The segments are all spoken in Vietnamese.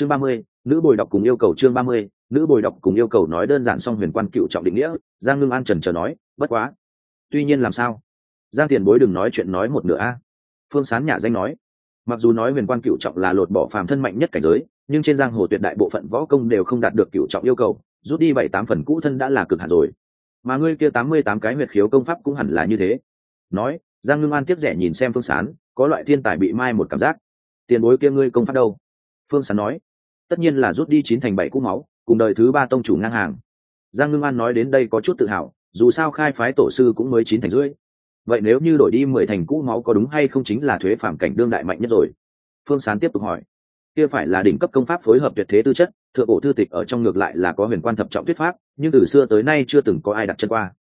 chương ba mươi, nữ bồi đọc cùng yêu cầu chương ba mươi, nữ bồi đọc cùng yêu cầu nói đơn giản xong huyền quan cựu trọng định nghĩa, giang ngưng an trần chờ nói, bất quá, tuy nhiên làm sao? Giang tiền bối đừng nói chuyện nói một nửa a. Phương sán nhà danh nói, mặc dù nói huyền quan cựu trọng là lột bỏ phàm thân mạnh nhất cảnh giới, nhưng trên giang hồ tuyệt đại bộ phận võ công đều không đạt được cựu trọng yêu cầu, rút đi bảy tám phần cũ thân đã là cực hạt rồi. Mà ngươi kia tám mươi tám cái huyệt khiếu công pháp cũng hẳn là như thế. Nói, giang ngưng an tiếp rẻ nhìn xem phương sán, có loại thiên tài bị mai một cảm giác. Tiền bối kia ngươi công pháp đâu? Phương sán nói tất nhiên là rút đi chín thành bảy cú máu, cùng đời thứ ba tông chủ ngang hàng. Giang ngưng an nói đến đây có chút tự hào, dù sao khai phái tổ sư cũng mới chín thành rưỡi. Vậy nếu như đổi đi mười thành cũ máu có đúng hay không chính là thuế phạm cảnh đương đại mạnh nhất rồi? Phương sán tiếp tục hỏi. Kia phải là đỉnh cấp công pháp phối hợp tuyệt thế tư chất, thượng cổ thư tịch ở trong ngược lại là có huyền quan thập trọng thuyết pháp, nhưng từ xưa tới nay chưa từng có ai đặt chân qua.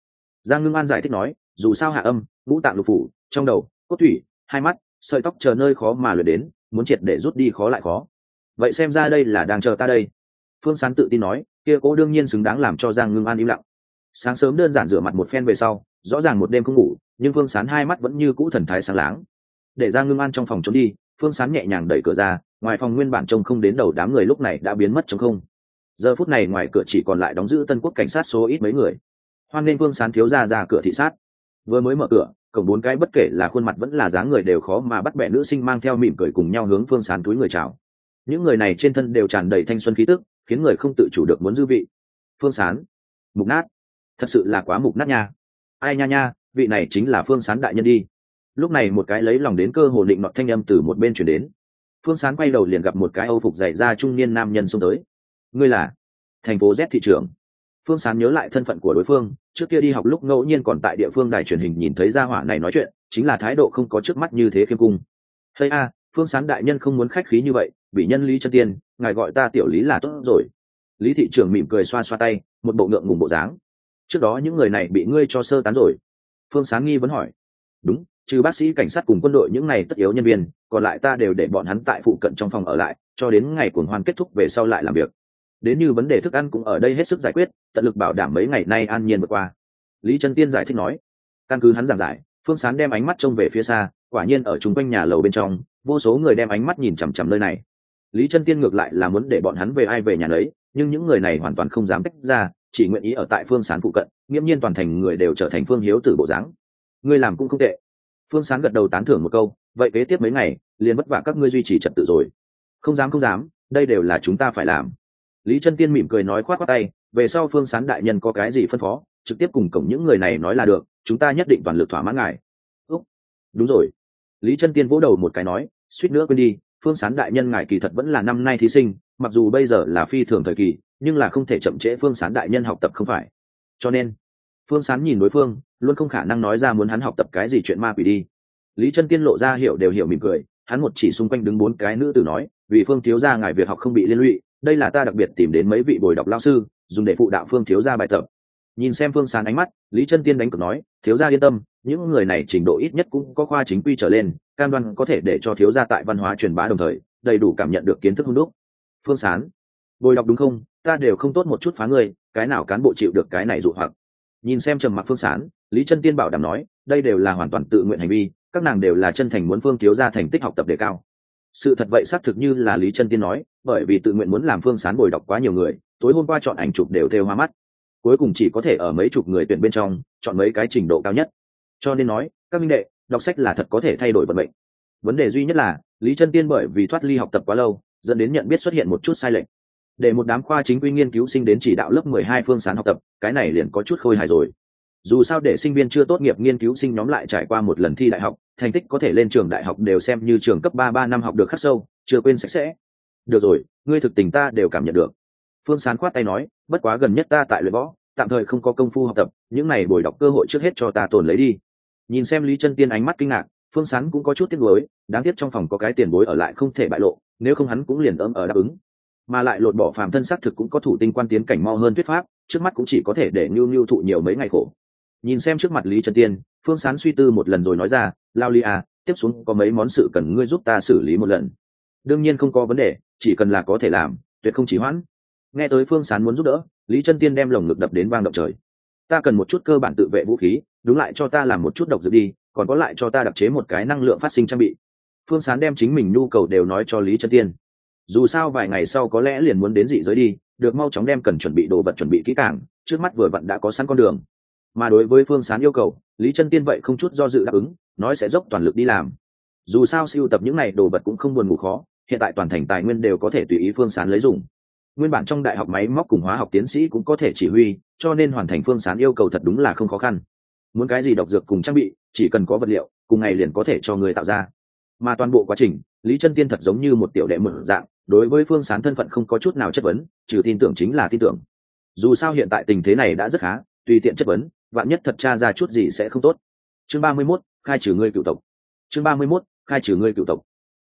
Giang ngưng an giải thích nói, dù sao hạ âm, ngũ tạng lục phủ, trong đầu, cốt thủy, hai mắt, sợi tóc chờ nơi khó mà luyện đến, muốn triệt để rút đi khó lại khó vậy xem ra đây là đang chờ ta đây. Phương sán tự tin nói, kia cố đương nhiên xứng đáng làm cho giang ngưng an im lặng. Sáng sớm đơn giản rửa mặt một phen về sau, rõ ràng một đêm không ngủ, nhưng phương sán hai mắt vẫn như cũ thần thái sáng láng. Để giang ngưng an trong phòng trốn đi, phương sán nhẹ nhàng đẩy cửa ra, ngoài phòng nguyên bản trông không đến đầu đám người lúc này đã biến mất trong không. Giờ phút này ngoài cửa chỉ còn lại đóng giữ tân quốc cảnh sát số ít mấy người. Hoan nên phương sán thiếu ra ra cửa thị sát. Vừa mới mở cửa, cổng bốn cái bất kể là khuôn mặt vẫn là dáng người đều khó mà bắt bẻ nữ sinh mang theo mỉm cười cùng nhau hướng phương sán túi người chào những người này trên thân đều tràn đầy thanh xuân khí tức, khiến người không tự chủ được muốn dư vị. Phương sán, mục nát. Thật sự là quá mục nát nha. Ai nha nha, vị này chính là phương sán đại nhân đi. Lúc này một cái lấy lòng đến cơ hồ định nọ thanh âm từ một bên chuyển đến. Phương sán quay đầu liền gặp một cái âu phục dày ra trung niên nam nhân xông tới. Ngươi là thành phố z thị trường phương sán nhớ lại thân phận của đối phương, trước kia đi học lúc ngẫu nhiên còn tại địa phương đài truyền hình nhìn thấy gia hỏa này nói chuyện, chính là thái độ không có trước mắt như thế khiêm cung. Hay a, phương sán đại nhân không muốn khách khí như vậy bị nhân lý chân tiên, ngài gọi ta tiểu lý là tốt rồi. Lý thị trường mỉm cười xoa xoa tay, một bộ ngượng ngùng bộ dáng. Trước đó những người này bị ngươi cho sơ tán rồi. Phương sáng nghi vẫn hỏi. Đúng, trừ bác sĩ, cảnh sát cùng quân đội những ngày tất yếu nhân viên, còn lại ta đều để bọn hắn tại phụ cận trong phòng ở lại, cho đến ngày cuồng hoan kết thúc về sau lại làm việc. Đến như vấn đề thức ăn cũng ở đây hết sức giải quyết, tận lực bảo đảm mấy ngày nay an nhiên vượt qua. Lý trân tiên giải thích nói. Căn cứ hắn giảng giải, phương sán đem ánh mắt trông về phía xa, quả nhiên ở chung quanh nhà lầu bên trong, vô số người đem ánh mắt nhìn chằm chằm nơi này lý trân tiên ngược lại là muốn để bọn hắn về ai về nhà đấy nhưng những người này hoàn toàn không dám tách ra, chỉ nguyện ý ở tại phương sán phụ cận, nghiễm nhiên toàn thành người đều trở thành phương hiếu tử bộ dáng. Ngươi làm cũng không tệ. Phương sán gật đầu tán thưởng một câu, vậy kế tiếp mấy ngày, liền vất vả các ngươi duy trì trật tự rồi. Không dám không dám, đây đều là chúng ta phải làm. Lý trân tiên mỉm cười nói khoát khoát tay, về sau phương sán đại nhân có cái gì phân phó, trực tiếp cùng cổng những người này nói là được, chúng ta nhất định toàn lực thỏa mãn ngài. Úc. Đúng rồi. Lý trân tiên vỗ đầu một cái nói, suýt nữa quên đi phương sán đại nhân ngài kỳ thật vẫn là năm nay thí sinh, mặc dù bây giờ là phi thường thời kỳ, nhưng là không thể chậm trễ phương sán đại nhân học tập không phải. Cho nên, phương sán nhìn đối phương, luôn không khả năng nói ra muốn hắn học tập cái gì chuyện ma quỷ đi. Lý chân tiên lộ ra hiểu đều hiểu mỉm cười, hắn một chỉ xung quanh đứng bốn cái nữ tử nói, vì phương thiếu gia ngài việc học không bị liên lụy, đây là ta đặc biệt tìm đến mấy vị bồi đọc lao sư, dùng để phụ đạo phương thiếu gia bài tập. Nhìn xem phương sán ánh mắt, lý chân tiên đánh cực nói, thiếu gia yên tâm những người này trình độ ít nhất cũng có khoa chính quy trở lên, cam đoan có thể để cho thiếu gia tại văn hóa truyền bá đồng thời, đầy đủ cảm nhận được kiến thức hung đúc. Phương sán, bồi đọc đúng không? Ta đều không tốt một chút phá ngươi, cái nào cán bộ chịu được cái này dụ hoặc? Nhìn xem trầm mặc phương sán, lý chân tiên bảo đảm nói, đây đều là hoàn toàn tự nguyện hành vi, các nàng đều là chân thành muốn phương thiếu gia thành tích học tập đề cao. Sự thật vậy xác thực như là lý chân tiên nói, bởi vì tự nguyện muốn làm phương sán bồi đọc quá nhiều người, tối hôm qua chọn ảnh chụp đều theo hoa mắt. Cuối cùng chỉ có thể ở mấy chục người tuyển bên trong, chọn mấy cái trình độ cao nhất cho nên nói, các minh đệ, đọc sách là thật có thể thay đổi vận mệnh. Vấn đề duy nhất là, lý chân tiên bởi vì thoát ly học tập quá lâu, dẫn đến nhận biết xuất hiện một chút sai lệch. Để một đám khoa chính quy nghiên cứu sinh đến chỉ đạo lớp mười hai phương sán học tập, cái này liền có chút khôi hài rồi. Dù sao để sinh viên chưa tốt nghiệp nghiên cứu sinh nhóm lại trải qua một lần thi đại học, thành tích có thể lên trường đại học đều xem như trường cấp ba ba năm học được khắc sâu, chưa quên sạch sẽ. Được rồi, ngươi thực tình ta đều cảm nhận được. Phương sán khoát tay nói, bất quá gần nhất ta tại luyện võ tạm thời không có công phu học tập, những này buổi đọc cơ hội trước hết cho ta tồn lấy đi. Nhìn xem lý chân tiên ánh mắt kinh ngạc, phương sán cũng có chút tiếc nuối, đáng tiếc trong phòng có cái tiền bối ở lại không thể bại lộ, nếu không hắn cũng liền ấm ở đáp ứng. Mà lại lột bỏ phàm thân xác thực cũng có thủ tinh quan tiến cảnh mau hơn thuyết pháp, trước mắt cũng chỉ có thể để nhu nhu thụ nhiều mấy ngày khổ. Nhìn xem trước mặt lý trần tiên, phương sán suy tư một lần rồi nói ra, lao li à tiếp xuống có mấy món sự cần ngươi giúp ta xử lý một lần. Đương nhiên không có vấn đề, chỉ cần là có thể làm, tuyệt không chỉ hoãn nghe tới phương sán muốn giúp đỡ, lý trân tiên đem lồng ngực đập đến vang động trời. Ta cần một chút cơ bản tự vệ vũ khí, đúng lại cho ta làm một chút độc dược đi, còn có lại cho ta đặc chế một cái năng lượng phát sinh trang bị. Phương sán đem chính mình nhu cầu đều nói cho lý trân tiên. Dù sao vài ngày sau có lẽ liền muốn đến dị giới đi, được mau chóng đem cần chuẩn bị đồ vật chuẩn bị kỹ càng, trước mắt vừa vặn đã có sẵn con đường. Mà đối với phương sán yêu cầu, lý chân tiên vậy không chút do dự đáp ứng, nói sẽ dốc toàn lực đi làm. Dù sao siêu tập những n à y đồ vật cũng không buồn ngủ khó, hiện tại toàn thành tài nguyên đều có thể tùy ý phương sán lấy dùng nguyên bản trong đại học máy móc cùng hóa học tiến sĩ cũng có thể chỉ huy, cho nên hoàn thành phương sán yêu cầu thật đúng là không khó khăn. Muốn cái gì độc dược cùng trang bị, chỉ cần có vật liệu, cùng ngày liền có thể cho người tạo ra. Mà toàn bộ quá trình, lý chân tiên thật giống như một tiểu đệ mở dạng, đối với phương sán thân phận không có chút nào chất vấn, trừ tin tưởng chính là tin tưởng. Dù sao hiện tại tình thế này đã rất khá, tùy tiện chất vấn, vạn nhất thật tra ra chút gì sẽ không tốt. Chương ba mươi mốt, khai trừ ngươi cựu tộc. Chương ba mươi mốt, khai trừ ngươi cựu tộc.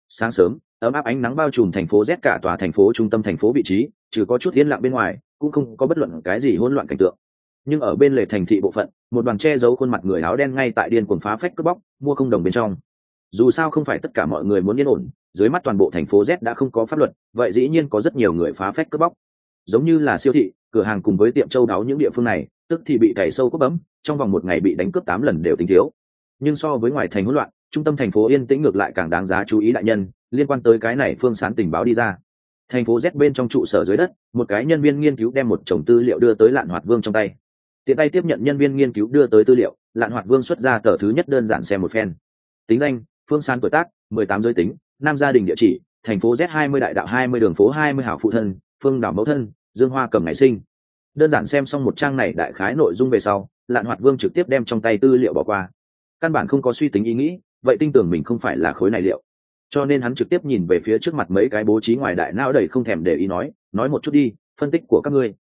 Sáng sớm, ấm áp ánh nắng bao trùm thành phố z cả tòa thành phố trung tâm thành phố vị trí trừ có chút yên lặng bên ngoài, cũng không có bất luận cái gì hỗn loạn cảnh tượng. Nhưng ở bên lề thành thị bộ phận, một đoàn che giấu khuôn mặt người áo đen ngay tại điên cuồng phá phách cướp bóc, mua không đồng bên trong. Dù sao không phải tất cả mọi người muốn yên ổn, dưới mắt toàn bộ thành phố z đã không có pháp luật, vậy dĩ nhiên có rất nhiều người phá phách cướp bóc. Giống như là siêu thị, cửa hàng cùng với tiệm châu đáo những địa phương này, tức thì bị cày sâu cướp bấm, trong vòng một ngày bị đánh cướp tám lần đều tính thiếu. Nhưng so với ngoài thành hỗn loạn, trung tâm thành phố yên tĩnh ngược lại càng đáng giá chú ý đại nhân, liên quan tới cái này phương sán tình báo đi ra thành phố z bên trong trụ sở dưới đất, một cái nhân viên nghiên cứu đem một chồng tư liệu đưa tới lạn hoạt vương trong tay. Tiện tay tiếp nhận nhân viên nghiên cứu đưa tới tư liệu, lạn hoạt vương xuất ra tờ thứ nhất đơn giản xem một phen. Tính danh, phương San tuổi tác, mười tám giới tính, nam gia đình địa chỉ, thành phố z hai mươi đại đạo hai mươi đường phố hai mươi hảo phụ thân, phương đảo mẫu thân, dương hoa cầm ngày sinh. Đơn giản xem xong một trang này đại khái nội dung về sau, lạn hoạt vương trực tiếp đem trong tay tư liệu bỏ qua. Căn bản không có suy tính ý nghĩ, vậy tin tưởng mình không phải là khối này liệu cho nên hắn trực tiếp nhìn về phía trước mặt mấy cái bố trí ngoài đại não đầy không thèm để ý nói nói một chút đi, phân tích của các ngươi.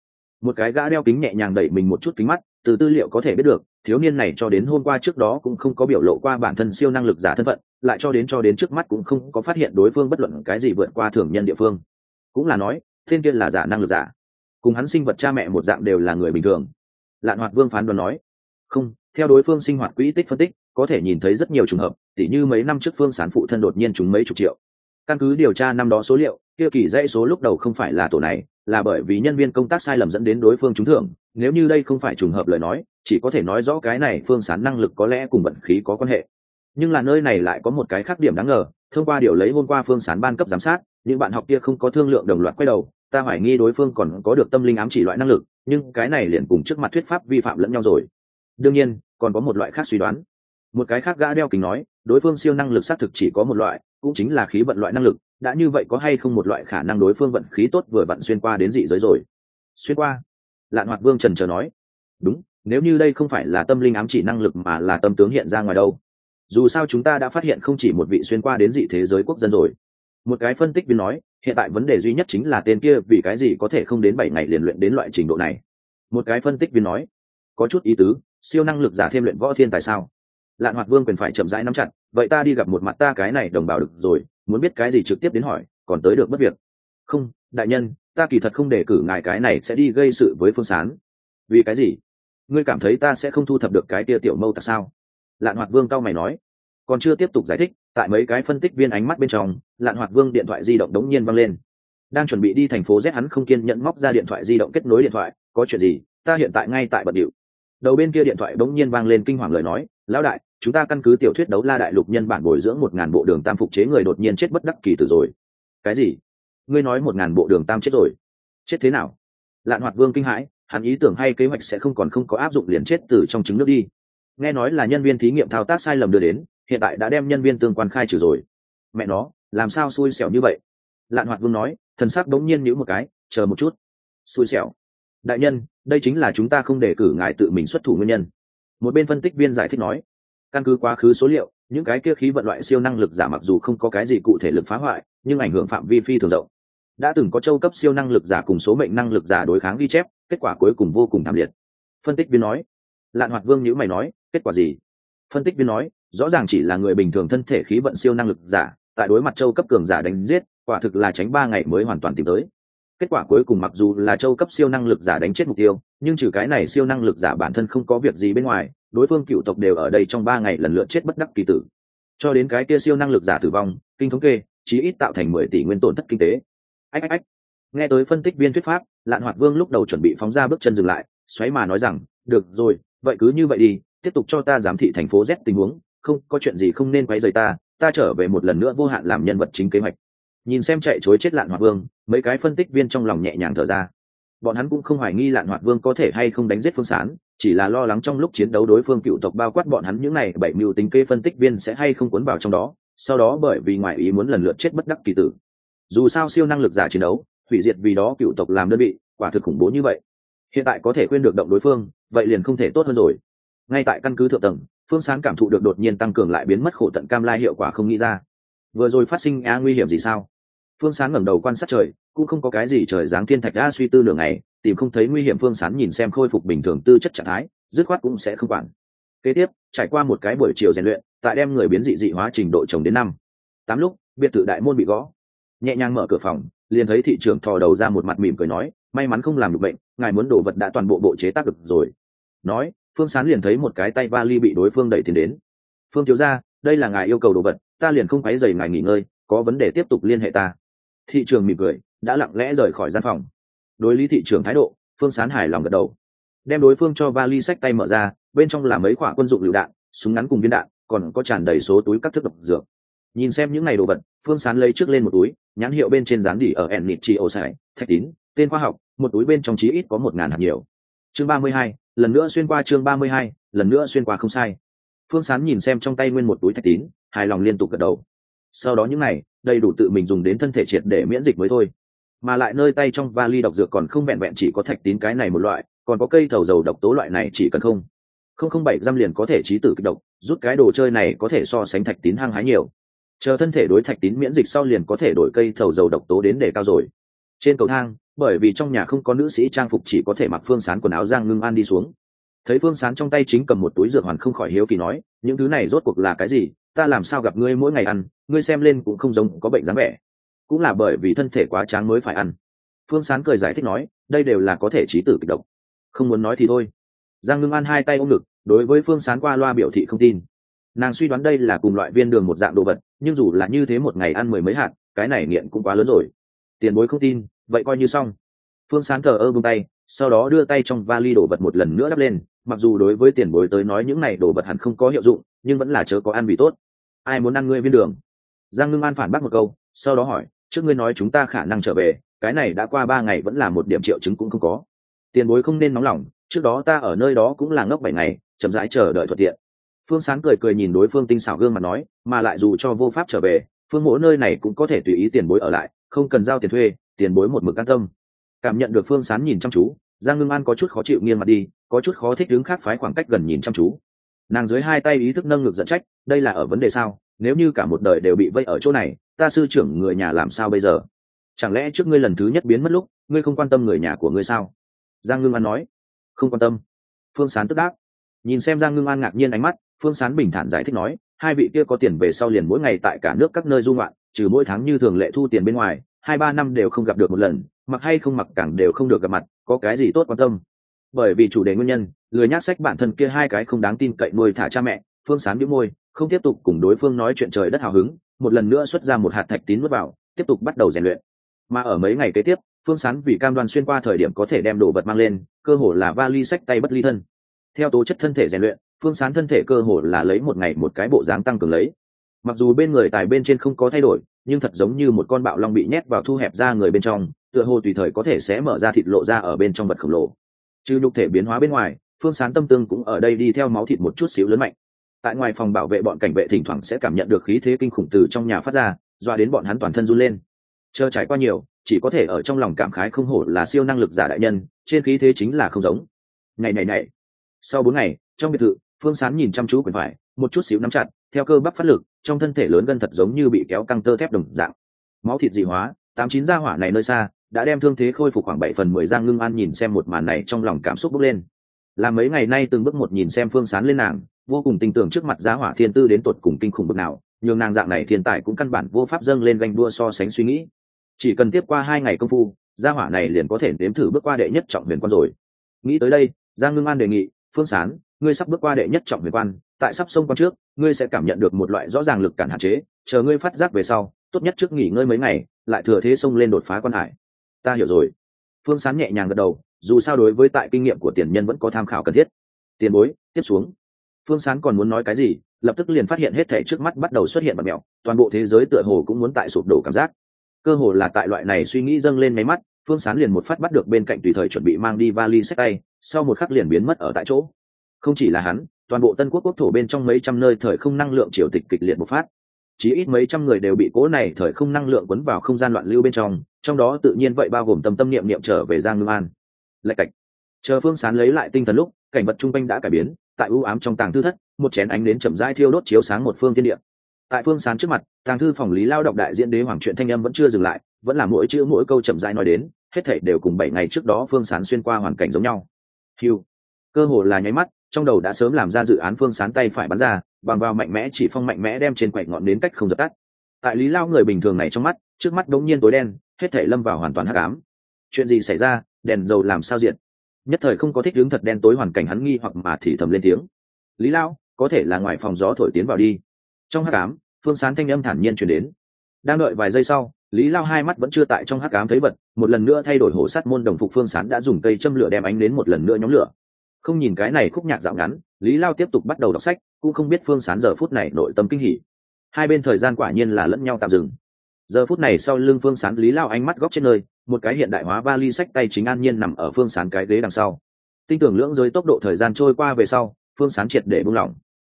Một cái gã đeo kính nhẹ nhàng đẩy mình một chút kính mắt, từ tư liệu có thể biết được, thiếu niên này cho đến hôm qua trước đó cũng không có biểu lộ qua bản thân siêu năng lực giả thân phận, lại cho đến cho đến trước mắt cũng không có phát hiện đối phương bất luận cái gì vượt qua thường nhân địa phương. Cũng là nói, thiên kia là giả năng lực giả. Cùng hắn sinh vật cha mẹ một dạng đều là người bình thường. Lạn hoạt vương phán đoán nói, không, theo đối phương sinh hoạt quỹ tích phân tích có thể nhìn thấy rất nhiều trường hợp, tỉ như mấy năm trước phương Sán phụ thân đột nhiên trúng mấy chục triệu. Căn cứ điều tra năm đó số liệu, kia kỳ dãy số lúc đầu không phải là tổ này, là bởi vì nhân viên công tác sai lầm dẫn đến đối phương trúng thưởng. Nếu như đây không phải trùng hợp lời nói, chỉ có thể nói rõ cái này phương sán năng lực có lẽ cùng vận khí có quan hệ. Nhưng là nơi này lại có một cái khác điểm đáng ngờ, thông qua điều lấy hôm qua phương sán ban cấp giám sát, những bạn học kia không có thương lượng đồng loạt quay đầu, ta hoài nghi đối phương còn có được tâm linh ám chỉ loại năng lực, nhưng cái này liền cùng trước mặt thuyết pháp vi phạm lẫn nhau rồi. Đương nhiên, còn có một loại khác suy đoán một cái khác gã đeo kính nói, đối phương siêu năng lực xác thực chỉ có một loại, cũng chính là khí vận loại năng lực, đã như vậy có hay không một loại khả năng đối phương vận khí tốt vừa vặn xuyên qua đến dị giới rồi? Xuyên qua? Lạn hoạt vương trần trờ nói. Đúng, nếu như đây không phải là tâm linh ám chỉ năng lực mà là tâm tướng hiện ra ngoài đâu. Dù sao chúng ta đã phát hiện không chỉ một vị xuyên qua đến dị thế giới quốc dân rồi. Một cái phân tích viên nói, hiện tại vấn đề duy nhất chính là tên kia, vì cái gì có thể không đến bảy ngày liền luyện đến loại trình độ này? Một cái phân tích viên nói, có chút ý tứ, siêu năng lực giả thêm luyện võ thiên tại sao? Lạn hoạt vương quyền phải chậm rãi nắm chặt, vậy ta đi gặp một mặt ta cái này đồng bào được rồi, muốn biết cái gì trực tiếp đến hỏi, còn tới được bất việc. Không, đại nhân, ta kỳ thật không để cử ngài cái này sẽ đi gây sự với phương sán. Vì cái gì? Ngươi cảm thấy ta sẽ không thu thập được cái tia tiểu mâu tại sao? Lạn hoạt vương cao mày nói. Còn chưa tiếp tục giải thích, tại mấy cái phân tích viên ánh mắt bên trong, lạn hoạt vương điện thoại di động đống nhiên văng lên. Đang chuẩn bị đi thành phố z, hắn không kiên nhận móc ra điện thoại di động kết nối điện thoại, có chuyện gì? Ta hiện tại ngay tại bật điệu. Đầu bên kia điện thoại đống nhiên vang lên kinh hoàng lời nói, lão đại chúng ta căn cứ tiểu thuyết đấu la đại lục nhân bản bồi dưỡng một ngàn bộ đường tam phục chế người đột nhiên chết bất đắc kỳ tử rồi. Cái gì? Ngươi nói một ngàn bộ đường tam chết rồi. Chết thế nào? Lạn hoạt vương kinh hãi, hắn ý tưởng hay kế hoạch sẽ không còn không có áp dụng liền chết từ trong trứng nước đi. Nghe nói là nhân viên thí nghiệm thao tác sai lầm đưa đến, hiện tại đã đem nhân viên tương quan khai trừ rồi. Mẹ nó, làm sao xui xẻo như vậy? Lạn hoạt vương nói, thần sắc đống nhiên nhữ một cái, chờ một chút. Xui xẻo. Đại nhân, đây chính là chúng ta không để cử ngài tự mình xuất thủ nguyên nhân. Một bên phân tích viên giải thích nói căn cứ quá khứ số liệu, những cái kia khí vận loại siêu năng lực giả mặc dù không có cái gì cụ thể lực phá hoại, nhưng ảnh hưởng phạm vi phi thường rộng. Đã từng có châu cấp siêu năng lực giả cùng số mệnh năng lực giả đối kháng ghi chép, kết quả cuối cùng vô cùng thảm liệt. Phân tích viên nói, lạn hoạt vương nhữ mày nói, kết quả gì? Phân tích viên nói, rõ ràng chỉ là người bình thường thân thể khí vận siêu năng lực giả, tại đối mặt châu cấp cường giả đánh giết, quả thực là tránh ba ngày mới hoàn toàn tìm tới. Kết quả cuối cùng mặc dù là châu cấp siêu năng lực giả đánh chết mục tiêu, nhưng trừ cái này siêu năng lực giả bản thân không có việc gì bên ngoài đối phương cựu tộc đều ở đây trong ba ngày lần lượt chết bất đắc kỳ tử. Cho đến cái kia siêu năng lực giả tử vong, kinh thống kê, chí ít tạo thành mười tỷ nguyên tổn thất kinh tế. Ách ách ách. Nghe tới phân tích viên thuyết pháp, lạn hoạt vương lúc đầu chuẩn bị phóng ra bước chân dừng lại, xoáy mà nói rằng, được rồi, vậy cứ như vậy đi, tiếp tục cho ta giám thị thành phố z tình huống, không, có chuyện gì không nên quấy rầy ta ta trở về một lần nữa vô hạn làm nhân vật chính kế hoạch. Nhìn xem chạy chối chết lạn hoạt vương, mấy cái phân tích viên trong lòng nhẹ nhàng thở ra. Bọn hắn cũng không hoài nghi lạn hoạt vương có thể hay không đánh giết phương sán chỉ là lo lắng trong lúc chiến đấu đối phương cựu tộc bao quát bọn hắn những này bảy mưu tính kê phân tích viên sẽ hay không cuốn vào trong đó, sau đó bởi vì ngoại ý muốn lần lượt chết bất đắc kỳ tử. Dù sao siêu năng lực giả chiến đấu, hủy diệt vì đó cựu tộc làm đơn vị, quả thực khủng bố như vậy. Hiện tại có thể quên được động đối phương, vậy liền không thể tốt hơn rồi. Ngay tại căn cứ thượng tầng, phương sáng cảm thụ được đột nhiên tăng cường lại biến mất khổ tận cam lai hiệu quả không nghĩ ra. Vừa rồi phát sinh á nguy hiểm gì sao? Phương sáng ngẩng đầu quan sát trời, cũng không có cái gì trời giáng thiên thạch a suy tư nửa ngày tìm không thấy nguy hiểm phương sán nhìn xem khôi phục bình thường tư chất trạng thái, dứt khoát cũng sẽ không quản. Kế tiếp, trải qua một cái buổi chiều rèn luyện, tại đem người biến dị dị hóa trình độ trồng đến năm. Tám lúc, biệt thự đại môn bị gõ. Nhẹ nhàng mở cửa phòng, liền thấy thị trưởng thò đầu ra một mặt mỉm cười nói, may mắn không làm được bệnh, ngài muốn đồ vật đã toàn bộ bộ chế tác được rồi. Nói, phương sán liền thấy một cái tay vali bị đối phương đẩy tiền đến. Phương thiếu ra đây là ngài yêu cầu đồ vật, ta liền không quấy dày ngài nghỉ ngơi, có vấn đề tiếp tục liên hệ ta. Thị trường mỉm cười, đã lặng lẽ rời khỏi gian phòng đối lý thị trường thái độ, phương sán hài lòng gật đầu. Đem đối phương cho vali sách tay mở ra, bên trong là mấy quả quân dụng lựu đạn, súng ngắn cùng viên đạn, còn có tràn đầy số túi các thức độc dược. Nhìn xem những ngày đồ vật, phương sán lấy trước lên một túi, nhãn hiệu bên trên dán đỉ ở ẩn nịt chi ô sải thạch tín, tên khoa học, một túi bên trong chí ít có một ngàn hạt nhiều. Chương ba mươi hai, lần nữa xuyên qua chương ba mươi hai, lần nữa xuyên qua không sai. Phương sán nhìn xem trong tay nguyên một túi thạch tín, hài lòng liên tục gật đầu. Sau đó những ngày đầy đủ tự mình dùng đến thân thể triệt để miễn dịch mới thôi mà lại nơi tay trong vali độc dược còn không vẹn vẹn chỉ có thạch tín cái này một loại, còn có cây thầu dầu độc tố loại này chỉ cần không. Không không bảy dăm liền có thể trí tử kích độc, rút cái đồ chơi này có thể so sánh thạch tín hăng hái nhiều. Chờ thân thể đối thạch tín miễn dịch sau liền có thể đổi cây thầu dầu độc tố đến để cao rồi. Trên cầu thang, bởi vì trong nhà không có nữ sĩ trang phục chỉ có thể mặc phương sán quần áo giang ngưng an đi xuống. Thấy phương sán trong tay chính cầm một túi dược hoàn không khỏi hiếu kỳ nói, những thứ này rốt cuộc là cái gì? Ta làm sao gặp ngươi mỗi ngày ăn? Ngươi xem lên cũng không giống có bệnh dáng vẻ cũng là bởi vì thân thể quá tráng mới phải ăn. Phương sán cười giải thích nói, đây đều là có thể trí tử kịch độc. Không muốn nói thì thôi. Giang ngưng ăn hai tay ôm ngực, đối với phương sán qua loa biểu thị không tin. Nàng suy đoán đây là cùng loại viên đường một dạng đồ vật, nhưng dù là như thế một ngày ăn mười mấy hạt, cái này nghiện cũng quá lớn rồi. Tiền bối không tin, vậy coi như xong. Phương sán thờ ơ bông tay, sau đó đưa tay trong vali đồ vật một lần nữa đắp lên, mặc dù đối với tiền bối tới nói những này đồ vật hẳn không có hiệu dụng, nhưng vẫn là chớ có ăn vì tốt. Ai muốn ăn ngươi viên đường? Giang ngưng an phản bác một câu, sau đó hỏi trước ngươi nói chúng ta khả năng trở về, cái này đã qua ba ngày vẫn là một điểm triệu chứng cũng không có. Tiền bối không nên nóng lòng, trước đó ta ở nơi đó cũng là ngốc bảy ngày, chậm rãi chờ đợi thuận tiện. Phương sáng cười cười nhìn đối phương tinh xảo gương mà nói, mà lại dù cho vô pháp trở về, phương mỗi nơi này cũng có thể tùy ý tiền bối ở lại, không cần giao tiền thuê, tiền bối một mực an tâm. Cảm nhận được phương sán nhìn chăm chú, giang ngưng an có chút khó chịu nghiêng mặt đi, có chút khó thích đứng khác phái khoảng cách gần nhìn chăm chú. Nàng dưới hai tay ý thức nâng ngực dẫn trách, đây là ở vấn đề sao? Nếu như cả một đời đều bị vây ở chỗ này ta sư trưởng người nhà làm sao bây giờ? Chẳng lẽ trước ngươi lần thứ nhất biến mất lúc, ngươi không quan tâm người nhà của ngươi sao? Giang ngưng an nói. Không quan tâm. Phương sán tức đáp. Nhìn xem giang ngưng an ngạc nhiên ánh mắt, phương sán bình thản giải thích nói, hai vị kia có tiền về sau liền mỗi ngày tại cả nước các nơi du ngoạn, trừ mỗi tháng như thường lệ thu tiền bên ngoài, hai ba năm đều không gặp được một lần, mặc hay không mặc càng đều không được gặp mặt, có cái gì tốt quan tâm? Bởi vì chủ đề nguyên nhân, lười nhác sách bản thân kia hai cái không đáng tin cậy nuôi thả cha mẹ, phương sán biếu môi không tiếp tục cùng đối phương nói chuyện trời đất hào hứng, một lần nữa xuất ra một hạt thạch tín mất vào, tiếp tục bắt đầu rèn luyện. Mà ở mấy ngày kế tiếp, phương sán vì cam đoan xuyên qua thời điểm có thể đem đồ vật mang lên, cơ hồ là vali sách tay bất ly thân. Theo tố chất thân thể rèn luyện, phương sán thân thể cơ hồ là lấy một ngày một cái bộ dáng tăng cường lấy. Mặc dù bên người tài bên trên không có thay đổi, nhưng thật giống như một con bạo long bị nhét vào thu hẹp ra người bên trong, tựa hồ tùy thời có thể sẽ mở ra thịt lộ ra ở bên trong vật khổng lồ. Chứ nhục thể biến hóa bên ngoài, phương sán tâm tương cũng ở đây đi theo máu thịt một chút xíu lớn mạnh tại ngoài phòng bảo vệ bọn cảnh vệ thỉnh thoảng sẽ cảm nhận được khí thế kinh khủng từ trong nhà phát ra doa đến bọn hắn toàn thân run lên. Chờ trải qua nhiều, chỉ có thể ở trong lòng cảm khái không hổ là siêu năng lực giả đại nhân, trên khí thế chính là không giống. Ngày này này. Sau bốn ngày, trong biệt thự, phương sán nhìn chăm chú quyền phải, một chút xíu nắm chặt, theo cơ bắp phát lực, trong thân thể lớn gân thật giống như bị kéo căng tơ thép đồng dạng. Máu thịt dị hóa, tám chín gia hỏa này nơi xa, đã đem thương thế khôi phục khoảng bảy phần mười giang ngưng an nhìn xem một màn này trong lòng cảm xúc bốc lên. Là mấy ngày nay từng bước một nhìn xem phương sán lên nàng vô cùng tin tưởng trước mặt giá hỏa thiên tư đến tột cùng kinh khủng bực nào, nhường nàng dạng này thiên tài cũng căn bản vô pháp dâng lên ganh đua so sánh suy nghĩ. Chỉ cần tiếp qua hai ngày công phu gia hỏa này liền có thể nếm thử bước qua đệ nhất trọng huyền quan rồi. Nghĩ tới đây, giang ngưng an đề nghị, phương sán, ngươi sắp bước qua đệ nhất trọng huyền quan, tại sắp sông quan trước, ngươi sẽ cảm nhận được một loại rõ ràng lực cản hạn chế, chờ ngươi phát giác về sau, tốt nhất trước nghỉ ngơi mấy ngày, lại thừa thế sông lên đột phá quan hải. Ta hiểu rồi. Phương sán nhẹ nhàng gật đầu, dù sao đối với tại kinh nghiệm của tiền nhân vẫn có tham khảo cần thiết. Tiền bối, tiếp xuống phương sán còn muốn nói cái gì, lập tức liền phát hiện hết thể trước mắt bắt đầu xuất hiện vật mẹo toàn bộ thế giới tựa hồ cũng muốn tại sụp đổ cảm giác. Cơ hồ là tại loại này suy nghĩ dâng lên máy mắt, phương sán liền một phát bắt được bên cạnh tùy thời chuẩn bị mang đi vali sách tay, sau một khắc liền biến mất ở tại chỗ. Không chỉ là hắn, toàn bộ tân quốc quốc thổ bên trong mấy trăm nơi thời không năng lượng triều tịch kịch liệt bộc phát. Chỉ ít mấy trăm người đều bị cố này thời không năng lượng quấn vào không gian loạn lưu bên trong trong đó tự nhiên vậy bao gồm tâm tâm niệm niệm trở về giang ngưng an. Lạch cạch. Chờ phương sán lấy lại tinh thần lúc, cảnh vật chung quanh đã cải biến tại ưu ám trong tàng thư thất, một chén ánh đến chậm rãi thiêu đốt chiếu sáng một phương thiên địa. Tại phương sán trước mặt, tàng thư phòng lý lao đọc đại diễn đế hoàng truyện thanh âm vẫn chưa dừng lại, vẫn là mỗi chữ mỗi câu chậm rãi nói đến, hết thảy đều cùng bảy ngày trước đó phương sán xuyên qua hoàn cảnh giống nhau. Hiu cơ hồ là nháy mắt, trong đầu đã sớm làm ra dự án phương sán tay phải bắn ra, bằng vào mạnh mẽ chỉ phong mạnh mẽ đem trên quậy ngọn đến cách không dập tắt. Tại lý lao người bình thường này trong mắt, trước mắt đống nhiên tối đen, hết thể lâm vào hoàn toàn hắc ám. Chuyện gì xảy ra, đèn dầu làm sao diện nhất thời không có thích hướng thật đen tối hoàn cảnh hắn nghi hoặc mà thì thầm lên tiếng. Lý lao có thể là ngoài phòng gió thổi tiến vào đi. Trong hắc ám, phương sán thanh âm thản nhiên chuyển đến. Đang đợi vài giây sau, lý lao hai mắt vẫn chưa tại trong hắc ám thấy vật, một lần nữa thay đổi hổ sắt môn đồng phục phương sán đã dùng cây châm lửa đem ánh đến một lần nữa nhóm lửa. Không nhìn cái này khúc nhạc dạo ngắn, lý lao tiếp tục bắt đầu đọc sách, cũng không biết phương sán giờ phút này nội tâm kinh hỉ. Hai bên thời gian quả nhiên là lẫn nhau tạm dừng. Giờ phút này sau lưng phương sán lý lao ánh mắt góc trên nơi một cái hiện đại hóa ba ly sách tay chính an nhiên nằm ở phương sán cái ghế đằng sau. Tin tưởng lưỡng giới tốc độ thời gian trôi qua về sau, phương sán triệt để buông lỏng.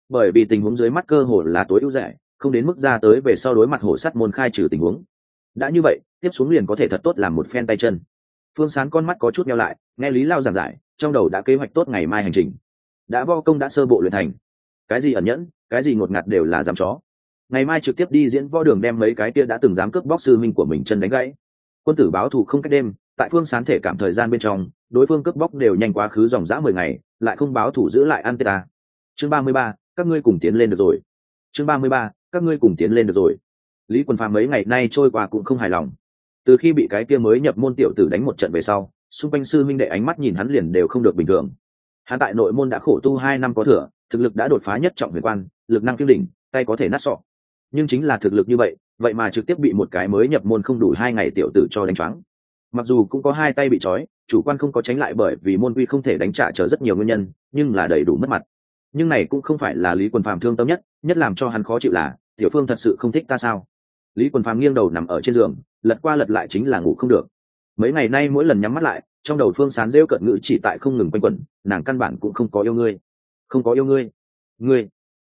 Bởi vì tình huống dưới mắt cơ hồ là tối ưu rẻ, không đến mức ra tới về sau đối mặt hổ sắt môn khai trừ tình huống. Đã như vậy, tiếp xuống liền có thể thật tốt làm một phen tay chân. Phương sán con mắt có chút nhau lại, nghe lý lao giảng giải, trong đầu đã kế hoạch tốt ngày mai hành trình. Đã vo công đã sơ bộ luyện thành. Cái gì ẩn nhẫn, cái gì ngột ngạt đều là dám chó. Ngày mai trực tiếp đi diễn võ đường đem mấy cái kia đã từng dám cướp bóc sư minh của mình chân đánh gãy quân tử báo thù không cách đêm, tại phương sán thể cảm thời gian bên trong, đối phương cướp bóc đều nhanh quá khứ dòng dã mười ngày, lại không báo thủ giữ lại ăn tê ta. Chương ba mươi ba, các ngươi cùng tiến lên được rồi. Chương ba mươi ba, các ngươi cùng tiến lên được rồi. Lý quần phàm mấy ngày nay trôi qua cũng không hài lòng. Từ khi bị cái kia mới nhập môn tiểu tử đánh một trận về sau, xung quanh sư minh đệ ánh mắt nhìn hắn liền đều không được bình thường. Hắn tại nội môn đã khổ tu hai năm có thừa, thực lực đã đột phá nhất trọng huyền quan, lực năng kiêm đỉnh tay có thể nát sọ. Nhưng chính là thực lực như vậy vậy mà trực tiếp bị một cái mới nhập môn không đủ hai ngày tiểu tử cho đánh choáng. Mặc dù cũng có hai tay bị trói, chủ quan không có tránh lại bởi vì môn quy không thể đánh trả chờ rất nhiều nguyên nhân, nhưng là đầy đủ mất mặt. Nhưng này cũng không phải là lý quần phàm thương tâm nhất nhất làm cho hắn khó chịu là, tiểu phương thật sự không thích ta sao? Lý quần phàm nghiêng đầu nằm ở trên giường, lật qua lật lại chính là ngủ không được. Mấy ngày nay mỗi lần nhắm mắt lại, trong đầu phương sán rêu cận ngữ chỉ tại không ngừng quanh quẩn, nàng căn bản cũng không có yêu ngươi. Không có yêu ngươi. Ngươi.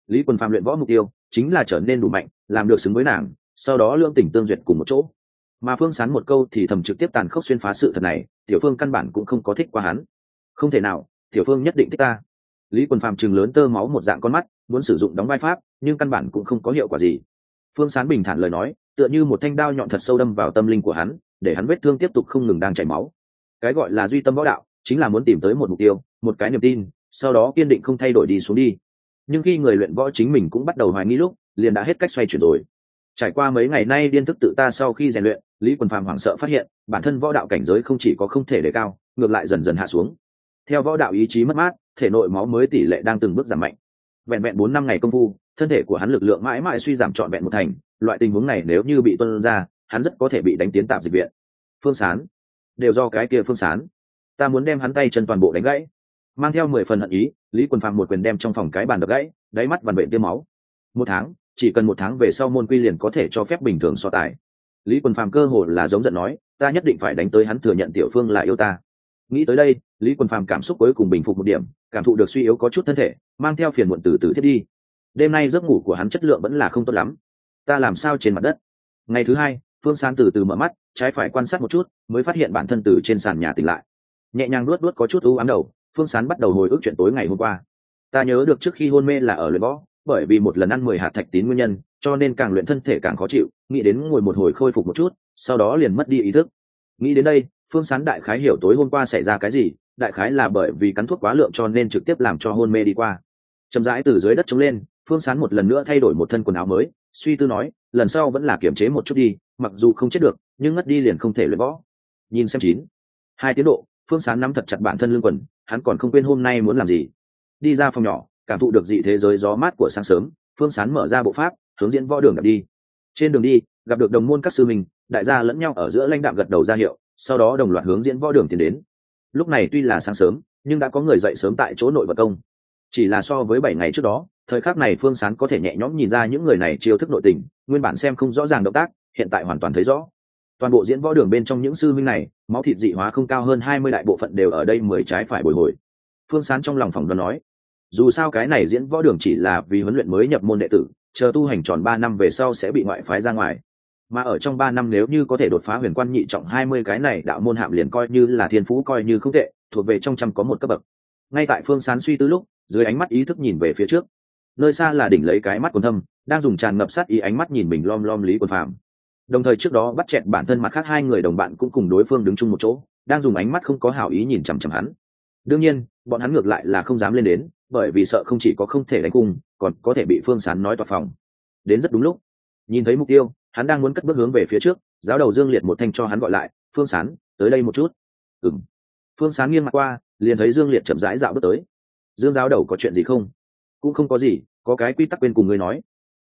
Lý quần phàm luyện võ mục tiêu, chính là trở nên đủ mạnh, làm được xứng với nàng sau đó lương tỉnh tương duyệt cùng một chỗ. Mà phương sán một câu thì thầm trực tiếp tàn khốc xuyên phá sự thật này, tiểu phương căn bản cũng không có thích qua hắn. Không thể nào, tiểu phương nhất định thích ta. Lý quần phàm chừng lớn tơ máu một dạng con mắt, muốn sử dụng đóng vai pháp, nhưng căn bản cũng không có hiệu quả gì. Phương sán bình thản lời nói, tựa như một thanh đao nhọn thật sâu đâm vào tâm linh của hắn, để hắn vết thương tiếp tục không ngừng đang chảy máu. Cái gọi là duy tâm võ đạo, chính là muốn tìm tới một mục tiêu, một cái niềm tin, sau đó kiên định không thay đổi đi xuống đi. Nhưng khi người luyện võ chính mình cũng bắt đầu hoài nghi lúc, liền đã hết cách xoay chuyển rồi trải qua mấy ngày nay điên thức tự ta sau khi rèn luyện, lý quần phàm hoảng sợ phát hiện, bản thân võ đạo cảnh giới không chỉ có không thể đề cao, ngược lại dần dần hạ xuống. Theo võ đạo ý chí mất mát, thể nội máu mới tỷ lệ đang từng bước giảm mạnh. Vẹn vẹn bốn năm ngày công phu, thân thể của hắn lực lượng mãi mãi suy giảm trọn vẹn một thành, loại tình huống này nếu như bị tuân ra, hắn rất có thể bị đánh tiến tạp dịch viện. Phương sán, đều do cái kia phương sán. Ta muốn đem hắn tay chân toàn bộ đánh gãy. Mang theo mười phần hận ý, lý quần phàm một quyền đem trong phòng cái bàn đập gãy, đáy mắt vằn bệnh tiêm máu. Một tháng chỉ cần một tháng về sau môn quy liền có thể cho phép bình thường so tài. Lý quần phàm cơ hồ là giống giận nói, ta nhất định phải đánh tới hắn thừa nhận tiểu phương là yêu ta. Nghĩ tới đây, lý quần phàm cảm xúc cuối cùng bình phục một điểm, cảm thụ được suy yếu có chút thân thể, mang theo phiền muộn từ từ thiết đi. Đêm nay giấc ngủ của hắn chất lượng vẫn là không tốt lắm. Ta làm sao trên mặt đất? Ngày thứ hai, phương Sán từ từ mở mắt, trái phải quan sát một chút, mới phát hiện bản thân từ trên sàn nhà tỉnh lại. Nhẹ nhàng luốt luốt có chút ưu ám đầu, phương sán bắt đầu hồi ức chuyện tối ngày hôm qua. Ta nhớ được trước khi hôn mê là ở luyện võ bởi vì một lần ăn mười hạt thạch tín nguyên nhân, cho nên càng luyện thân thể càng khó chịu, nghĩ đến ngồi một hồi khôi phục một chút, sau đó liền mất đi ý thức. Nghĩ đến đây, phương sán đại khái hiểu tối hôm qua xảy ra cái gì, đại khái là bởi vì cắn thuốc quá lượng cho nên trực tiếp làm cho hôn mê đi qua. Chậm rãi từ dưới đất trống lên, phương sán một lần nữa thay đổi một thân quần áo mới, suy tư nói, lần sau vẫn là kiểm chế một chút đi, mặc dù không chết được, nhưng ngất đi liền không thể luyện võ. Nhìn xem chín. Hai tiến độ, phương sán nắm thật chặt bản thân lưng quần, hắn còn không quên hôm nay muốn làm gì. Đi ra phòng nhỏ cảm thụ được dị thế giới gió mát của sáng sớm, phương sán mở ra bộ pháp, hướng diễn võ đường đặt đi. Trên đường đi, gặp được đồng môn các sư mình đại gia lẫn nhau ở giữa lãnh đạm gật đầu ra hiệu, sau đó đồng loạt hướng diễn võ đường tiến đến. Lúc này tuy là sáng sớm, nhưng đã có người dậy sớm tại chỗ nội vật công. Chỉ là so với bảy ngày trước đó, thời khắc này phương sán có thể nhẹ nhõm nhìn ra những người này chiêu thức nội tình, nguyên bản xem không rõ ràng động tác, hiện tại hoàn toàn thấy rõ. Toàn bộ diễn võ đường bên trong những sư minh này, máu thịt dị hóa không cao hơn hai mươi đại bộ phận đều ở đây mười trái phải bồi hồi. Phương sán trong lòng phòng đoán nói dù sao cái này diễn võ đường chỉ là vì huấn luyện mới nhập môn đệ tử, chờ tu hành tròn ba năm về sau sẽ bị ngoại phái ra ngoài. Mà ở trong ba năm nếu như có thể đột phá huyền quan nhị trọng hai mươi cái này, đạo môn hạm liền coi như là thiên phú coi như không tệ, thuộc về trong trăm có một cấp bậc. Ngay tại phương sán suy tư lúc, dưới ánh mắt ý thức nhìn về phía trước. Nơi xa là đỉnh lấy cái mắt quần thâm, đang dùng tràn ngập sát ý ánh mắt nhìn mình lom lom lý quần phàm. Đồng thời trước đó bắt chẹt bản thân mặt khác hai người đồng bạn cũng cùng đối phương đứng chung một chỗ, đang dùng ánh mắt không có hảo ý nhìn chằm chằm hắn. Đương nhiên bọn hắn ngược lại là không dám lên đến, bởi vì sợ không chỉ có không thể đánh cung, còn có thể bị phương sán nói toạc phòng. Đến rất đúng lúc. Nhìn thấy mục tiêu, hắn đang muốn cất bước hướng về phía trước, giáo đầu dương liệt một thanh cho hắn gọi lại, phương sán, tới đây một chút. Ừng phương sán nghiêng mặt qua, liền thấy dương liệt chậm rãi dạo bước tới. Dương giáo đầu có chuyện gì không? Cũng không có gì, có cái quy tắc quên cùng ngươi nói.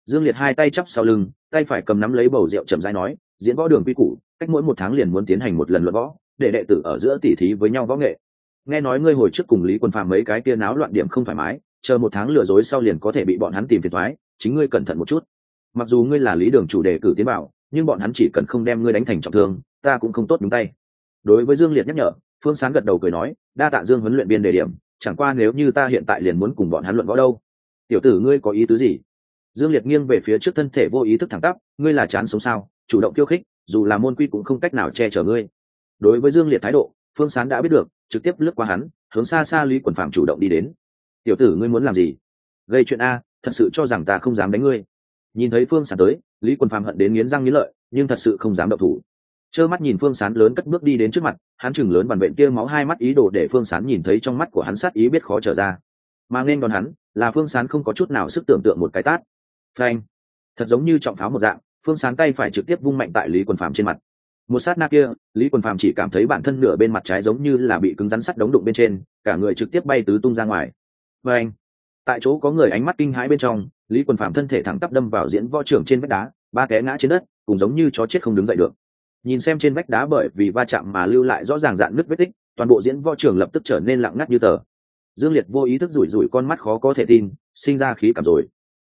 Dương liệt hai tay chắp sau lưng, tay phải cầm nắm lấy bầu rượu chậm rãi nói, diễn võ đường quy củ, cách mỗi một tháng liền muốn tiến hành một lần luận võ, để đệ tử ở giữa tỉ thí với nhau võ nghệ nghe nói ngươi hồi trước cùng lý quân phàm mấy cái kia náo loạn điểm không thoải mái, chờ một tháng lừa dối sau liền có thể bị bọn hắn tìm phiền thoái chính ngươi cẩn thận một chút. Mặc dù ngươi là lý đường chủ đề cử tiến bảo, nhưng bọn hắn chỉ cần không đem ngươi đánh thành trọng thương, ta cũng không tốt nhúng tay. Đối với dương liệt nhắc nhở, phương sán gật đầu cười nói, đa tạ dương huấn luyện viên đề điểm, chẳng qua nếu như ta hiện tại liền muốn cùng bọn hắn luận võ đâu. Tiểu tử ngươi có ý tứ gì? Dương liệt nghiêng về phía trước thân thể vô ý thức thẳng tắp, ngươi là chán sống sao, chủ động khiêu khích, dù là môn quy cũng không cách nào che chở ngươi. Đối với dương liệt thái độ, phương sán đã biết được trực tiếp lướt qua hắn, hướng xa xa lý quần phạm chủ động đi đến. Tiểu tử, ngươi muốn làm gì? Gây chuyện a, thật sự cho rằng ta không dám đánh ngươi. Nhìn thấy phương sán tới, lý quần phạm hận đến nghiến răng nghiến lợi, nhưng thật sự không dám động thủ. Trơ mắt nhìn phương sán lớn cất bước đi đến trước mặt, hắn chừng lớn bàn bệnh kia máu hai mắt ý đồ để phương sán nhìn thấy trong mắt của hắn sát ý biết khó trở ra. Mà nên đón hắn, là phương sán không có chút nào sức tưởng tượng một cái tát. Phanh! Thật giống như trọng pháo một dạng, phương sán tay phải trực tiếp vung mạnh tại lý quần phàm trên mặt một sát na kia, lý quần phàm chỉ cảm thấy bản thân nửa bên mặt trái giống như là bị cứng rắn sắt đống đụng bên trên, cả người trực tiếp bay tứ tung ra ngoài. Và anh, tại chỗ có người ánh mắt kinh hãi bên trong, lý quần phàm thân thể thẳng tắp đâm vào diễn võ trưởng trên vách đá, ba té ngã trên đất, cùng giống như chó chết không đứng dậy được. Nhìn xem trên vách đá bởi vì va chạm mà lưu lại rõ ràng dạn nứt vết tích, toàn bộ diễn võ trưởng lập tức trở nên lặng ngắt như tờ. Dương liệt vô ý thức rủi rủi con mắt khó có thể tin, sinh ra khí cảm rồi.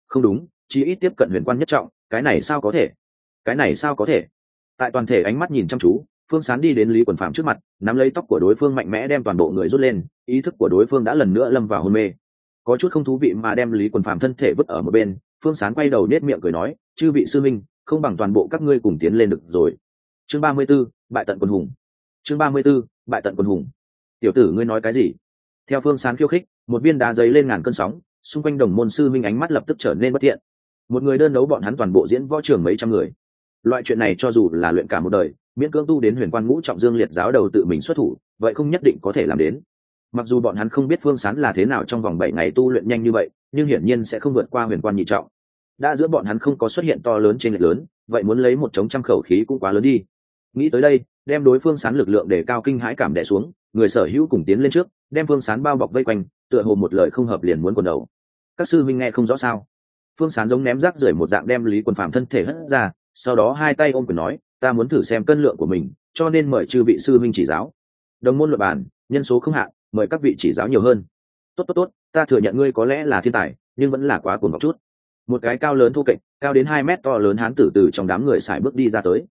Không đúng chỉ ít tiếp cận huyền quan nhất trọng, cái này sao có thể? Cái này sao có thể? Tại toàn thể ánh mắt nhìn chăm chú, phương sán đi đến lý quần phạm trước mặt, nắm lấy tóc của đối phương mạnh mẽ đem toàn bộ người rút lên, ý thức của đối phương đã lần nữa lâm vào hôn mê. Có chút không thú vị mà đem lý quần phạm thân thể vứt ở một bên, phương sán quay đầu nết miệng cười nói, chư vị sư minh không bằng toàn bộ các ngươi cùng tiến lên được rồi. Chương ba mươi b ố bại tận quân hùng. Chương ba mươi b ố bại tận quân hùng. Tiểu tử ngươi nói cái gì? Theo phương sán khiêu khích, một viên đá giấy lên ngàn cơn sóng, xung quanh đồng môn sư minh ánh mắt lập tức trở nên bất thiện. Một người đơn đấu bọn hắn toàn bộ diễn võ trường mấy trăm người loại chuyện này cho dù là luyện cả một đời, miễn cưỡng tu đến huyền quan ngũ trọng dương liệt giáo đầu tự mình xuất thủ, vậy không nhất định có thể làm đến. Mặc dù bọn hắn không biết phương sán là thế nào trong vòng bảy ngày tu luyện nhanh như vậy, nhưng hiển nhiên sẽ không vượt qua huyền quan nhị trọng. Đã giữa bọn hắn không có xuất hiện to lớn trên lệch lớn, vậy muốn lấy một chống trăm khẩu khí cũng quá lớn đi. Nghĩ tới đây, đem đối phương sán lực lượng để cao kinh hãi cảm đẻ xuống, người sở hữu cùng tiến lên trước, đem phương sán bao bọc vây quanh, tựa hồ một lời không hợp liền muốn quần đầu. Các sư minh nghe không rõ sao? Phương sán giống ném rác rưởi một dạng đem lý quần phạm thân thể hất ra sau đó hai tay ôm quyền nói, ta muốn thử xem cân lượng của mình, cho nên mời chư vị sư minh chỉ giáo. Đồng môn luật bản nhân số không hạn, mời các vị chỉ giáo nhiều hơn. Tốt tốt tốt, ta thừa nhận ngươi có lẽ là thiên tài, nhưng vẫn là quá cuồng ngọc chút. Một cái cao lớn thô kệch, cao đến hai mét to lớn hán tử từ trong đám người xài bước đi ra tới.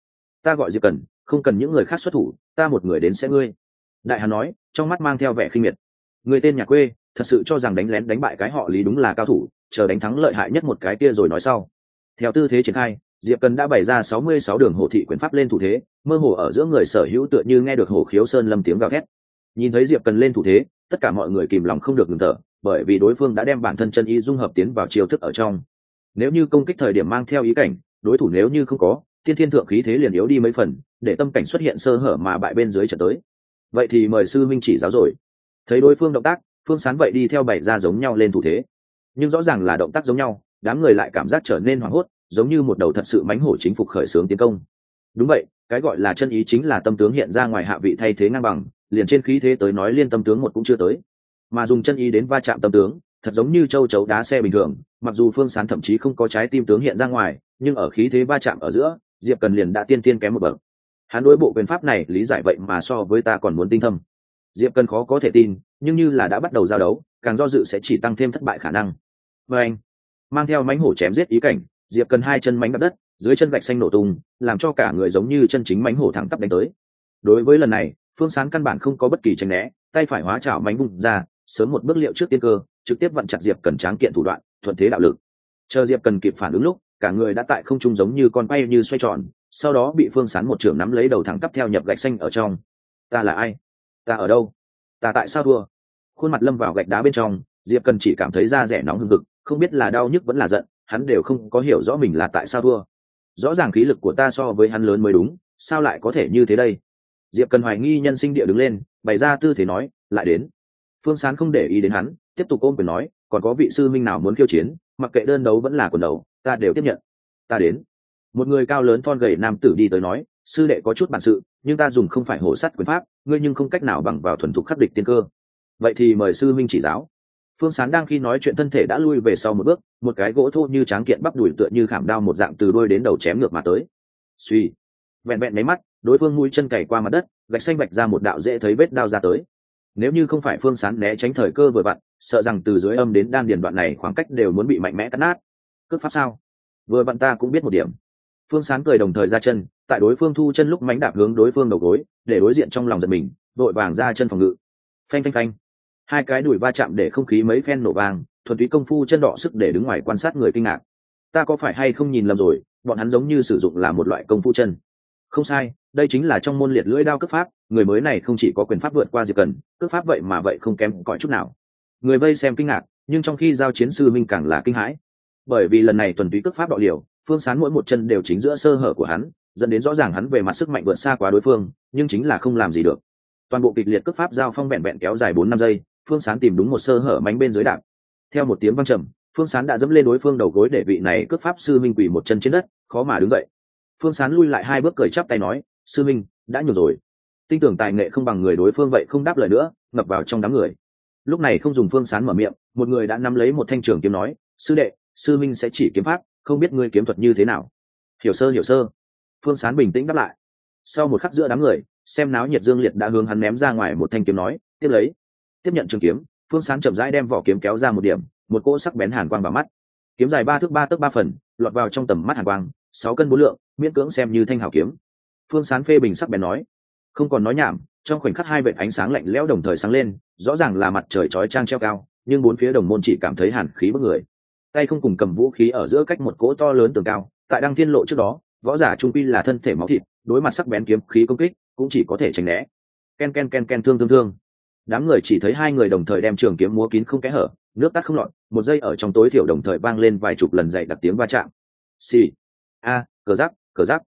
Ta gọi diệp cần, không cần những người khác xuất thủ, ta một người đến sẽ ngươi. Đại hán nói, trong mắt mang theo vẻ khinh miệt. Người tên nhà quê, thật sự cho rằng đánh lén đánh bại cái họ lý đúng là cao thủ, chờ đánh thắng lợi hại nhất một cái kia rồi nói sau. Theo tư thế triển khai diệp cần đã bày ra sáu mươi sáu đường hồ thị quyền pháp lên thủ thế, mơ hồ ở giữa người sở hữu tựa như nghe được hồ khiếu sơn lâm tiếng gào thét. Nhìn thấy diệp cần lên thủ thế, tất cả mọi người kìm lòng không được ngừng thở, bởi vì đối phương đã đem bản thân chân ý dung hợp tiến vào chiêu thức ở trong. Nếu như công kích thời điểm mang theo ý cảnh, đối thủ nếu như không có thiên thiên thượng khí thế liền yếu đi mấy phần, để tâm cảnh xuất hiện sơ hở mà bại bên dưới trận tới. Vậy thì mời sư minh chỉ giáo rồi. Thấy đối phương động tác, phương sán vậy đi theo bảy ra giống nhau lên thủ thế. Nhưng rõ ràng là động tác giống nhau, đám người lại cảm giác trở nên hoảng hốt giống như một đầu thật sự mánh hổ chính phục khởi xướng tiến công. Đúng vậy, cái gọi là chân ý chính là tâm tướng hiện ra ngoài hạ vị thay thế ngang bằng, liền trên khí thế tới nói liên tâm tướng một cũng chưa tới. Mà dùng chân ý đến va chạm tâm tướng, thật giống như châu chấu đá xe bình thường, mặc dù phương sán thậm chí không có trái tim tướng hiện ra ngoài, nhưng ở khí thế va chạm ở giữa, diệp cần liền đã tiên tiên kém một bậc. Hắn đối bộ quyền pháp này lý giải vậy mà so với ta còn muốn tinh thâm. Diệp cần khó có thể tin, nhưng như là đã bắt đầu giao đấu, càng do dự sẽ chỉ tăng thêm thất bại khả năng. Và anh, mang theo mánh hổ chém giết ý cảnh diệp cần hai chân mánh bắt đất, dưới chân gạch xanh nổ tung, làm cho cả người giống như chân chính mánh hổ thẳng tắp đánh tới. Đối với lần này, phương sán căn bản không có bất kỳ tranh né, tay phải hóa chảo mánh bung ra, sớm một bước liệu trước tiên cơ, trực tiếp vặn chặt diệp cần tráng kiện thủ đoạn, thuận thế đạo lực. Chờ diệp cần kịp phản ứng lúc, cả người đã tại không trung giống như con bay như xoay tròn, sau đó bị phương sán một trưởng nắm lấy đầu thẳng tắp theo nhập gạch xanh ở trong. Ta là ai? Ta ở đâu? Ta tại sao thua? Khuôn mặt lâm vào gạch đá bên trong, diệp cần chỉ cảm thấy da rẻ nóng hừng hực, không biết là đau nhức vẫn là giận hắn đều không có hiểu rõ mình là tại sao thua. Rõ ràng khí lực của ta so với hắn lớn mới đúng, sao lại có thể như thế đây? Diệp cần hoài nghi nhân sinh địa đứng lên, bày ra tư thế nói, lại đến. Phương sán không để ý đến hắn, tiếp tục ôm quyền nói, còn có vị sư minh nào muốn khiêu chiến, mặc kệ đơn đấu vẫn là quần đấu, ta đều tiếp nhận. Ta đến. Một người cao lớn thon gầy nam tử đi tới nói, sư đệ có chút bản sự, nhưng ta dùng không phải hổ sắt quyền pháp, ngươi nhưng không cách nào bằng vào thuần thục khắc địch tiên cơ. Vậy thì mời sư minh chỉ giáo phương sán đang khi nói chuyện thân thể đã lui về sau một bước, một cái gỗ thô như tráng kiện bắp đùi tựa như khảm đao một dạng từ đôi đến đầu chém ngược mà tới. Suy vẹn vẹn máy mắt, đối phương mũi chân cày qua mặt đất, gạch xanh bạch ra một đạo dễ thấy vết đao ra tới. Nếu như không phải phương sán né tránh thời cơ vừa vặn, sợ rằng từ dưới âm đến đan điền đoạn này khoảng cách đều muốn bị mạnh mẽ cắt nát. Cước pháp sao? Vừa vặn ta cũng biết một điểm. Phương sán cười đồng thời ra chân, tại đối phương thu chân lúc mánh đạp hướng đối phương đầu gối, để đối diện trong lòng giật mình, vội vàng ra chân phòng ngự. Phanh phanh phanh hai cái đùi va chạm để không khí mấy phen nổ vang. thuần túy công phu chân đỏ sức để đứng ngoài quan sát người kinh ngạc. Ta có phải hay không nhìn lầm rồi, bọn hắn giống như sử dụng là một loại công phu chân. Không sai, đây chính là trong môn liệt lưỡi đao cấp pháp, người mới này không chỉ có quyền pháp vượt qua diệp cần cấp pháp vậy mà vậy không kém cỏi chút nào. Người vây xem kinh ngạc, nhưng trong khi giao chiến sư minh càng là kinh hãi. Bởi vì lần này tuần túy cước pháp đọ liều, phương sán mỗi một chân đều chính giữa sơ hở của hắn, dẫn đến rõ ràng hắn về mặt sức mạnh vượt xa quá đối phương, nhưng chính là không làm gì được. Toàn bộ kịch liệt cước pháp giao phong vẹn vẹn kéo dài bốn năm giây phương sán tìm đúng một sơ hở mánh bên dưới đạp. Theo một tiếng văng trầm, phương sán đã dẫm lên đối phương đầu gối để vị này cướp pháp sư minh quỳ một chân trên đất, khó mà đứng dậy. Phương sán lui lại hai bước cười chắp tay nói, sư minh, đã nhiều rồi. Tin tưởng tài nghệ không bằng người đối phương vậy không đáp lời nữa, ngập vào trong đám người. Lúc này không dùng phương sán mở miệng, một người đã nắm lấy một thanh trường kiếm nói, sư đệ, sư minh sẽ chỉ kiếm pháp, không biết ngươi kiếm thuật như thế nào. Hiểu sơ hiểu sơ. Phương sán bình tĩnh đáp lại. Sau một khắc giữa đám người, xem náo nhiệt dương liệt đã hướng hắn ném ra ngoài một thanh kiếm nói, tiếp lấy tiếp nhận trường kiếm, phương sán chậm rãi đem vỏ kiếm kéo ra một điểm, một cỗ sắc bén hàn quang vào mắt. Kiếm dài ba thước ba tấc ba phần, lọt vào trong tầm mắt hàn quang, sáu cân bốn lượng, miễn cưỡng xem như thanh hảo kiếm. Phương sán phê bình sắc bén nói, không còn nói nhảm, trong khoảnh khắc hai vệt ánh sáng lạnh lẽo đồng thời sáng lên, rõ ràng là mặt trời chói trang treo cao, nhưng bốn phía đồng môn chỉ cảm thấy hàn khí bức người. Tay không cùng cầm vũ khí ở giữa cách một cỗ to lớn tường cao, tại đăng thiên lộ trước đó, võ giả trung pi là thân thể máu thịt, đối mặt sắc bén kiếm khí công kích, cũng chỉ có thể tránh né. Ken ken ken ken thương thương thương đám người chỉ thấy hai người đồng thời đem trường kiếm múa kín không kẽ hở, nước tắt không lọt, một giây ở trong tối thiểu đồng thời vang lên vài chục lần dậy đặt tiếng va chạm. Xì. A, cờ giáp cờ giáp.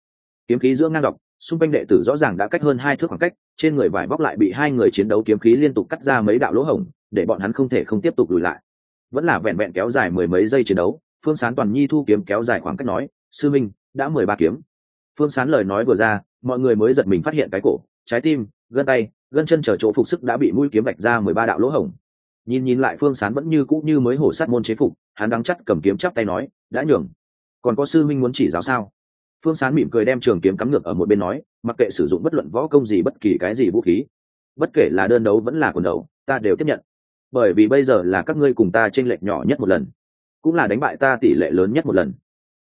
Kiếm khí giữa ngang đọc xung quanh đệ tử rõ ràng đã cách hơn hai thước khoảng cách, trên người vải bóc lại bị hai người chiến đấu kiếm khí liên tục cắt ra mấy đạo lỗ hổng, để bọn hắn không thể không tiếp tục lùi lại. Vẫn là vẹn vẹn kéo dài mười mấy giây chiến đấu, phương sán toàn nhi thu kiếm kéo dài khoảng cách nói, sư minh, đã mười ba kiếm. Phương sán lời nói vừa ra, mọi người mới giật mình phát hiện cái cổ, trái tim, gân tay gân chân chở chỗ phục sức đã bị mũi kiếm bạch ra mười ba đạo lỗ hổng. Nhìn nhìn lại phương sán vẫn như cũ như mới hổ sát môn chế phục, hắn đắng chắt cầm kiếm chắp tay nói, đã nhường. Còn có sư minh muốn chỉ giáo sao? Phương sán mỉm cười đem trường kiếm cắm ngược ở một bên nói, mặc kệ sử dụng bất luận võ công gì bất kỳ cái gì vũ khí, bất kể là đơn đấu vẫn là quần đấu ta đều tiếp nhận. Bởi vì bây giờ là các ngươi cùng ta t r ê n lệch nhỏ nhất một lần, cũng là đánh bại ta tỷ lệ lớn nhất một lần.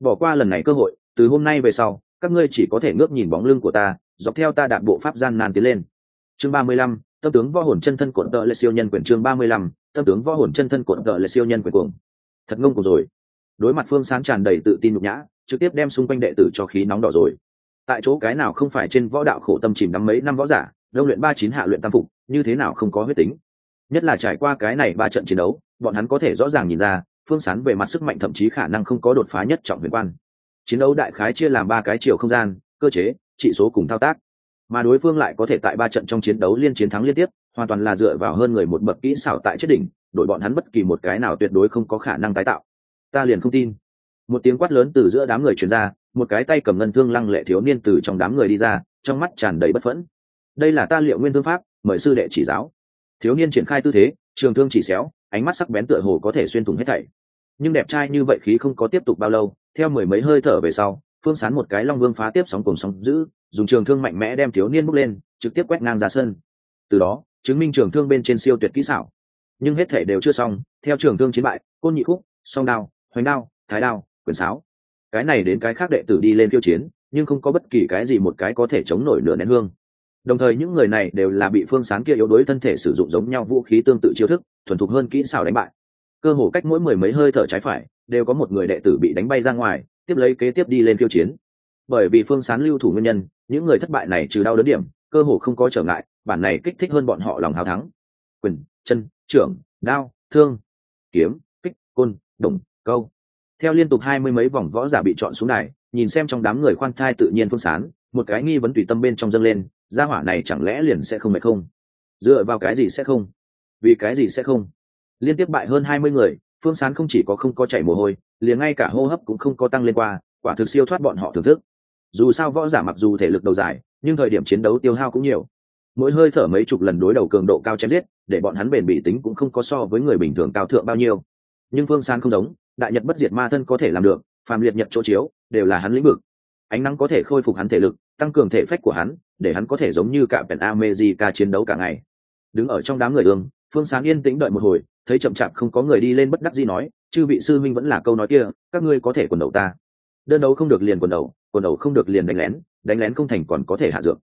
Bỏ qua lần này cơ hội, từ hôm nay về sau, các ngươi chỉ có thể ngước nhìn bóng lưng của ta, dọc theo ta đạp bộ pháp gian nan tiến lên chương ba mươi lăm, tâm tướng võ hồn chân thân cuộn tợ lệ siêu nhân quyền chương ba mươi lăm, tâm tướng võ hồn chân thân cuộn tợ lệ siêu nhân quyền cuồng. Thật ngông cuồng rồi. Đối mặt phương sáng tràn đầy tự tin nhục nhã, trực tiếp đem xung quanh đệ tử cho khí nóng đỏ rồi. Tại chỗ cái nào không phải trên võ đạo khổ tâm chìm đắm mấy năm võ giả đông luyện ba chín hạ luyện tam phục, như thế nào không có huyết tính. Nhất là trải qua cái này ba trận chiến đấu, bọn hắn có thể rõ ràng nhìn ra, phương sán về mặt sức mạnh thậm chí khả năng không có đột phá nhất trọng huyền quan. Chiến đấu đại khái chia làm ba cái chiều không gian, cơ chế, trị số cùng thao tác mà đối phương lại có thể tại ba trận trong chiến đấu liên chiến thắng liên tiếp, hoàn toàn là dựa vào hơn người một bậc kỹ xảo tại chết đỉnh, đội bọn hắn bất kỳ một cái nào tuyệt đối không có khả năng tái tạo. Ta liền không tin. Một tiếng quát lớn từ giữa đám người truyền ra, một cái tay cầm ngân thương lăng lệ thiếu niên từ trong đám người đi ra, trong mắt tràn đầy bất phẫn. Đây là ta liệu nguyên thương pháp, mời sư đệ chỉ giáo. Thiếu niên triển khai tư thế, trường thương chỉ xéo, ánh mắt sắc bén tựa hồ có thể xuyên thủng hết thảy. Nhưng đẹp trai như vậy khí không có tiếp tục bao lâu, theo mười mấy hơi thở về sau phương sán một cái long vương phá tiếp sóng cùng sóng giữ, dùng trường thương mạnh mẽ đem thiếu niên bốc lên, trực tiếp quét ngang ra sân. Từ đó, chứng minh trường thương bên trên siêu tuyệt kỹ xảo. Nhưng hết thể đều chưa xong, theo trường thương chiến bại, côn nhị khúc, song đao, hoành đao, thái đao, quyền sáo. Cái này đến cái khác đệ tử đi lên khiêu chiến, nhưng không có bất kỳ cái gì một cái có thể chống nổi nửa nén hương. Đồng thời những người này đều là bị phương sán kia yếu đuối thân thể sử dụng giống nhau vũ khí tương tự chiêu thức, thuần thục hơn kỹ xảo đánh bại. Cơ hồ cách mỗi mười mấy hơi thở trái phải, đều có một người đệ tử bị đánh bay ra ngoài tiếp lấy kế tiếp đi lên khiêu chiến. Bởi vì phương sán lưu thủ nguyên nhân, những người thất bại này trừ đau đớn điểm, cơ hồ không có trở ngại, bản này kích thích hơn bọn họ lòng hào thắng. Quyền, chân, trưởng, đao, thương, kiếm, kích, côn, đồng, câu. Theo liên tục hai mươi mấy vòng võ giả bị chọn xuống đài, nhìn xem trong đám người khoan thai tự nhiên phương sán, một cái nghi vấn tùy tâm bên trong dâng lên, gia hỏa này chẳng lẽ liền sẽ không mệt không? Dựa vào cái gì sẽ không? Vì cái gì sẽ không? Liên tiếp bại hơn hai mươi người phương sán không chỉ có không có chảy mồ hôi, liền ngay cả hô hấp cũng không có tăng lên qua, quả thực siêu thoát bọn họ thưởng thức. Dù sao võ giả mặc dù thể lực đầu dài, nhưng thời điểm chiến đấu tiêu hao cũng nhiều. Mỗi hơi thở mấy chục lần đối đầu cường độ cao chém giết, để bọn hắn bền bỉ tính cũng không có so với người bình thường cao thượng bao nhiêu. Nhưng phương sán không giống, đại nhật bất diệt ma thân có thể làm được, phàm liệt nhật chỗ chiếu, đều là hắn lĩnh vực. Ánh nắng có thể khôi phục hắn thể lực, tăng cường thể phách của hắn, để hắn có thể giống như cả pèn amejica chiến đấu cả ngày. Đứng ở trong đám người ương, phương Sán yên tĩnh đợi một hồi thấy chậm chạp không có người đi lên bất đắc gì nói, chư vị sư minh vẫn là câu nói kia, các ngươi có thể quần đầu ta. Đơn đấu không được liền quần đầu quần đầu không được liền đánh lén đánh lén không thành còn có thể hạ dược.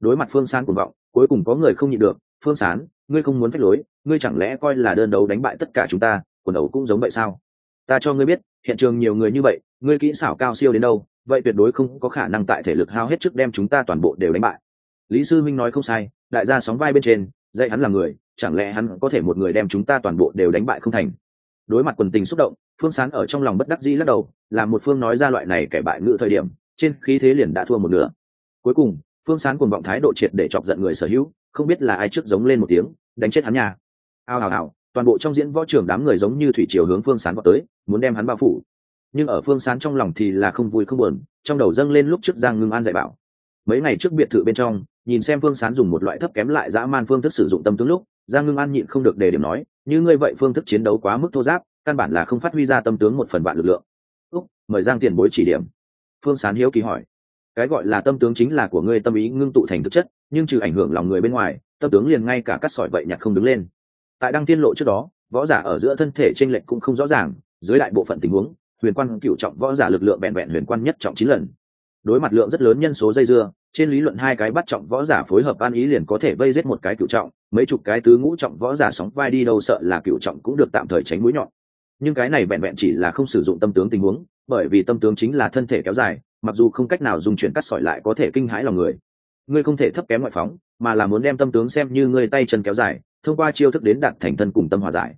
Đối mặt phương sán cuồng vọng, cuối cùng có người không nhịn được, phương sán, ngươi không muốn phách lối, ngươi chẳng lẽ coi là đơn đấu đánh bại tất cả chúng ta, quần đầu cũng giống vậy sao? Ta cho ngươi biết, hiện trường nhiều người như vậy, ngươi kỹ xảo cao siêu đến đâu, vậy tuyệt đối không có khả năng tại thể lực hao hết trước đem chúng ta toàn bộ đều đánh bại. Lý sư minh nói không sai, đại gia sóng vai bên trên, dạy hắn là người chẳng lẽ hắn có thể một người đem chúng ta toàn bộ đều đánh bại không thành? Đối mặt quần tình xúc động, phương sán ở trong lòng bất đắc dĩ lắc đầu, là một phương nói ra loại này kẻ bại ngự thời điểm, trên khí thế liền đã thua một nửa. Cuối cùng, phương sán cùng vọng thái độ triệt để chọc giận người sở hữu, không biết là ai trước giống lên một tiếng, đánh chết hắn nhà ao hào hào, toàn bộ trong diễn võ trường đám người giống như thủy chiều hướng phương sán vào tới, muốn đem hắn bao phủ. Nhưng ở phương sán trong lòng thì là không vui không buồn, trong đầu dâng lên lúc trước giang ngưng an dạy bảo. Mấy ngày trước biệt thự bên trong, nhìn xem phương sán dùng một loại thấp kém lại dã man phương thức sử dụng tâm tướng lúc giang ngưng an nhịn không được đề điểm nói, như ngươi vậy phương thức chiến đấu quá mức thô giáp, căn bản là không phát huy ra tâm tướng một phần vạn lực lượng. Úc, mời giang tiền bối chỉ điểm. Phương sán hiếu kỳ hỏi. Cái gọi là tâm tướng chính là của ngươi tâm ý ngưng tụ thành thực chất, nhưng trừ ảnh hưởng lòng người bên ngoài, tâm tướng liền ngay cả cắt sỏi vậy nhặt không đứng lên. Tại đăng tiên lộ trước đó, võ giả ở giữa thân thể t r ê n lệch cũng không rõ ràng, dưới đại bộ phận tình huống, huyền quan cựu trọng võ giả lực lượng vẹn vẹn huyền quan nhất trọng chín lần. Đối mặt lượng rất lớn nhân số dây dưa trên lý luận hai cái bắt trọng võ giả phối hợp an ý liền có thể vây giết một cái cựu trọng, mấy chục cái tứ ngũ trọng võ giả sóng vai đi đâu sợ là cựu trọng cũng được tạm thời tránh mũi nhọn. Nhưng cái này vẹn vẹn chỉ là không sử dụng tâm tướng tình huống, bởi vì tâm tướng chính là thân thể kéo dài, mặc dù không cách nào dùng chuyển cắt sỏi lại có thể kinh hãi lòng người. Ngươi không thể thấp kém ngoại phóng, mà là muốn đem tâm tướng xem như ngươi tay chân kéo dài, thông qua chiêu thức đến đạt thành thân cùng tâm hòa giải.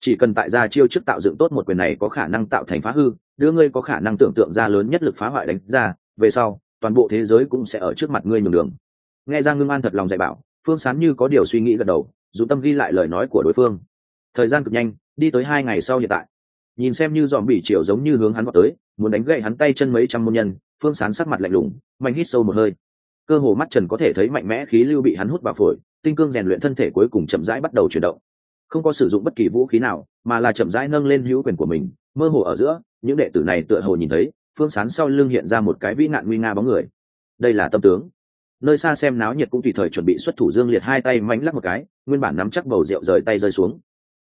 Chỉ cần tại gia chiêu trước tạo dựng tốt một quyền này có khả năng tạo thành phá hư, đưa ngươi có khả năng tưởng tượng ra lớn nhất lực phá hoại đánh ra, về sau toàn bộ thế giới cũng sẽ ở trước mặt ngươi nhường đường. Nghe ra ngưng an thật lòng dạy bảo, phương sán như có điều suy nghĩ gật đầu, dù tâm ghi lại lời nói của đối phương. Thời gian cực nhanh, đi tới hai ngày sau hiện tại. Nhìn xem như dòm bị chiều giống như hướng hắn vào tới, muốn đánh gậy hắn tay chân mấy trăm môn nhân, phương sán sắc mặt lạnh lùng, mạnh hít sâu một hơi. Cơ hồ mắt trần có thể thấy mạnh mẽ khí lưu bị hắn hút vào phổi, tinh cương rèn luyện thân thể cuối cùng chậm rãi bắt đầu chuyển động. Không có sử dụng bất kỳ vũ khí nào, mà là chậm rãi nâng lên hữu quyền của mình, mơ hồ ở giữa, những đệ tử này tựa hồ nhìn thấy phương sán sau lưng hiện ra một cái vĩ nạn nguy nga bóng người. Đây là tâm tướng. Nơi xa xem náo nhiệt cũng tùy thời chuẩn bị xuất thủ dương liệt hai tay mánh lắc một cái, nguyên bản nắm chắc bầu rượu rời tay rơi xuống.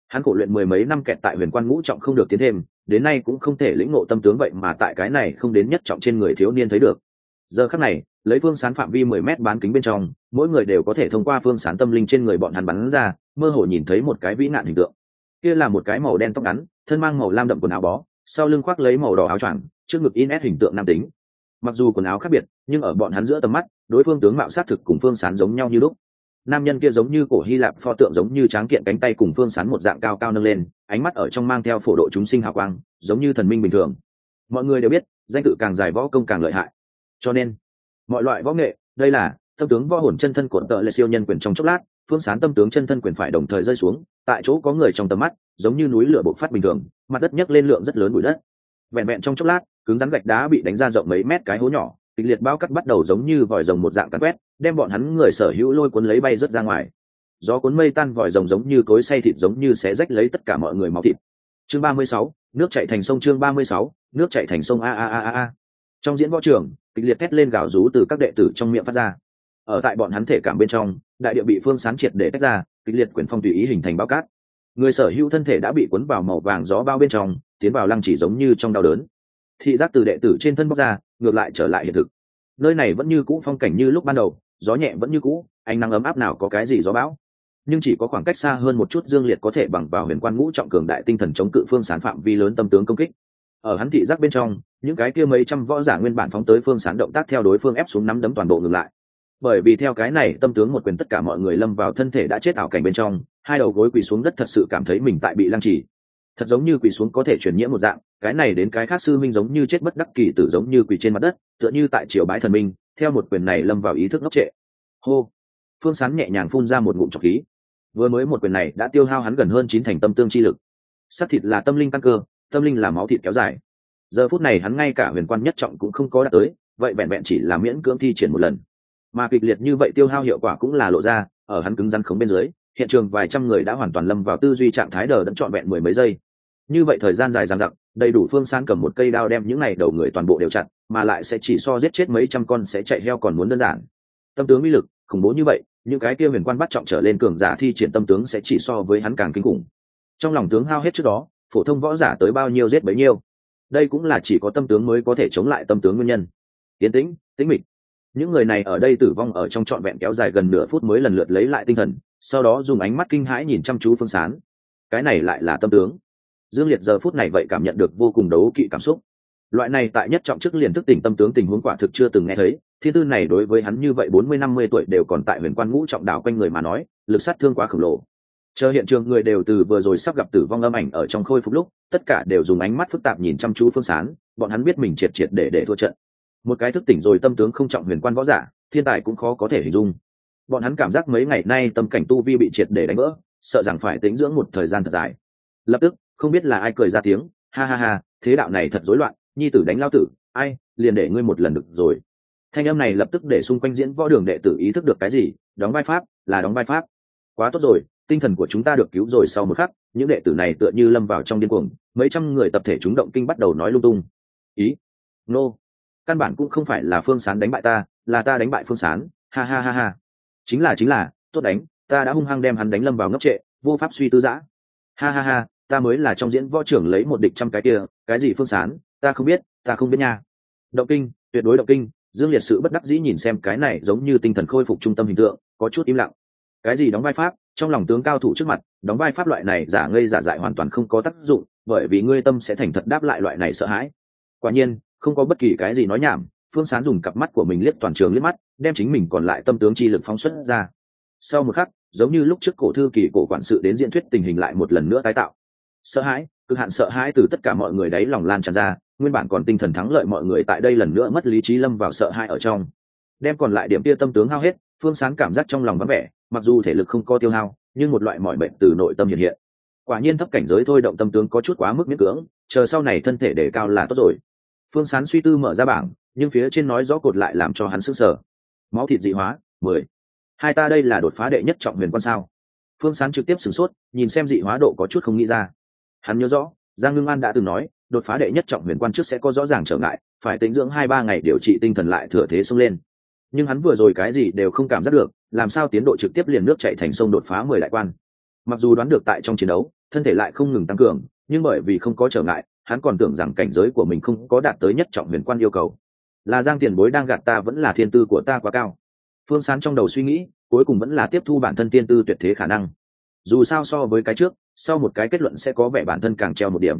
Hắn khổ luyện mười mấy năm kẹt tại huyền quan ngũ trọng không được tiến thêm, đến nay cũng không thể lĩnh ngộ tâm tướng vậy mà tại cái này không đến nhất trọng trên người thiếu niên thấy được. Giờ khắc này, lấy phương sán phạm vi mười mét bán kính bên trong, mỗi người đều có thể thông qua phương sán tâm linh trên người bọn hắn bắn ra, mơ hồ nhìn thấy một cái vĩ nạn hình tượng. Kia là một cái màu đen tóc ngắn, thân mang màu lam đậm quần áo bó, sau lưng khoác lấy màu đỏ áo choàng trước ngực in ép hình tượng nam tính. Mặc dù quần áo khác biệt, nhưng ở bọn hắn giữa tầm mắt, đối phương tướng mạo sát thực cùng phương sán giống nhau như lúc. Nam nhân kia giống như cổ hy lạp pho tượng giống như tráng kiện cánh tay cùng phương sán một dạng cao cao nâng lên, ánh mắt ở trong mang theo phổ độ chúng sinh hào quang, giống như thần minh bình thường. Mọi người đều biết, danh tự càng dài võ công càng lợi hại. Cho nên, mọi loại võ nghệ, đây là tâm tướng võ hồn chân thân của tợ lệ siêu nhân quyền trong chốc lát, phương sán tâm tướng chân thân quyền phải đồng thời rơi xuống, tại chỗ có người trong tầm mắt, giống như núi lửa bộc phát bình thường, mặt đất nhấc lên lượng rất lớn bụi đất. Vẹn vẹn trong chốc lát cứng rắn gạch đá bị đánh ra rộng mấy mét cái hố nhỏ, kịch liệt bao cắt bắt đầu giống như vòi rồng một dạng cắn quét, đem bọn hắn người sở hữu lôi cuốn lấy bay rớt ra ngoài. Gió cuốn mây tan, vòi rồng giống như cối say thịt giống như sẽ rách lấy tất cả mọi người máu thịt. Chương ba mươi sáu, nước chạy thành sông chương ba mươi sáu, nước chạy thành sông a a a a a. Trong diễn võ trường, kịch liệt thét lên gào rú từ các đệ tử trong miệng phát ra. Ở tại bọn hắn thể cảm bên trong, đại địa bị phương sán triệt để tách ra, kịch liệt quyển phong tùy ý hình thành bao cát. Người sở hữu thân thể đã bị cuốn vào màu vàng gió bao bên trong, tiến vào lăng chỉ giống như trong đau đớn thị giác từ đệ tử trên thân bóc ra, ngược lại trở lại hiện thực. Nơi này vẫn như cũ phong cảnh như lúc ban đầu, gió nhẹ vẫn như cũ, ánh nắng ấm áp nào có cái gì gió bão. Nhưng chỉ có khoảng cách xa hơn một chút dương liệt có thể bằng vào huyền quan ngũ trọng cường đại tinh thần chống cự phương sán phạm vi lớn tâm tướng công kích. Ở hắn thị giác bên trong, những cái kia mấy trăm võ giả nguyên bản phóng tới phương sán động tác theo đối phương ép xuống nắm đấm toàn bộ ngừng lại. Bởi vì theo cái này, tâm tướng một quyền tất cả mọi người lâm vào thân thể đã chết ảo cảnh bên trong, hai đầu gối quỳ xuống đất thật sự cảm thấy mình tại bị lăng trì thật giống như quỳ xuống có thể chuyển nhiễm một dạng, cái này đến cái khác sư minh giống như chết bất đắc kỳ tử giống như quỳ trên mặt đất, tựa như tại triều bái thần minh, theo một quyền này lâm vào ý thức ngốc trệ. Hô! Phương sán nhẹ nhàng phun ra một ngụm trọc khí. Vừa mới một quyền này đã tiêu hao hắn gần hơn chín thành tâm tương chi lực. Sắc thịt là tâm linh tăng cơ, tâm linh là máu thịt kéo dài. Giờ phút này hắn ngay cả huyền quan nhất trọng cũng không có đạt tới, vậy vẹn vẹn chỉ là miễn cưỡng thi triển một lần. Mà kịch liệt như vậy tiêu hao hiệu quả cũng là lộ ra, ở hắn cứng rắn khống bên dưới, hiện trường vài trăm người đã hoàn toàn lâm vào tư duy trạng thái đờ đẫn trọn vẹn mười mấy giây như vậy thời gian dài dằng dặc, đầy đủ phương san cầm một cây đao đem những này đầu người toàn bộ đều chặt, mà lại sẽ chỉ so giết chết mấy trăm con sẽ chạy heo còn muốn đơn giản. Tâm tướng uy lực, khủng bố như vậy, những cái kia huyền quan bắt trọng trở lên cường giả thi triển tâm tướng sẽ chỉ so với hắn càng kinh khủng. Trong lòng tướng hao hết trước đó, phổ thông võ giả tới bao nhiêu giết bấy nhiêu. Đây cũng là chỉ có tâm tướng mới có thể chống lại tâm tướng nguyên nhân. Tiến tĩnh tĩnh mịch. Những người này ở đây tử vong ở trong trọn vẹn kéo dài gần nửa phút mới lần lượt lấy lại tinh thần, sau đó dùng ánh mắt kinh hãi nhìn chăm chú phương sán. Cái này lại là tâm tướng dương liệt giờ phút này vậy cảm nhận được vô cùng đấu kỵ cảm xúc. Loại này tại nhất trọng chức liền thức tỉnh tâm tướng tình huống quả thực chưa từng nghe thấy, thiên tư này đối với hắn như vậy bốn mươi năm mươi tuổi đều còn tại huyền quan ngũ trọng đảo quanh người mà nói, lực sát thương quá khổng lồ. Chờ hiện trường người đều từ vừa rồi sắp gặp tử vong âm ảnh ở trong khôi phục lúc, tất cả đều dùng ánh mắt phức tạp nhìn chăm chú phương sán, bọn hắn biết mình triệt triệt để để thua trận. Một cái thức tỉnh rồi tâm tướng không trọng huyền quan võ giả, thiên tài cũng khó có thể hình dung. Bọn hắn cảm giác mấy ngày nay tâm cảnh tu vi bị triệt để đánh vỡ, sợ rằng phải tính dưỡng một thời gian thật dài. Lập tức không biết là ai cười ra tiếng, ha ha ha, thế đạo này thật rối loạn, nhi tử đánh lao tử, ai, liền để ngươi một lần được rồi. Thanh âm này lập tức để xung quanh diễn võ đường đệ tử ý thức được cái gì, đóng vai pháp, là đóng vai pháp. Quá tốt rồi, tinh thần của chúng ta được cứu rồi sau một khắc, những đệ tử này tựa như lâm vào trong điên cuồng, mấy trăm người tập thể chúng động kinh bắt đầu nói lung tung. Ý, nô、no. căn bản cũng không phải là phương sán đánh bại ta, là ta đánh bại phương sán, ha ha ha ha. Chính là chính là, tốt đánh, ta đã hung hăng đem hắn đánh lâm vào ngốc trệ, vô pháp suy tư giã. Ha ha ha ta mới là trong diễn võ trưởng lấy một địch trăm cái kia, cái gì phương sán, ta không biết, ta không biết nha. Động kinh, tuyệt đối động kinh, dương liệt sự bất đắc dĩ nhìn xem cái này giống như tinh thần khôi phục trung tâm hình tượng, có chút im lặng. Cái gì đóng vai pháp, trong lòng tướng cao thủ trước mặt, đóng vai pháp loại này giả ngây giả dại hoàn toàn không có tác dụng, bởi vì ngươi tâm sẽ thành thật đáp lại loại này sợ hãi. Quả nhiên, không có bất kỳ cái gì nói nhảm, phương sán dùng cặp mắt của mình liếc toàn trường liếc mắt, đem chính mình còn lại tâm tướng chi lực phóng xuất ra. Sau một khắc, giống như lúc trước cổ thư kỳ cổ quản sự đến diễn thuyết tình hình lại một lần nữa tái tạo sợ hãi, cực hạn sợ hãi từ tất cả mọi người đấy lòng lan tràn ra, nguyên bản còn tinh thần thắng lợi mọi người tại đây lần nữa mất lý trí lâm vào sợ hãi ở trong. Đem còn lại điểm tia tâm tướng hao hết, phương sáng cảm giác trong lòng vắng vẻ, mặc dù thể lực không có tiêu hao, nhưng một loại mọi bệnh từ nội tâm hiện hiện. Quả nhiên thấp cảnh giới thôi động tâm tướng có chút quá mức miễn cưỡng, chờ sau này thân thể để cao là tốt rồi. Phương sán suy tư mở ra bảng, nhưng phía trên nói rõ cột lại làm cho hắn sức sở máu thịt dị hóa, mười. Hai ta đây là đột phá đệ nhất trọng huyền quan sao? Phương sán trực tiếp sửng sốt, nhìn xem dị hóa độ có chút không nghĩ ra hắn nhớ rõ, giang ngưng an đã từng nói, đột phá đệ nhất trọng huyền quan trước sẽ có rõ ràng trở ngại, phải tính dưỡng hai ba ngày điều trị tinh thần lại thừa thế xông lên. Nhưng hắn vừa rồi cái gì đều không cảm giác được, làm sao tiến độ trực tiếp liền nước chạy thành sông đột phá mười đại quan. Mặc dù đoán được tại trong chiến đấu, thân thể lại không ngừng tăng cường, nhưng bởi vì không có trở ngại, hắn còn tưởng rằng cảnh giới của mình không có đạt tới nhất trọng huyền quan yêu cầu. Là giang tiền bối đang gạt ta vẫn là thiên tư của ta quá cao. Phương sán trong đầu suy nghĩ, cuối cùng vẫn là tiếp thu bản thân tiên tư tuyệt thế khả năng. Dù sao so với cái trước sau một cái kết luận sẽ có vẻ bản thân càng treo một điểm.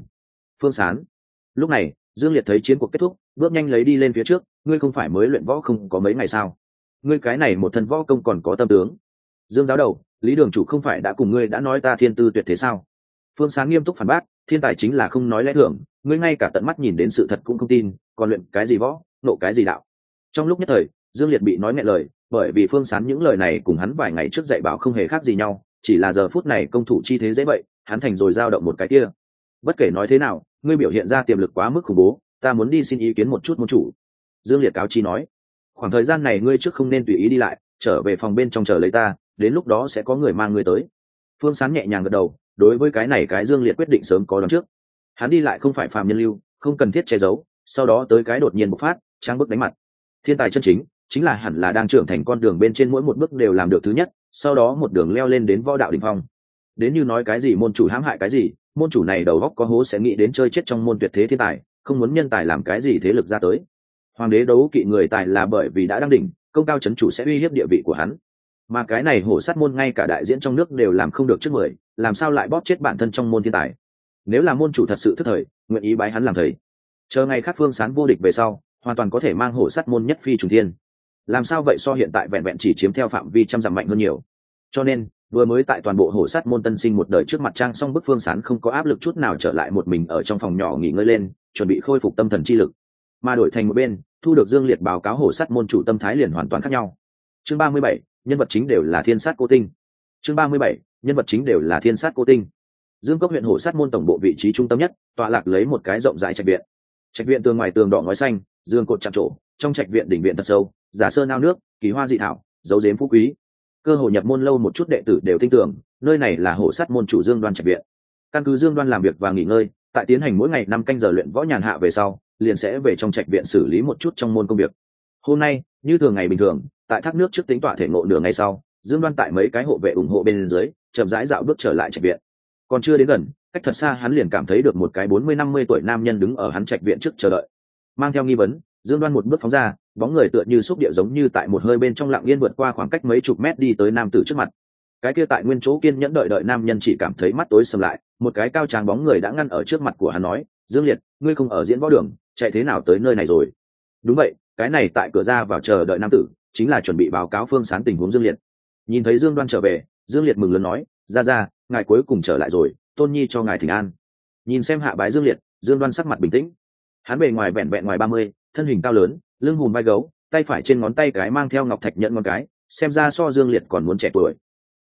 Phương sán. Lúc này, dương liệt thấy chiến cuộc kết thúc, bước nhanh lấy đi lên phía trước, ngươi không phải mới luyện võ không có mấy ngày sao? Ngươi cái này một thân võ công còn có tâm tướng. Dương giáo đầu, lý đường chủ không phải đã cùng ngươi đã nói ta thiên tư tuyệt thế sao? Phương sáng nghiêm túc phản bác, thiên tài chính là không nói lẽ thường, ngươi ngay cả tận mắt nhìn đến sự thật cũng không tin, còn luyện cái gì võ, nộ cái gì đạo? Trong lúc nhất thời, dương liệt bị nói nghẹn lời, bởi vì phương sán những lời này cùng hắn vài ngày trước dạy bảo không hề khác gì nhau chỉ là giờ phút này công thủ chi thế dễ vậy, hắn thành rồi dao động một cái kia. Bất kể nói thế nào, ngươi biểu hiện ra tiềm lực quá mức khủng bố, ta muốn đi xin ý kiến một chút môn chủ. Dương liệt cáo chi nói. Khoảng thời gian này ngươi trước không nên tùy ý đi lại, trở về phòng bên trong chờ lấy ta, đến lúc đó sẽ có người mang ngươi tới. Phương sán nhẹ nhàng gật đầu, đối với cái này cái dương liệt quyết định sớm có đón trước. Hắn đi lại không phải phàm nhân lưu, không cần thiết che giấu, sau đó tới cái đột nhiên bộc phát trang bức đánh mặt. Thiên tài chân chính chính là hẳn là đang trưởng thành con đường bên trên mỗi một bước đều làm được thứ nhất, sau đó một đường leo lên đến võ đạo đình phong. Đến như nói cái gì môn chủ hãm hại cái gì, môn chủ này đầu góc có hố sẽ nghĩ đến chơi chết trong môn tuyệt thế thiên tài, không muốn nhân tài làm cái gì thế lực ra tới. Hoàng đế đấu kỵ người tài là bởi vì đã đăng đỉnh, công cao c h ấ n chủ sẽ uy hiếp địa vị của hắn. Mà cái này hổ sát môn ngay cả đại diễn trong nước đều làm không được trước mười, làm sao lại bóp chết bản thân trong môn thiên tài? Nếu là môn chủ thật sự thức thời, nguyện ý bái hắn làm thầy. Chờ ngày khác phương sán vô địch về sau, hoàn toàn có thể mang hổ sát môn nhất phi trùng thiên làm sao vậy so hiện tại vẹn vẹn chỉ chiếm theo phạm vi trăm dặm mạnh hơn nhiều? Cho nên, vừa mới tại toàn bộ hổ sát môn tân sinh một đời trước mặt trang song bức phương sán không có áp lực chút nào trở lại một mình ở trong phòng nhỏ nghỉ ngơi lên, chuẩn bị khôi phục tâm thần chi lực. Mà đổi thành một bên, thu được dương liệt báo cáo hổ sát môn chủ tâm thái liền hoàn toàn khác nhau. Chương ba mươi bảy, nhân vật chính đều là thiên sát cô tinh. Chương ba mươi bảy, nhân vật chính đều là thiên sát cô tinh. Dương cốc huyện hổ sát môn tổng bộ vị trí trung tâm nhất, tọa lạc lấy một cái rộng rãi trạch viện. Trạch viện tường ngoài tường đỏ ngói xanh, dương cột chạm trổ, trong trạch viện đỉnh viện thật sâu giả sơn ao nước, kỳ hoa dị thảo, dấu dếm phú quý. Cơ hội nhập môn lâu một chút đệ tử đều tin tưởng, nơi này là hổ sắt môn chủ dương đoan trạch viện. Căn cứ dương đoan làm việc và nghỉ ngơi, tại tiến hành mỗi ngày năm canh giờ luyện võ nhàn hạ về sau, liền sẽ về trong trạch viện xử lý một chút trong môn công việc. Hôm nay, như thường ngày bình thường, tại thác nước trước tính tọa thể ngộ nửa ngày sau, dương đoan tại mấy cái hộ vệ ủng hộ bên dưới, chậm rãi dạo bước trở lại trạch viện. Còn chưa đến gần, cách thật xa hắn liền cảm thấy được một cái bốn mươi năm mươi tuổi nam nhân đứng ở hắn trạch viện trước chờ đợi, mang theo nghi vấn dương đoan một bước phóng ra, bóng người tựa như xúc điệu giống như tại một hơi bên trong lặng yên vượt qua khoảng cách mấy chục mét đi tới nam tử trước mặt. Cái kia tại nguyên chỗ kiên nhẫn đợi đợi nam nhân chỉ cảm thấy mắt tối sầm lại, một cái cao tráng bóng người đã ngăn ở trước mặt của hắn nói, dương liệt, ngươi không ở diễn võ đường, chạy thế nào tới nơi này rồi? Đúng vậy, cái này tại cửa ra vào chờ đợi nam tử, chính là chuẩn bị báo cáo phương sáng tình huống dương liệt. Nhìn thấy dương đoan trở về, dương liệt mừng lớn nói, ra ra, ngài cuối cùng trở lại rồi, tôn nhi cho ngài thỉnh an. Nhìn xem hạ bái dương liệt, dương đoan sắc mặt bình tĩnh. Hắn bề ngoài vẹn vẹn ngoài ba mươi thân hình cao lớn, lưng hùm vai gấu, tay phải trên ngón tay cái mang theo ngọc thạch nhận ngón cái, xem ra so dương liệt còn muốn trẻ tuổi.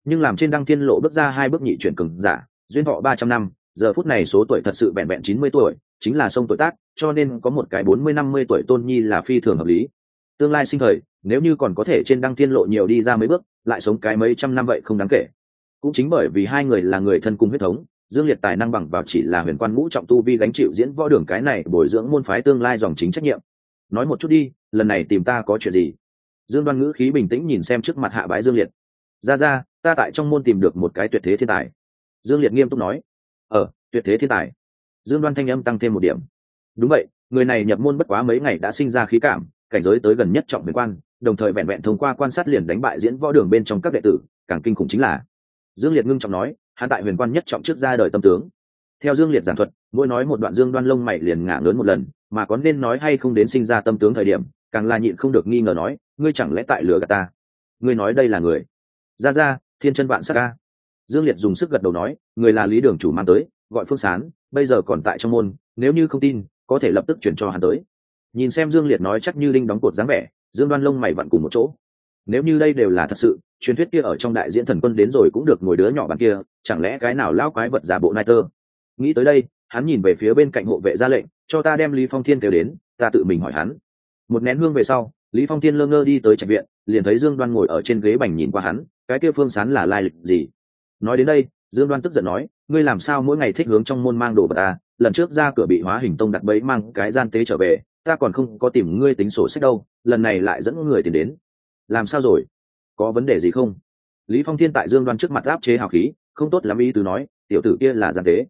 Nhưng làm trên đăng thiên lộ bước ra hai bước nhị chuyển cường giả, duyên thọ ba trăm năm, giờ phút này số tuổi thật sự vẹn vẹn chín mươi tuổi, chính là sông tuổi tác, cho nên có một cái bốn mươi năm mươi tuổi tôn nhi là phi thường hợp lý. Tương lai sinh thời, nếu như còn có thể trên đăng thiên lộ nhiều đi ra mấy bước, lại sống cái mấy trăm năm vậy không đáng kể. Cũng chính bởi vì hai người là người thân cùng huyết thống, dương liệt tài năng bằng vào chỉ là huyền quan ngũ trọng tu vi gánh chịu diễn võ đường cái này bồi dưỡng môn phái tương lai dòng chính trách nhiệm nói một chút đi, lần này tìm ta có chuyện gì? Dương đoan ngữ khí bình tĩnh nhìn xem trước mặt hạ bái dương liệt. Ra ra, ta tại trong môn tìm được một cái tuyệt thế thiên tài. Dương liệt nghiêm túc nói. Ờ tuyệt thế thiên tài. Dương đoan thanh âm tăng thêm một điểm. Đúng vậy, người này nhập môn bất quá mấy ngày đã sinh ra khí cảm, cảnh giới tới gần nhất trọng huyền quan, đồng thời vẹn vẹn thông qua quan sát liền đánh bại diễn võ đường bên trong các đệ tử, càng kinh khủng chính là. Dương liệt ngưng trọng nói hạ tại huyền quan nhất trọng trước ra đời tâm tướng. Theo dương liệt giảng thuật, mỗi nói một đoạn dương đoan lông mày liền ngả lớn một lần mà có nên nói hay không đến sinh ra tâm tướng thời điểm, càng là nhịn không được nghi ngờ nói, ngươi chẳng lẽ tại lửa gạt ta? Ngươi nói đây là người? Ra ra, thiên chân vạn sắc ca dương liệt dùng sức gật đầu nói, người là lý đường chủ mang tới, gọi phương sán, bây giờ còn tại trong môn, nếu như không tin, có thể lập tức chuyển cho hắn tới. Nhìn xem dương liệt nói chắc như linh đóng cột dáng vẻ, dương đoan lông mày vặn cùng một chỗ. Nếu như đây đều là thật sự, truyền thuyết kia ở trong đại diễn thần quân đến rồi cũng được ngồi đứa nhỏ bàn kia, chẳng lẽ cái nào lao quái vật giả bộ nai tơ? Nghĩ tới đây hắn nhìn về phía bên cạnh hộ vệ ra lệnh, cho ta đem lý phong thiên kêu đến, ta tự mình hỏi hắn. Một nén hương về sau, lý phong thiên lơ ngơ đi tới trạch viện, liền thấy dương đoan ngồi ở trên ghế bành nhìn qua hắn, cái kia phương sán là lai lịch gì? Nói đến đây, dương đoan tức giận nói, ngươi làm sao mỗi ngày thích hướng trong môn mang đồ vật ta lần trước ra cửa bị hóa hình tông đặt bẫy mang cái gian tế trở về, ta còn không có tìm ngươi tính sổ sách đâu, lần này lại dẫn người tìm đến. Làm sao rồi? Có vấn đề gì không? Lý phong thiên tại dương đoan trước mặt áp chế hào khí, không tốt lắm ý tứ nói, tiểu tử kia là gian tế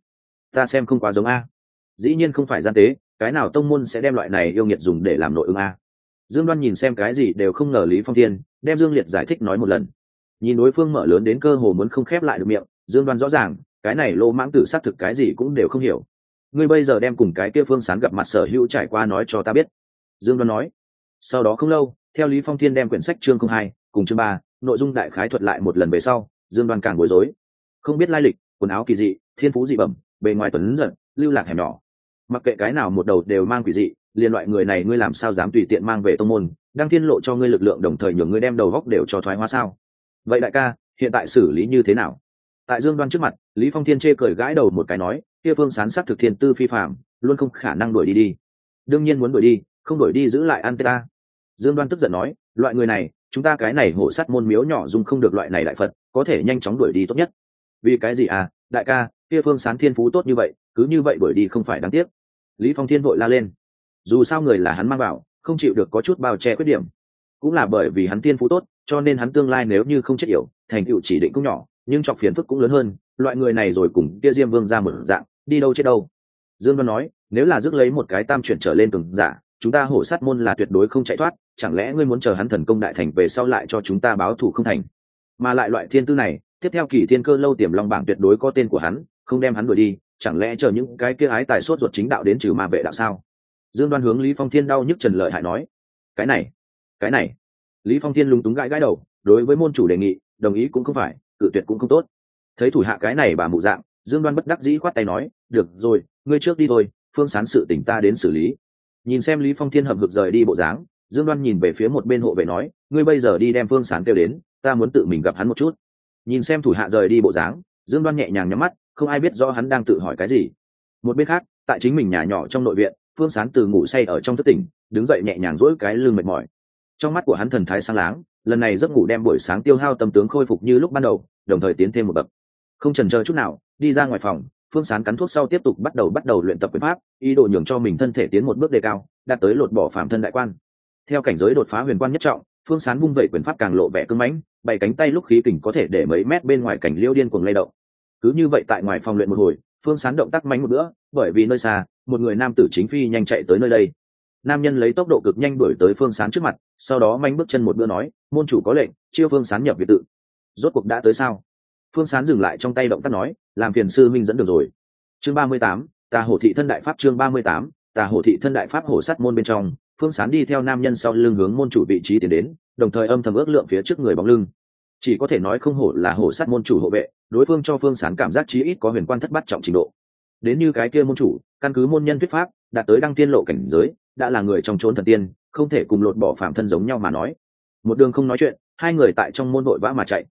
ta xem không quá giống a. Dĩ nhiên không phải gian tế, cái nào tông môn sẽ đem loại này yêu nghiệt dùng để làm nội ứng a? Dương đoan nhìn xem cái gì đều không ngờ lý phong thiên, đem dương liệt giải thích nói một lần. Nhìn đối phương mở lớn đến cơ hồ muốn không khép lại được miệng, dương đoan rõ ràng, cái này lô mãng tử xác thực cái gì cũng đều không hiểu. Ngươi bây giờ đem cùng cái kia phương sán gặp mặt sở hữu trải qua nói cho ta biết. Dương đoan nói. Sau đó không lâu, theo lý phong thiên đem quyển sách chương không hai cùng chương ba, nội dung đại khái thuật lại một lần về sau, dương đoan càng bối rối. Không biết lai lịch, quần áo kỳ dị, thiên phú dị bẩm bề ngoài tuấn giận, lưu lạc hẻm nhỏ. Mặc kệ cái nào một đầu đều mang quỷ dị, liền loại người này ngươi làm sao dám tùy tiện mang về tông môn, đang thiên lộ cho ngươi lực lượng đồng thời nhường ngươi đem đầu góc đều cho thoái hóa sao? Vậy đại ca, hiện tại xử lý như thế nào? Tại dương đoan trước mặt, lý phong thiên chê cười gãi đầu một cái nói, kia phương sán sát thực thiên tư phi phạm luôn không khả năng đuổi đi đi. Đương nhiên muốn đuổi đi, không đuổi đi giữ lại an ta. Dương đoan tức giận nói, loại người này, chúng ta cái này hổ sát môn miếu nhỏ dùng không được loại này đại phật, có thể nhanh chóng đuổi đi tốt nhất. Vì cái gì à đại ca kia phương sán thiên phú tốt như vậy, cứ như vậy đuổi đi không phải đáng tiếc. Lý phong thiên vội la lên. Dù sao người là hắn mang vào, không chịu được có chút bao che khuyết điểm. Cũng là bởi vì hắn thiên phú tốt, cho nên hắn tương lai nếu như không chết yểu, thành tựu chỉ định cũng nhỏ, nhưng chọc phiền phức cũng lớn hơn, loại người này rồi cùng kia diêm vương ra một dạng, đi đâu chết đâu. Dương văn nói, nếu là rước lấy một cái tam chuyển trở lên cường giả, chúng ta hổ sát môn là tuyệt đối không chạy thoát, chẳng lẽ ngươi muốn chờ hắn thần công đại thành về sau lại cho chúng ta báo thù không thành? Mà lại loại thiên tư này, tiếp theo kỳ thiên cơ lâu tiềm long bảng tuyệt đối có tên của hắn không đem hắn đuổi đi, chẳng lẽ chờ những cái kia ái tài sốt ruột chính đạo đến trừ mà vệ đạo sao? Dương đoan hướng lý phong thiên đau nhức trần lợi hại nói, cái này cái này. Lý phong thiên lúng túng gãi gãi đầu, đối với môn chủ đề nghị, đồng ý cũng không phải, cự tuyệt cũng không tốt. Thấy thủ hạ cái này bà mụ dạng, dương đoan bất đắc dĩ khoát tay nói, được rồi, ngươi trước đi thôi, phương sán sự tỉnh ta đến xử lý. Nhìn xem lý phong thiên hợp hực rời đi bộ dáng, dương đoan nhìn về phía một bên hộ vệ nói, ngươi bây giờ đi đem phương sán kêu đến, ta muốn tự mình gặp hắn một chút. Nhìn xem thủ hạ rời đi bộ dáng, dương đoan nhẹ nhàng nhắm mắt không ai biết rõ hắn đang tự hỏi cái gì. Một bên khác, tại chính mình nhà nhỏ trong nội viện, phương sán từ ngủ say ở trong thất tỉnh, đứng dậy nhẹ nhàng duỗi cái lưng mệt mỏi. Trong mắt của hắn thần thái sáng láng, lần này giấc ngủ đem buổi sáng tiêu hao tâm tướng khôi phục như lúc ban đầu, đồng thời tiến thêm một bậc. Không trần chờ chút nào, đi ra ngoài phòng, phương sán cắn thuốc sau tiếp tục bắt đầu bắt đầu luyện tập quyền pháp, ý đồ nhường cho mình thân thể tiến một bước đề cao, đạt tới lột bỏ phạm thân đại quan. Theo cảnh giới đột phá huyền quan nhất trọng, phương sán vung vẩy quyền pháp càng lộ vẻ cưng mãnh, bảy cánh tay lúc khí kình có thể để mấy mét bên ngoài cảnh liêu điên cuồng lay động cứ như vậy tại ngoài phòng luyện một hồi, phương sán động tác mánh một bữa, bởi vì nơi xa, một người nam tử chính phi nhanh chạy tới nơi đây. Nam nhân lấy tốc độ cực nhanh đuổi tới phương sán trước mặt, sau đó manh bước chân một bữa nói, môn chủ có lệnh, chiêu phương sán nhập việt tự. Rốt cuộc đã tới sao? Phương sán dừng lại trong tay động tác nói, làm phiền sư minh dẫn được rồi. Chương ba mươi tám, tà hổ thị thân đại pháp chương ba mươi tám, tà hổ thị thân đại pháp hổ sắt môn bên trong, phương sán đi theo nam nhân sau lưng hướng môn chủ vị trí tiến đến, đồng thời âm thầm ước lượng phía trước người bóng lưng chỉ có thể nói không hổ là hổ sắt môn chủ hộ vệ, đối phương cho phương sán cảm giác chí ít có huyền quan thất bát trọng trình độ. Đến như cái kia môn chủ, căn cứ môn nhân thuyết pháp đạt tới đăng tiên lộ cảnh giới, đã là người trong trốn thần tiên, không thể cùng lột bỏ phạm thân giống nhau mà nói. Một đường không nói chuyện, hai người tại trong môn đội vã mà chạy.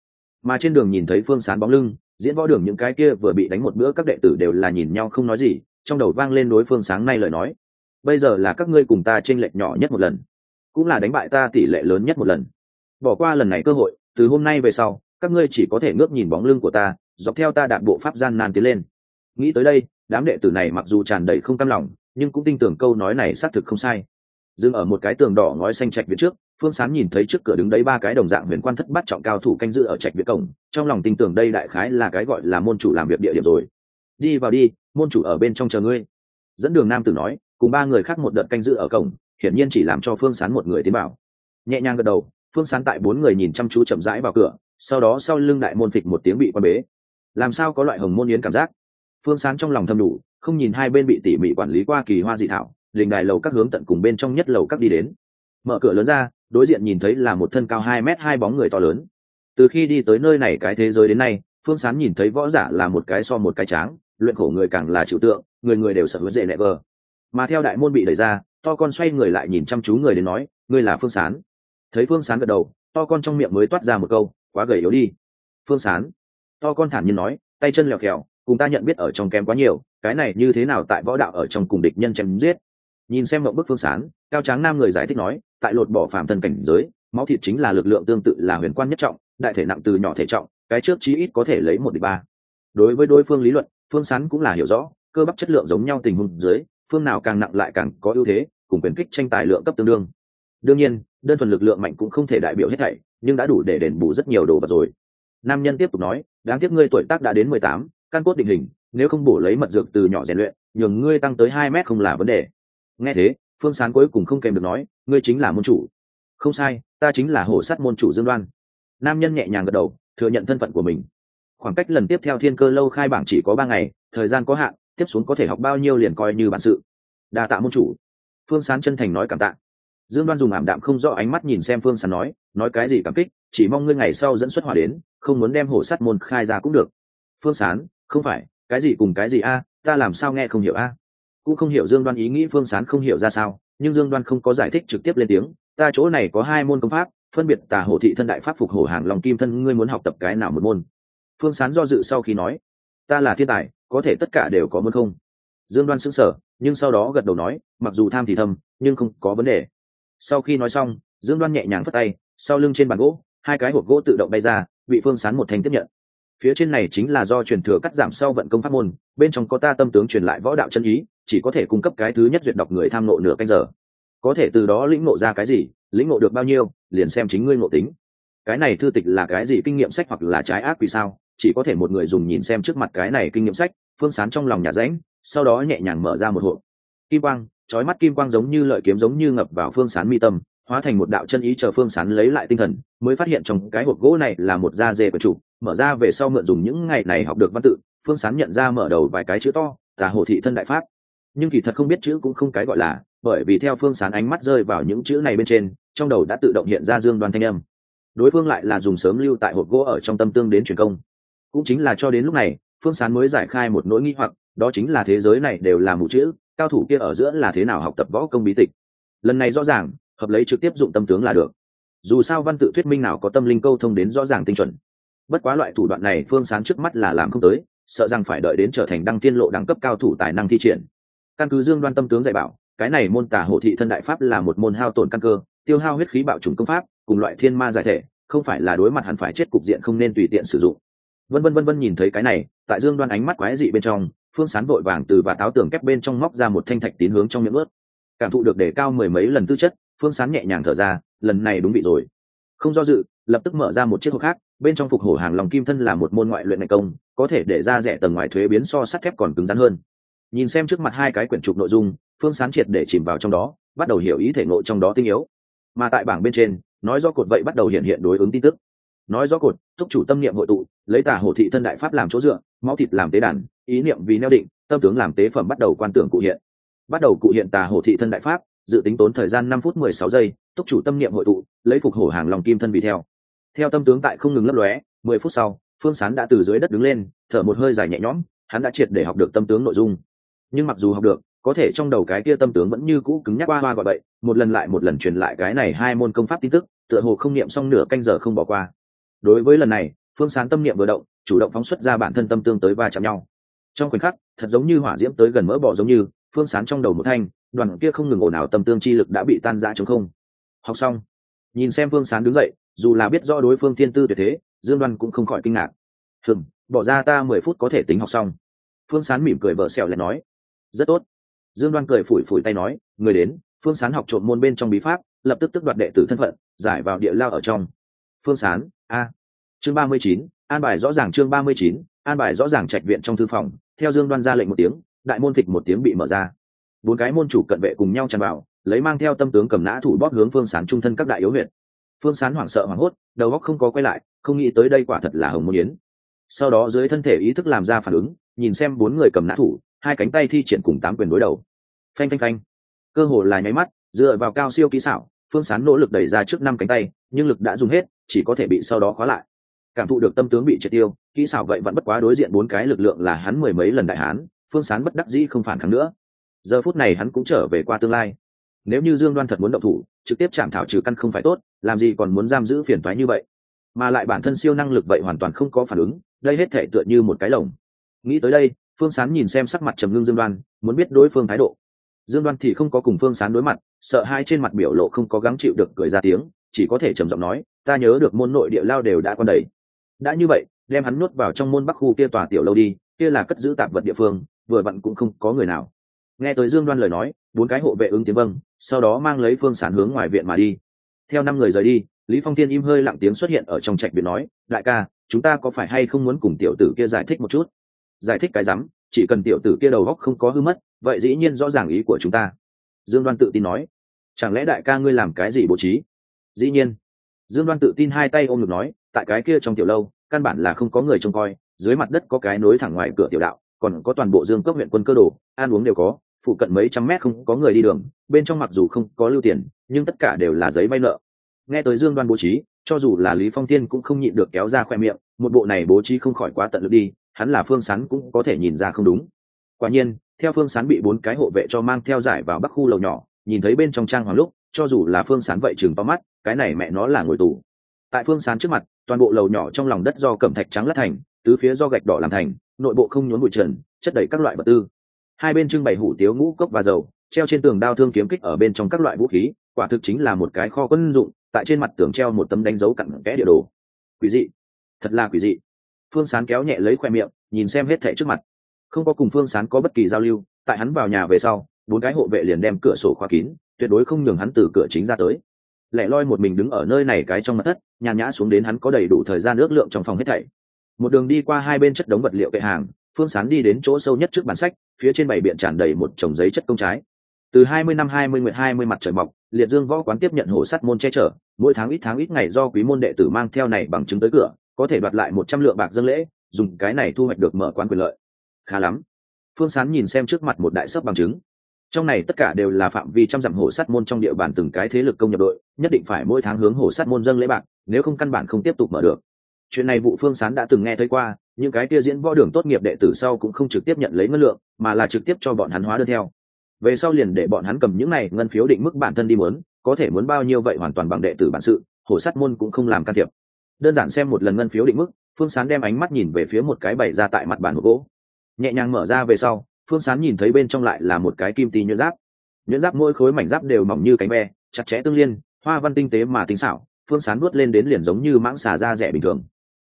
Mà trên đường nhìn thấy phương sán bóng lưng, diễn võ đường những cái kia vừa bị đánh một bữa các đệ tử đều là nhìn nhau không nói gì, trong đầu vang lên đối phương sáng nay lời nói. Bây giờ là các ngươi cùng ta t r ê n lệch nhỏ nhất một lần, cũng là đánh bại ta tỷ lệ lớn nhất một lần. Bỏ qua lần này cơ hội từ hôm nay về sau, các ngươi chỉ có thể ngước nhìn bóng lưng của ta, dọc theo ta đạn bộ pháp gian nan tiến lên. Nghĩ tới đây, đám đệ tử này mặc dù tràn đầy không cam lòng, nhưng cũng tin tưởng câu nói này xác thực không sai. Dừng ở một cái tường đỏ ngói xanh trạch viện trước, phương sán nhìn thấy trước cửa đứng đấy ba cái đồng dạng huyền quan thất bắt trọng cao thủ canh giữ ở trạch viện cổng, trong lòng tin tưởng đây đại khái là cái gọi là môn chủ làm việc địa điểm rồi. Đi vào đi, môn chủ ở bên trong chờ ngươi. Dẫn đường nam tử nói, cùng ba người khác một đợt canh giữ ở cổng, hiển nhiên chỉ làm cho phương sán một người tiến vào. Nhẹ nhàng gật đầu phương sán tại bốn người nhìn chăm chú chậm rãi vào cửa, sau đó sau lưng đại môn phịch một tiếng bị quan bế. Làm sao có loại hồng môn yến cảm giác? Phương sán trong lòng thâm đủ, không nhìn hai bên bị tỉ mỉ quản lý qua kỳ hoa dị thảo lình đài lầu các hướng tận cùng bên trong nhất lầu các đi đến. Mở cửa lớn ra, đối diện nhìn thấy là một thân cao hai m hai bóng người to lớn. Từ khi đi tới nơi này cái thế giới đến nay, phương sán nhìn thấy võ giả là một cái so một cái tráng, luyện khổ người càng là chịu tượng, người người đều sợ hứa dễ nẹ vờ. Mà theo đại môn bị đẩy ra, to con xoay người lại nhìn chăm chú người đến nói, ngươi là phương sán? Thấy phương sán gật đầu, to con trong miệng mới toát ra một câu, quá gầy yếu đi. Phương sán, to con thản nhiên nói, tay chân lèo khèo cùng ta nhận biết ở trong kém quá nhiều, cái này như thế nào tại võ đạo ở trong cùng địch nhân chém giết? Nhìn xem mộng bức phương sán, cao tráng nam người giải thích nói, tại lột bỏ phạm thân cảnh giới, máu thịt chính là lực lượng tương tự là huyền quan nhất trọng, đại thể nặng từ nhỏ thể trọng, cái trước chí ít có thể lấy một địch ba. Đối với đối phương lý luận, phương sán cũng là hiểu rõ, cơ bắp chất lượng giống nhau tình huống dưới, phương nào càng nặng lại càng có ưu thế, cùng quyền kích tranh tài lượng cấp tương đương. Đương nhiên đơn thuần lực lượng mạnh cũng không thể đại biểu hết thảy, nhưng đã đủ để đền bù rất nhiều đồ vật rồi. Nam nhân tiếp tục nói, đáng tiếc ngươi tuổi tác đã đến mười tám, căn cốt định hình, nếu không bổ lấy mật dược từ nhỏ rèn luyện, nhường ngươi tăng tới hai mét không là vấn đề. Nghe thế, phương sán cuối cùng không kèm được nói, ngươi chính là môn chủ. Không sai, ta chính là hổ sắt môn chủ dương đoan. Nam nhân nhẹ nhàng gật đầu, thừa nhận thân phận của mình. Khoảng cách lần tiếp theo thiên cơ lâu khai bảng chỉ có ba ngày, thời gian có hạn, tiếp xuống có thể học bao nhiêu liền coi như bản sự. Đa tạ môn chủ. Phương sán chân thành nói cảm tạ dương đoan dùng ảm đạm không rõ ánh mắt nhìn xem phương sán nói nói cái gì cảm kích, chỉ mong ngươi ngày sau dẫn xuất hỏa đến, không muốn đem hổ sắt môn khai ra cũng được. Phương sán, không phải, cái gì cùng cái gì a, ta làm sao nghe không hiểu a? Cũng không hiểu dương đoan ý nghĩ phương sán không hiểu ra sao, nhưng dương đoan không có giải thích trực tiếp lên tiếng, ta chỗ này có hai môn công pháp, phân biệt tà hổ thị thân đại pháp phục hổ hàng lòng kim thân, ngươi muốn học tập cái nào một môn? Phương sán do dự sau khi nói, ta là thiên tài, có thể tất cả đều có môn không? Dương đoan xứng sở nhưng sau đó gật đầu nói, mặc dù tham thì thầm nhưng không có vấn đề sau khi nói xong, dương đoan nhẹ nhàng phất tay, sau lưng trên bàn gỗ, hai cái hộp gỗ tự động bay ra, bị phương sán một thành tiếp nhận. Phía trên này chính là do truyền thừa cắt giảm sau vận công pháp môn, bên trong có ta tâm tướng truyền lại võ đạo chân ý, chỉ có thể cung cấp cái thứ nhất duyệt đọc người tham nộ nửa canh giờ. Có thể từ đó lĩnh ngộ ra cái gì, lĩnh ngộ được bao nhiêu, liền xem chính ngươi ngộ tính. Cái này thư tịch là cái gì kinh nghiệm sách hoặc là trái ác vì sao? Chỉ có thể một người dùng nhìn xem trước mặt cái này kinh nghiệm sách, phương sán trong lòng nhà rãnh, sau đó nhẹ nhàng mở ra một hộp. Kim quang chói mắt kim quang giống như lợi kiếm giống như ngập vào phương sán mi tâm, hóa thành một đạo chân ý chờ phương sán lấy lại tinh thần, mới phát hiện trong cái hộp gỗ này là một da dê của chủ, mở ra về sau mượn dùng những ngày này học được văn tự, phương sán nhận ra mở đầu vài cái chữ to là hồ thị thân đại pháp. Nhưng kỳ thật không biết chữ cũng không cái gọi là, bởi vì theo phương sán ánh mắt rơi vào những chữ này bên trên, trong đầu đã tự động hiện ra dương đoan thanh âm. Đối phương lại là dùng sớm lưu tại hộp gỗ ở trong tâm tương đến truyền công. Cũng chính là cho đến lúc này, phương sán mới giải khai một nỗi nghi hoặc, đó chính là thế giới này đều là mù chữ cao thủ kia ở giữa là thế nào học tập võ công bí tịch? Lần này rõ ràng, hợp lấy trực tiếp dụng tâm tướng là được. Dù sao văn tự thuyết minh nào có tâm linh câu thông đến rõ ràng tinh chuẩn. Bất quá loại thủ đoạn này phương sán trước mắt là làm không tới, sợ rằng phải đợi đến trở thành đăng tiên lộ đẳng cấp cao thủ tài năng thi triển. Căn cứ dương đoan tâm tướng dạy bảo, cái này môn tả hộ thị thân đại pháp là một môn hao tổn căn cơ, tiêu hao huyết khí bạo trùng công pháp, cùng loại thiên ma giải thể, không phải là đối mặt hẳn phải chết cục diện không nên tùy tiện sử dụng. Vân vân vân vân nhìn thấy cái này, tại dương đoan ánh mắt quái dị bên trong phương sán vội vàng từ và táo tường kép bên trong móc ra một thanh thạch tín hướng trong miệng ướt. Cảm thụ được đề cao mười mấy lần tư chất, phương sán nhẹ nhàng thở ra, lần này đúng vị rồi. Không do dự, lập tức mở ra một chiếc hộp khác, bên trong phục hổ hàng lòng kim thân là một môn ngoại luyện ngày công, có thể để ra rẻ tầng ngoài thuế biến so sắt thép còn cứng rắn hơn. Nhìn xem trước mặt hai cái quyển trục nội dung, phương sán triệt để chìm vào trong đó, bắt đầu hiểu ý thể nội trong đó tinh yếu. Mà tại bảng bên trên, nói do cột vậy bắt đầu hiện hiện đối ứng tin tức. Nói do cột, thúc chủ tâm niệm hội tụ, lấy tà hồ thị thân đại pháp làm chỗ dựa, máu thịt làm tế đàn ý niệm vì neo định, tâm tướng làm tế phẩm bắt đầu quan tưởng cụ hiện. Bắt đầu cụ hiện tà hồ thị thân đại pháp, dự tính tốn thời gian năm phút mười sáu giây, túc chủ tâm niệm hội tụ, lấy phục hổ hàng lòng kim thân vì theo. Theo tâm tướng tại không ngừng lấp lóe, mười phút sau, phương sán đã từ dưới đất đứng lên, thở một hơi dài nhẹ nhõm, hắn đã triệt để học được tâm tướng nội dung. Nhưng mặc dù học được, có thể trong đầu cái kia tâm tướng vẫn như cũ cứng nhắc qua hoa gọi bậy, một lần lại một lần truyền lại cái này hai môn công pháp tin tức, tựa hồ không niệm xong nửa canh giờ không bỏ qua. Đối với lần này, phương sán tâm niệm vừa động, chủ động phóng xuất ra bản thân tâm tương tới va chạm nhau trong khoảnh khắc, thật giống như hỏa diễm tới gần mỡ bỏ giống như, phương sán trong đầu một thanh, đoàn kia không ngừng ồn ào tâm tương chi lực đã bị tan ra chống không. Học xong. Nhìn xem phương sán đứng dậy, dù là biết rõ đối phương thiên tư tuyệt thế, dương đoan cũng không khỏi kinh ngạc. Hừm, bỏ ra ta mười phút có thể tính học xong. Phương sán mỉm cười vợ xẻo lại nói. Rất tốt. Dương đoan cười phủi phủi tay nói, người đến, phương sán học trộm môn bên trong bí pháp, lập tức tức đoạt đệ tử thân phận, giải vào địa lao ở trong. Phương sán, a. Chương ba mươi chín, an bài rõ ràng chương ba mươi chín an bài rõ ràng trạch viện trong thư phòng, theo dương đoan ra lệnh một tiếng, đại môn thịch một tiếng bị mở ra. Bốn cái môn chủ cận vệ cùng nhau tràn vào, lấy mang theo tâm tướng cầm nã thủ bóp hướng phương sán trung thân các đại yếu huyện phương sán hoảng sợ hoảng hốt, đầu góc không có quay lại, không nghĩ tới đây quả thật là hồng môn yến. Sau đó dưới thân thể ý thức làm ra phản ứng, nhìn xem bốn người cầm nã thủ, hai cánh tay thi triển cùng tám quyền đối đầu. Phanh phanh phanh. Cơ hồ là nháy mắt, dựa vào cao siêu kỹ xảo, phương sán nỗ lực đẩy ra trước năm cánh tay, nhưng lực đã dùng hết, chỉ có thể bị sau đó khóa lại cảm thụ được tâm tướng bị triệt tiêu, kỹ xảo vậy vẫn bất quá đối diện bốn cái lực lượng là hắn mười mấy lần đại hán, phương sán bất đắc dĩ không phản kháng nữa. Giờ phút này hắn cũng trở về qua tương lai. Nếu như dương đoan thật muốn động thủ, trực tiếp chạm thảo trừ căn không phải tốt, làm gì còn muốn giam giữ phiền toái như vậy? Mà lại bản thân siêu năng lực vậy hoàn toàn không có phản ứng, đây hết thể tựa như một cái lồng. Nghĩ tới đây, phương sán nhìn xem sắc mặt trầm ngưng dương đoan, muốn biết đối phương thái độ. Dương đoan thì không có cùng phương sán đối mặt, sợ hai trên mặt biểu lộ không có gắng chịu được cười ra tiếng, chỉ có thể trầm giọng nói, ta nhớ được môn nội địa lao đều đã con đầy đã như vậy, đem hắn nuốt vào trong môn bắc khu kia tòa tiểu lâu đi, kia là cất giữ tạp vật địa phương, vừa vặn cũng không có người nào. Nghe tới dương đoan lời nói, bốn cái hộ vệ ứng tiếng vâng sau đó mang lấy phương sản hướng ngoài viện mà đi. Theo năm người rời đi, lý phong Thiên im hơi lặng tiếng xuất hiện ở trong trạch viện nói, đại ca, chúng ta có phải hay không muốn cùng tiểu tử kia giải thích một chút? Giải thích cái rắm, chỉ cần tiểu tử kia đầu góc không có hư mất, vậy dĩ nhiên rõ ràng ý của chúng ta. Dương đoan tự tin nói. Chẳng lẽ đại ca ngươi làm cái gì bố trí? Dĩ nhiên. Dương đoan tự tin hai tay ôm ngực nói tại cái kia trong tiểu lâu, căn bản là không có người trông coi, dưới mặt đất có cái nối thẳng ngoài cửa tiểu đạo, còn có toàn bộ dương cốc huyện quân cơ đồ, ăn uống đều có, phụ cận mấy trăm mét không có người đi đường, bên trong mặc dù không có lưu tiền, nhưng tất cả đều là giấy vay nợ. Nghe tới dương đoan bố trí, cho dù là lý phong tiên cũng không nhịn được kéo ra khoe miệng, một bộ này bố trí không khỏi quá tận lực đi, hắn là phương sán cũng có thể nhìn ra không đúng. Quả nhiên, theo phương sán bị bốn cái hộ vệ cho mang theo giải vào bắc khu lầu nhỏ, nhìn thấy bên trong trang hoàng lúc, cho dù là phương sán vậy chừng to mắt, cái này mẹ nó là ngồi tù tại phương sán trước mặt, toàn bộ lầu nhỏ trong lòng đất do cẩm thạch trắng lát thành, tứ phía do gạch đỏ làm thành, nội bộ không nhốn bụi trần, chất đầy các loại vật tư. Hai bên trưng bày hủ tiếu ngũ cốc và dầu, treo trên tường đao thương kiếm kích ở bên trong các loại vũ khí, quả thực chính là một cái kho quân dụng, tại trên mặt tường treo một tấm đánh dấu cặn kẽ địa đồ. Quỷ dị. Thật là quỷ dị. Phương sán kéo nhẹ lấy khoe miệng, nhìn xem hết thẻ trước mặt. Không có cùng phương sán có bất kỳ giao lưu, tại hắn vào nhà về sau, bốn cái hộ vệ liền đem cửa sổ khóa kín, tuyệt đối không nhường hắn từ cửa chính ra tới lẻ loi một mình đứng ở nơi này cái trong mặt thất, nhàn nhã xuống đến hắn có đầy đủ thời gian ước lượng trong phòng hết thảy. Một đường đi qua hai bên chất đống vật liệu kệ hàng, phương sán đi đến chỗ sâu nhất trước bản sách, phía trên bảy biện tràn đầy một chồng giấy chất công trái. Từ hai mươi năm hai mươi nguyện hai mươi mặt trời mọc, liệt dương võ quán tiếp nhận hồ sắt môn che chở, mỗi tháng ít tháng ít ngày do quý môn đệ tử mang theo này bằng chứng tới cửa, có thể đoạt lại một trăm lượng bạc dân lễ, dùng cái này thu hoạch được mở quán quyền lợi. Khá lắm. Phương sán nhìn xem trước mặt một đại sấp bằng chứng trong này tất cả đều là phạm vi trăm dặm hồ sát môn trong địa bàn từng cái thế lực công nhập đội, nhất định phải mỗi tháng hướng hồ sát môn dâng lễ bạc, nếu không căn bản không tiếp tục mở được. Chuyện này vụ phương sán đã từng nghe thấy qua, những cái kia diễn võ đường tốt nghiệp đệ tử sau cũng không trực tiếp nhận lấy ngân lượng, mà là trực tiếp cho bọn hắn hóa đơn theo. Về sau liền để bọn hắn cầm những này ngân phiếu định mức bản thân đi muốn, có thể muốn bao nhiêu vậy hoàn toàn bằng đệ tử bản sự, hồ sát môn cũng không làm can thiệp. Đơn giản xem một lần ngân phiếu định mức, phương sán đem ánh mắt nhìn về phía một cái bày ra tại mặt bàn hộp gỗ. Nhẹ nhàng mở ra về sau phương sán nhìn thấy bên trong lại là một cái kim tì nhuyễn giáp. Nhuyễn giáp mỗi khối mảnh giáp đều mỏng như cánh ve, chặt chẽ tương liên, hoa văn tinh tế mà tinh xảo, phương sán nuốt lên đến liền giống như mãng xà da rẻ bình thường.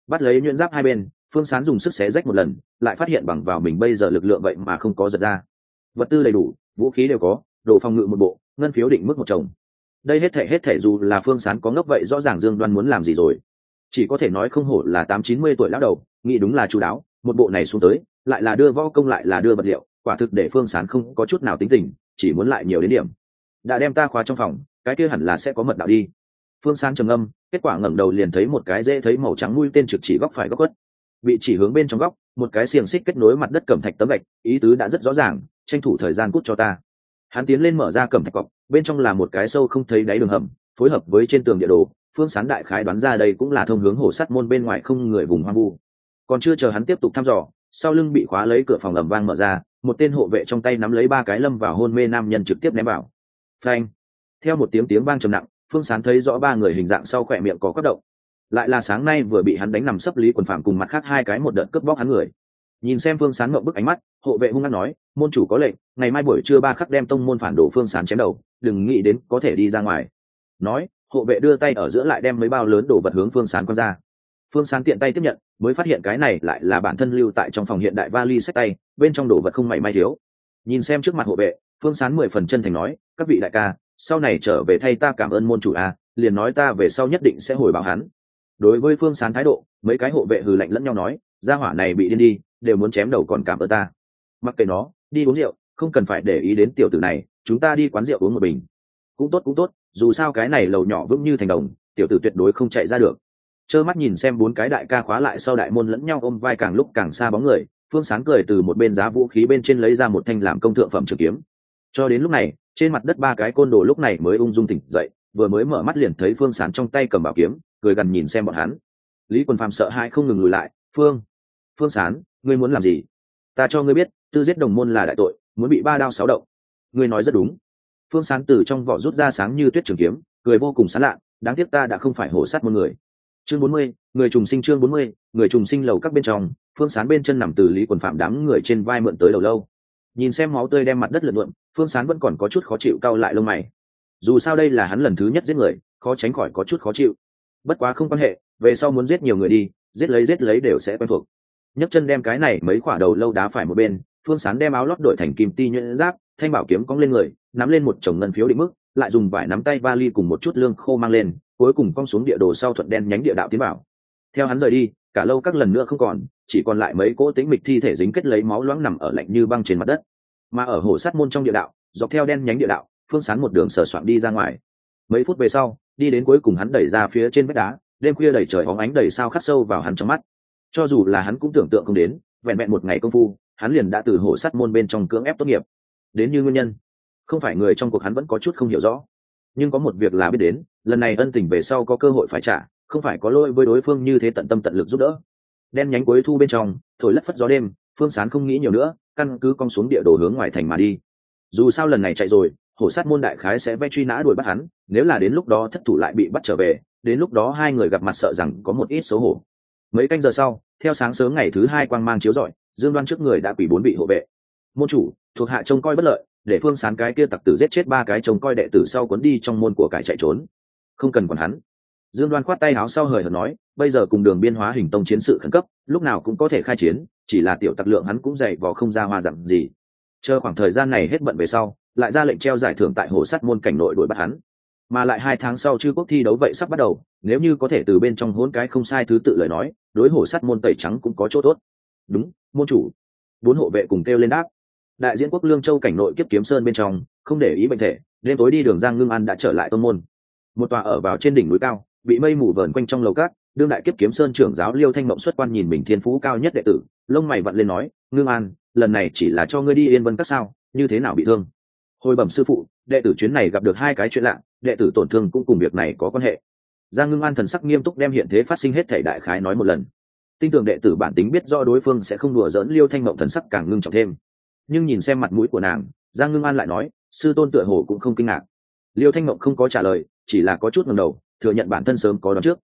Bắt lấy nhuyễn giáp hai bên, phương sán dùng sức xé rách một lần, lại phát hiện bằng vào mình bây giờ lực lượng vậy mà không có giật ra. Vật tư đầy đủ, vũ khí đều có, đồ phòng ngự một bộ, ngân phiếu định mức một chồng. Đây hết thể hết thể dù là phương sán có ngốc vậy rõ ràng dương đoan muốn làm gì rồi. Chỉ có thể nói không hổ là tám chín mươi tuổi lão đầu, nghĩ đúng là chú đáo, một bộ này xuống tới, lại là đưa võ công lại là đưa vật liệu quả thực để phương sán không có chút nào tính tình, chỉ muốn lại nhiều đến điểm. Đã đem ta khóa trong phòng, cái kia hẳn là sẽ có mật đạo đi. Phương sán trầm âm kết quả ngẩng đầu liền thấy một cái dễ thấy màu trắng mũi tên trực chỉ góc phải góc quất bị chỉ hướng bên trong góc, một cái xiềng xích kết nối mặt đất cẩm thạch tấm gạch, ý tứ đã rất rõ ràng, tranh thủ thời gian cút cho ta. Hắn tiến lên mở ra cẩm thạch cọc, bên trong là một cái sâu không thấy đáy đường hầm, phối hợp với trên tường địa đồ, phương sán đại khái đoán ra đây cũng là thông hướng hồ sắt môn bên ngoài không người vùng hoang vu. Còn chưa chờ hắn tiếp tục thăm dò sau lưng bị khóa lấy cửa phòng ẩm vang mở ra, một tên hộ vệ trong tay nắm lấy ba cái lâm vào hôn mê nam nhân trực tiếp ném vào. Phanh! Theo một tiếng tiếng vang trầm nặng, phương sán thấy rõ ba người hình dạng sau khỏe miệng có cấp động. Lại là sáng nay vừa bị hắn đánh nằm sấp lý quần phạm cùng mặt khác hai cái một đợt cướp bóc hắn người. Nhìn xem phương sán mộng bức ánh mắt, hộ vệ hung hăng nói, môn chủ có lệnh, ngày mai buổi trưa ba khắc đem tông môn phản đồ phương sán chém đầu, đừng nghĩ đến có thể đi ra ngoài. Nói, hộ vệ đưa tay ở giữa lại đem mấy bao lớn đồ vật hướng phương sán quăng ra phương sán tiện tay tiếp nhận, mới phát hiện cái này lại là bản thân lưu tại trong phòng hiện đại vali sách tay, bên trong đồ vật không mảy may thiếu. Nhìn xem trước mặt hộ vệ, phương sán mười phần chân thành nói, các vị đại ca, sau này trở về thay ta cảm ơn môn chủ a, liền nói ta về sau nhất định sẽ hồi báo hắn. Đối với phương sán thái độ, mấy cái hộ vệ hừ lạnh lẫn nhau nói, gia hỏa này bị điên đi, đều muốn chém đầu còn cảm ơn ta. Mặc kệ nó, đi uống rượu, không cần phải để ý đến tiểu tử này, chúng ta đi quán rượu uống một bình. Cũng tốt cũng tốt, dù sao cái này lầu nhỏ vững như thành đồng, tiểu tử tuyệt đối không chạy ra được trơ mắt nhìn xem bốn cái đại ca khóa lại sau đại môn lẫn nhau ôm vai càng lúc càng xa bóng người, phương sáng cười từ một bên giá vũ khí bên trên lấy ra một thanh làm công thượng phẩm trường kiếm. Cho đến lúc này, trên mặt đất ba cái côn đồ lúc này mới ung dung tỉnh dậy, vừa mới mở mắt liền thấy phương sán trong tay cầm bảo kiếm, cười gần nhìn xem bọn hắn. Lý quần phàm sợ hai không ngừng lùi lại, phương phương sán ngươi muốn làm gì? Ta cho ngươi biết, tư giết đồng môn là đại tội, muốn bị ba đao sáu động. Ngươi nói rất đúng. Phương sán từ trong vỏ rút ra sáng như tuyết trường kiếm, cười vô cùng sán lạ, đáng tiếc ta đã không phải hổ sát một người chương bốn mươi, người trùng sinh chương bốn mươi, người trùng sinh lầu các bên trong, phương sán bên chân nằm từ lý quần phạm đám người trên vai mượn tới đầu lâu. Nhìn xem máu tươi đem mặt đất lượn lượn, phương sán vẫn còn có chút khó chịu cau lại lông mày. Dù sao đây là hắn lần thứ nhất giết người, khó tránh khỏi có chút khó chịu. Bất quá không quan hệ, về sau muốn giết nhiều người đi, giết lấy giết lấy đều sẽ quen thuộc. Nhấc chân đem cái này mấy quả đầu lâu đá phải một bên, phương sán đem áo lót đổi thành kim ti nhuyễn giáp, thanh bảo kiếm cong lên người, nắm lên một chồng ngân phiếu định mức, lại dùng vải nắm tay vali cùng một chút lương khô mang lên cuối cùng cong xuống địa đồ sau thuận đen nhánh địa đạo tiến vào. Theo hắn rời đi, cả lâu các lần nữa không còn, chỉ còn lại mấy cỗ tĩnh mịch thi thể dính kết lấy máu loãng nằm ở lạnh như băng trên mặt đất. Mà ở hồ sát môn trong địa đạo, dọc theo đen nhánh địa đạo, phương sán một đường sờ soạn đi ra ngoài. Mấy phút về sau, đi đến cuối cùng hắn đẩy ra phía trên vách đá, đêm khuya đẩy trời hóng ánh đầy sao khắc sâu vào hắn trong mắt. Cho dù là hắn cũng tưởng tượng không đến, vẹn vẹn một ngày công phu, hắn liền đã từ hồ sát môn bên trong cưỡng ép tốt nghiệp. Đến như nguyên nhân, không phải người trong cuộc hắn vẫn có chút không hiểu rõ, nhưng có một việc là biết đến lần này ân tình về sau có cơ hội phải trả, không phải có lỗi với đối phương như thế tận tâm tận lực giúp đỡ. Đen nhánh cuối thu bên trong, thổi lất phất gió đêm, phương sán không nghĩ nhiều nữa, căn cứ cong xuống địa đồ hướng ngoài thành mà đi. Dù sao lần này chạy rồi, hổ sát môn đại khái sẽ vẽ truy nã đuổi bắt hắn, nếu là đến lúc đó thất thủ lại bị bắt trở về, đến lúc đó hai người gặp mặt sợ rằng có một ít xấu hổ. Mấy canh giờ sau, theo sáng sớm ngày thứ hai quang mang chiếu rọi, dương đoan trước người đã quỷ bốn bị hộ vệ. Môn chủ, thuộc hạ trông coi bất lợi, để phương sán cái kia tặc tử giết chết ba cái trông coi đệ tử sau cuốn đi trong môn của cải chạy trốn không cần còn hắn. Dương đoan khoát tay áo sau hời hợt nói, bây giờ cùng đường biên hóa hình tông chiến sự khẩn cấp, lúc nào cũng có thể khai chiến, chỉ là tiểu tặc lượng hắn cũng dậy vò không ra hoa dặm gì. Chờ khoảng thời gian này hết bận về sau, lại ra lệnh treo giải thưởng tại hồ sắt môn cảnh nội đuổi bắt hắn. Mà lại hai tháng sau chư quốc thi đấu vậy sắp bắt đầu, nếu như có thể từ bên trong hôn cái không sai thứ tự lời nói, đối hồ sắt môn tẩy trắng cũng có chỗ tốt. Đúng, môn chủ. Bốn hộ vệ cùng kêu lên đáp. Đại diễn quốc lương châu cảnh nội kiếp kiếm sơn bên trong, không để ý bệnh thể, đêm tối đi đường giang ngưng an đã trở lại tôn môn một tòa ở vào trên đỉnh núi cao, bị mây mù vờn quanh trong lầu cát, đương đại kiếp kiếm sơn trưởng giáo liêu thanh mộng xuất quan nhìn mình thiên phú cao nhất đệ tử, lông mày vặn lên nói, ngưng an, lần này chỉ là cho ngươi đi yên vân các sao, như thế nào bị thương? Hồi bẩm sư phụ, đệ tử chuyến này gặp được hai cái chuyện lạ, đệ tử tổn thương cũng cùng việc này có quan hệ. Giang ngưng an thần sắc nghiêm túc đem hiện thế phát sinh hết thể đại khái nói một lần. Tin tưởng đệ tử bản tính biết do đối phương sẽ không đùa dỡn liêu thanh mộng thần sắc càng ngưng trọng thêm. Nhưng nhìn xem mặt mũi của nàng, giang ngưng an lại nói, sư tôn tựa hồ cũng không kinh ngạc liêu thanh mộng không có trả lời, chỉ là có chút ngầm đầu, thừa nhận bản thân sớm có đón trước.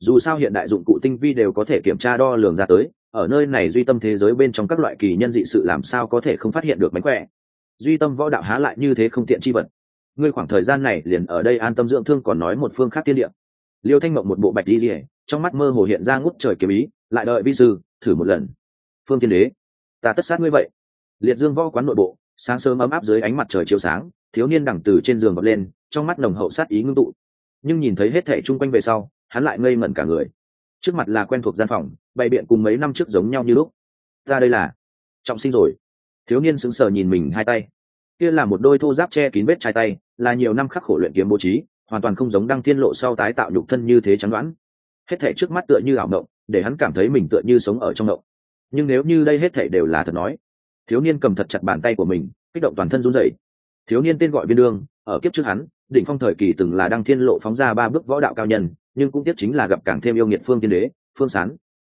Dù sao hiện đại dụng cụ tinh vi đều có thể kiểm tra đo lường ra tới, ở nơi này duy tâm thế giới bên trong các loại kỳ nhân dị sự làm sao có thể không phát hiện được mánh khỏe. Duy tâm võ đạo há lại như thế không tiện chi vật. Ngươi khoảng thời gian này liền ở đây an tâm dưỡng thương còn nói một phương khác tiên địa liêu thanh mộng một bộ bạch đi rỉa trong mắt mơ hồ hiện ra ngút trời kiếm ý, lại đợi vi sư, thử một lần. Phương tiên đế, ta tất sát ngươi vậy. Liệt dương võ quán nội bộ sáng sớm ấm áp dưới ánh mặt trời chiếu sáng, thiếu niên đẳng từ trên giường bật lên, trong mắt nồng hậu sát ý ngưng tụ. Nhưng nhìn thấy hết thẻ chung quanh về sau, hắn lại ngây ngẩn cả người. Trước mặt là quen thuộc gian phòng, bày biện cùng mấy năm trước giống nhau như lúc. Ra đây là trọng sinh rồi. Thiếu niên sững sờ nhìn mình hai tay. Kia là một đôi thô giáp che kín vết chai tay, là nhiều năm khắc khổ luyện kiếm bố trí, hoàn toàn không giống đăng tiên lộ sau tái tạo nhục thân như thế chắn đoán. Hết thể trước mắt tựa như ảo mộng, để hắn cảm thấy mình tựa như sống ở trong mộng. Nhưng nếu như đây hết thể đều là thật nói thiếu niên cầm thật chặt bàn tay của mình, kích động toàn thân run rẩy. Thiếu niên tên gọi viên đương ở kiếp trước hắn, đỉnh phong thời kỳ từng là đăng thiên lộ phóng ra ba bước võ đạo cao nhân, nhưng cũng tiếp chính là gặp càng thêm yêu nghiệt phương tiên đế, phương sán.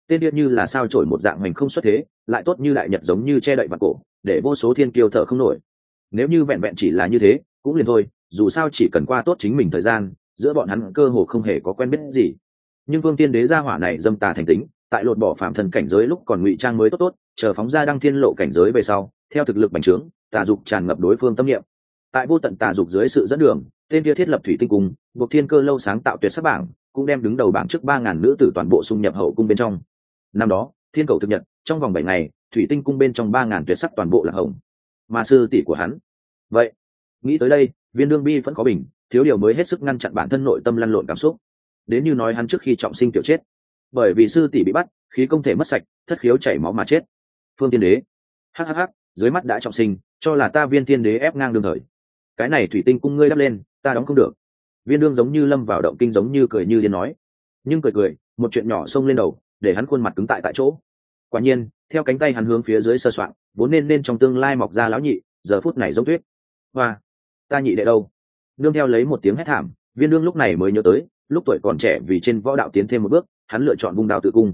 Tên điên như là sao trổi một dạng hoành không xuất thế, lại tốt như đại nhật giống như che đậy mặt cổ, để vô số thiên kiêu thở không nổi. Nếu như vẹn vẹn chỉ là như thế, cũng liền thôi, dù sao chỉ cần qua tốt chính mình thời gian, giữa bọn hắn cơ hồ không hề có quen biết gì. Nhưng vương tiên đế gia hỏa này dâm tà thành tính tại lột bỏ phạm thần cảnh giới lúc còn ngụy trang mới tốt tốt, chờ phóng ra đăng thiên lộ cảnh giới về sau, theo thực lực bành trướng, tà dục tràn ngập đối phương tâm niệm. Tại vô tận tà dục dưới sự dẫn đường, tên kia thiết lập thủy tinh cung, buộc thiên cơ lâu sáng tạo tuyệt sắc bảng, cũng đem đứng đầu bảng trước ba ngàn nữ tử toàn bộ xung nhập hậu cung bên trong. Năm đó, thiên cầu thực nhận trong vòng bảy ngày, thủy tinh cung bên trong ba ngàn tuyệt sắc toàn bộ là hồng. Mà sư tỷ của hắn. Vậy, nghĩ tới đây, viên đương bi vẫn có bình, thiếu điều mới hết sức ngăn chặn bản thân nội tâm lăn lộn cảm xúc. Đến như nói hắn trước khi trọng sinh tiểu chết bởi vì sư tỷ bị bắt, khí công thể mất sạch, thất khiếu chảy máu mà chết. Phương tiên đế. Hhh dưới mắt đã trọng sinh, cho là ta viên tiên đế ép ngang đường thời. Cái này thủy tinh cung ngươi đắp lên, ta đóng không được. Viên đương giống như lâm vào động kinh giống như cười như điên nói. Nhưng cười cười, một chuyện nhỏ xông lên đầu, để hắn khuôn mặt cứng tại tại chỗ. Quả nhiên, theo cánh tay hắn hướng phía dưới sơ soạn, vốn nên nên trong tương lai mọc ra lão nhị, giờ phút này giống tuyết. Hoa, ta nhị đệ đâu? Nương theo lấy một tiếng hét thảm, viên đương lúc này mới nhớ tới, lúc tuổi còn trẻ vì trên võ đạo tiến thêm một bước hắn lựa chọn vùng đào tự cung.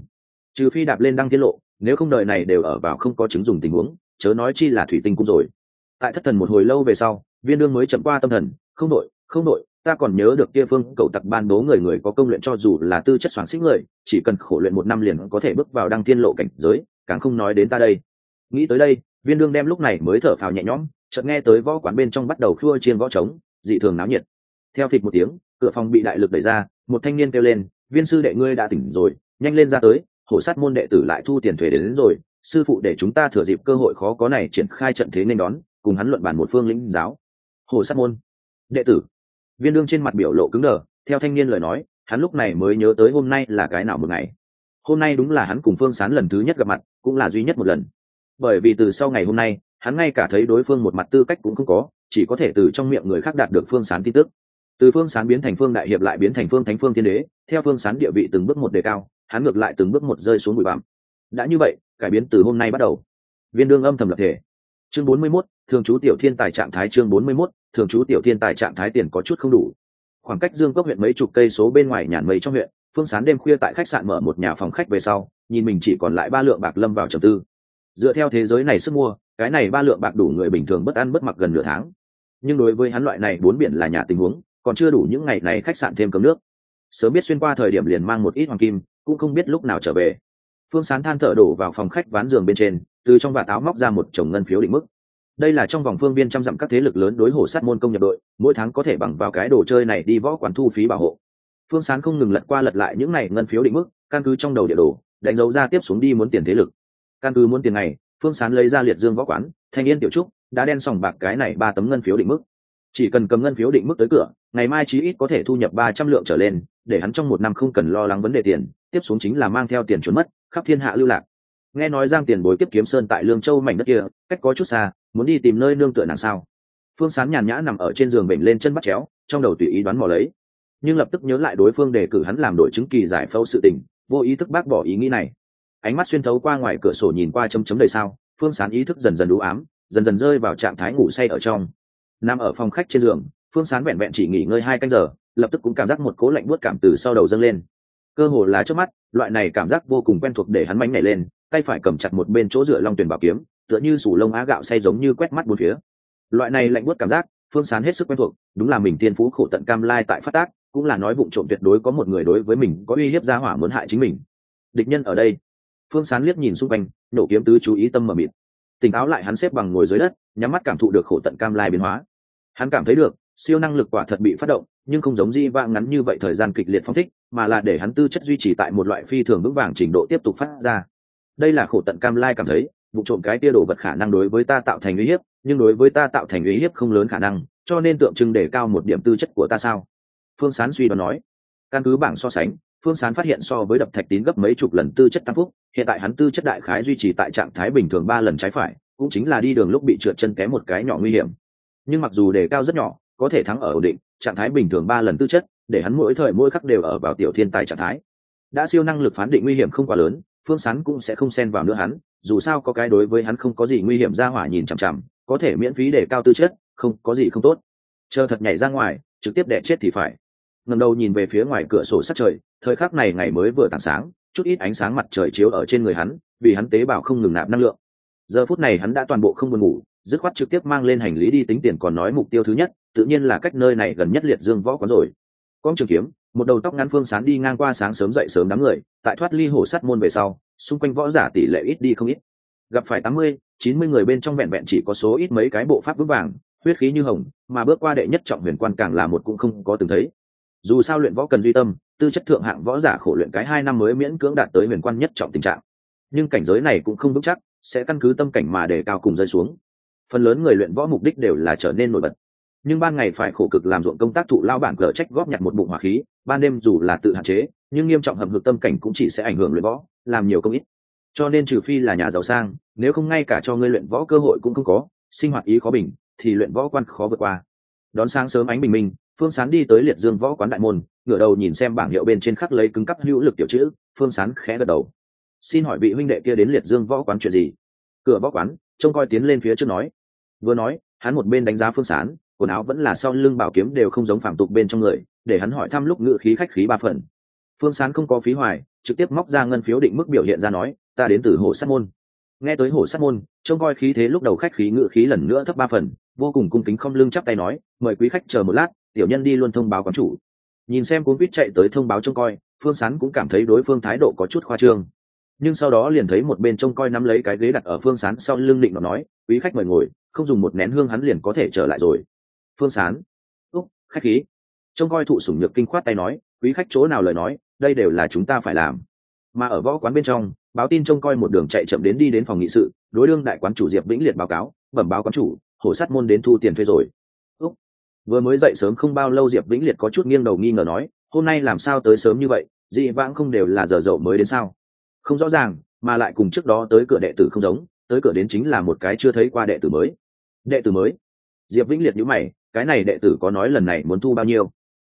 Trừ phi đạp lên đăng tiết lộ, nếu không đời này đều ở vào không có chứng dùng tình huống, chớ nói chi là thủy tinh cung rồi. Tại thất thần một hồi lâu về sau, viên đương mới chậm qua tâm thần, không đội không đội, ta còn nhớ được kia phương cầu tặc ban bố người người có công luyện cho dù là tư chất soạn xích người, chỉ cần khổ luyện một năm liền có thể bước vào đăng thiên lộ cảnh giới, càng không nói đến ta đây. Nghĩ tới đây, viên đương đem lúc này mới thở phào nhẹ nhõm, chợt nghe tới võ quán bên trong bắt đầu khua chiên võ trống, dị thường náo nhiệt. Theo phịch một tiếng, cửa phòng bị đại lực đẩy ra, một thanh niên kêu lên viên sư đệ ngươi đã tỉnh rồi nhanh lên ra tới hổ sát môn đệ tử lại thu tiền thuế đến, đến rồi sư phụ để chúng ta thừa dịp cơ hội khó có này triển khai trận thế nên đón cùng hắn luận bàn một phương lĩnh giáo. Hổ sát môn. Đệ tử. Viên đương trên mặt biểu lộ cứng đờ theo thanh niên lời nói hắn lúc này mới nhớ tới hôm nay là cái nào một ngày. Hôm nay đúng là hắn cùng phương sán lần thứ nhất gặp mặt cũng là duy nhất một lần. Bởi vì từ sau ngày hôm nay hắn ngay cả thấy đối phương một mặt tư cách cũng không có chỉ có thể từ trong miệng người khác đạt được phương sán tin tức từ phương sán biến thành phương đại hiệp lại biến thành phương thánh phương thiên đế theo phương sán địa vị từng bước một đề cao hắn ngược lại từng bước một rơi xuống bụi bặm. Đã như vậy cải biến từ hôm nay bắt đầu. Viên đương âm thầm lập thể. Chương bốn mươi 41, thường trú tiểu thiên tài trạng thái chương bốn mươi 41, thường trú tiểu thiên tài trạng thái tiền có chút không đủ. Khoảng cách dương cốc huyện mấy chục cây số bên ngoài nhàn mây trong huyện phương sán đêm khuya tại khách sạn mở một nhà phòng khách về sau nhìn mình chỉ còn lại ba lượng bạc lâm vào trầm tư. Dựa theo thế giới này sức mua cái này ba lượng bạc đủ người bình thường bất ăn bất mặc gần nửa tháng. Nhưng đối với hắn loại này bốn biển là nhà tình huống còn chưa đủ những ngày này khách sạn thêm cấm nước. Sớm biết xuyên qua thời điểm liền mang một ít hoàng kim, cũng không biết lúc nào trở về. Phương sán than thở đổ vào phòng khách ván giường bên trên, từ trong vạt áo móc ra một chồng ngân phiếu định mức. Đây là trong vòng phương viên trăm dặm các thế lực lớn đối hổ sát môn công nhập đội, mỗi tháng có thể bằng vào cái đồ chơi này đi võ quản thu phí bảo hộ. Phương sán không ngừng lật qua lật lại những này ngân phiếu định mức, căn cứ trong đầu địa đồ, đánh dấu ra tiếp xuống đi muốn tiền thế lực. Căn cứ muốn tiền này, phương sán lấy ra liệt dương võ quán, thanh yên tiểu trúc, đã đen sòng bạc cái này ba tấm ngân phiếu định mức chỉ cần cầm ngân phiếu định mức tới cửa, ngày mai chí ít có thể thu nhập ba trăm lượng trở lên, để hắn trong một năm không cần lo lắng vấn đề tiền, tiếp xuống chính là mang theo tiền trốn mất, khắp thiên hạ lưu lạc. Nghe nói giang tiền bối kiếp kiếm sơn tại lương châu mảnh đất kia, cách có chút xa, muốn đi tìm nơi nương tựa nàng sao? Phương sán nhàn nhã nằm ở trên giường bệnh lên chân bắt chéo, trong đầu tùy ý đoán mò lấy. Nhưng lập tức nhớ lại đối phương đề cử hắn làm đội chứng kỳ giải phẫu sự tình, vô ý thức bác bỏ ý nghĩ này. Ánh mắt xuyên thấu qua ngoài cửa sổ nhìn qua chấm chấm đầy sao, phương sán ý thức dần dần đũ ám, dần dần rơi vào trạng thái ngủ say ở trong nằm ở phòng khách trên giường, phương sán vẹn vẹn chỉ nghỉ ngơi hai canh giờ, lập tức cũng cảm giác một cố lạnh buốt cảm từ sau đầu dâng lên. Cơ hồ là trước mắt, loại này cảm giác vô cùng quen thuộc để hắn mánh nhảy lên, tay phải cầm chặt một bên chỗ dựa long tuyển bảo kiếm, tựa như sủ lông á gạo say giống như quét mắt bốn phía. Loại này lạnh buốt cảm giác, phương sán hết sức quen thuộc, đúng là mình tiên phú khổ tận cam lai tại phát tác, cũng là nói vụ trộm tuyệt đối có một người đối với mình có uy hiếp gia hỏa muốn hại chính mình. Địch nhân ở đây. Phương sán liếc nhìn xung quanh, nổ kiếm tứ chú ý tâm mờ mịt. Tỉnh táo lại hắn xếp bằng ngồi dưới đất, nhắm mắt cảm thụ được khổ tận cam lai biến hóa hắn cảm thấy được, siêu năng lực quả thật bị phát động, nhưng không giống di vang ngắn như vậy thời gian kịch liệt phong thích, mà là để hắn tư chất duy trì tại một loại phi thường vững vàng trình độ tiếp tục phát ra. Đây là khổ tận cam lai cảm thấy, vụ trộm cái tia đổ vật khả năng đối với ta tạo thành uy hiếp, nhưng đối với ta tạo thành uy hiếp không lớn khả năng, cho nên tượng trưng để cao một điểm tư chất của ta sao? Phương sán suy đoán nói. Căn cứ bảng so sánh, phương sán phát hiện so với đập thạch tín gấp mấy chục lần tư chất tăng phúc, hiện tại hắn tư chất đại khái duy trì tại trạng thái bình thường ba lần trái phải, cũng chính là đi đường lúc bị trượt chân kém một cái nhỏ nguy hiểm nhưng mặc dù đề cao rất nhỏ, có thể thắng ở ổn định, trạng thái bình thường ba lần tư chất, để hắn mỗi thời mỗi khắc đều ở vào tiểu thiên tài trạng thái. Đã siêu năng lực phán định nguy hiểm không quá lớn, phương sán cũng sẽ không xen vào nữa hắn, dù sao có cái đối với hắn không có gì nguy hiểm ra hỏa nhìn chằm chằm, có thể miễn phí để cao tư chất, không, có gì không tốt. Chờ thật nhảy ra ngoài, trực tiếp đẻ chết thì phải. Ngầm đầu nhìn về phía ngoài cửa sổ sát trời, thời khắc này ngày mới vừa tảng sáng, chút ít ánh sáng mặt trời chiếu ở trên người hắn, vì hắn tế bào không ngừng nạp năng lượng giờ phút này hắn đã toàn bộ không buồn ngủ, dứt khoát trực tiếp mang lên hành lý đi tính tiền còn nói mục tiêu thứ nhất, tự nhiên là cách nơi này gần nhất liệt dương võ quán rồi. Con trường kiếm, một đầu tóc ngắn phương sán đi ngang qua sáng sớm dậy sớm đám người, tại thoát ly hổ sắt môn về sau, xung quanh võ giả tỷ lệ ít đi không ít. Gặp phải tám mươi, chín mươi người bên trong vẹn vẹn chỉ có số ít mấy cái bộ pháp vững vàng, huyết khí như hồng, mà bước qua đệ nhất trọng huyền quan càng là một cũng không có từng thấy. Dù sao luyện võ cần duy tâm, tư chất thượng hạng võ giả khổ luyện cái hai năm mới miễn cưỡng đạt tới huyền quan nhất trọng tình trạng. Nhưng cảnh giới này cũng không vững chắc sẽ căn cứ tâm cảnh mà để cao cùng rơi xuống. Phần lớn người luyện võ mục đích đều là trở nên nổi bật. Nhưng ban ngày phải khổ cực làm ruộng công tác thụ lao bản cờ trách góp nhặt một bụng hỏa khí, ban đêm dù là tự hạn chế, nhưng nghiêm trọng hầm hực tâm cảnh cũng chỉ sẽ ảnh hưởng luyện võ, làm nhiều công ít. Cho nên trừ phi là nhà giàu sang, nếu không ngay cả cho ngươi luyện võ cơ hội cũng không có, sinh hoạt ý khó bình, thì luyện võ quan khó vượt qua. Đón sáng sớm ánh bình minh, phương sán đi tới liệt dương võ quán đại môn, ngửa đầu nhìn xem bảng hiệu bên trên khắc lấy cứng cắp hữu lực tiểu chữ, phương sán khẽ gật đầu xin hỏi vị huynh đệ kia đến liệt dương võ quán chuyện gì? Cửa võ quán, trông coi tiến lên phía trước nói. Vừa nói, hắn một bên đánh giá phương sán, quần áo vẫn là sau lưng bảo kiếm đều không giống phạm tục bên trong người, để hắn hỏi thăm lúc ngự khí khách khí ba phần. Phương sán không có phí hoài, trực tiếp móc ra ngân phiếu định mức biểu hiện ra nói, ta đến từ hồ sát môn. Nghe tới hồ sát môn, trông coi khí thế lúc đầu khách khí ngự khí lần nữa thấp ba phần, vô cùng cung kính không lưng chắp tay nói, mời quý khách chờ một lát, tiểu nhân đi luôn thông báo quán chủ. Nhìn xem cuốn quýt chạy tới thông báo trông coi, phương sán cũng cảm thấy đối phương thái độ có chút khoa trương nhưng sau đó liền thấy một bên trông coi nắm lấy cái ghế đặt ở phương sán sau lưng định nó nói, quý khách mời ngồi, không dùng một nén hương hắn liền có thể trở lại rồi. Phương sán? Úc, khách khí. Trông coi thụ sủng nhược kinh khoát tay nói, quý khách chỗ nào lời nói, đây đều là chúng ta phải làm. Mà ở võ quán bên trong, báo tin trông coi một đường chạy chậm đến đi đến phòng nghị sự, đối đương đại quán chủ diệp vĩnh liệt báo cáo, bẩm báo quán chủ, hổ sát môn đến thu tiền thuê rồi. Úc. Vừa mới dậy sớm không bao lâu diệp vĩnh liệt có chút nghiêng đầu nghi ngờ nói, hôm nay làm sao tới sớm như vậy, dị vãng không đều là giờ dậu mới đến sao? Không rõ ràng mà lại cùng trước đó tới cửa đệ tử không giống tới cửa đến chính là một cái chưa thấy qua đệ tử mới. Đệ tử mới? Diệp vĩnh liệt nhữ mày cái này đệ tử có nói lần này muốn thu bao nhiêu?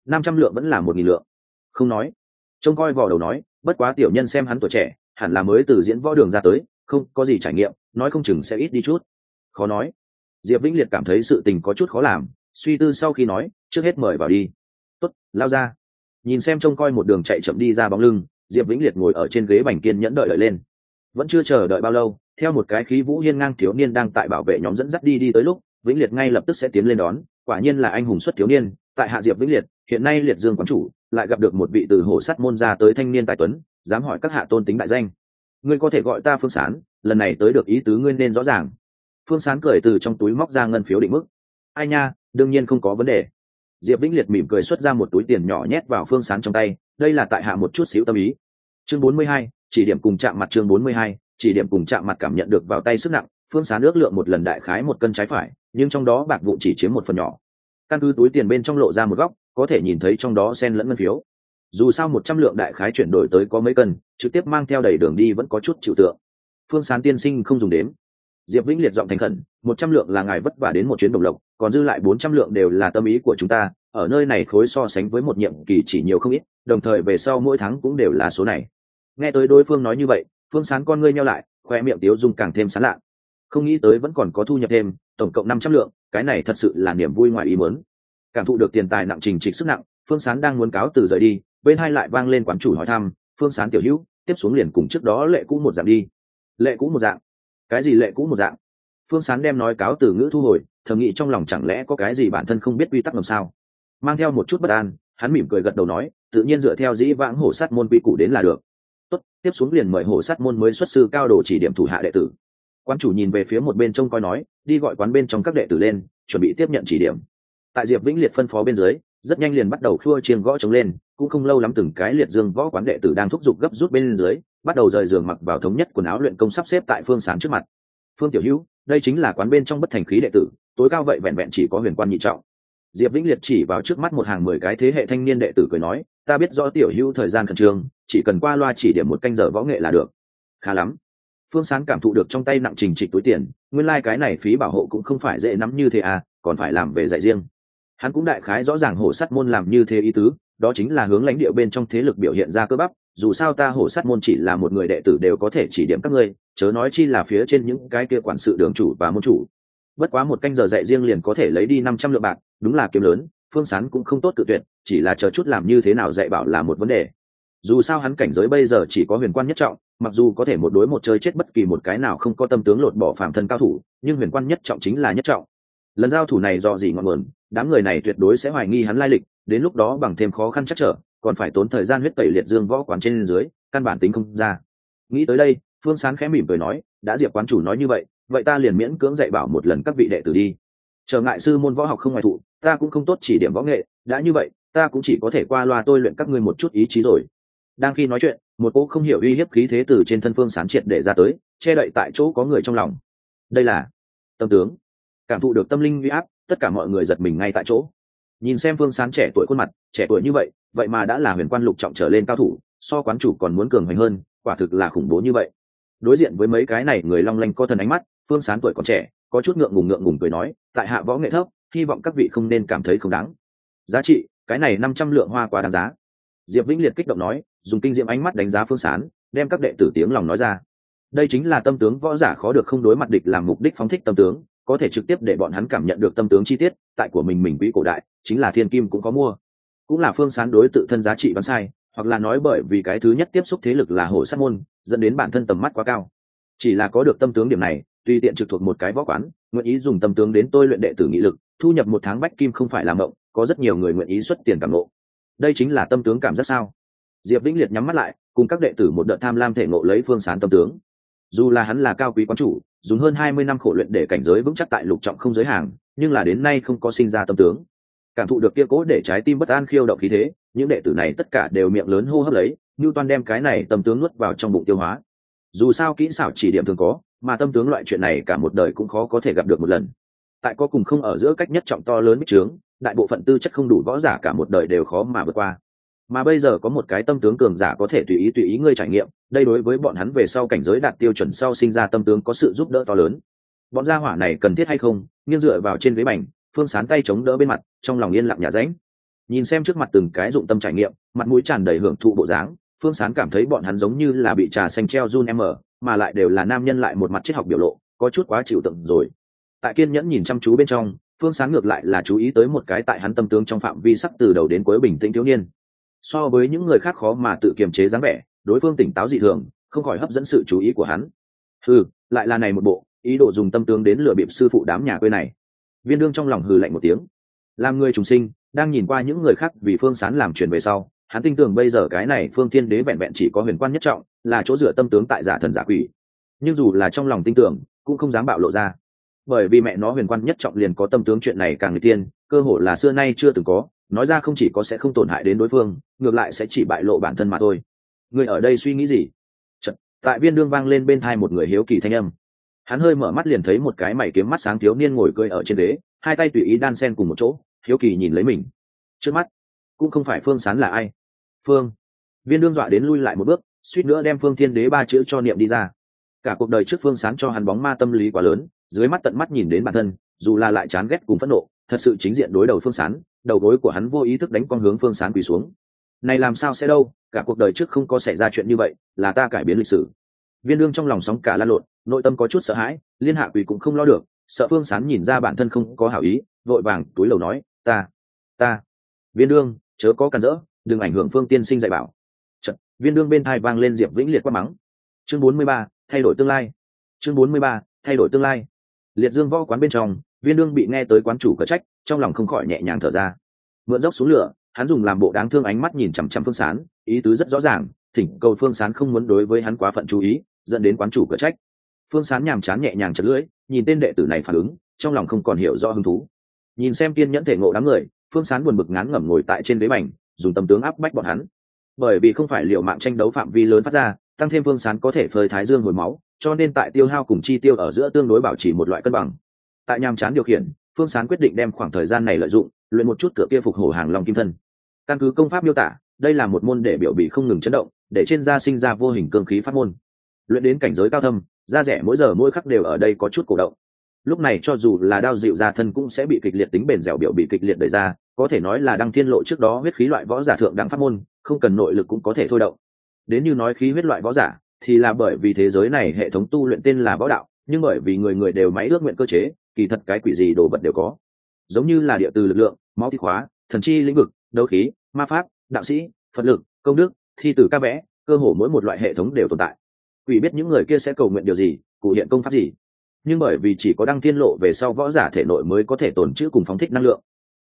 Năm trăm lượng vẫn là một nghìn lượng. Không nói. Trông coi vò đầu nói bất quá tiểu nhân xem hắn tuổi trẻ hẳn là mới từ diễn võ đường ra tới không có gì trải nghiệm nói không chừng sẽ ít đi chút. Khó nói. Diệp vĩnh liệt cảm thấy sự tình có chút khó làm suy tư sau khi nói trước hết mời vào đi. Tốt, lao ra. Nhìn xem trông coi một đường chạy chậm đi ra bóng lưng diệp vĩnh liệt ngồi ở trên ghế bành kiên nhẫn đợi đợi lên. Vẫn chưa chờ đợi bao lâu, theo một cái khí vũ hiên ngang thiếu niên đang tại bảo vệ nhóm dẫn dắt đi đi tới lúc, vĩnh liệt ngay lập tức sẽ tiến lên đón. Quả nhiên là anh hùng xuất thiếu niên, tại hạ diệp vĩnh liệt, hiện nay liệt dương quán chủ, lại gặp được một vị từ hổ sắt môn ra tới thanh niên tài tuấn, dám hỏi các hạ tôn tính đại danh. Ngươi có thể gọi ta phương sán, lần này tới được ý tứ ngươi nên rõ ràng. Phương sán cười từ trong túi móc ra ngân phiếu định mức. Ai nha, đương nhiên không có vấn đề diệp vĩnh liệt mỉm cười xuất ra một túi tiền nhỏ nhét vào phương sán trong tay, đây là tại hạ một chút xíu tâm ý. Chương bốn mươi hai, chỉ điểm cùng chạm mặt chương bốn mươi hai, chỉ điểm cùng chạm mặt cảm nhận được vào tay sức nặng, phương sán ước lượng một lần đại khái một cân trái phải, nhưng trong đó bạc vụ chỉ chiếm một phần nhỏ. Căn cứ túi tiền bên trong lộ ra một góc, có thể nhìn thấy trong đó sen lẫn ngân phiếu. Dù sao một trăm lượng đại khái chuyển đổi tới có mấy cân, trực tiếp mang theo đầy đường đi vẫn có chút chịu tượng. Phương sán tiên sinh không dùng đếm diệp vĩnh liệt giọng thành khẩn, một trăm lượng là ngài vất vả đến một chuyến đồng lộc, còn dư lại bốn trăm lượng đều là tâm ý của chúng ta, ở nơi này khối so sánh với một nhiệm kỳ chỉ nhiều không ít, đồng thời về sau mỗi tháng cũng đều là số này. Nghe tới đối phương nói như vậy, phương sán con ngươi nhau lại, khoe miệng tiếu dung càng thêm sán lạ. Không nghĩ tới vẫn còn có thu nhập thêm, tổng cộng năm trăm lượng, cái này thật sự là niềm vui ngoài ý muốn. Cảm thụ được tiền tài nặng trình trịch sức nặng, phương sán đang muốn cáo từ rời đi, bên hai lại vang lên quán chủ hỏi thăm, phương sán tiểu hữu, tiếp xuống liền cùng trước đó lệ cũ một dạng đi. Lệ cũ một dạng cái gì lệ cũ một dạng. Phương sán đem nói cáo từ ngữ thu hồi, thầm nghĩ trong lòng chẳng lẽ có cái gì bản thân không biết quy tắc làm sao. Mang theo một chút bất an, hắn mỉm cười gật đầu nói, tự nhiên dựa theo dĩ vãng hổ sát môn quy củ đến là được. Tốt, tiếp xuống liền mời hổ sát môn mới xuất sư cao đồ chỉ điểm thủ hạ đệ tử. Quan chủ nhìn về phía một bên trông coi nói, đi gọi quán bên trong các đệ tử lên, chuẩn bị tiếp nhận chỉ điểm. Tại diệp vĩnh liệt phân phó bên dưới, rất nhanh liền bắt đầu khua chiêng gõ trống lên, cũng không lâu lắm từng cái liệt dương võ quán đệ tử đang thúc giục gấp rút bên dưới bắt đầu rời giường mặc vào thống nhất quần áo luyện công sắp xếp tại phương sáng trước mặt. Phương tiểu hữu, đây chính là quán bên trong bất thành khí đệ tử, tối cao vậy vẹn vẹn chỉ có huyền quan nhị trọng. Diệp vĩnh liệt chỉ vào trước mắt một hàng mười cái thế hệ thanh niên đệ tử cười nói, ta biết rõ tiểu hữu thời gian khẩn trương, chỉ cần qua loa chỉ điểm một canh giờ võ nghệ là được. Khá lắm. Phương sáng cảm thụ được trong tay nặng trình trịch túi tiền, nguyên lai、like、cái này phí bảo hộ cũng không phải dễ nắm như thế à còn phải làm về dạy riêng. Hắn cũng đại khái rõ ràng hổ sắt môn làm như thế ý tứ đó chính là hướng lãnh địa bên trong thế lực biểu hiện ra cơ bắp, dù sao ta hổ sát môn chỉ là một người đệ tử đều có thể chỉ điểm các ngươi, chớ nói chi là phía trên những cái kia quản sự đường chủ và môn chủ. Bất quá một canh giờ dạy riêng liền có thể lấy đi năm trăm lượng bạc, đúng là kiếm lớn, phương sán cũng không tốt tự tuyệt, chỉ là chờ chút làm như thế nào dạy bảo là một vấn đề. Dù sao hắn cảnh giới bây giờ chỉ có huyền quan nhất trọng, mặc dù có thể một đối một chơi chết bất kỳ một cái nào không có tâm tướng lột bỏ phạm thân cao thủ, nhưng huyền quan nhất trọng chính là nhất trọng lần giao thủ này do gì ngọn nguồn, đám người này tuyệt đối sẽ hoài nghi hắn lai lịch, đến lúc đó bằng thêm khó khăn chắc trở, còn phải tốn thời gian huyết tẩy liệt dương võ quán trên dưới, căn bản tính không ra. Nghĩ tới đây, phương sán khẽ mỉm cười nói, đã diệp quán chủ nói như vậy vậy ta liền miễn cưỡng dạy bảo một lần các vị đệ tử đi. Trở ngại sư môn võ học không ngoài thụ, ta cũng không tốt chỉ điểm võ nghệ, đã như vậy, ta cũng chỉ có thể qua loa tôi luyện các ngươi một chút ý chí rồi. Đang khi nói chuyện, một cô không hiểu uy hiếp khí thế từ trên thân phương sán triệt để ra tới, che đậy tại chỗ có người trong lòng. Đây là tâm tướng cảm thụ được tâm linh vi áp, tất cả mọi người giật mình ngay tại chỗ. Nhìn xem phương sán trẻ tuổi khuôn mặt, trẻ tuổi như vậy vậy mà đã là huyền quan lục trọng trở lên cao thủ, so quán chủ còn muốn cường hoành hơn, quả thực là khủng bố như vậy. Đối diện với mấy cái này người long lanh có thần ánh mắt, phương sán tuổi còn trẻ, có chút ngượng ngùng ngượng ngùng cười nói, tại hạ võ nghệ thấp, hy vọng các vị không nên cảm thấy không đáng. Giá trị, cái này năm trăm lượng hoa quá đáng giá. Diệp vĩnh liệt kích động nói, dùng kinh diệm ánh mắt đánh giá phương sán, đem các đệ tử tiếng lòng nói ra. Đây chính là tâm tướng võ giả khó được không đối mặt địch làm mục đích phóng thích tâm tướng có thể trực tiếp để bọn hắn cảm nhận được tâm tướng chi tiết, tại của mình mình quỹ cổ đại, chính là thiên kim cũng có mua. Cũng là phương sán đối tự thân giá trị đoán sai, hoặc là nói bởi vì cái thứ nhất tiếp xúc thế lực là hồ sát môn, dẫn đến bản thân tầm mắt quá cao. Chỉ là có được tâm tướng điểm này tùy tiện trực thuộc một cái võ quán, nguyện ý dùng tâm tướng đến tôi luyện đệ tử nghị lực, thu nhập một tháng bách kim không phải làm mộng, có rất nhiều người nguyện ý xuất tiền cảm nộ. Đây chính là tâm tướng cảm giác sao? Diệp vĩnh liệt nhắm mắt lại, cùng các đệ tử một đợt tham lam thể nộ lấy phương sán tâm tướng. Dù là hắn là cao quý quán chủ dùng hơn hai mươi năm khổ luyện để cảnh giới vững chắc tại lục trọng không giới hàng, nhưng là đến nay không có sinh ra tâm tướng. Cảm thụ được kia cố để trái tim bất an khiêu động khí thế, những đệ tử này tất cả đều miệng lớn hô hấp lấy Newton đem cái này tâm tướng nuốt vào trong bụng tiêu hóa. Dù sao kỹ xảo chỉ điểm thường có, mà tâm tướng loại chuyện này cả một đời cũng khó có thể gặp được một lần. Tại có cùng không ở giữa cách nhất trọng to lớn bích trướng, đại bộ phận tư chất không đủ võ giả cả một đời đều khó mà vượt qua mà bây giờ có một cái tâm tướng cường giả có thể tùy ý tùy ý ngươi trải nghiệm, đây đối với bọn hắn về sau cảnh giới đạt tiêu chuẩn sau sinh ra tâm tướng có sự giúp đỡ to lớn. Bọn gia hỏa này cần thiết hay không, nghiêng dựa vào trên ghế bành, phương sán tay chống đỡ bên mặt, trong lòng yên lặng nhà ránh nhìn xem trước mặt từng cái dụng tâm trải nghiệm, mặt mũi tràn đầy hưởng thụ bộ dáng, phương sán cảm thấy bọn hắn giống như là bị trà xanh treo run em ở, mà lại đều là nam nhân lại một mặt triết học biểu lộ, có chút quá chịu tận rồi. Tại kiên nhẫn nhìn chăm chú bên trong, phương sáng ngược lại là chú ý tới một cái tại hắn tâm tướng trong phạm vi sắc từ đầu đến cuối bình tĩnh thiếu niên so với những người khác khó mà tự kiềm chế dáng vẻ, đối phương tỉnh táo dị thường, không khỏi hấp dẫn sự chú ý của hắn. Hừ, lại là này một bộ, ý đồ dùng tâm tướng đến lừa bịp sư phụ đám nhà quê này. Viên đương trong lòng hừ lạnh một tiếng. Làm người trùng sinh, đang nhìn qua những người khác vì phương sán làm chuyện về sau, hắn tin tưởng bây giờ cái này phương thiên đế vẹn vẹn chỉ có huyền quan nhất trọng, là chỗ dựa tâm tướng tại giả thần giả quỷ. Nhưng dù là trong lòng tin tưởng, cũng không dám bạo lộ ra. Bởi vì mẹ nó huyền quan nhất trọng liền có tâm tướng chuyện này càng người tiên, cơ hội là xưa nay chưa từng có nói ra không chỉ có sẽ không tổn hại đến đối phương ngược lại sẽ chỉ bại lộ bản thân mà thôi. Người ở đây suy nghĩ gì? Chật, tại viên đương vang lên bên thai một người hiếu kỳ thanh âm. Hắn hơi mở mắt liền thấy một cái mày kiếm mắt sáng thiếu niên ngồi cười ở trên đế hai tay tùy ý đan sen cùng một chỗ hiếu kỳ nhìn lấy mình. Trước mắt cũng không phải phương sán là ai. Phương. Viên đương dọa đến lui lại một bước suýt nữa đem phương thiên đế ba chữ cho niệm đi ra. Cả cuộc đời trước phương sán cho hắn bóng ma tâm lý quá lớn dưới mắt tận mắt nhìn đến bản thân dù là lại chán ghét cùng phẫn nộ thật sự chính diện đối đầu phương sán đầu gối của hắn vô ý thức đánh con hướng phương sán quỳ xuống. Này làm sao sẽ đâu cả cuộc đời trước không có xảy ra chuyện như vậy là ta cải biến lịch sử. Viên đương trong lòng sóng cả lan lộn nội tâm có chút sợ hãi liên hạ quỳ cũng không lo được sợ phương sán nhìn ra bản thân không có hảo ý vội vàng túi lầu nói ta ta viên đương chớ có cản rỡ đừng ảnh hưởng phương tiên sinh dạy bảo. Chật, viên đương bên thai vang lên diệp vĩnh liệt quát mắng. Chương bốn mươi ba thay đổi tương lai. Chương bốn mươi ba thay đổi tương lai. Liệt dương võ quán bên trong viên đương bị nghe tới quán chủ cờ trách, trong lòng không khỏi nhẹ nhàng thở ra. Mượn dốc xuống lửa, hắn dùng làm bộ đáng thương ánh mắt nhìn chằm chằm phương sán, ý tứ rất rõ ràng, thỉnh cầu phương sán không muốn đối với hắn quá phận chú ý, dẫn đến quán chủ cờ trách. Phương sán nhàm chán nhẹ nhàng chật lưỡi, nhìn tên đệ tử này phản ứng, trong lòng không còn hiểu rõ hứng thú. Nhìn xem kiên nhẫn thể ngộ đám người, phương sán buồn bực ngán ngẩm ngồi tại trên ghế bành, dùng tâm tướng áp bách bọn hắn. Bởi vì không phải liệu mạng tranh đấu phạm vi lớn phát ra, tăng thêm phương sán có thể phơi thái dương hồi máu, cho nên tại tiêu hao cùng chi tiêu ở giữa tương đối bảo trì một loại cân bằng tại nhàm chán điều khiển, phương sán quyết định đem khoảng thời gian này lợi dụng, luyện một chút cửa kia phục hổ hàng long kim thân. Căn cứ công pháp miêu tả, đây là một môn để biểu bị không ngừng chấn động, để trên da sinh ra vô hình cơ khí phát môn. Luyện đến cảnh giới cao thâm, da rẻ mỗi giờ mỗi khắc đều ở đây có chút cổ động. Lúc này cho dù là đao dịu ra thân cũng sẽ bị kịch liệt tính bền dẻo biểu bị kịch liệt đẩy ra, có thể nói là đăng thiên lộ trước đó huyết khí loại võ giả thượng đẳng pháp môn, không cần nội lực cũng có thể thôi động. Đến như nói khí huyết loại võ giả, thì là bởi vì thế giới này hệ thống tu luyện tên là võ đạo nhưng bởi vì người người đều máy ước nguyện cơ chế, kỳ thật cái quỷ gì đồ vật đều có. Giống như là địa từ lực lượng, máu thi khóa thần chi lĩnh vực, đấu khí, ma pháp, đạo sĩ, phật lực, công đức, thi tử ca vẽ, cơ hồ mỗi một loại hệ thống đều tồn tại. Quỷ biết những người kia sẽ cầu nguyện điều gì, cụ hiện công pháp gì. Nhưng bởi vì chỉ có đăng thiên lộ về sau võ giả thể nội mới có thể tồn chữ cùng phóng thích năng lượng.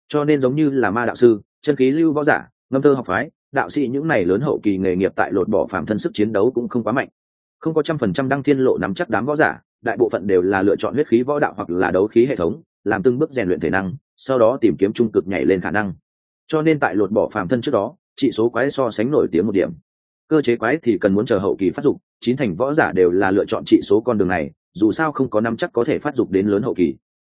Cho nên giống như là ma đạo sư, chân khí lưu võ giả, ngâm thơ học phái, đạo sĩ những này lớn hậu kỳ nghề nghiệp tại lột bỏ phạm thân sức chiến đấu cũng không quá mạnh. Không có trăm phần trăm đăng thiên lộ nắm chắc đám võ giả đại bộ phận đều là lựa chọn huyết khí võ đạo hoặc là đấu khí hệ thống, làm từng bước rèn luyện thể năng, sau đó tìm kiếm trung cực nhảy lên khả năng. Cho nên tại lột bỏ phàm thân trước đó, trị số quái so sánh nổi tiếng một điểm. Cơ chế quái thì cần muốn chờ hậu kỳ phát dục, chín thành võ giả đều là lựa chọn trị số con đường này, dù sao không có năm chắc có thể phát dục đến lớn hậu kỳ.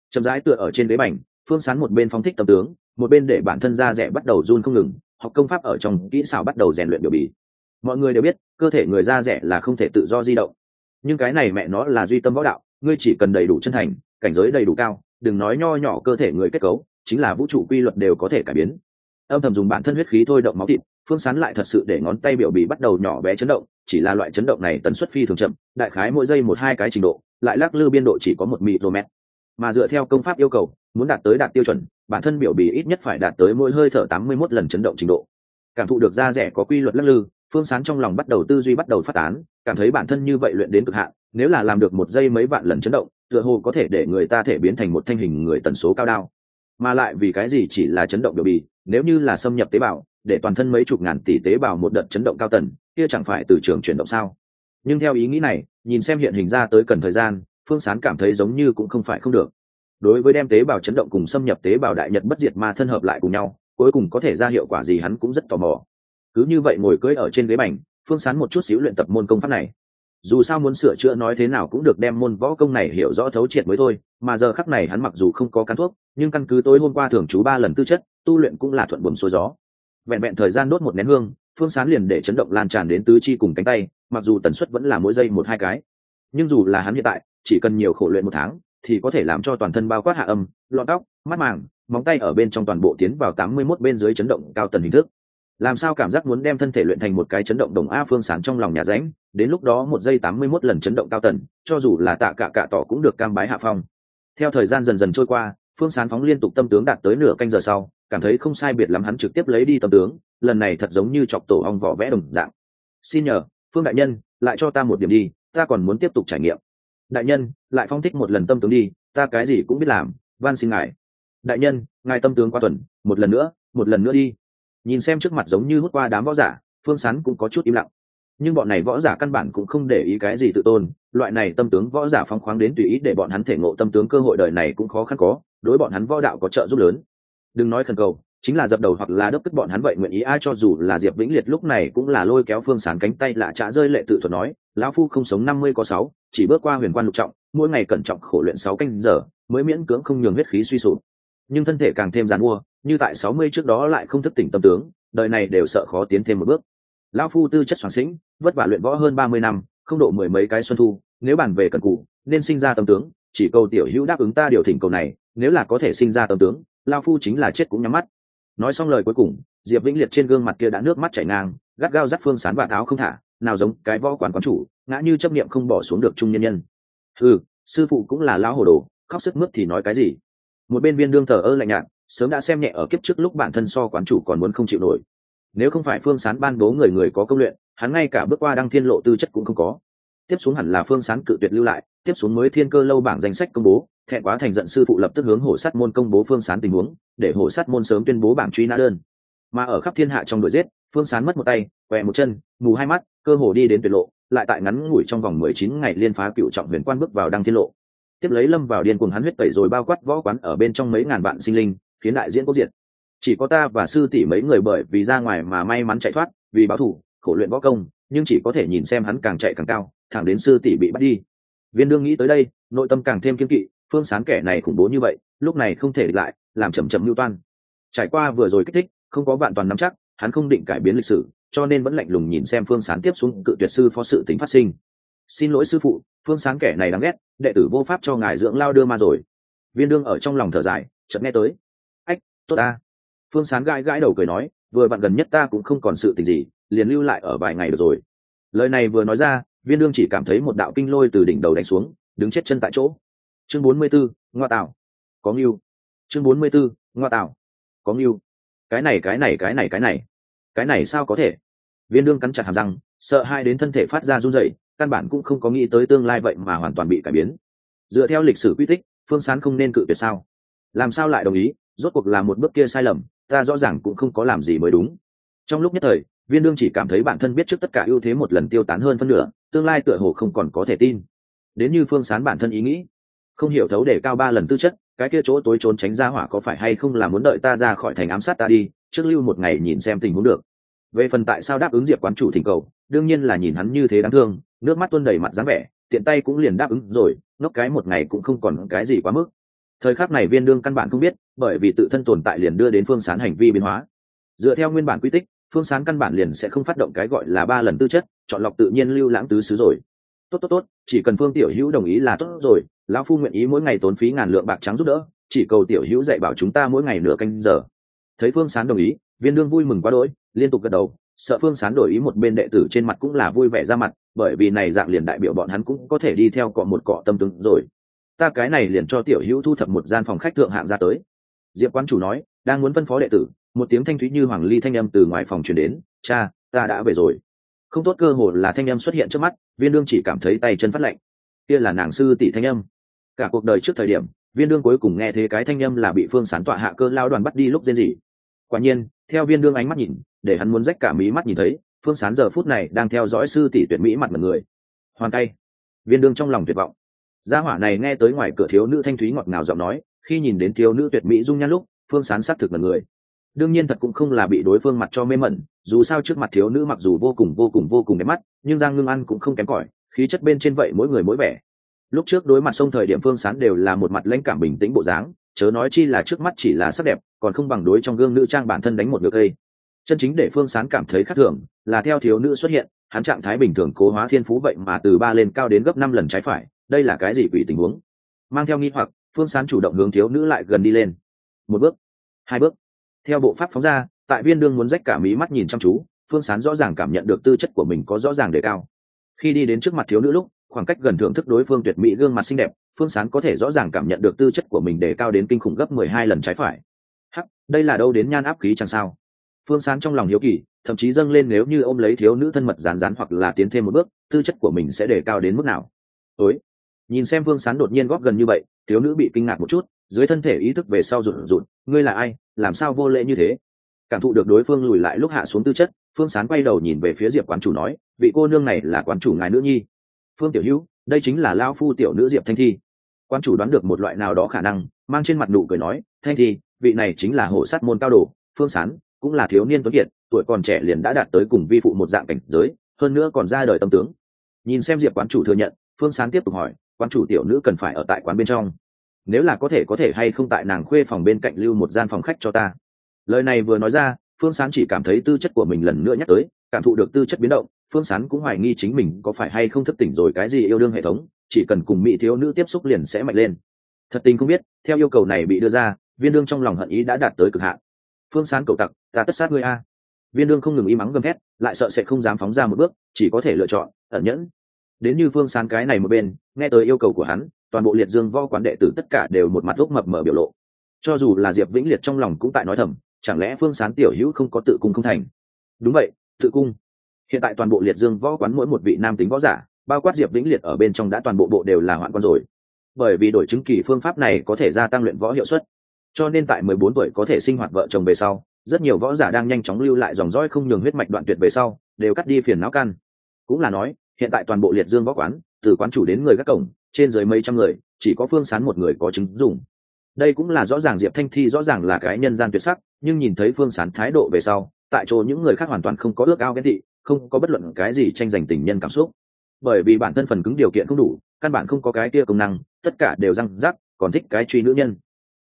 Chậm rãi tựa ở trên ghế bành, phương sán một bên phong thích tâm tướng, một bên để bản thân ra rẻ bắt đầu run không ngừng, học công pháp ở trong kỹ xảo bắt đầu rèn luyện biểu bì. Mọi người đều biết, cơ thể người da rẻ là không thể tự do di động nhưng cái này mẹ nó là duy tâm võ đạo, ngươi chỉ cần đầy đủ chân thành, cảnh giới đầy đủ cao, đừng nói nho nhỏ cơ thể người kết cấu, chính là vũ trụ quy luật đều có thể cải biến. Âm thầm dùng bản thân huyết khí thôi động máu thịt, phương sán lại thật sự để ngón tay biểu bị bắt đầu nhỏ bé chấn động, chỉ là loại chấn động này tần suất phi thường chậm, đại khái mỗi giây một hai cái trình độ, lại lắc lư biên độ chỉ có một micromet. Mà dựa theo công pháp yêu cầu, muốn đạt tới đạt tiêu chuẩn, bản thân biểu bì ít nhất phải đạt tới mỗi hơi thở tám mươi 81 lần chấn động trình độ. Cảm thụ được da rẻ có quy luật lắc lư phương sán trong lòng bắt đầu tư duy bắt đầu phát tán, cảm thấy bản thân như vậy luyện đến cực hạn, nếu là làm được một giây mấy vạn lần chấn động, tựa hồ có thể để người ta thể biến thành một thanh hình người tần số cao đao. Mà lại vì cái gì chỉ là chấn động biểu bì, nếu như là xâm nhập tế bào, để toàn thân mấy chục ngàn tỷ tế bào một đợt chấn động cao tần, kia chẳng phải từ trường chuyển động sao? Nhưng theo ý nghĩ này, nhìn xem hiện hình ra tới cần thời gian, phương sán cảm thấy giống như cũng không phải không được. Đối với đem tế bào chấn động cùng xâm nhập tế bào đại nhật bất diệt ma thân hợp lại cùng nhau, cuối cùng có thể ra hiệu quả gì hắn cũng rất tò mò cứ như vậy ngồi cưỡi ở trên ghế bành, phương sán một chút xíu luyện tập môn công pháp này. Dù sao muốn sửa chữa nói thế nào cũng được đem môn võ công này hiểu rõ thấu triệt mới thôi, mà giờ khắc này hắn mặc dù không có cán thuốc, nhưng căn cứ tối hôm qua thường chú ba lần tư chất, tu luyện cũng là thuận buồm xuôi gió. Vẹn vẹn thời gian đốt một nén hương, phương sán liền để chấn động lan tràn đến tứ chi cùng cánh tay, mặc dù tần suất vẫn là mỗi giây một hai cái. Nhưng dù là hắn hiện tại, chỉ cần nhiều khổ luyện một tháng, thì có thể làm cho toàn thân bao quát hạ âm, lọn tóc, mắt màng, móng tay ở bên trong toàn bộ tiến vào tám mươi 81 bên dưới chấn động cao tần hình thức làm sao cảm giác muốn đem thân thể luyện thành một cái chấn động đồng a phương sán trong lòng nhà ránh, đến lúc đó một giây tám mươi mốt lần chấn động cao tần, cho dù là tạ cả cạ tỏ cũng được cam bái hạ phong. Theo thời gian dần dần trôi qua, phương sán phóng liên tục tâm tướng đạt tới nửa canh giờ sau, cảm thấy không sai biệt lắm hắn trực tiếp lấy đi tâm tướng, lần này thật giống như chọc tổ ong vỏ vẽ đồng dạng. Xin nhờ, phương đại nhân, lại cho ta một điểm đi, ta còn muốn tiếp tục trải nghiệm. Đại nhân, lại phong thích một lần tâm tướng đi, ta cái gì cũng biết làm, van xin ngài. Đại nhân, ngài tâm tướng qua tuần, một lần nữa, một lần nữa đi nhìn xem trước mặt giống như hút qua đám võ giả, phương sán cũng có chút im lặng. Nhưng bọn này võ giả căn bản cũng không để ý cái gì tự tôn, loại này tâm tướng võ giả phong khoáng đến tùy ý để bọn hắn thể ngộ tâm tướng cơ hội đời này cũng khó khăn có, đối bọn hắn võ đạo có trợ giúp lớn. Đừng nói khẩn cầu, chính là dập đầu hoặc là đốc tức bọn hắn vậy nguyện ý ai cho dù là diệp vĩnh liệt lúc này cũng là lôi kéo phương sán cánh tay lạ trả rơi lệ tự thuật nói, lão phu không sống năm mươi có sáu, chỉ bước qua huyền quan lục trọng, mỗi ngày cẩn trọng khổ luyện sáu canh giờ, mới miễn cưỡng không nhường huyết khí suy sụp. Nhưng thân thể càng thêm giàn mua như tại sáu mươi trước đó lại không thức tỉnh tâm tướng, đời này đều sợ khó tiến thêm một bước. Lão phu tư chất soạn sĩnh, vất vả luyện võ hơn ba mươi năm, không độ mười mấy cái xuân thu, nếu bàn về cần cụ nên sinh ra tâm tướng, chỉ cầu tiểu hữu đáp ứng ta điều thỉnh cầu này, nếu là có thể sinh ra tâm tướng lao phu chính là chết cũng nhắm mắt. Nói xong lời cuối cùng, diệp vĩnh liệt trên gương mặt kia đã nước mắt chảy ngang, gắt gao dắt phương sán và áo không thả, nào giống cái võ quản quán chủ, ngã như chấp niệm không bỏ xuống được trung nhân nhân. Ừ sư phụ cũng là lão hồ đồ, khóc sức mướt thì nói cái gì? Một bên viên đương thờ ơ lạnh nhạt sớm đã xem nhẹ ở kiếp trước lúc bản thân so quán chủ còn muốn không chịu nổi. Nếu không phải phương sán ban bố người người có công luyện, hắn ngay cả bước qua đăng thiên lộ tư chất cũng không có. Tiếp xuống hẳn là phương sán cự tuyệt lưu lại, tiếp xuống mới thiên cơ lâu bảng danh sách công bố, thẹn quá thành giận sư phụ lập tức hướng hổ sát môn công bố phương sán tình huống, để hổ sát môn sớm tuyên bố bảng truy nã đơn. Mà ở khắp thiên hạ trong đội giết, phương sán mất một tay, quẹ một chân, mù hai mắt, cơ hồ đi đến tuyệt lộ, lại tại ngắn ngủi trong vòng mười chín ngày liên phá cựu trọng huyền quan bước vào đăng thiên lộ. Tiếp lấy lâm vào điên cuồng hắn huyết tẩy rồi bao quát võ quán ở bên trong mấy ngàn vạn sinh linh khiến đại diễn quốc diệt. Chỉ có ta và sư tỷ mấy người bởi vì ra ngoài mà may mắn chạy thoát, vì báo thủ, khổ luyện võ công, nhưng chỉ có thể nhìn xem hắn càng chạy càng cao, thẳng đến sư tỷ bị bắt đi. Viên đương nghĩ tới đây, nội tâm càng thêm kiên kỵ, phương sáng kẻ này khủng bố như vậy, lúc này không thể địch lại, làm chậm chậm lưu toan. Trải qua vừa rồi kích thích, không có vạn toàn nắm chắc, hắn không định cải biến lịch sử, cho nên vẫn lạnh lùng nhìn xem phương sán tiếp xuống cự tuyệt sư phó sự tính phát sinh. Xin lỗi sư phụ, phương sáng kẻ này đáng ghét, đệ tử vô pháp cho ngài dưỡng lao đưa ma rồi. Viên đương ở trong lòng thở dài, chợt nghe tới tốt ta phương sán gãi gãi đầu cười nói vừa bạn gần nhất ta cũng không còn sự tình gì liền lưu lại ở vài ngày được rồi. Lời này vừa nói ra viên đương chỉ cảm thấy một đạo kinh lôi từ đỉnh đầu đánh xuống đứng chết chân tại chỗ. Chương bốn mươi 44, ngoa tạo. Có ngưu. Chương bốn mươi 44, ngoa tạo. Có ngưu. Cái này cái này cái này cái này. Cái này sao có thể? Viên đương cắn chặt hàm răng sợ hai đến thân thể phát ra run rẩy căn bản cũng không có nghĩ tới tương lai vậy mà hoàn toàn bị cải biến. Dựa theo lịch sử quy tích phương sán không nên cự tuyệt sao? Làm sao lại đồng ý? Rốt cuộc là một bước kia sai lầm, ta rõ ràng cũng không có làm gì mới đúng. Trong lúc nhất thời, viên đương chỉ cảm thấy bản thân biết trước tất cả ưu thế một lần tiêu tán hơn phân nửa, tương lai tựa hồ không còn có thể tin. Đến như phương sán bản thân ý nghĩ, không hiểu thấu để cao ba lần tư chất, cái kia chỗ tối trốn tránh ra hỏa có phải hay không là muốn đợi ta ra khỏi thành ám sát ta đi, trước lưu một ngày nhìn xem tình huống được. Về phần tại sao đáp ứng diệp quán chủ thỉnh cầu, đương nhiên là nhìn hắn như thế đáng thương, nước mắt tuôn đầy mặt dáng vẻ, tiện tay cũng liền đáp ứng rồi, ngốc cái một ngày cũng không còn cái gì quá mức thời khắc này viên đương căn bản không biết, bởi vì tự thân tồn tại liền đưa đến phương sán hành vi biến hóa. Dựa theo nguyên bản quy tích, phương sán căn bản liền sẽ không phát động cái gọi là ba lần tư chất, chọn lọc tự nhiên lưu lãng tứ xứ rồi. Tốt tốt tốt, chỉ cần phương tiểu hữu đồng ý là tốt rồi, lão phu nguyện ý mỗi ngày tốn phí ngàn lượng bạc trắng giúp đỡ, chỉ cầu tiểu hữu dạy bảo chúng ta mỗi ngày nửa canh giờ. Thấy phương sán đồng ý, viên đương vui mừng quá đỗi, liên tục gật đầu, sợ phương sán đổi ý một bên đệ tử trên mặt cũng là vui vẻ ra mặt, bởi vì này dạng liền đại biểu bọn hắn cũng có thể đi theo cọ một cọ tâm tướng rồi ta cái này liền cho tiểu hữu thu thập một gian phòng khách thượng hạng ra tới. Diệp quan chủ nói, đang muốn phân phó đệ tử, một tiếng thanh thúy như hoàng ly thanh âm từ ngoài phòng truyền đến, cha, ta đã về rồi. Không tốt cơ hội là thanh âm xuất hiện trước mắt, viên đương chỉ cảm thấy tay chân phát lạnh. Kia là nàng sư tỷ thanh âm. Cả cuộc đời trước thời điểm, viên đương cuối cùng nghe thấy cái thanh âm là bị phương sán tọa hạ cơ lao đoàn bắt đi lúc rên rỉ. Quả nhiên, theo viên đương ánh mắt nhìn, để hắn muốn rách cả mí mắt nhìn thấy, phương sán giờ phút này đang theo dõi sư tỷ tuyệt mỹ mặt mật người. Hoàn tay. Viên đương trong lòng tuyệt vọng gia hỏa này nghe tới ngoài cửa thiếu nữ thanh thúy ngọt ngào giọng nói, khi nhìn đến thiếu nữ tuyệt mỹ dung nhan lúc, phương sán xác thực là người. Đương nhiên thật cũng không là bị đối phương mặt cho mê mẩn, dù sao trước mặt thiếu nữ mặc dù vô cùng vô cùng vô cùng đẹp mắt, nhưng giang ngưng ăn cũng không kém cỏi, khí chất bên trên vậy mỗi người mỗi vẻ. Lúc trước đối mặt sông thời điểm phương sán đều là một mặt lãnh cảm bình tĩnh bộ dáng, chớ nói chi là trước mắt chỉ là sắc đẹp, còn không bằng đối trong gương nữ trang bản thân đánh một ngược cây chân chính để phương sán cảm thấy khác thường, là theo thiếu nữ xuất hiện, hắn trạng thái bình thường cố hóa thiên phú vậy mà từ ba lên cao đến gấp năm lần trái phải đây là cái gì quỷ tình huống? Mang theo nghi hoặc, phương sán chủ động hướng thiếu nữ lại gần đi lên. Một bước, hai bước. Theo bộ pháp phóng ra, tại viên đương muốn rách cả mí mắt nhìn chăm chú, phương sán rõ ràng cảm nhận được tư chất của mình có rõ ràng đề cao. Khi đi đến trước mặt thiếu nữ lúc, khoảng cách gần thưởng thức đối phương tuyệt mỹ gương mặt xinh đẹp, phương sán có thể rõ ràng cảm nhận được tư chất của mình đề cao đến kinh khủng gấp mười hai lần trái phải. Hắc, đây là đâu đến nhan áp khí chẳng sao. Phương sán trong lòng hiếu kỳ, thậm chí dâng lên nếu như ô m lấy thiếu nữ thân mật rán rán hoặc là tiến thêm một bước, tư chất của mình sẽ đề cao đến mức nào? Ối nhìn xem vương sán đột nhiên góp gần như vậy, thiếu nữ bị kinh ngạc một chút, dưới thân thể ý thức về sau rụt rụt, ngươi là ai? Làm sao vô lễ như thế? Cảm thụ được đối phương lùi lại lúc hạ xuống tư chất, phương sán quay đầu nhìn về phía diệp quán chủ nói, vị cô nương này là quán chủ ngài nữ nhi. Phương tiểu hữu, đây chính là lao phu tiểu nữ diệp thanh thi. Quan chủ đoán được một loại nào đó khả năng, mang trên mặt nụ cười nói, thanh thi, vị này chính là hộ sát môn cao đồ, phương sán, cũng là thiếu niên tuấn kiệt, tuổi còn trẻ liền đã đạt tới cùng vi phụ một dạng cảnh giới, hơn nữa còn ra đời tâm tướng. Nhìn xem diệp quán chủ thừa nhận, phương sán tiếp tục hỏi Quan chủ tiểu nữ cần phải ở tại quán bên trong. Nếu là có thể có thể hay không tại nàng khuê phòng bên cạnh lưu một gian phòng khách cho ta. Lời này vừa nói ra, phương sán chỉ cảm thấy tư chất của mình lần nữa nhắc tới, cảm thụ được tư chất biến động, phương sán cũng hoài nghi chính mình có phải hay không thức tỉnh rồi cái gì yêu đương hệ thống, chỉ cần cùng mỹ thiếu nữ tiếp xúc liền sẽ mạnh lên. Thật tình không biết, theo yêu cầu này bị đưa ra, viên đương trong lòng hận ý đã đạt tới cực hạn. Phương sán cầu tặc, ta tất sát ngươi a. Viên đương không ngừng im mắng gầm thét, lại sợ sẽ không dám phóng ra một bước, chỉ có thể lựa chọn, ẩn nhẫn đến như phương sán cái này một bên, nghe tới yêu cầu của hắn, toàn bộ liệt dương võ quán đệ tử tất cả đều một mặt lúc mập mở biểu lộ. Cho dù là diệp vĩnh liệt trong lòng cũng tại nói thầm, chẳng lẽ phương sán tiểu hữu không có tự cung không thành? Đúng vậy, tự cung. Hiện tại toàn bộ liệt dương võ quán mỗi một vị nam tính võ giả, bao quát diệp vĩnh liệt ở bên trong đã toàn bộ bộ đều là hoạn quan rồi. Bởi vì đổi chứng kỳ phương pháp này có thể gia tăng luyện võ hiệu suất, cho nên tại mười bốn tuổi có thể sinh hoạt vợ chồng về sau, rất nhiều võ giả đang nhanh chóng lưu lại dòng dõi không nhường huyết mạch đoạn tuyệt về sau, đều cắt đi phiền não căn cũng là nói hiện tại toàn bộ liệt dương võ quán, từ quán chủ đến người các cổng, trên dưới mấy trăm người, chỉ có phương sán một người có chứng dùng đây cũng là rõ ràng diệp thanh thi rõ ràng là cái nhân gian tuyệt sắc, nhưng nhìn thấy phương sán thái độ về sau, tại chỗ những người khác hoàn toàn không có ước ao ghen tị, không có bất luận cái gì tranh giành tình nhân cảm xúc. Bởi vì bản thân phần cứng điều kiện không đủ, căn bản không có cái kia công năng, tất cả đều răng rắc, còn thích cái truy nữ nhân.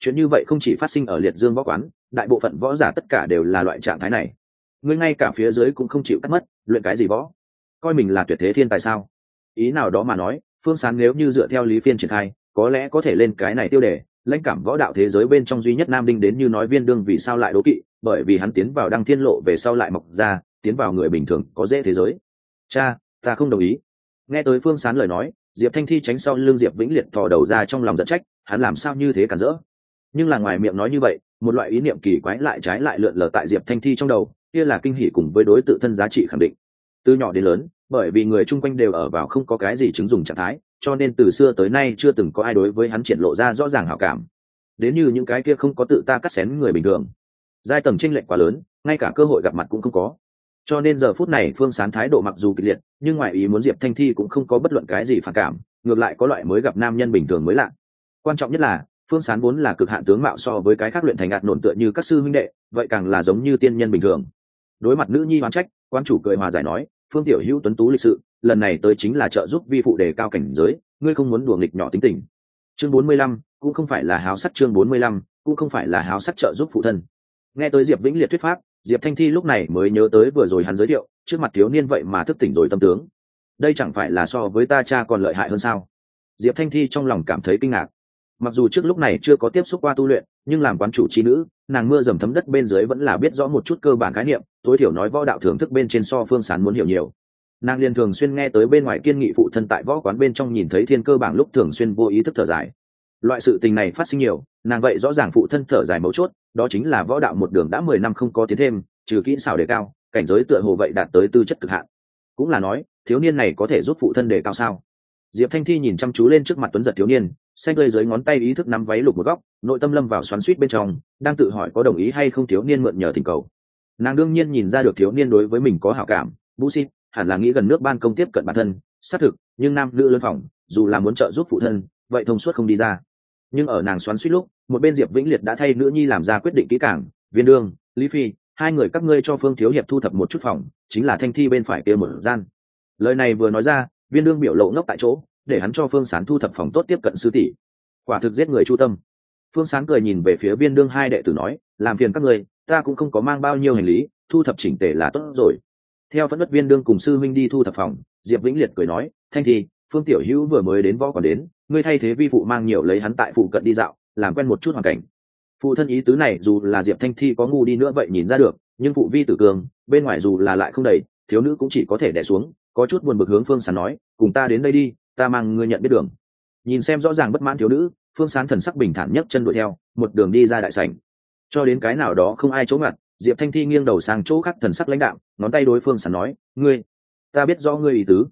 Chuyện như vậy không chỉ phát sinh ở liệt dương võ quán, đại bộ phận võ giả tất cả đều là loại trạng thái này. Ngươi ngay cả phía dưới cũng không chịu cắt mất, luyện cái gì võ coi mình là tuyệt thế thiên tài sao? Ý nào đó mà nói, phương sán nếu như dựa theo lý phiên triển khai, có lẽ có thể lên cái này tiêu đề, lãnh cảm võ đạo thế giới bên trong duy nhất nam đinh đến như nói viên đương vì sao lại đố kỵ, bởi vì hắn tiến vào đăng thiên lộ về sau lại mọc ra, tiến vào người bình thường có dễ thế giới. Cha, ta không đồng ý. Nghe tới phương sán lời nói, diệp thanh thi tránh sau l ư n g diệp vĩnh liệt thò đầu ra trong lòng dẫn trách, hắn làm sao như thế cản rỡ? Nhưng là ngoài miệng nói như vậy, một loại ý niệm kỳ quái lại trái lại lượn lờ tại diệp thanh thi trong đầu, kia là kinh hỉ cùng với đối tự thân giá trị khẳng định. Từ nhỏ đến lớn bởi vì người chung quanh đều ở vào không có cái gì chứng dùng trạng thái, cho nên từ xưa tới nay chưa từng có ai đối với hắn triển lộ ra rõ ràng hảo cảm. Đến như những cái kia không có tự ta cắt xén người bình thường, giai tầng tranh lệch quá lớn, ngay cả cơ hội gặp mặt cũng không có. Cho nên giờ phút này phương sán thái độ mặc dù kịch liệt, nhưng ngoài ý muốn diệp thanh thi cũng không có bất luận cái gì phản cảm, ngược lại có loại mới gặp nam nhân bình thường mới lạ. Quan trọng nhất là, phương sán vốn là cực hạn tướng mạo so với cái khác luyện thành ngạt nổn tựa như các sư huynh đệ, vậy càng là giống như tiên nhân bình thường. Đối mặt nữ nhi oán trách, quan chủ cười hòa giải nói phương tiểu hữu tuấn tú lịch sự, lần này tới chính là trợ giúp vi phụ đề cao cảnh giới, ngươi không muốn đùa nghịch nhỏ tính tình. Chương bốn mươi lăm, cũng không phải là háo sắc chương bốn mươi lăm, cũng không phải là háo sắc trợ giúp phụ thân. Nghe tới diệp vĩnh liệt thuyết pháp, diệp thanh thi lúc này mới nhớ tới vừa rồi hắn giới thiệu, trước mặt thiếu niên vậy mà thức tỉnh rồi tâm tướng. Đây chẳng phải là so với ta cha còn lợi hại hơn sao? Diệp thanh thi trong lòng cảm thấy kinh ngạc. Mặc dù trước lúc này chưa có tiếp xúc qua tu luyện nhưng làm quán chủ chi nữ, nàng mưa dầm thấm đất bên dưới vẫn là biết rõ một chút cơ bản khái niệm, tối thiểu nói võ đạo thưởng thức bên trên so phương sán muốn hiểu nhiều. Nàng liền thường xuyên nghe tới bên ngoài kiên nghị phụ thân tại võ quán bên trong nhìn thấy thiên cơ bảng lúc thường xuyên vô ý thức thở dài. Loại sự tình này phát sinh nhiều, nàng vậy rõ ràng phụ thân thở dài mấu chốt, đó chính là võ đạo một đường đã mười năm không có tiến thêm, trừ kỹ xảo đề cao, cảnh giới tựa hồ vậy đạt tới tư chất cực hạn. Cũng là nói, thiếu niên này có thể giúp phụ thân đề cao sao? Diệp thanh thi nhìn chăm chú lên trước mặt tuấn giật thiếu niên xanh tươi dưới ngón tay ý thức nắm váy lục một góc, nội tâm lâm vào xoắn suýt bên trong, đang tự hỏi có đồng ý hay không thiếu niên mượn nhờ thỉnh cầu. Nàng đương nhiên nhìn ra được thiếu niên đối với mình có hảo cảm vũ xin hẳn là nghĩ gần nước ban công tiếp cận bản thân, xác thực, nhưng nam nữ lớn phòng, dù là muốn trợ giúp phụ thân, vậy thông suốt không đi ra. Nhưng ở nàng xoắn suýt lúc, một bên diệp vĩnh liệt đã thay nữ nhi làm ra quyết định kỹ cảng viên đương, lý phi, hai người các ngươi cho phương thiếu hiệp thu thập một chút phòng, chính là thanh thi bên phải kia một gian. Lời này vừa nói ra, viên đương biểu lộ ngốc tại chỗ để hắn cho phương sán thu thập phòng tốt tiếp cận sư tỷ. Quả thực giết người chu tâm. Phương sán cười nhìn về phía viên đương hai đệ tử nói làm phiền các người, ta cũng không có mang bao nhiêu hành lý thu thập chỉnh tề là tốt rồi. Theo phẫn đất viên đương cùng sư minh đi thu thập phòng diệp vĩnh liệt cười nói thanh thi phương tiểu hữu vừa mới đến võ còn đến ngươi thay thế vi phụ mang nhiều lấy hắn tại phụ cận đi dạo làm quen một chút hoàn cảnh. Phụ thân ý tứ này dù là diệp thanh thi có ngu đi nữa vậy nhìn ra được nhưng phụ vi tử cường bên ngoài dù là lại không đầy thiếu nữ cũng chỉ có thể đẻ xuống có chút buồn bực hướng phương sán nói cùng ta đến đây đi ta mang ngươi nhận biết đường. Nhìn xem rõ ràng bất mãn thiếu nữ, phương sán thần sắc bình thản nhất chân đuổi theo, một đường đi ra đại sảnh. Cho đến cái nào đó không ai chỗ ngặt diệp thanh thi nghiêng đầu sang chỗ khác thần sắc lãnh đạo ngón tay đối phương sán nói, ngươi, ta biết rõ ngươi ý tứ.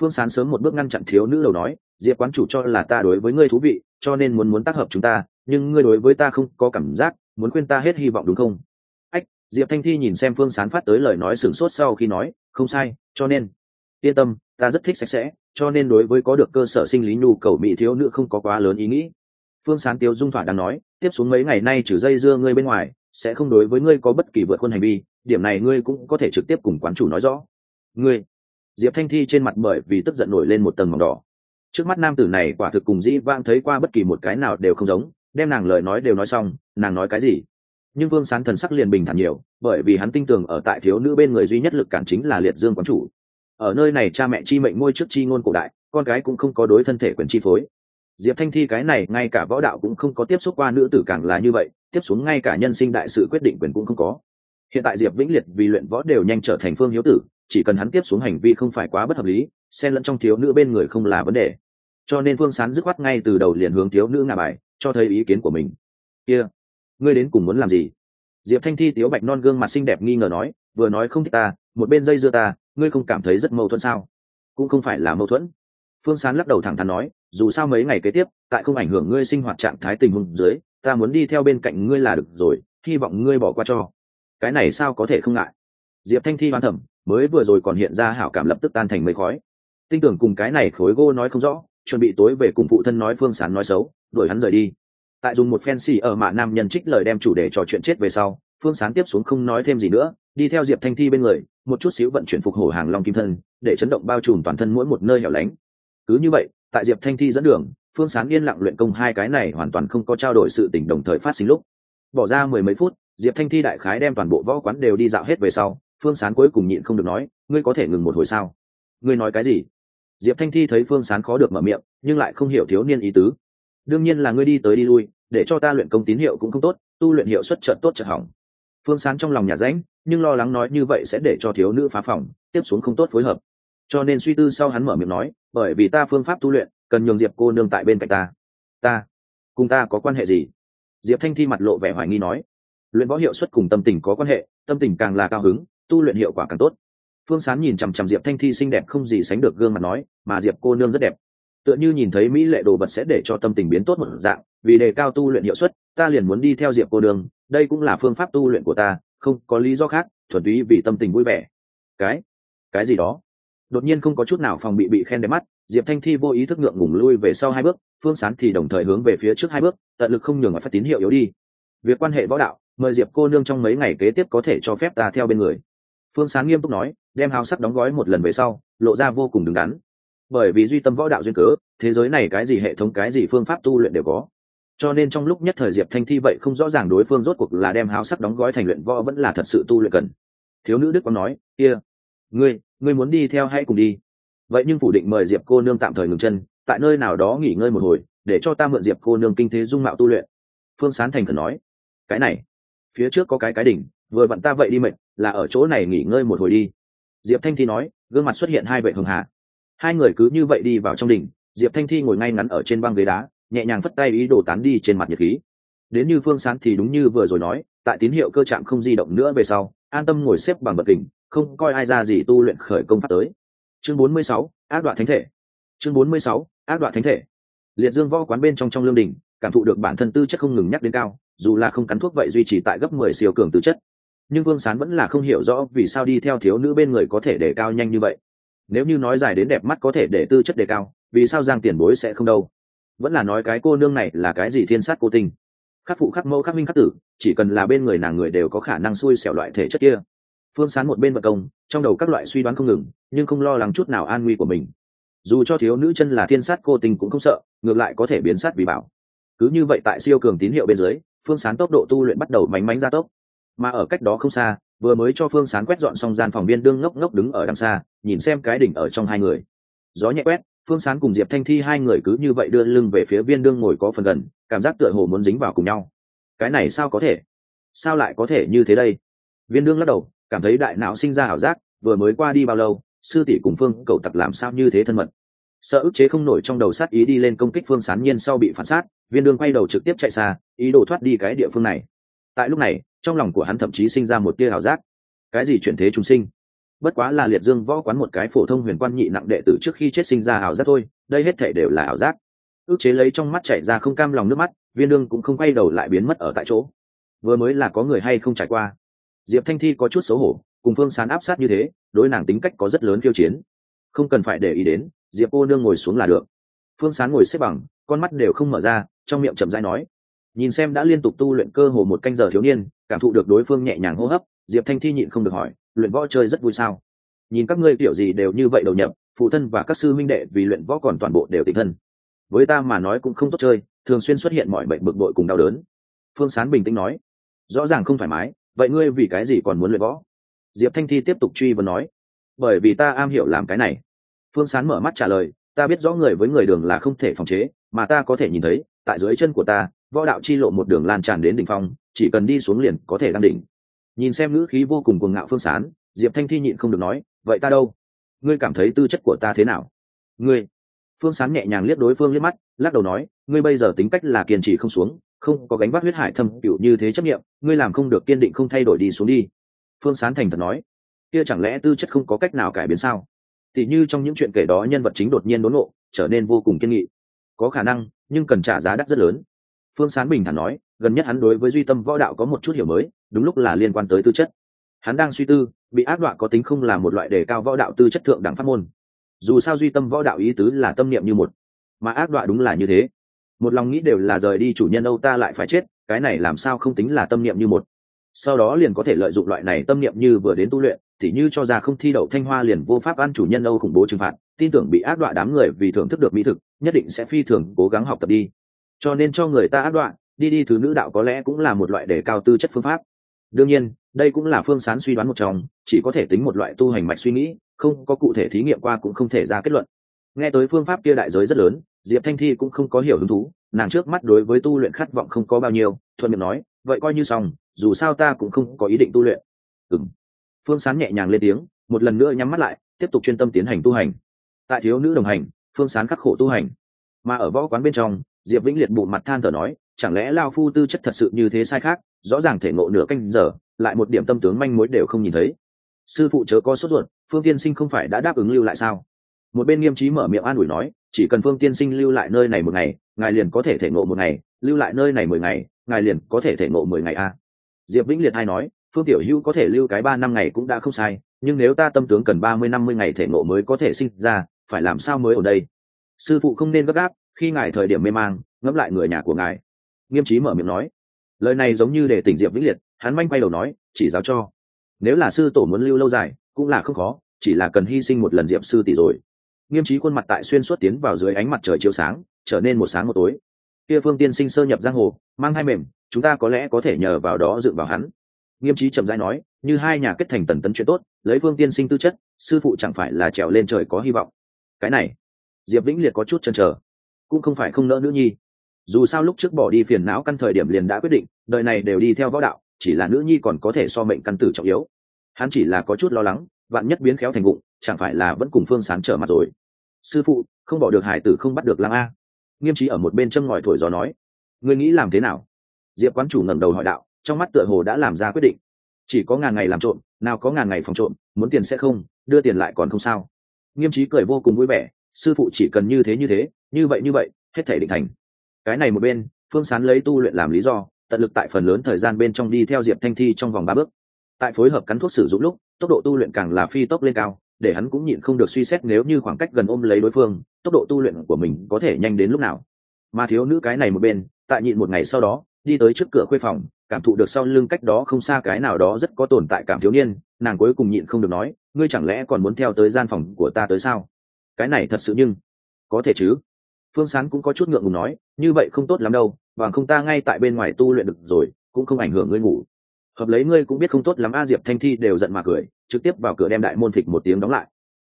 Phương sán sớm một bước ngăn chặn thiếu nữ đầu nói, diệp quán chủ cho là ta đối với ngươi thú vị, cho nên muốn muốn tác hợp chúng ta, nhưng ngươi đối với ta không có cảm giác, muốn khuyên ta hết hy vọng đúng không? Ách, diệp thanh thi nhìn xem phương sán phát tới lời nói sửng sốt sau khi nói, không sai, cho nên, yên tâm, ta rất thích sạch sẽ cho nên đối với có được cơ sở sinh lý nhu cầu mỹ thiếu nữ không có quá lớn ý nghĩ. Phương sán tiêu dung thỏa đang nói, tiếp xuống mấy ngày nay trừ dây dưa ngươi bên ngoài, sẽ không đối với ngươi có bất kỳ vượt khuôn hành vi, điểm này ngươi cũng có thể trực tiếp cùng quán chủ nói rõ. Ngươi, diệp thanh thi trên mặt bởi vì tức giận nổi lên một tầng mỏng đỏ. Trước mắt nam tử này quả thực cùng dĩ vang thấy qua bất kỳ một cái nào đều không giống, đem nàng lời nói đều nói xong, nàng nói cái gì? Nhưng vương sán thần sắc liền bình thản nhiều, bởi vì hắn tin tưởng ở tại thiếu nữ bên người duy nhất lực cản chính là liệt dương quán chủ ở nơi này cha mẹ chi mệnh ngôi trước chi ngôn cổ đại, con cái cũng không có đối thân thể quyền chi phối. Diệp thanh thi cái này, ngay cả võ đạo cũng không có tiếp xúc qua nữ tử càng là như vậy, tiếp xuống ngay cả nhân sinh đại sự quyết định quyền cũng không có. Hiện tại diệp vĩnh liệt vì luyện võ đều nhanh trở thành phương hiếu tử, chỉ cần hắn tiếp xuống hành vi không phải quá bất hợp lý, xen lẫn trong thiếu nữ bên người không là vấn đề. Cho nên phương sán dứt khoát ngay từ đầu liền hướng thiếu nữ ngà bài, cho thấy ý kiến của mình. Kia, ngươi đến cùng muốn làm gì? Diệp thanh thi tiếu bạch non gương mặt xinh đẹp nghi ngờ nói, vừa nói không thích ta, một bên dây dưa ta ngươi không cảm thấy rất mâu thuẫn sao? Cũng không phải là mâu thuẫn. Phương sán lắc đầu thẳng thắn nói, dù sao mấy ngày kế tiếp, tại không ảnh hưởng ngươi sinh hoạt trạng thái tình huống dưới, ta muốn đi theo bên cạnh ngươi là được rồi, hy vọng ngươi bỏ qua cho. Cái này sao có thể không ngại? Diệp thanh thi hoan thẩm mới vừa rồi còn hiện ra hảo cảm lập tức tan thành mây khói. Tin tưởng cùng cái này khối gô nói không rõ, chuẩn bị tối về cùng phụ thân nói phương sán nói xấu, đuổi hắn rời đi. Tại dùng một fancy ở mạ nam nhân trích lời đem chủ đề trò chuyện chết về sau phương sán tiếp xuống không nói thêm gì nữa, đi theo diệp thanh thi bên người, một chút xíu vận chuyển phục hồi hàng long kim thân, để chấn động bao trùm toàn thân mỗi một nơi hẻo lánh. Cứ như vậy, tại diệp thanh thi dẫn đường, phương sán yên lặng luyện công hai cái này hoàn toàn không có trao đổi sự tình đồng thời phát sinh lúc. Bỏ ra mười mấy phút, diệp thanh thi đại khái đem toàn bộ võ quán đều đi dạo hết về sau, phương sán cuối cùng nhịn không được nói, ngươi có thể ngừng một hồi sao? Ngươi nói cái gì? Diệp thanh thi thấy phương sán khó được mở miệng, nhưng lại không hiểu thiếu niên ý tứ. Đương nhiên là ngươi đi tới đi lui, để cho ta luyện công tín hiệu cũng không tốt, tu luyện hiệu suất trận tốt trận hỏng phương sán trong lòng nhà ránh, nhưng lo lắng nói như vậy sẽ để cho thiếu nữ phá phòng tiếp xuống không tốt phối hợp. Cho nên suy tư sau hắn mở miệng nói bởi vì ta phương pháp tu luyện cần nhường diệp cô nương tại bên cạnh ta. Ta cùng ta có quan hệ gì? Diệp thanh thi mặt lộ vẻ hoài nghi nói luyện võ hiệu suất cùng tâm tình có quan hệ tâm tình càng là cao hứng tu luyện hiệu quả càng tốt. Phương sán nhìn chằm chằm diệp thanh thi xinh đẹp không gì sánh được gương mặt nói mà diệp cô nương rất đẹp. Tựa như nhìn thấy mỹ lệ đồ vật sẽ để cho tâm tình biến tốt một dạng vì đề cao tu luyện hiệu suất ta liền muốn đi theo diệp cô nương đây cũng là phương pháp tu luyện của ta, không có lý do khác, thuần túy vì tâm tình vui vẻ. Cái? Cái gì đó? Đột nhiên không có chút nào phòng bị bị khen đẹp mắt, diệp thanh thi vô ý thức ngượng ngùng lui về sau hai bước, phương sán thì đồng thời hướng về phía trước hai bước, tận lực không nhường ở phát tín hiệu yếu đi. Việc quan hệ võ đạo, mời diệp cô nương trong mấy ngày kế tiếp có thể cho phép ta theo bên người. Phương sán nghiêm túc nói, đem hào sắc đóng gói một lần về sau, lộ ra vô cùng đứng đắn. Bởi vì duy tâm võ đạo duyên cớ, thế giới này cái gì hệ thống cái gì phương pháp tu luyện đều có cho nên trong lúc nhất thời diệp thanh thi vậy không rõ ràng đối phương rốt cuộc là đem háo sắc đóng gói thành luyện võ vẫn là thật sự tu luyện cần. Thiếu nữ đức có nói, kia、yeah. ngươi ngươi muốn đi theo hãy cùng đi. Vậy nhưng phủ định mời diệp cô nương tạm thời ngừng chân, tại nơi nào đó nghỉ ngơi một hồi, để cho ta mượn diệp cô nương kinh thế dung mạo tu luyện. Phương sán thành khẩn nói, cái này, phía trước có cái cái đỉnh, vừa vặn ta vậy đi mệnh là ở chỗ này nghỉ ngơi một hồi đi. Diệp thanh thi nói, gương mặt xuất hiện hai vệ hường hạ hai người cứ như vậy đi vào trong đỉnh, diệp thanh thi ngồi ngay ngắn ở trên băng ghế đá nhẹ nhàng phất tay ý đồ tán đi trên mặt nhiệt khí. Đến như phương sán thì đúng như vừa rồi nói tại tín hiệu cơ trạm không di động nữa về sau an tâm ngồi xếp bằng bật kình không coi ai ra gì tu luyện khởi công pháp tới. Chương 46, ác đoạn thánh thể. Chương 46, ác đoạn thánh thể. Liệt dương võ quán bên trong trong lương đình cảm thụ được bản thân tư chất không ngừng nhắc đến cao dù là không cắn thuốc vậy duy trì tại gấp mười siêu cường tư chất. Nhưng vương sán vẫn là không hiểu rõ vì sao đi theo thiếu nữ bên người có thể để cao nhanh như vậy. Nếu như nói dài đến đẹp mắt có thể để tư chất đề cao vì sao giang tiền bối sẽ không đâu? Vẫn là nói cái cô nương này là cái gì thiên sát cô tình, khắc phụ khắc mẫu khắc minh khắc tử chỉ cần là bên người nàng người đều có khả năng xui xẻo loại thể chất kia. Phương sán một bên vật công trong đầu các loại suy đoán không ngừng nhưng không lo lắng chút nào an nguy của mình. Dù cho thiếu nữ chân là thiên sát cô tình cũng không sợ ngược lại có thể biến sát vì bảo. Cứ như vậy tại siêu cường tín hiệu bên dưới phương sán tốc độ tu luyện bắt đầu mánh mánh ra tốc. Mà ở cách đó không xa vừa mới cho phương sán quét dọn xong gian phòng viên đương ngốc ngốc đứng ở đằng xa nhìn xem cái đỉnh ở trong hai người. Gió nhẹ quét phương sán cùng diệp thanh thi hai người cứ như vậy đưa lưng về phía viên đương ngồi có phần gần, cảm giác tựa hồ muốn dính vào cùng nhau. Cái này sao có thể? Sao lại có thể như thế đây? Viên đương lắc đầu, cảm thấy đại não sinh ra ảo giác, vừa mới qua đi bao lâu, sư tỷ cùng phương cậu tặc làm sao như thế thân mật? Sợ ức chế không nổi trong đầu sát ý đi lên công kích phương sán, nhiên sau bị phản sát, viên đương quay đầu trực tiếp chạy xa, ý đồ thoát đi cái địa phương này. Tại lúc này, trong lòng của hắn thậm chí sinh ra một tia ảo giác. Cái gì chuyển thế trung sinh? Bất quá là liệt dương võ quán một cái phổ thông huyền quan nhị nặng đệ tử trước khi chết sinh ra ảo giác thôi, đây hết thể đều là ảo giác. Ước chế lấy trong mắt chảy ra không cam lòng nước mắt, viên đương cũng không quay đầu lại biến mất ở tại chỗ. Vừa mới là có người hay không trải qua. Diệp thanh thi có chút xấu hổ, cùng phương sán áp sát như thế, đối nàng tính cách có rất lớn khiêu chiến. Không cần phải để ý đến, diệp cô nương ngồi xuống là được. Phương sán ngồi xếp bằng, con mắt đều không mở ra, trong miệng chậm rãi nói. Nhìn xem đã liên tục tu luyện cơ hồ một canh giờ thiếu niên, cảm thụ được đối phương nhẹ nhàng hô hấp, diệp thanh thi nhịn không được hỏi luyện võ chơi rất vui sao? Nhìn các ngươi kiểu gì đều như vậy đầu nhập, phụ thân và các sư minh đệ vì luyện võ còn toàn bộ đều tình thân. Với ta mà nói cũng không tốt chơi, thường xuyên xuất hiện mọi bệnh bực bội cùng đau đớn. Phương sán bình tĩnh nói. Rõ ràng không thoải mái, vậy ngươi vì cái gì còn muốn luyện võ? Diệp thanh thi tiếp tục truy vấn nói. Bởi vì ta am hiểu làm cái này. Phương sán mở mắt trả lời. Ta biết rõ người với người đường là không thể phòng chế, mà ta có thể nhìn thấy, tại dưới chân của ta, võ đạo chi lộ một đường lan tràn đến đỉnh phong, chỉ cần đi xuống liền có thể đăng đỉnh nhìn xem ngữ khí vô cùng cuồng ngạo phương sán, diệp thanh thi nhịn không được nói, vậy ta đâu? Ngươi cảm thấy tư chất của ta thế nào? Ngươi? Phương sán nhẹ nhàng liếc đối phương liếc mắt, lắc đầu nói, ngươi bây giờ tính cách là kiên trì không xuống, không có gánh vác huyết hải thâm cựu như thế chấp nghiệm ngươi làm không được kiên định không thay đổi đi xuống đi. Phương sán thành thật nói, kia chẳng lẽ tư chất không có cách nào cải biến sao? Tỉ như trong những chuyện kể đó nhân vật chính đột nhiên đốn ngộ, trở nên vô cùng kiên nghị. Có khả năng, nhưng cần trả giá đắt rất lớn. Phương sán bình thản nói gần nhất hắn đối với duy tâm võ đạo có một chút hiểu mới, đúng lúc là liên quan tới tư chất. Hắn đang suy tư, bị ác đoạn có tính không là một loại đề cao võ đạo tư chất thượng đẳng pháp môn. Dù sao duy tâm võ đạo ý tứ là tâm niệm như một, mà ác đoạn đúng là như thế. Một lòng nghĩ đều là rời đi chủ nhân âu ta lại phải chết, cái này làm sao không tính là tâm niệm như một. Sau đó liền có thể lợi dụng loại này tâm niệm như vừa đến tu luyện thì như cho ra không thi đậu thanh hoa liền vô pháp ăn chủ nhân âu khủng bố trừng phạt, tin tưởng bị ác đoạn đám người vì thưởng thức được mỹ thực, nhất định sẽ phi thường cố gắng học tập đi. Cho nên cho người ta ác đoạn đi đi thứ nữ đạo có lẽ cũng là một loại đề cao tư chất phương pháp. Đương nhiên, đây cũng là phương sán suy đoán một trong, chỉ có thể tính một loại tu hành mạch suy nghĩ, không có cụ thể thí nghiệm qua cũng không thể ra kết luận. Nghe tới phương pháp kia đại giới rất lớn, diệp thanh thi cũng không có hiểu hứng thú, nàng trước mắt đối với tu luyện khát vọng không có bao nhiêu, thuận miệng nói, vậy coi như xong, dù sao ta cũng không có ý định tu luyện. Ừng phương sán nhẹ nhàng lên tiếng, một lần nữa nhắm mắt lại, tiếp tục chuyên tâm tiến hành tu hành. Tại thiếu nữ đồng hành, phương sán khắc khổ tu hành. Mà ở võ quán bên trong diệp vĩnh liệt bụng mặt than thở nói, chẳng lẽ lao phu tư chất thật sự như thế sai khác? Rõ ràng thể ngộ nửa canh giờ, lại một điểm tâm tướng manh mối đều không nhìn thấy. Sư phụ chớ có sốt ruột, phương tiên sinh không phải đã đáp ứng lưu lại sao? Một bên nghiêm trí mở miệng an ủi nói, chỉ cần phương tiên sinh lưu lại nơi này một ngày, ngài liền có thể thể ngộ một ngày, lưu lại nơi này mười ngày, ngài liền có thể thể ngộ mười ngày a. Diệp vĩnh liệt hay nói, phương tiểu hữu có thể lưu cái ba năm ngày cũng đã không sai, nhưng nếu ta tâm tướng cần ba mươi năm mươi ngày thể ngộ mới có thể sinh ra, phải làm sao mới ở đây? Sư phụ không nên gấp gáp khi ngài thời điểm mê mang, ngẫm lại người nhà của ngài. Nghiêm trí mở miệng nói. Lời này giống như để tỉnh diệp vĩnh liệt, hắn manh quay đầu nói, chỉ giáo cho. Nếu là sư tổ muốn lưu lâu dài, cũng là không khó, chỉ là cần hy sinh một lần diệp sư tỷ rồi. Nghiêm trí khuôn mặt tại xuyên suốt tiến vào dưới ánh mặt trời chiếu sáng, trở nên một sáng một tối. Kia phương tiên sinh sơ nhập giang hồ, mang hai mềm, chúng ta có lẽ có thể nhờ vào đó dựng vào hắn. Nghiêm trí chậm rãi nói, như hai nhà kết thành tần tấn chuyện tốt, lấy phương tiên sinh tư chất, sư phụ chẳng phải là trèo lên trời có hy vọng. Cái này. Diệp vĩnh liệt có chút chần chờ cũng không phải không nỡ nữ nhi. Dù sao lúc trước bỏ đi phiền não căn thời điểm liền đã quyết định, đời này đều đi theo võ đạo, chỉ là nữ nhi còn có thể so mệnh căn tử trọng yếu. Hắn chỉ là có chút lo lắng, vạn nhất biến khéo thành vụng, chẳng phải là vẫn cùng phương sán trở mặt rồi. Sư phụ, không bỏ được hải tử không bắt được lăng a. Nghiêm trí ở một bên châm ngòi thổi gió nói, ngươi nghĩ làm thế nào? Diệp quán chủ ngẩng đầu hỏi đạo, trong mắt tựa hồ đã làm ra quyết định. Chỉ có ngàn ngày làm trộm, nào có ngàn ngày phòng trộm, muốn tiền sẽ không, đưa tiền lại còn không sao. Nghiêm trí cười vô cùng vui vẻ, sư phụ chỉ cần như thế như thế như vậy như vậy, hết thể định thành. Cái này một bên, phương sán lấy tu luyện làm lý do, tận lực tại phần lớn thời gian bên trong đi theo diệp thanh thi trong vòng ba bước. Tại phối hợp cắn thuốc sử dụng lúc, tốc độ tu luyện càng là phi tốc lên cao, để hắn cũng nhịn không được suy xét nếu như khoảng cách gần ôm lấy đối phương, tốc độ tu luyện của mình có thể nhanh đến lúc nào. Mà thiếu nữ cái này một bên, tại nhịn một ngày sau đó, đi tới trước cửa khuê phòng, cảm thụ được sau lưng cách đó không xa cái nào đó rất có tồn tại cảm thiếu niên, nàng cuối cùng nhịn không được nói, ngươi chẳng lẽ còn muốn theo tới gian phòng của ta tới sao? Cái này thật sự nhưng có thể chứ? Phương sán cũng có chút ngượng ngùng nói, như vậy không tốt lắm đâu và không ta ngay tại bên ngoài tu luyện được rồi, cũng không ảnh hưởng ngươi ngủ. Hợp lấy ngươi cũng biết không tốt lắm, a diệp thanh thi đều giận mà cười, trực tiếp vào cửa đem đại môn phịch một tiếng đóng lại.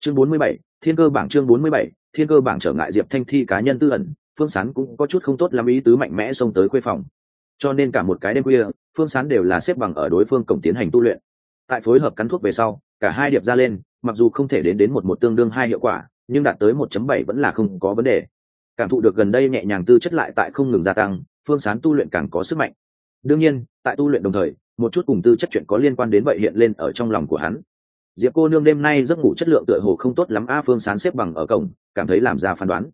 Chương bốn mươi bảy, thiên cơ bảng chương bốn mươi bảy, thiên cơ bảng trở ngại diệp thanh thi cá nhân tư ẩn, phương sán cũng có chút không tốt lắm ý tứ mạnh mẽ xông tới khuê phòng. Cho nên cả một cái đêm khuya, phương sán đều là xếp bằng ở đối phương cổng tiến hành tu luyện. Tại phối hợp cắn thuốc về sau, cả hai điệp ra lên, mặc dù không thể đến đến một một tương đương hai hiệu quả, nhưng đạt tới 1.7 vẫn là không có vấn đề cảm thụ được gần đây nhẹ nhàng tư chất lại tại không ngừng gia tăng, phương sán tu luyện càng có sức mạnh. Đương nhiên, tại tu luyện đồng thời, một chút cùng tư chất chuyện có liên quan đến vậy hiện lên ở trong lòng của hắn. Diệp cô nương đêm nay giấc ngủ chất lượng tựa hồ không tốt lắm, a phương sán xếp bằng ở cổng, cảm thấy làm ra phán đoán.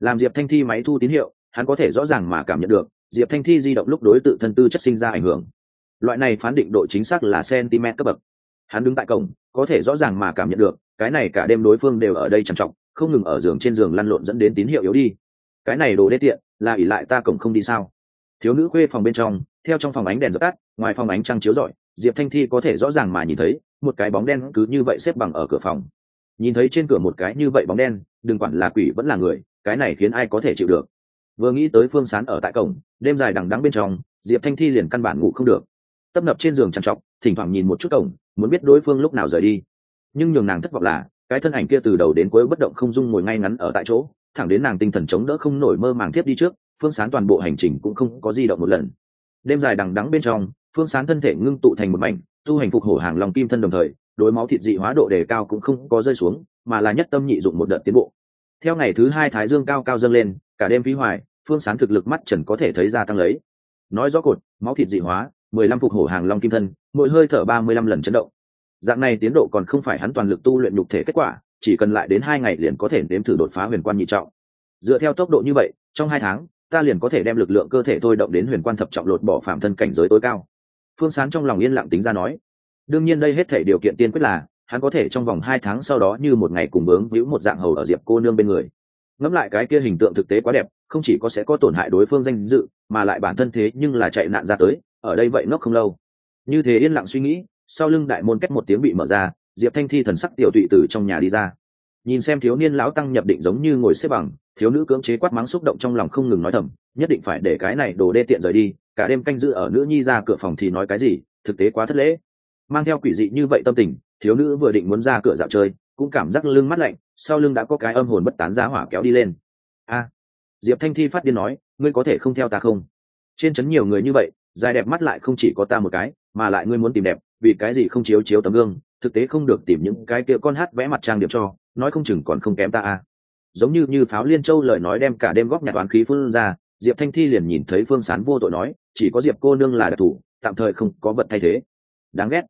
Làm diệp thanh thi máy thu tín hiệu, hắn có thể rõ ràng mà cảm nhận được, diệp thanh thi di động lúc đối tự thân tư chất sinh ra ảnh hưởng. Loại này phán định độ chính xác là cm cấp bậc. Hắn đứng tại cổng, có thể rõ ràng mà cảm nhận được, cái này cả đêm đối phương đều ở đây trằn trọc không ngừng ở giường trên giường lăn lộn dẫn đến tín hiệu yếu đi cái này đồ đê tiện, là ỉ lại ta cổng không đi sao? Thiếu nữ khuê phòng bên trong, theo trong phòng ánh đèn dập tắt, ngoài phòng ánh trăng chiếu rọi, diệp thanh thi có thể rõ ràng mà nhìn thấy, một cái bóng đen cứ như vậy xếp bằng ở cửa phòng. Nhìn thấy trên cửa một cái như vậy bóng đen, đừng quản là quỷ vẫn là người, cái này khiến ai có thể chịu được. Vừa nghĩ tới phương sán ở tại cổng, đêm dài đằng đắng bên trong, diệp thanh thi liền căn bản ngủ không được. Tấp nập trên giường trằn trọc, thỉnh thoảng nhìn một chút cổng, muốn biết đối phương lúc nào rời đi. Nhưng nhường nàng thất vọng là, cái thân ảnh kia từ đầu đến cuối bất động không dung ngồi ngay ngắn ở tại chỗ thẳng đến nàng tinh thần chống đỡ không nổi mơ màng tiếp đi trước, phương sán toàn bộ hành trình cũng không có di động một lần. Đêm dài đằng đắng bên trong, phương sán thân thể ngưng tụ thành một mảnh, tu hành phục hổ hàng lòng kim thân đồng thời, đối máu thịt dị hóa độ đề cao cũng không có rơi xuống, mà là nhất tâm nhị dụng một đợt tiến bộ. Theo ngày thứ hai thái dương cao cao dâng lên, cả đêm phí hoài, phương sán thực lực mắt trần có thể thấy gia tăng lấy. Nói rõ cột, máu thịt dị hóa, mười lăm phục hổ hàng long kim thân, mỗi hơi thở ba mươi lăm lần chấn động. Dạng này tiến độ còn không phải hắn toàn lực tu luyện nhục thể kết quả chỉ cần lại đến hai ngày liền có thể nếm thử đột phá huyền quan nhị trọng. Dựa theo tốc độ như vậy, trong hai tháng, ta liền có thể đem lực lượng cơ thể thôi động đến huyền quan thập trọng lột bỏ phạm thân cảnh giới tối cao. Phương sán trong lòng yên lặng tính ra nói, đương nhiên đây hết thể điều kiện tiên quyết là, hắn có thể trong vòng hai tháng sau đó như một ngày cùng bướng víu một dạng hầu ở diệp cô nương bên người. Ngẫm lại cái kia hình tượng thực tế quá đẹp, không chỉ có sẽ có tổn hại đối phương danh dự, mà lại bản thân thế nhưng là chạy nạn ra tới, ở đây vậy ngốc không lâu. Như thế yên lặng suy nghĩ, sau lưng đại môn cách một tiếng bị mở ra diệp thanh thi thần sắc tiểu tụy từ trong nhà đi ra. Nhìn xem thiếu niên lão tăng nhập định giống như ngồi xếp bằng, thiếu nữ cưỡng chế quát mắng xúc động trong lòng không ngừng nói thầm, nhất định phải để cái này đồ đê tiện rời đi, cả đêm canh giữ ở nữ nhi ra cửa phòng thì nói cái gì, thực tế quá thất lễ. Mang theo quỷ dị như vậy tâm tình, thiếu nữ vừa định muốn ra cửa dạo chơi, cũng cảm giác lưng mắt lạnh, sau lưng đã có cái âm hồn bất tán giá hỏa kéo đi lên. A. Diệp thanh thi phát điên nói, ngươi có thể không theo ta không? Trên trấn nhiều người như vậy, dài đẹp mắt lại không chỉ có ta một cái, mà lại ngươi muốn tìm đẹp, vì cái gì không chiếu chiếu tấm gương? Thực tế không được tìm những cái kia con hát vẽ mặt trang điểm cho, nói không chừng còn không kém ta a giống như như pháo liên châu lời nói đem cả đêm góp nhặt toán khí phương ra, diệp thanh thi liền nhìn thấy phương sán vô tội nói, chỉ có diệp cô nương là đặc thù, tạm thời không có vật thay thế. Đáng ghét.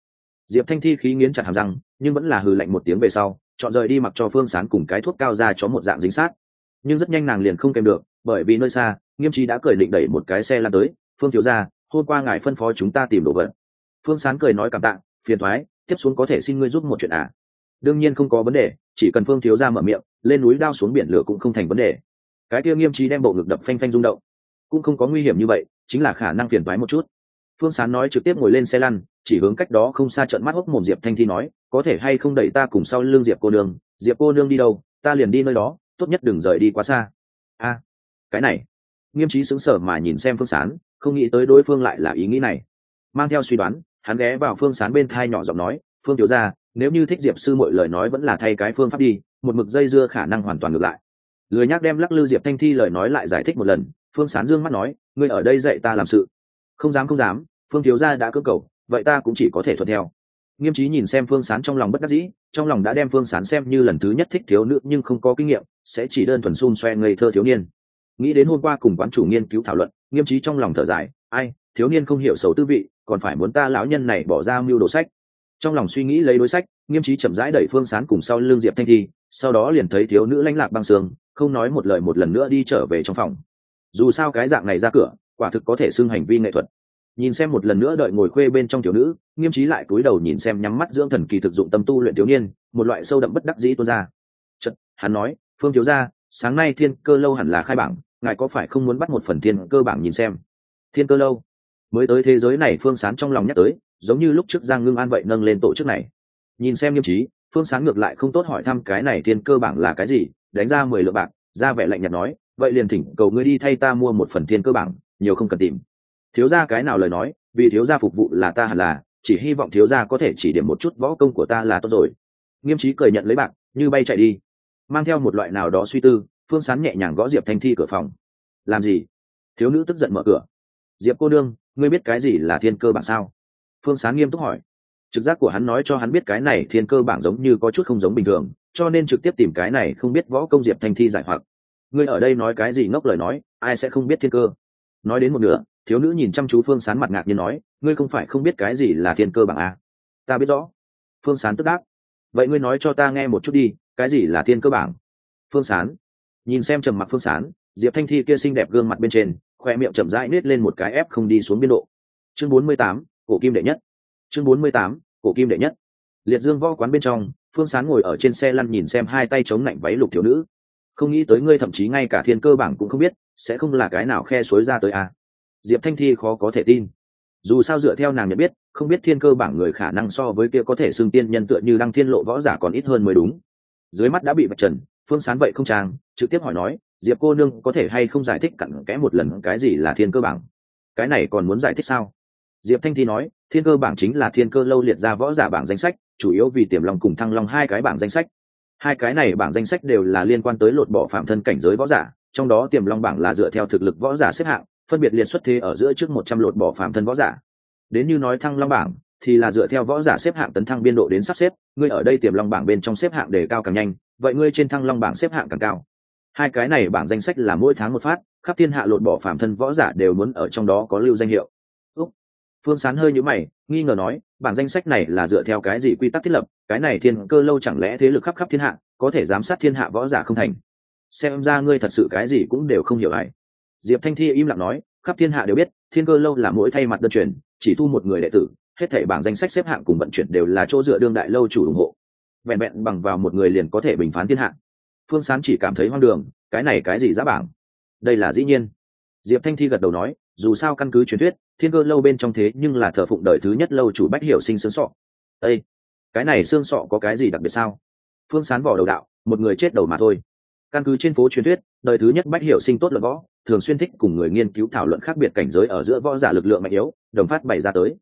Diệp thanh thi khí nghiến chặt hàm răng, nhưng vẫn là hừ lạnh một tiếng về sau, chọn rời đi mặc cho phương sán cùng cái thuốc cao ra cho một dạng dính sát. Nhưng rất nhanh nàng liền không kèm được, bởi vì nơi xa, nghiêm trí đã cởi định đẩy một cái xe lan tới, phương thiếu ra hôm qua ngài phân phó chúng ta tìm đồ vật. Phương sán cười nói cảm tạ, phiền thoái tiếp xuống có thể xin ngươi giúp một chuyện à? Đương nhiên không có vấn đề, chỉ cần phương thiếu ra mở miệng, lên núi đao xuống biển lửa cũng không thành vấn đề. Cái kia nghiêm trí đem bộ ngực đập phanh phanh rung động. Cũng không có nguy hiểm như vậy, chính là khả năng phiền thoái một chút. Phương sán nói trực tiếp ngồi lên xe lăn, chỉ hướng cách đó không xa trận mắt hốc mồm diệp thanh thi nói, có thể hay không đẩy ta cùng sau lưng diệp cô nương? Diệp cô nương đi đâu? Ta liền đi nơi đó, tốt nhất đừng rời đi quá xa. A, cái này. Nghiêm trí xứng sở mà nhìn xem phương sán, không nghĩ tới đối phương lại là ý nghĩ này. Mang theo suy đoán hắn ghé vào phương sán bên thai nhỏ giọng nói, phương thiếu ra nếu như thích diệp sư mọi lời nói vẫn là thay cái phương pháp đi, một mực dây dưa khả năng hoàn toàn ngược lại. Lười nhác đem lắc lư diệp thanh thi lời nói lại giải thích một lần, phương sán dương mắt nói, ngươi ở đây dạy ta làm sự. Không dám không dám, phương thiếu gia đã cơ cầu, vậy ta cũng chỉ có thể thuận theo. Nghiêm trí nhìn xem phương sán trong lòng bất đắc dĩ, trong lòng đã đem phương sán xem như lần thứ nhất thích thiếu nữ nhưng không có kinh nghiệm, sẽ chỉ đơn thuần xun xoe ngây thơ thiếu niên. Nghĩ đến hôm qua cùng quán chủ nghiên cứu thảo luận, nghiêm trí trong lòng thở dài, ai, thiếu niên không hiểu sầu tư vị còn phải muốn ta lão nhân này bỏ ra mưu đồ sách. Trong lòng suy nghĩ lấy đối sách, nghiêm trí chậm rãi đẩy phương sán cùng sau l ư n g diệp thanh thi, sau đó liền thấy thiếu nữ lãnh lạc băng sương không nói một lời một lần nữa đi trở về trong phòng. Dù sao cái dạng này ra cửa, quả thực có thể xưng hành vi nghệ thuật. Nhìn xem một lần nữa đợi ngồi khuê bên trong thiếu nữ, nghiêm trí lại cúi đầu nhìn xem nhắm mắt dưỡng thần kỳ thực dụng tâm tu luyện thiếu niên, một loại sâu đậm bất đắc dĩ tuôn ra. Chật hắn nói, phương thiếu gia, sáng nay thiên cơ lâu hẳn là khai bảng, ngài có phải không muốn bắt một phần thiên cơ bảng nhìn xem? Thiên cơ lâu? Mới tới thế giới này phương sán trong lòng nhắc tới, giống như lúc trước giang ngưng an vậy nâng lên tổ chức này. Nhìn xem nghiêm trí, phương sán ngược lại không tốt hỏi thăm cái này thiên cơ bảng là cái gì, đánh ra mười lượng bạc, ra vẻ lạnh nhạt nói, vậy liền thỉnh cầu ngươi đi thay ta mua một phần thiên cơ bảng, nhiều không cần tìm. Thiếu gia cái nào lời nói, vì thiếu gia phục vụ là ta hẳn là, chỉ hy vọng thiếu gia có thể chỉ điểm một chút võ công của ta là tốt rồi. Nghiêm trí cười nhận lấy bạc, như bay chạy đi. Mang theo một loại nào đó suy tư, phương sán nhẹ nhàng gõ diệp thanh thi cửa phòng. Làm gì? Thiếu nữ tức giận mở cửa. Diệp cô đương ngươi biết cái gì là thiên cơ bảng sao? Phương sán nghiêm túc hỏi. Trực giác của hắn nói cho hắn biết cái này thiên cơ bảng giống như có chút không giống bình thường, cho nên trực tiếp tìm cái này không biết võ công diệp thanh thi giải hoặc. Ngươi ở đây nói cái gì ngốc lời nói, ai sẽ không biết thiên cơ? Nói đến một nửa, thiếu nữ nhìn chăm chú phương sán mặt ngạc như nói, ngươi không phải không biết cái gì là thiên cơ bảng à? ta biết rõ. Phương sán tức đáp. Vậy ngươi nói cho ta nghe một chút đi, cái gì là thiên cơ bảng? Phương sán nhìn xem trầm mặc phương sán diệp thanh thi kia xinh đẹp gương mặt bên trên khoe miệng chậm rãi nết lên một cái ép không đi xuống biên độ. Chương bốn mươi tám, cổ kim đệ nhất. Chương bốn mươi tám, cổ kim đệ nhất. Liệt dương võ quán bên trong, phương sán ngồi ở trên xe lăn nhìn xem hai tay chống lạnh váy lục thiếu nữ. Không nghĩ tới ngươi thậm chí ngay cả thiên cơ bảng cũng không biết, sẽ không là cái nào khe suối ra tới à. diệp thanh thi khó có thể tin. Dù sao dựa theo nàng nhận biết, không biết thiên cơ bảng người khả năng so với kia có thể xưng tiên nhân tựa như đăng thiên lộ võ giả còn ít hơn mới đúng. Dưới mắt đã bị bạch trần, phương sán vậy không trang trực tiếp hỏi nói diệp cô nương có thể hay không giải thích cặn kẽ một lần cái gì là thiên cơ bảng? Cái này còn muốn giải thích sao? Diệp thanh thi nói, thiên cơ bảng chính là thiên cơ lâu liệt ra võ giả bảng danh sách, chủ yếu vì tiềm long cùng thăng long hai cái bảng danh sách. Hai cái này bảng danh sách đều là liên quan tới lột bỏ phạm thân cảnh giới võ giả, trong đó tiềm long bảng là dựa theo thực lực võ giả xếp hạng, phân biệt liệt xuất thế ở giữa trước một trăm lột bỏ phạm thân võ giả. Đến như nói thăng long bảng, thì là dựa theo võ giả xếp hạng tấn thăng biên độ đến sắp xếp, ngươi ở đây tiềm long bảng bên trong xếp hạng đề cao càng nhanh, vậy ngươi trên thăng long bảng xếp hạng càng cao hai cái này bảng danh sách là mỗi tháng một phát, khắp thiên hạ lột bỏ phạm thân võ giả đều muốn ở trong đó có lưu danh hiệu. Úc. phương sán hơi nhữ mày, nghi ngờ nói, bảng danh sách này là dựa theo cái gì quy tắc thiết lập, cái này thiên cơ lâu chẳng lẽ thế lực khắp khắp thiên hạ, có thể giám sát thiên hạ võ giả không thành? Xem ra ngươi thật sự cái gì cũng đều không hiểu ai diệp thanh thi im lặng nói, khắp thiên hạ đều biết, thiên cơ lâu là mỗi thay mặt đơn truyền, chỉ thu một người đệ tử, hết thảy bảng danh sách xếp hạng cùng vận chuyển đều là chỗ dựa đương đại lâu chủ ủng hộ. Vẹn vẹn bằng vào một người liền có thể bình phán thiên hạ phương sán chỉ cảm thấy hoang đường, cái này cái gì giá bảng? Đây là dĩ nhiên. Diệp thanh thi gật đầu nói, dù sao căn cứ truyền thuyết, thiên cơ lâu bên trong thế nhưng là thờ phụng đời thứ nhất lâu chủ bách hiểu sinh xương sọ. Ây cái này xương sọ có cái gì đặc biệt sao? Phương sán vỏ đầu đạo, một người chết đầu mà thôi. Căn cứ trên phố truyền thuyết, đời thứ nhất bách hiểu sinh tốt luận võ, thường xuyên thích cùng người nghiên cứu thảo luận khác biệt cảnh giới ở giữa võ giả lực lượng mạnh yếu, đồng phát bày ra tới.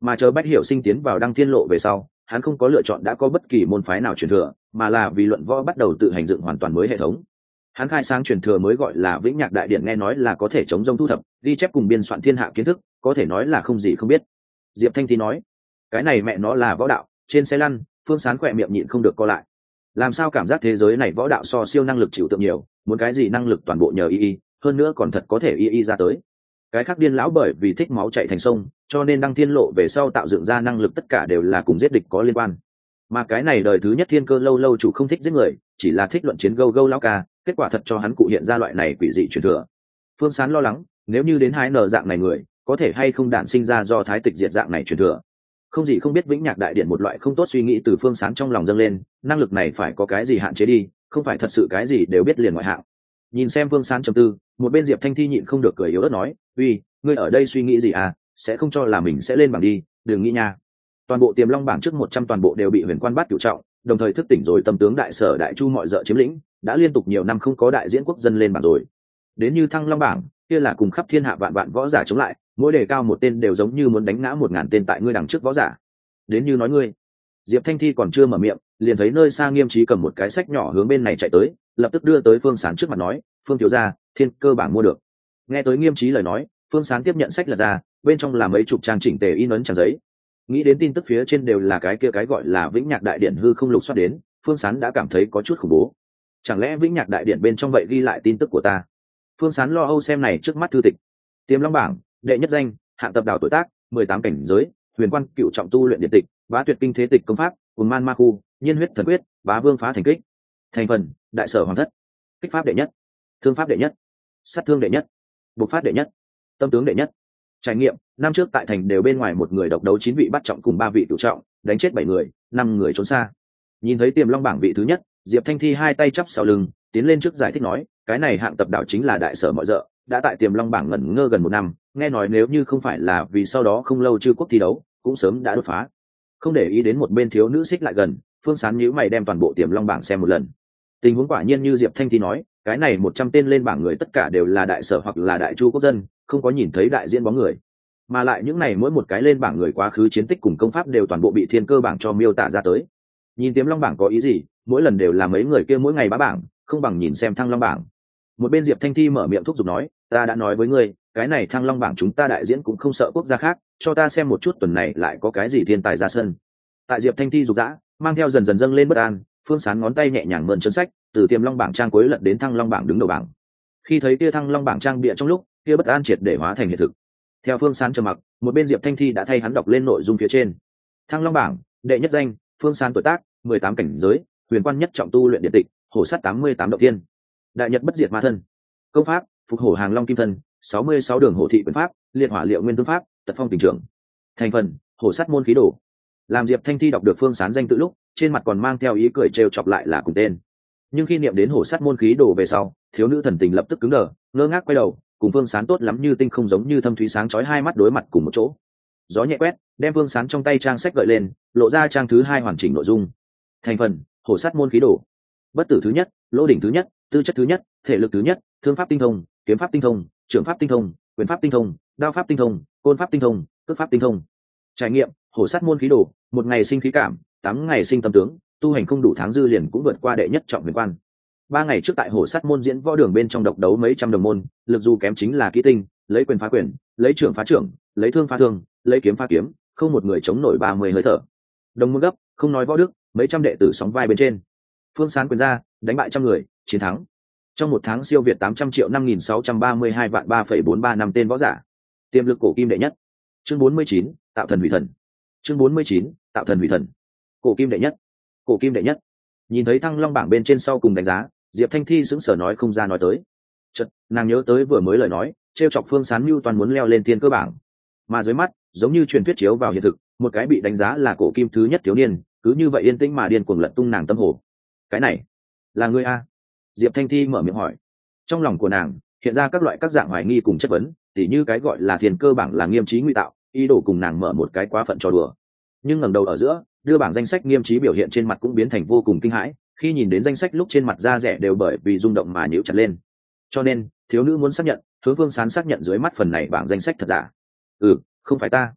Mà chờ bách hiểu sinh tiến vào đăng thiên lộ về sau hắn không có lựa chọn đã có bất kỳ môn phái nào truyền thừa, mà là vì luận võ bắt đầu tự hành dựng hoàn toàn mới hệ thống. Hắn khai sáng truyền thừa mới gọi là vĩnh nhạc đại điện nghe nói là có thể chống rông thu thập, ghi chép cùng biên soạn thiên hạ kiến thức, có thể nói là không gì không biết. Diệp thanh thi nói, cái này mẹ nó là võ đạo, trên xe lăn, phương sán khỏe miệng nhịn không được co lại. Làm sao cảm giác thế giới này võ đạo so siêu năng lực chịu tượng nhiều, muốn cái gì năng lực toàn bộ nhờ y y, hơn nữa còn thật có thể y y ra tới cái khác điên lão bởi vì thích máu chạy thành sông, cho nên đăng thiên lộ về sau tạo dựng ra năng lực tất cả đều là cùng giết địch có liên quan. Mà cái này đời thứ nhất thiên cơ lâu lâu chủ không thích giết người, chỉ là thích luận chiến gâu gâu lao ca, kết quả thật cho hắn cụ hiện ra loại này quỷ dị truyền thừa. Phương sán lo lắng, nếu như đến hai nở dạng này người, có thể hay không đản sinh ra do thái tịch diệt dạng này truyền thừa. Không gì không biết vĩnh nhạc đại điện một loại không tốt suy nghĩ từ phương sán trong lòng dâng lên, năng lực này phải có cái gì hạn chế đi, không phải thật sự cái gì đều biết liền ngoại hạng nhìn xem vương sán trầm tư, một bên diệp thanh thi nhịn không được cười yếu ớt nói, uy, ngươi ở đây suy nghĩ gì à? Sẽ không cho là mình sẽ lên bảng đi, đừng nghĩ nha. Toàn bộ tiềm long bảng trước một trăm toàn bộ đều bị huyền quan bắt cựu trọng, đồng thời thức tỉnh rồi tâm tướng đại sở đại chu mọi d chiếm lĩnh, đã liên tục nhiều năm không có đại diễn quốc dân lên bảng rồi. Đến như thăng long bảng, kia là cùng khắp thiên hạ vạn vạn võ giả chống lại, mỗi đề cao một tên đều giống như muốn đánh ngã một ngàn tên tại ngươi đằng trước võ giả. Đến như nói ngươi. Diệp thanh thi còn chưa mở miệng liền thấy nơi xa nghiêm trí cầm một cái sách nhỏ hướng bên này chạy tới, lập tức đưa tới phương sán trước mặt nói, phương thiếu gia, thiên cơ bảng mua được. Nghe tới nghiêm trí lời nói, phương sán tiếp nhận sách lật ra, bên trong là mấy chục trang chỉnh tề in ấn trang giấy. Nghĩ đến tin tức phía trên đều là cái kia cái gọi là vĩnh nhạc đại điện hư không lục xoát đến, phương sán đã cảm thấy có chút khủng bố. Chẳng lẽ vĩnh nhạc đại điện bên trong vậy ghi lại tin tức của ta? Phương sán lo âu xem này trước mắt thư tịch. Tiềm long bảng, đệ nhất danh, hạng tập đào tuổi tác, mười tám cảnh giới, huyền quan cựu trọng tu luyện điện tịch, bá tuyệt kinh thế tịch công pháp cùng man ma khu, nhiên huyết thần quyết, bá vương phá thành kích. Thành phần, đại sở hoàng thất. Kích pháp đệ nhất. Thương pháp đệ nhất. Sát thương đệ nhất. Bộc phát đệ nhất. Tâm tướng đệ nhất. Trải nghiệm, năm trước tại thành đều bên ngoài một người độc đấu chín vị bắt trọng cùng ba vị tiểu trọng, đánh chết bảy người, năm người trốn xa. Nhìn thấy tiềm long bảng vị thứ nhất, diệp thanh thi hai tay chắp sau lưng, tiến lên trước giải thích nói, cái này hạng tập đạo chính là đại sở mọi d đã tại tiềm long bảng ngẩn ngơ gần một năm, nghe nói nếu như không phải là vì sau đó không lâu chư quốc thi đấu, cũng sớm đã đột phá không để ý đến một bên thiếu nữ xích lại gần, phương sán nhữ mày đem toàn bộ tiềm long bảng xem một lần. Tình huống quả nhiên như diệp thanh thi nói, cái này một trăm tên lên bảng người tất cả đều là đại sở hoặc là đại chu quốc dân, không có nhìn thấy đại diễn bóng người. Mà lại những này mỗi một cái lên bảng người quá khứ chiến tích cùng công pháp đều toàn bộ bị thiên cơ bảng cho miêu tả ra tới. Nhìn tiềm long bảng có ý gì, mỗi lần đều là mấy người kia mỗi ngày bá bảng, không bằng nhìn xem thăng long bảng. Một bên diệp thanh thi mở miệng thúc giục nói ta đã nói với ngươi, cái này thăng long bảng chúng ta đại diễn cũng không sợ quốc gia khác, cho ta xem một chút tuần này lại có cái gì thiên tài ra sân. Tại diệp thanh thi rục dã, mang theo dần dần dâng lên bất an, phương sán ngón tay nhẹ nhàng mượn chân sách, từ tiềm long bảng trang cuối lận đến thăng long bảng đứng đầu bảng. Khi thấy kia thăng long bảng trang bịa trong lúc, kia bất an triệt để hóa thành hiện thực. Theo phương sán trầm mặc, một bên diệp thanh thi đã thay hắn đọc lên nội dung phía trên. Thăng long bảng, đệ nhất danh, phương sán tuổi tác, mười tám cảnh giới, huyền quan nhất trọng tu luyện điện tịch hổ sắt tám mươi tám động tiên đại nhật bất diệt ma thân công pháp, phục hổ hàng long kim thân, sáu mươi sáu đường hổ thị quyền pháp, liệt hỏa liệu nguyên tư pháp, tật phong Tỉnh trưởng thành phần, hổ sắt môn khí đồ. Làm diệp thanh thi đọc được phương sán danh tự lúc, trên mặt còn mang theo ý cười trêu chọc lại là cùng tên. Nhưng khi niệm đến hổ sắt môn khí đồ về sau, thiếu nữ thần tình lập tức cứng đờ, ngơ ngác quay đầu, cùng phương sán tốt lắm như tinh không giống như thâm thúy sáng chói hai mắt đối mặt cùng một chỗ. Gió nhẹ quét, đem phương sán trong tay trang sách gợi lên, lộ ra trang thứ hai hoàn chỉnh nội dung. Thành phần, hổ sắt môn khí đồ. Bất tử thứ nhất, lỗ đỉnh thứ nhất tư chất thứ nhất, thể lực thứ nhất, thương pháp tinh thông, kiếm pháp tinh thông, trưởng pháp tinh thông, quyền pháp tinh thông, đao pháp tinh thông, côn pháp tinh thông, cước pháp tinh thông. Trải nghiệm, hổ sát môn khí đồ, một ngày sinh khí cảm, tám ngày sinh tâm tướng, tu hành không đủ tháng dư liền cũng vượt qua đệ nhất trọng huyền quan. Ba ngày trước tại hồ sát môn diễn võ đường bên trong độc đấu mấy trăm đồng môn, lực dù kém chính là kỹ tinh, lấy quyền phá quyền, lấy trưởng phá trưởng, lấy thương phá thương, lấy kiếm phá kiếm, không một người chống nổi ba mươi hơi thở. Đồng môn gấp, không nói võ đức, mấy trăm đệ tử sóng vai bên trên. Phương sán quyền ra, đánh bại trăm người chiến thắng. Trong một tháng siêu việt tám trăm triệu năm nghìn sáu trăm ba mươi hai vạn ba phẩy bốn ba năm tên võ giả. Tiềm lực cổ kim đệ nhất. Chương bốn mươi chín, tạo thần hủy thần. Chương bốn mươi chín, tạo thần hủy thần. Cổ kim đệ nhất. Cổ kim đệ nhất. Nhìn thấy thăng long bảng bên trên sau cùng đánh giá, diệp thanh thi sững sờ nói không ra nói tới. Chật nàng nhớ tới vừa mới lời nói t r e o chọc phương sán mưu toàn muốn leo lên thiên cơ bảng. Mà dưới mắt, giống như truyền thuyết chiếu vào hiện thực, một cái bị đánh giá là cổ kim thứ nhất thiếu niên, cứ như vậy yên tĩnh mà điên cuồng lật tung nàng tâm hồ. Cái này, là ngươi a? Diệp thanh thi mở miệng hỏi. Trong lòng của nàng, hiện ra các loại các dạng hoài nghi cùng chất vấn, tỉ như cái gọi là thiên cơ bảng là nghiêm trí nguy tạo, ý đồ cùng nàng mở một cái quá phận cho đùa. Nhưng ngẩng đầu ở giữa, đưa bảng danh sách nghiêm trí biểu hiện trên mặt cũng biến thành vô cùng kinh hãi, khi nhìn đến danh sách lúc trên mặt da rẻ đều bởi vì rung động mà nhíu chặt lên. Cho nên, thiếu nữ muốn xác nhận hướng phương sán xác nhận dưới mắt phần này bảng danh sách thật giả. Ừ không phải ta.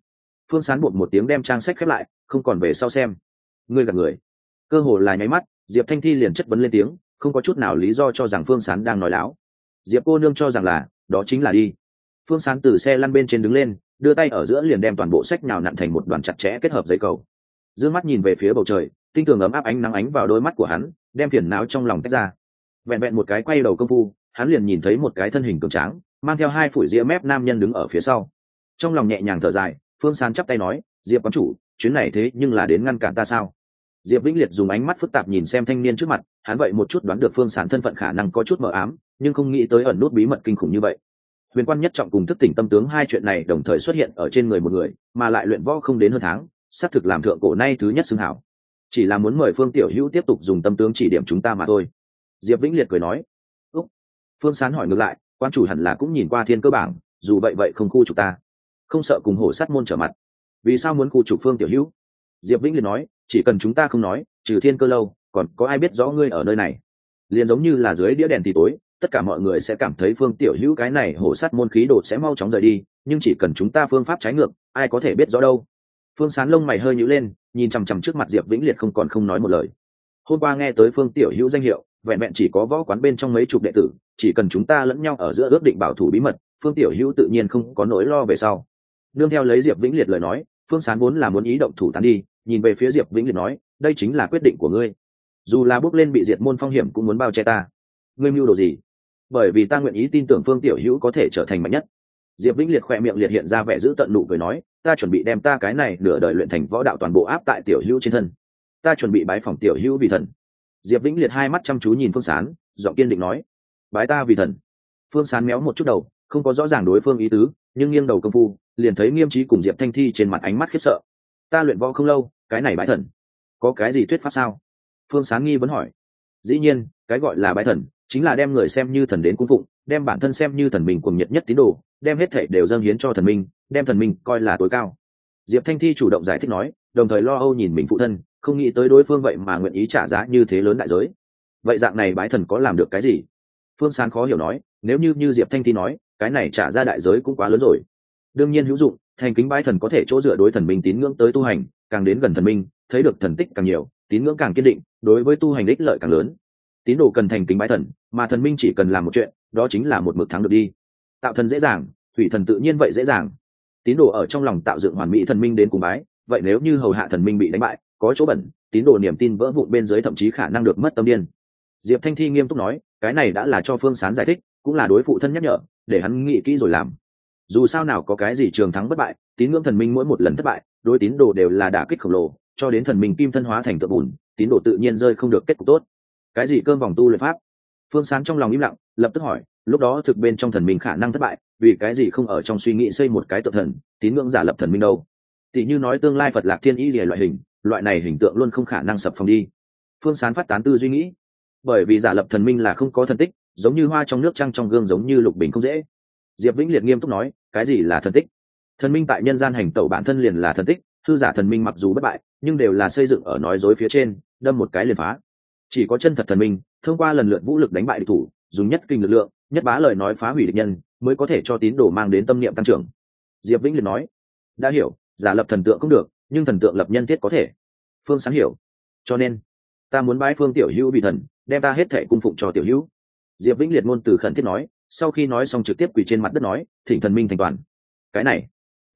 Phương sán buộc một tiếng đem trang sách khép lại, không còn về sau xem. Ngươi gặp người. Cơ hồ là nháy mắt, diệp thanh thi liền chất vấn lên tiếng không có chút nào lý do cho rằng phương sán đang nói láo. Diệp cô nương cho rằng là, đó chính là đi. Phương sán từ xe lăn bên trên đứng lên, đưa tay ở giữa liền đem toàn bộ sách nào nặn thành một đoàn chặt chẽ kết hợp giấy cầu. D ư ơ n g mắt nhìn về phía bầu trời, tinh tường ấm áp ánh nắng ánh vào đôi mắt của hắn, đem phiền não trong lòng tách ra. Vẹn vẹn một cái quay đầu công phu, hắn liền nhìn thấy một cái thân hình cường tráng, mang theo hai phủi ria mép nam nhân đứng ở phía sau. Trong lòng nhẹ nhàng thở dài, phương sán chắp tay nói, diệp quán chủ, chuyến này thế nhưng là đến ngăn cản ta sao? Diệp vĩnh liệt dùng ánh mắt phức tạp nhìn xem thanh niên trước mặt, hắn vậy một chút đoán được phương sán thân phận khả năng có chút mờ ám, nhưng không nghĩ tới ẩn nút bí mật kinh khủng như vậy. Huyền quan nhất trọng cùng thức tỉnh tâm tướng hai chuyện này đồng thời xuất hiện ở trên người một người, mà lại luyện võ không đến hơn tháng, xác thực làm thượng cổ nay thứ nhất xưng hảo. Chỉ là muốn mời phương tiểu hữu tiếp tục dùng tâm tướng chỉ điểm chúng ta mà thôi. Diệp vĩnh liệt cười nói, úc. Phương sán hỏi ngược lại, quan chủ hẳn là cũng nhìn qua thiên cơ bảng, dù vậy vậy không khu trục ta. Không sợ cùng hổ sát môn trở mặt. Vì sao muốn khu trục phương tiểu hữu? Diệp vĩnh liệt nói chỉ cần chúng ta không nói, trừ thiên cơ lâu, còn có ai biết rõ ngươi ở nơi này? Liền giống như là dưới đĩa đèn thì tối, tất cả mọi người sẽ cảm thấy phương tiểu hữu cái này hổ sắt môn khí đột sẽ mau chóng rời đi, nhưng chỉ cần chúng ta phương pháp trái ngược, ai có thể biết rõ đâu. Phương sán lông mày hơi nhữ lên, nhìn chằm chằm trước mặt diệp vĩnh liệt không còn không nói một lời. Hôm qua nghe tới phương tiểu hữu danh hiệu, vẹn vẹn chỉ có võ quán bên trong mấy chục đệ tử, chỉ cần chúng ta lẫn nhau ở giữa ước định bảo thủ bí mật, phương tiểu hữu tự nhiên không có nỗi lo về sau. Nương theo lấy diệp vĩnh liệt lời nói, phương sán vốn là muốn ý động thủ tán đi nhìn về phía diệp vĩnh liệt nói, đây chính là quyết định của ngươi. Dù là bước lên bị diệt môn phong hiểm cũng muốn bao che ta. Ngươi mưu đồ gì? Bởi vì ta nguyện ý tin tưởng phương tiểu hữu có thể trở thành mạnh nhất. Diệp vĩnh liệt khỏe miệng liệt hiện ra vẻ giữ tận nụ cười nói, ta chuẩn bị đem ta cái này nửa đời luyện thành võ đạo toàn bộ áp tại tiểu hữu trên thân. Ta chuẩn bị bái phòng tiểu hữu vì thần. Diệp vĩnh liệt hai mắt chăm chú nhìn phương sán, giọng kiên định nói, bái ta vì thần. Phương sán méo một chút đầu, không có rõ ràng đối phương ý tứ, nhưng nghiêng đầu công phu, liền thấy nghiêm trí cùng diệp thanh thi trên mặt ánh mắt khiếp sợ. Ta luyện võ không lâu cái này bái thần, có cái gì thuyết pháp sao? Phương sáng nghi vẫn hỏi. Dĩ nhiên, cái gọi là bái thần chính là đem người xem như thần đến cung phụng, đem bản thân xem như thần mình cùng nhiệt nhất tín đồ, đem hết thể đều dâng hiến cho thần minh đem thần minh coi là tối cao. Diệp thanh thi chủ động giải thích nói, đồng thời lo âu nhìn mình phụ thân, không nghĩ tới đối phương vậy mà nguyện ý trả giá như thế lớn đại giới. Vậy dạng này bái thần có làm được cái gì? Phương sán khó hiểu nói, nếu như như diệp thanh thi nói, cái này trả ra đại giới cũng quá lớn rồi. Đương nhiên hữu dụng, thành kính bái thần có thể chỗ dựa đối thần minh tín ngưỡng tới tu hành càng đến gần thần minh, thấy được thần tích càng nhiều, tín ngưỡng càng kiên định, đối với tu hành ích lợi càng lớn. Tín đồ cần thành kính bái thần, mà thần minh chỉ cần làm một chuyện, đó chính là một mực thắng được đi. Tạo thần dễ dàng, thủy thần tự nhiên vậy dễ dàng. Tín đồ ở trong lòng tạo dựng hoàn mỹ thần minh đến cùng bái, vậy nếu như hầu hạ thần minh bị đánh bại, có chỗ bẩn, tín đồ niềm tin vỡ vụn bên dưới thậm chí khả năng được mất tâm điên. Diệp thanh thi nghiêm túc nói, cái này đã là cho phương sán giải thích, cũng là đối phụ thân nhắc nhở, để hắn nghĩ kỹ rồi làm dù sao nào có cái gì trường thắng bất bại, tín ngưỡng thần minh mỗi một lần thất bại đối tín đồ đều là đả kích khổng lồ, cho đến thần minh kim thân hóa thành tượng bùn, tín đồ tự nhiên rơi không được kết cục tốt. Cái gì cơm vòng tu luyện pháp? Phương sán trong lòng im lặng, lập tức hỏi, lúc đó thực bên trong thần minh khả năng thất bại, vì cái gì không ở trong suy nghĩ xây một cái tự thần, tín ngưỡng giả lập thần minh đâu? Tỷ như nói tương lai phật lạc thiên ý gì loại hình, loại này hình tượng luôn không khả năng sập phòng đi. Phương sán phát tán tư duy nghĩ. Bởi vì giả lập thần minh là không có thần tích, giống như hoa trong nước trăng trong gương giống như lục bình không dễ diệp vĩnh liệt nghiêm túc nói, cái gì là thần tích? Thần minh tại nhân gian hành tẩu bản thân liền là thần tích thư giả thần minh mặc dù bất bại, nhưng đều là xây dựng ở nói dối phía trên, đâm một cái liền phá. Chỉ có chân thật thần minh, thông qua lần lượt vũ lực đánh bại địch thủ, dùng nhất kinh lực lượng, nhất bá lời nói phá hủy địch nhân, mới có thể cho tín đồ mang đến tâm niệm tăng trưởng. Diệp vĩnh liệt nói, đã hiểu, giả lập thần tượng cũng được, nhưng thần tượng lập nhân thiết có thể. Phương sáng hiểu. Cho nên, ta muốn bái phương tiểu hữu bị thần, đem ta hết thể cung phụng cho tiểu hữu. Diệp vĩnh liệt ngôn từ khẩn thiết nói sau khi nói xong trực tiếp quỳ trên mặt đất nói, thỉnh thần minh thành toàn. Cái này,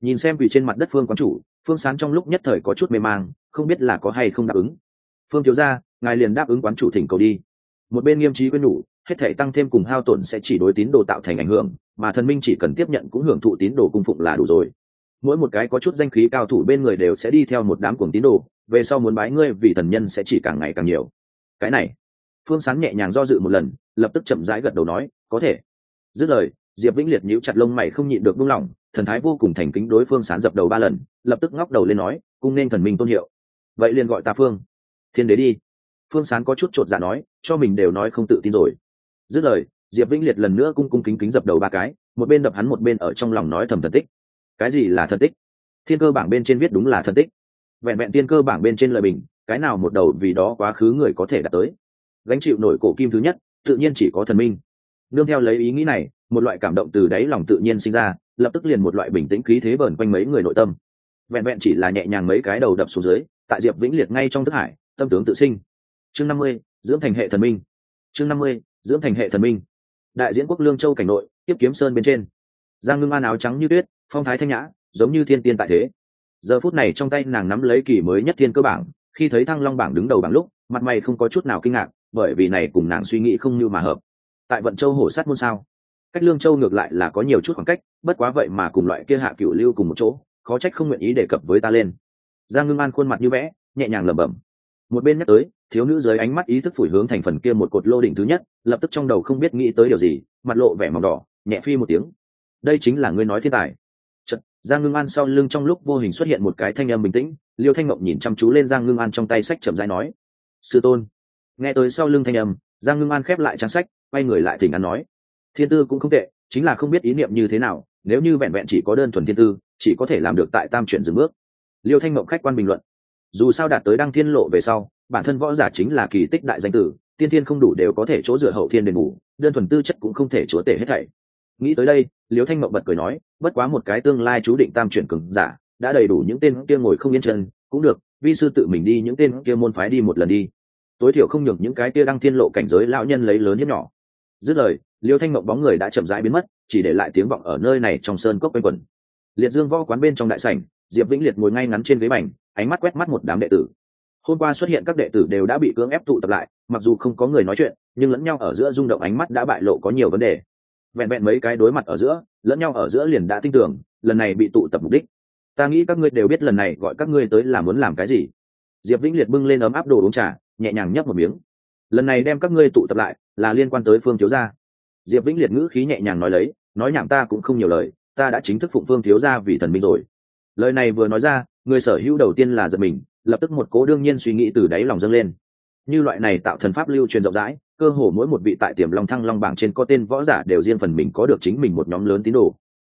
nhìn xem quỳ trên mặt đất phương quán chủ, phương sán trong lúc nhất thời có chút mê mang, không biết là có hay không đáp ứng. Phương thiếu gia, ngài liền đáp ứng quán chủ thỉnh cầu đi. Một bên nghiêm trí quyên nhủ, hết thể tăng thêm cùng hao tổn sẽ chỉ đối tín đồ tạo thành ảnh hưởng, mà thần minh chỉ cần tiếp nhận cũng hưởng thụ tín đồ cung phụng là đủ rồi. Mỗi một cái có chút danh khí cao thủ bên người đều sẽ đi theo một đám cuồng tín đồ, về sau muốn bái ngươi vì thần nhân sẽ chỉ càng ngày càng nhiều. Cái này, phương sán nhẹ nhàng do dự một lần, lập tức chậm rãi gật đầu nói, có thể dứt lời, diệp vĩnh liệt nhíu chặt lông mày không nhịn được buông lỏng, thần thái vô cùng thành kính đối phương sán dập đầu ba lần, lập tức ngóc đầu lên nói, cung nên thần minh tôn hiệu. Vậy liền gọi ta phương. Thiên đế đi. Phương sán có chút chột dạ nói, cho mình đều nói không tự tin rồi. Dứt lời, diệp vĩnh liệt lần nữa cung cung kính kính dập đầu ba cái, một bên đập hắn một bên ở trong lòng nói thầm thần tích. Cái gì là thần tích? Thiên cơ bảng bên trên viết đúng là thần tích. Vẹn vẹn tiên cơ bảng bên trên lời bình, cái nào một đầu vì đó quá khứ người có thể đạt tới. Gánh chịu nổi cổ kim thứ nhất, tự nhiên chỉ có thần minh nương theo lấy ý nghĩ này, một loại cảm động từ đáy lòng tự nhiên sinh ra, lập tức liền một loại bình tĩnh khí thế vờn quanh mấy người nội tâm. Vẹn vẹn chỉ là nhẹ nhàng mấy cái đầu đập xuống dưới, tại diệp vĩnh liệt ngay trong thức hải, tâm tướng tự sinh. Chương năm mươi, dưỡng thành hệ thần minh. Chương năm mươi, dưỡng thành hệ thần minh. Đại diễn quốc lương châu cảnh nội, tiếp kiếm sơn bên trên. Giang ngưng an áo trắng như tuyết, phong thái thanh nhã, giống như thiên tiên tại thế. Giờ phút này trong tay nàng nắm lấy kỳ mới nhất thiên cơ bảng, khi thấy thăng long bảng đứng đầu bảng lúc, mặt mày không có chút nào kinh ngạc, bởi vì này cùng nàng suy nghĩ không như mà hợp tại vận châu hổ sát môn sao? Cách lương châu ngược lại là có nhiều chút khoảng cách bất quá vậy mà cùng loại kia hạ cựu lưu cùng một chỗ khó trách không nguyện ý đề cập với ta lên. Giang ngưng an khuôn mặt như vẽ nhẹ nhàng lẩm bẩm. Một bên nhắc tới thiếu nữ dưới ánh mắt ý thức phủi hướng thành phần kia một cột lô đỉnh thứ nhất lập tức trong đầu không biết nghĩ tới điều gì mặt lộ vẻ màu đỏ nhẹ phi một tiếng. Đây chính là ngươi nói thiên tài. Chật, giang ngưng an sau lưng trong lúc vô hình xuất hiện một cái thanh âm bình tĩnh liêu thanh ngọc nhìn chăm chú lên giang ngưng an trong tay sách chậm rãi nói. Sư tôn. Nghe tới sau lưng thanh âm giang ngưng an khép lại trang sách quay người lại thỉnh an nói. Thiên tư cũng không tệ, chính là không biết ý niệm như thế nào, nếu như vẹn vẹn chỉ có đơn thuần thiên tư, chỉ có thể làm được tại tam chuyển dừng bước. Liêu thanh mộng khách quan bình luận. Dù sao đạt tới đăng thiên lộ về sau, bản thân võ giả chính là kỳ tích đại danh tử, tiên thiên không đủ đều có thể chỗ dựa hậu thiên đền bù, đơn thuần tư chất cũng không thể chúa tể hết thảy. Nghĩ tới đây, liêu thanh mộng bật cười nói, bất quá một cái tương lai chú định tam chuyển cường giả, đã đầy đủ những tên kia ngồi không yên chân, cũng được, vi sư tự mình đi những tên kia môn phái đi một lần đi. Tối thiểu không nhường những cái kia đăng thiên lộ cảnh giới lão nhân lấy lớn hiếp nhỏ dứt lời, liêu thanh mộng bóng người đã chậm rãi biến mất, chỉ để lại tiếng vọng ở nơi này trong sơn cốc quanh quẩn. Liệt dương võ quán bên trong đại sảnh, diệp vĩnh liệt ngồi ngay ngắn trên ghế bành, ánh mắt quét mắt một đám đệ tử. Hôm qua xuất hiện các đệ tử đều đã bị cưỡng ép tụ tập lại, mặc dù không có người nói chuyện, nhưng lẫn nhau ở giữa rung động ánh mắt đã bại lộ có nhiều vấn đề. Vẹn vẹn mấy cái đối mặt ở giữa, lẫn nhau ở giữa liền đã tin tưởng, lần này bị tụ tập mục đích. Ta nghĩ các ngươi đều biết lần này gọi các ngươi tới là muốn làm cái gì. Diệp vĩnh liệt bưng lên ấm áp đồ uống trà, nhẹ nhàng nhấp một miếng lần này đem các ngươi tụ tập lại, là liên quan tới phương thiếu gia. Diệp vĩnh liệt ngữ khí nhẹ nhàng nói lấy, nói nhảm ta cũng không nhiều lời, ta đã chính thức phụng phương thiếu gia vì thần minh rồi. Lời này vừa nói ra, người sở hữu đầu tiên là giật mình, lập tức một cố đương nhiên suy nghĩ từ đáy lòng dâng lên. Như loại này tạo thần pháp lưu truyền rộng rãi, cơ hồ mỗi một vị tại tiềm long thăng long bảng trên có tên võ giả đều riêng phần mình có được chính mình một nhóm lớn tín đồ.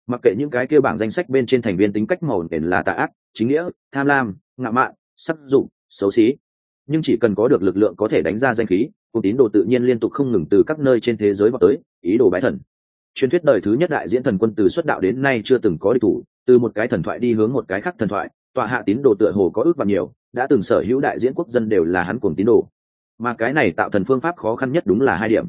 Mặc kệ những cái kia bảng danh sách bên trên thành viên tính cách màu nền là tà ác, chính nghĩa, tham lam ngạ mạn, sắc dụng, xấu xí nhưng chỉ cần có được lực lượng có thể đánh ra danh khí cùng tín đồ tự nhiên liên tục không ngừng từ các nơi trên thế giới vào tới, ý đồ bái thần. Truyền thuyết đời thứ nhất đại diễn thần quân từ xuất đạo đến nay chưa từng có địch thủ, từ một cái thần thoại đi hướng một cái khác thần thoại, tọa hạ tín đồ tựa hồ có ước và nhiều, đã từng sở hữu đại diễn quốc dân đều là hắn cùng tín đồ. Mà cái này tạo thần phương pháp khó khăn nhất đúng là hai điểm.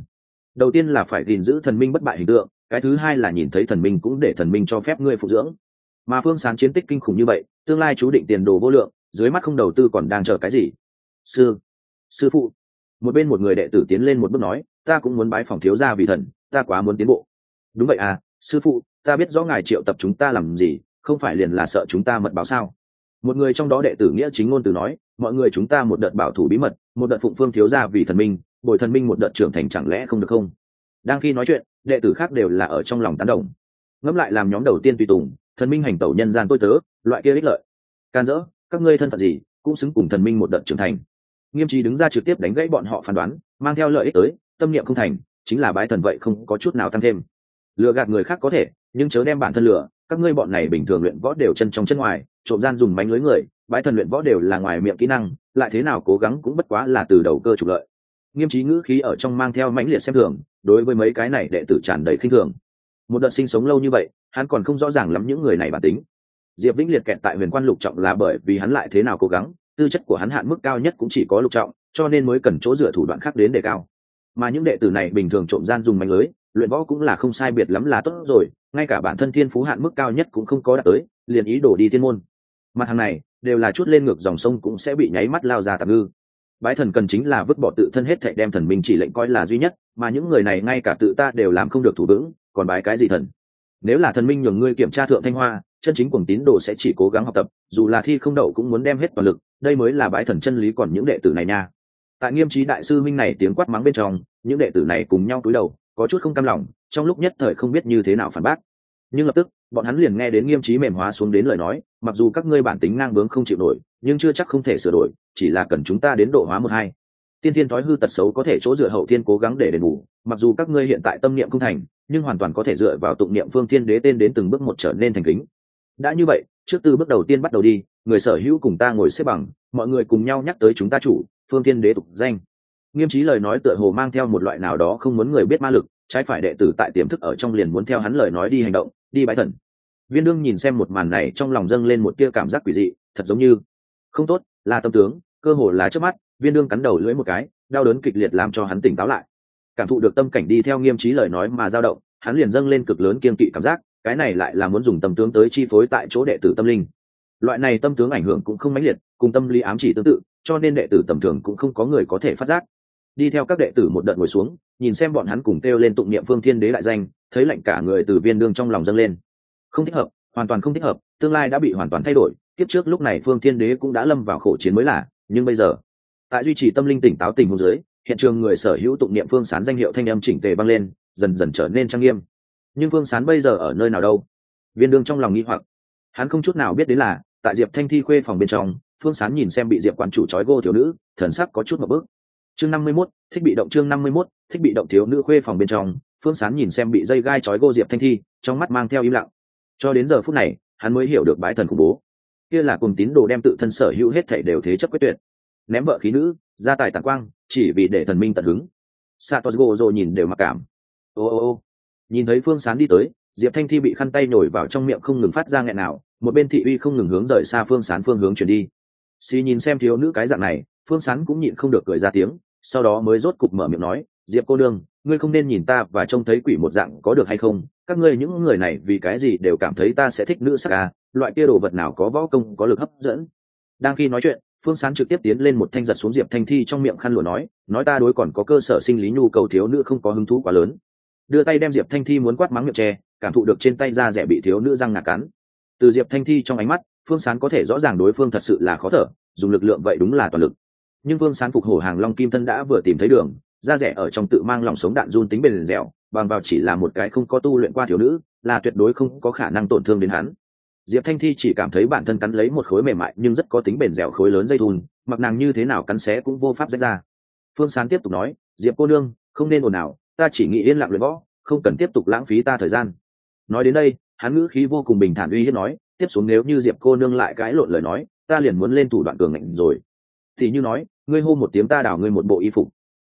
Đầu tiên là phải gìn giữ thần minh bất bại hình tượng, cái thứ hai là nhìn thấy thần minh cũng để thần minh cho phép ngươi phục dưỡng. Mà phương sán chiến tích kinh khủng như vậy, tương lai chú định tiền đồ vô lượng, dưới mắt không đầu tư còn đang chờ cái gì? Sư sư phụ. Một bên một người đệ tử tiến lên một bước nói, ta cũng muốn bái phòng thiếu gia vì thần, ta quá muốn tiến bộ. Đúng vậy à sư phụ, ta biết rõ ngài triệu tập chúng ta làm gì, không phải liền là sợ chúng ta mật báo sao? Một người trong đó đệ tử nghĩa chính ngôn từ nói, mọi người chúng ta một đợt bảo thủ bí mật, một đợt phụng phương thiếu gia vì thần minh, bồi thần minh một đợt trưởng thành chẳng lẽ không được không? Đang khi nói chuyện, đệ tử khác đều là ở trong lòng tán đồng. Ngẫm lại làm nhóm đầu tiên tùy tùng, thần minh hành tẩu nhân gian tôi tớ, loại kia ích lợi. Can dỡ, các ngươi thân phận gì, cũng xứng cùng thần minh một đợt trưởng thành nghiêm trí đứng ra trực tiếp đánh gãy bọn họ phán đoán, mang theo lợi ích tới, tâm niệm không thành, chính là bái thần vậy không có chút nào tăng thêm. Lừa gạt người khác có thể, nhưng chớ đem bản thân lừa, các ngươi bọn này bình thường luyện võ đều chân trong chân ngoài, trộm gian dùng bánh lưới người, bái thần luyện võ đều là ngoài miệng kỹ năng, lại thế nào cố gắng cũng bất quá là từ đầu cơ trục lợi. Nghiêm trí ngữ khí ở trong mang theo mãnh liệt xem thường, đối với mấy cái này đệ tử tràn đầy khinh thường. Một đợt sinh sống lâu như vậy, hắn còn không rõ ràng lắm những người này bản tính. Diệp vĩnh liệt kẹt tại huyền quan lục trọng là bởi vì hắn lại thế nào cố gắng tư chất của hắn hạn mức cao nhất cũng chỉ có lục trọng, cho nên mới cần chỗ dựa thủ đoạn khác đến để cao. Mà những đệ tử này bình thường trộm gian dùng mạnh lưới, luyện võ cũng là không sai biệt lắm là tốt rồi, ngay cả bản thân thiên phú hạn mức cao nhất cũng không có đạt tới, liền ý đổ đi thiên môn. Mặt hàng này, đều là chút lên ngược dòng sông cũng sẽ bị nháy mắt lao ra tạm ngư. Bái thần cần chính là vứt bỏ tự thân hết thệ đem thần minh chỉ lệnh coi là duy nhất, mà những người này ngay cả tự ta đều làm không được thủ vững, còn bái cái gì thần? Nếu là thần minh nhường ngươi kiểm tra thượng thanh hoa, chân chính cuồng tín đồ sẽ chỉ cố gắng học tập, dù là thi không đậu cũng muốn đem hết toàn lực đây mới là bái thần chân lý còn những đệ tử này nha. Tại nghiêm trí đại sư minh này tiếng quát mắng bên trong, những đệ tử này cùng nhau cúi đầu, có chút không cam lòng, trong lúc nhất thời không biết như thế nào phản bác. Nhưng lập tức, bọn hắn liền nghe đến nghiêm trí mềm hóa xuống đến lời nói, mặc dù các ngươi bản tính ngang bướng không chịu nổi, nhưng chưa chắc không thể sửa đổi, chỉ là cần chúng ta đến độ hóa một hai. Tiên thiên thói hư tật xấu có thể chỗ dựa hậu thiên cố gắng để đền bù, mặc dù các ngươi hiện tại tâm niệm không thành, nhưng hoàn toàn có thể dựa vào tụng niệm phương thiên đế tên đến từng bước một trở nên thành kính. Đã như vậy, trước từ bước đầu tiên bắt đầu đi người sở hữu cùng ta ngồi xếp bằng, mọi người cùng nhau nhắc tới chúng ta chủ, phương thiên đế tục danh. Nghiêm trí lời nói tựa hồ mang theo một loại nào đó không muốn người biết ma lực, trái phải đệ tử tại tiềm thức ở trong liền muốn theo hắn lời nói đi hành động, đi bãi thần. Viên đương nhìn xem một màn này trong lòng dâng lên một tia cảm giác quỷ dị, thật giống như, không tốt là tâm tướng, cơ hồ là trước mắt. Viên đương cắn đầu lưỡi một cái, đau đớn kịch liệt làm cho hắn tỉnh táo lại. Cảm thụ được tâm cảnh đi theo nghiêm trí lời nói mà dao động, hắn liền dâng lên cực lớn kiên kỵ cảm giác, cái này lại là muốn dùng tâm tướng tới chi phối tại chỗ đệ tử tâm linh loại này tâm tướng ảnh hưởng cũng không mãnh liệt, cùng tâm lý ám chỉ tương tự, cho nên đệ tử tầm thường cũng không có người có thể phát giác. Đi theo các đệ tử một đợt ngồi xuống, nhìn xem bọn hắn cùng kêu lên tụng niệm phương thiên đế lại danh, thấy lạnh cả người từ viên đương trong lòng dâng lên. Không thích hợp, hoàn toàn không thích hợp, tương lai đã bị hoàn toàn thay đổi tiếp trước lúc này phương thiên đế cũng đã lâm vào khổ chiến mới là nhưng bây giờ, tại duy trì tâm linh tỉnh táo tình hôn giới hiện trường người sở hữu tụng niệm phương sán danh hiệu thanh âm chỉnh tề băng lên, dần dần trở nên trang nghiêm. Nhưng phương sán bây giờ ở nơi nào đâu? Viên đương trong lòng nghi hoặc. Hắn không chút nào biết đến là tại diệp thanh thi khuê phòng bên trong, phương sán nhìn xem bị diệp quản chủ trói gô thiếu nữ, thần sắc có chút một bước. Chương năm mươi mốt, thích bị động chương năm mươi mốt, thích bị động thiếu nữ khuê phòng bên trong, phương sán nhìn xem bị dây gai trói gô diệp thanh thi, trong mắt mang theo im lặng. Cho đến giờ phút này, hắn mới hiểu được bái thần khủng bố. Kia là cùng tín đồ đem tự thân sở hữu hết thảy đều thế chấp quyết tuyệt. Ném vợ khí nữ gia tài tàn quang, chỉ vì để thần minh tận hứng. Satosgo rồi nhìn đều mặc cảm. Ô ô ô. Nhìn thấy phương sán đi tới, diệp thanh thi bị khăn tay nhồi vào trong miệng không ngừng phát ra nghẹn nào một bên thị uy không ngừng hướng rời xa phương sán phương hướng chuyển đi. Xì nhìn xem thiếu nữ cái dạng này, phương sán cũng nhịn không được cười ra tiếng, sau đó mới rốt cục mở miệng nói, diệp cô đương ngươi không nên nhìn ta và trông thấy quỷ một dạng có được hay không? Các ngươi những người này vì cái gì đều cảm thấy ta sẽ thích nữ sắc à? Loại kia đồ vật nào có võ công, có lực hấp dẫn? Đang khi nói chuyện, phương sán trực tiếp tiến lên một thanh giật xuống diệp thanh thi trong miệng khăn lụa nói nói ta đối còn có cơ sở sinh lý nhu cầu thiếu nữ không có hứng thú quá lớn. Đưa tay đem diệp thanh thi muốn quát mắng miệng tre cảm thụ được trên tay da rẻ bị thiếu nữ răng ngạc cắn từ diệp thanh thi trong ánh mắt, phương sán có thể rõ ràng đối phương thật sự là khó thở, dùng lực lượng vậy đúng là toàn lực. Nhưng phương sán phục hổ hàng long kim thân đã vừa tìm thấy đường, da rẻ ở trong tự mang lòng sống đạn run tính bền dẻo, bằng vào chỉ là một cái không có tu luyện qua thiếu nữ, là tuyệt đối không có khả năng tổn thương đến hắn. Diệp thanh thi chỉ cảm thấy bản thân cắn lấy một khối mềm mại nhưng rất có tính bền dẻo khối lớn dây thun, mặc nàng như thế nào cắn xé cũng vô pháp rách ra. Phương sán tiếp tục nói, diệp cô nương, không nên ồn ào, ta chỉ nghĩ yên lặng luyện võ, không cần tiếp tục lãng phí ta thời gian. Nói đến đây hắn ngữ khí vô cùng bình thản uy hiếp nói, tiếp xuống nếu như diệp cô nương lại cãi lộn lời nói, ta liền muốn lên thủ đoạn cường ngạnh rồi. Thì như nói, ngươi hô một tiếng ta đào ngươi một bộ y phục.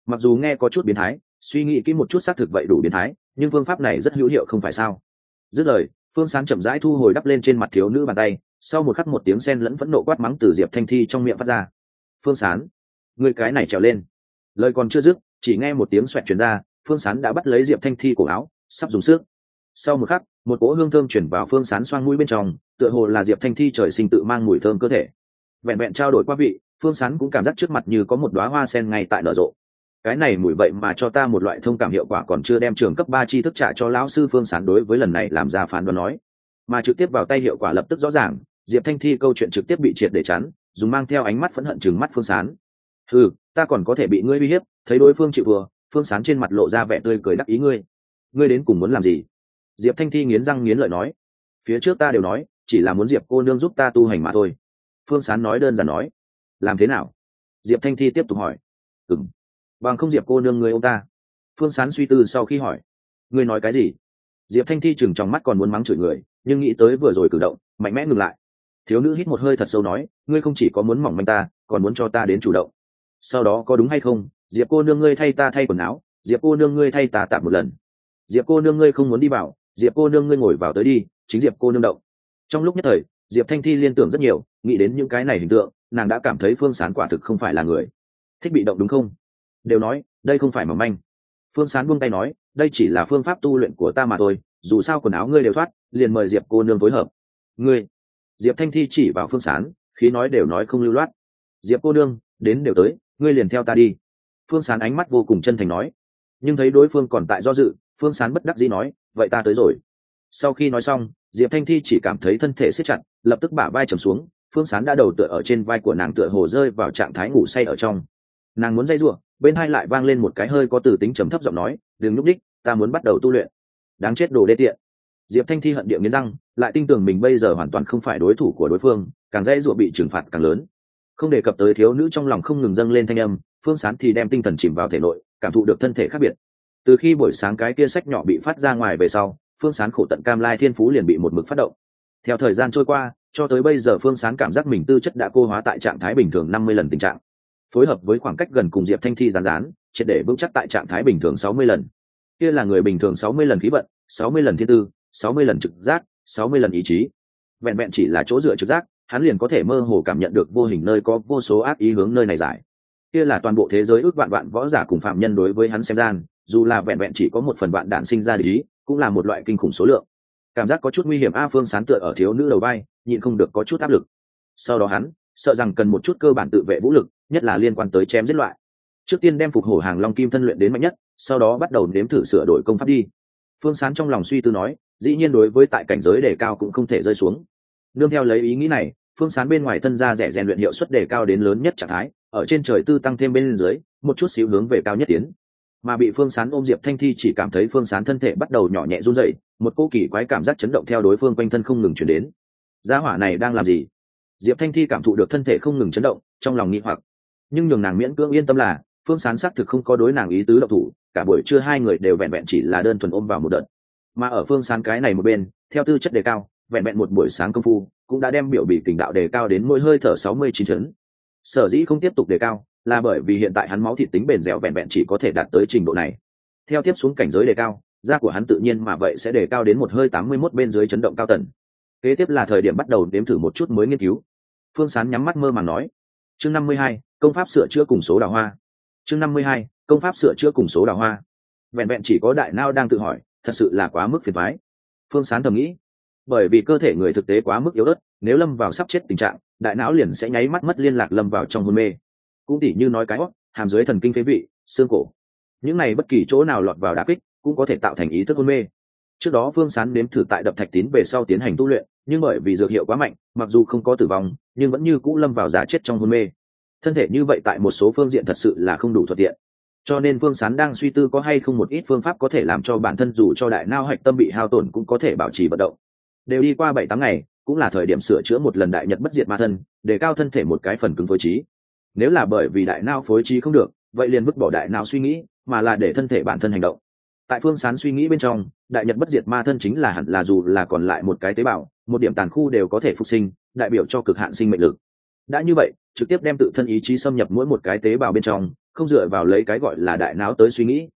Mặc dù nghe có chút biến thái, suy nghĩ kỹ một chút xác thực vậy đủ biến thái, nhưng phương pháp này rất hữu hiệu không phải sao? Dứt lời, phương sáng chậm rãi thu hồi đắp lên trên mặt thiếu nữ bàn tay, sau một khắc một tiếng sen lẫn phẫn nộ quát mắng từ diệp thanh thi trong miệng phát ra. Phương sán người cái này trèo lên. Lời còn chưa dứt, chỉ nghe một tiếng xoẹt chuyển ra, phương sán đã bắt lấy diệp thanh thi cổ áo, sắp dùng sức. Sau một khắc một cỗ hương thơm chuyển vào phương sán xoang mũi bên trong, tựa hồ là diệp thanh thi trời sinh tự mang mùi thơm cơ thể. Vẹn vẹn trao đổi qua vị, phương sán cũng cảm giác trước mặt như có một đoá hoa sen ngay tại nở rộ. Cái này mùi vậy mà cho ta một loại thông cảm hiệu quả còn chưa đem trường cấp ba tri thức trả cho lão sư phương sán đối với lần này làm ra phán đoán nói. Mà trực tiếp vào tay hiệu quả lập tức rõ ràng, diệp thanh thi câu chuyện trực tiếp bị triệt để chắn, dùng mang theo ánh mắt phẫn hận chừng mắt phương sán. Ừ ta còn có thể bị ngươi uy hiếp, thấy đối phương chịu vừa phương sán trên mặt lộ ra vẻ tươi cười đắc ý ngươi. Ngươi đến cùng muốn làm gì? Diệp thanh thi nghiến răng nghiến lợi nói, phía trước ta đều nói, chỉ là muốn diệp cô nương giúp ta tu hành mà thôi. Phương sán nói đơn giản nói, làm thế nào? Diệp thanh thi tiếp tục hỏi ừng bằng không diệp cô nương người ông ta. Phương sán suy tư sau khi hỏi, ngươi nói cái gì? Diệp thanh thi chừng trong mắt còn muốn mắng chửi người, nhưng nghĩ tới vừa rồi cử động, mạnh mẽ ngừng lại. Thiếu nữ hít một hơi thật sâu nói, ngươi không chỉ có muốn mỏng manh ta, còn muốn cho ta đến chủ động. Sau đó có đúng hay không? Diệp cô nương ngươi thay ta thay quần áo, diệp cô nương ngươi thay ta tạm một lần. Diệp cô nương ngươi không muốn đi vào diệp cô nương ngươi ngồi vào tới đi, chính diệp cô nương động. Trong lúc nhất thời, diệp thanh thi liên tưởng rất nhiều, nghĩ đến những cái này hình tượng, nàng đã cảm thấy phương sán quả thực không phải là người. Thích bị động đúng không? Đều nói, đây không phải mầm manh. Phương sán buông tay nói, đây chỉ là phương pháp tu luyện của ta mà thôi, dù sao quần áo ngươi đều thoát, liền mời diệp cô nương phối hợp. Ngươi? Diệp thanh thi chỉ vào phương sán, khí nói đều nói không lưu loát. Diệp cô nương, đến đều tới, ngươi liền theo ta đi. Phương sán ánh mắt vô cùng chân thành nói. Nhưng thấy đối phương còn tại do dự, phương sán bất đắc dĩ nói vậy ta tới rồi. Sau khi nói xong, diệp thanh thi chỉ cảm thấy thân thể siết chặt, lập tức bả vai trầm xuống, phương sán đã đầu tựa ở trên vai của nàng tựa hồ rơi vào trạng thái ngủ say ở trong. Nàng muốn dây r u ộ bên hai lại vang lên một cái hơi có từ tính trầm thấp giọng nói, đừng nhúc đích ta muốn bắt đầu tu luyện. Đáng chết đồ đê tiện. Diệp thanh thi hận điệu nghiến răng, lại tin tưởng mình bây giờ hoàn toàn không phải đối thủ của đối phương, càng dây ruộng bị trừng phạt càng lớn. Không đề cập tới thiếu nữ trong lòng không ngừng dâng lên thanh âm, phương sán thì đem tinh thần chìm vào thể nội, cảm thụ được thân thể khác biệt từ khi buổi sáng cái kia sách nhỏ bị phát ra ngoài về sau, phương sán khổ tận cam lai thiên phú liền bị một mực phát động. Theo thời gian trôi qua, cho tới bây giờ phương sán cảm giác mình tư chất đã cô hóa tại trạng thái bình thường năm mươi lần tình trạng. Phối hợp với khoảng cách gần cùng diệp thanh thi rán rán triệt để vững chắc tại trạng thái bình thường sáu mươi lần. Kia là người bình thường sáu mươi lần khí vận, sáu mươi lần thiên tư, sáu mươi lần trực giác, sáu mươi lần ý chí. Vẹn vẹn chỉ là chỗ dựa trực giác, hắn liền có thể mơ hồ cảm nhận được vô hình nơi có vô số ác ý hướng nơi này giải. Kia là toàn bộ thế giới ước vạn vạn võ giả cùng phạm nhân đối với hắn xem gian dù là vẹn vẹn chỉ có một phần vạn đạn sinh ra ý, cũng là một loại kinh khủng số lượng. Cảm giác có chút nguy hiểm a phương sán tựa ở thiếu nữ đầu vai, nhịn không được có chút áp lực. Sau đó hắn, sợ rằng cần một chút cơ bản tự vệ vũ lực, nhất là liên quan tới chém giết loại. Trước tiên đem phục hổ hàng long kim thân luyện đến mạnh nhất, sau đó bắt đầu nếm thử sửa đổi công pháp đi. Phương sán trong lòng suy tư nói, dĩ nhiên đối với tại cảnh giới đề cao cũng không thể rơi xuống. Nương theo lấy ý nghĩ này, phương sán bên ngoài thân ra rẻ rèn luyện hiệu suất đề cao đến lớn nhất trạng thái, ở trên trời tư tăng thêm bên dưới, một chút xíu hướng về cao nhất tiến mà bị phương sán ôm diệp thanh thi chỉ cảm thấy phương sán thân thể bắt đầu nhỏ nhẹ run dậy một cô kỳ quái cảm giác chấn động theo đối phương quanh thân không ngừng chuyển đến. Gia hỏa này đang làm gì? Diệp thanh thi cảm thụ được thân thể không ngừng chấn động, trong lòng nghĩ hoặc. Nhưng nhường nàng miễn cưỡng yên tâm là, phương sán xác thực không có đối nàng ý tứ độc thủ, cả buổi trưa hai người đều vẹn vẹn chỉ là đơn thuần ôm vào một đợt. Mà ở phương sán cái này một bên, theo tư chất đề cao, vẹn vẹn một buổi sáng công phu, cũng đã đem biểu bị tình đạo đề cao đến mỗi hơi thở sáu mươi chín chấn. Sở dĩ không tiếp tục đề cao là bởi vì hiện tại hắn máu thịt tính bền dẻo vẹn vẹn chỉ có thể đạt tới trình độ này. Theo tiếp xuống cảnh giới đề cao, da của hắn tự nhiên mà vậy sẽ đề cao đến một hơi tám mươi mốt bên dưới chấn động cao tần. Kế tiếp là thời điểm bắt đầu đếm thử một chút mới nghiên cứu. Phương sán nhắm mắt mơ màng nói, chương năm mươi hai, công pháp sửa chữa cùng số đào hoa. Chương năm mươi hai, công pháp sửa chữa cùng số đào hoa. Vẹn vẹn chỉ có đại nao đang tự hỏi, thật sự là quá mức phiền thoái phương sán thầm nghĩ, bởi vì cơ thể người thực tế quá mức yếu ớt, nếu lâm vào sắp chết tình trạng, đại não liền sẽ nháy mắt mất liên lạc lâm vào trong hôn mê cũng tỉ như nói cái hót hàm dưới thần kinh phế vị, xương cổ. Những này bất kỳ chỗ nào lọt vào đá kích cũng có thể tạo thành ý thức hôn mê. Trước đó phương sán nếm thử tại đập thạch tín về sau tiến hành tu luyện, nhưng bởi vì dược hiệu quá mạnh, mặc dù không có tử vong, nhưng vẫn như cũ lâm vào giả chết trong hôn mê. Thân thể như vậy tại một số phương diện thật sự là không đủ thuận tiện. Cho nên phương sán đang suy tư có hay không một ít phương pháp có thể làm cho bản thân dù cho đại nao hạch tâm bị hao tổn cũng có thể bảo trì vận động. Đều đi qua bảy tám ngày, cũng là thời điểm sửa chữa một lần đại nhật bất diệt ma thân, để cao thân thể một cái phần cứng phối trí nếu là bởi vì đại não phối trí không được, vậy liền vứt bỏ đại não suy nghĩ, mà là để thân thể bản thân hành động. Tại phương sán suy nghĩ bên trong, đại nhật bất diệt ma thân chính là hẳn là dù là còn lại một cái tế bào, một điểm tàn khu đều có thể phục sinh, đại biểu cho cực hạn sinh mệnh lực. Đã như vậy, trực tiếp đem tự thân ý chí xâm nhập mỗi một cái tế bào bên trong, không dựa vào lấy cái gọi là đại não tới suy nghĩ.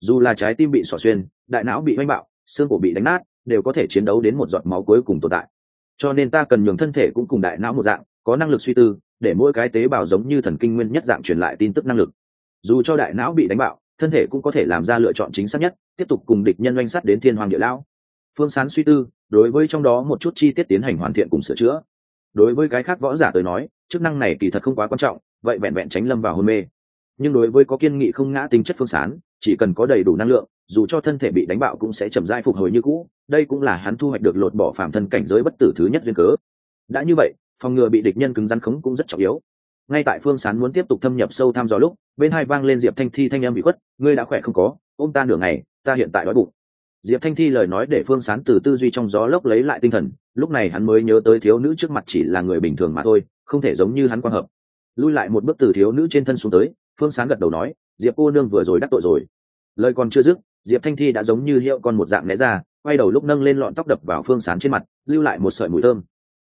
Dù là trái tim bị xỏ xuyên, đại não bị oanh bạo, xương cổ bị đánh nát, đều có thể chiến đấu đến một giọt máu cuối cùng tồn tại. Cho nên ta cần nhường thân thể cũng cùng đại não một dạng, có năng lực suy tư để mỗi cái tế bào giống như thần kinh nguyên nhất dạng truyền lại tin tức năng lực. Dù cho đại não bị đánh bạo, thân thể cũng có thể làm ra lựa chọn chính xác nhất, tiếp tục cùng địch nhân oanh sắt đến thiên hoàng địa lão. Phương sán suy tư, đối với trong đó một chút chi tiết tiến hành hoàn thiện cùng sửa chữa. Đối với cái khác võ giả tới nói, chức năng này kỳ thật không quá quan trọng, vậy vẹn vẹn tránh lâm vào hôn mê. Nhưng đối với có kiên nghị không ngã tính chất phương sán, chỉ cần có đầy đủ năng lượng, dù cho thân thể bị đánh bạo cũng sẽ chậm rãi phục hồi như cũ, đây cũng là hắn thu hoạch được lột bỏ phạm thân cảnh giới bất tử thứ nhất duyên cớ. Đã như vậy phòng ngừa bị địch nhân cứng rắn khống cũng rất trọng yếu. Ngay tại phương sán muốn tiếp tục thâm nhập sâu thăm dò lúc, bên hai vang lên diệp thanh thi thanh em bị khuất, ngươi đã khỏe không có? Ôm ta nửa ngày, ta hiện tại đói bụng. Diệp thanh thi lời nói để phương sán từ tư duy trong gió lốc lấy lại tinh thần, lúc này hắn mới nhớ tới thiếu nữ trước mặt chỉ là người bình thường mà thôi, không thể giống như hắn quan hợp. Lui lại một bước từ thiếu nữ trên thân xuống tới, phương sán gật đầu nói, diệp cô nương vừa rồi đắc tội rồi. Lời còn chưa dứt, diệp thanh thi đã giống như hiệu con một dạng né ra, quay đầu lúc nâng lên lọn tóc đập vào phương sán trên mặt, lưu lại một sợi mùi thơm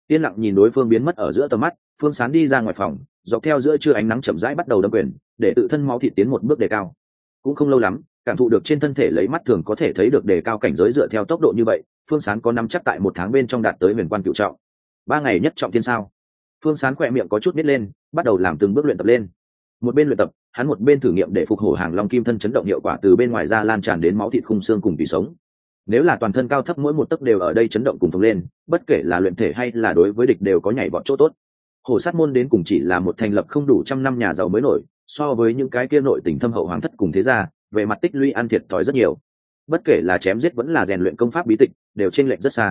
yên lặng nhìn đối phương biến mất ở giữa tầm mắt, phương sán đi ra ngoài phòng, dọc theo giữa trưa ánh nắng chậm rãi bắt đầu đâm quyền, để tự thân máu thịt tiến một bước đề cao. Cũng không lâu lắm, cảm thụ được trên thân thể lấy mắt thường có thể thấy được đề cao cảnh giới dựa theo tốc độ như vậy, phương sán có nắm chắc tại một tháng bên trong đạt tới huyền quan cựu trọng. Ba ngày nhất trọng thiên sao? Phương sán khỏe miệng có chút nít lên, bắt đầu làm từng bước luyện tập lên. Một bên luyện tập, hắn một bên thử nghiệm để phục hồi hàng long kim thân chấn động hiệu quả từ bên ngoài ra lan tràn đến máu thịt khung xương cùng tủy sống nếu là toàn thân cao thấp mỗi một tấc đều ở đây chấn động cùng phồng lên, bất kể là luyện thể hay là đối với địch đều có nhảy vọt chỗ tốt. Hồ sát môn đến cùng chỉ là một thành lập không đủ trăm năm nhà giàu mới nổi, so với những cái kia nội tình thâm hậu hoàng thất cùng thế gia, về mặt tích lũy ăn thiệt thòi rất nhiều. Bất kể là chém giết vẫn là rèn luyện công pháp bí tịch, đều t r ê n lệch rất xa.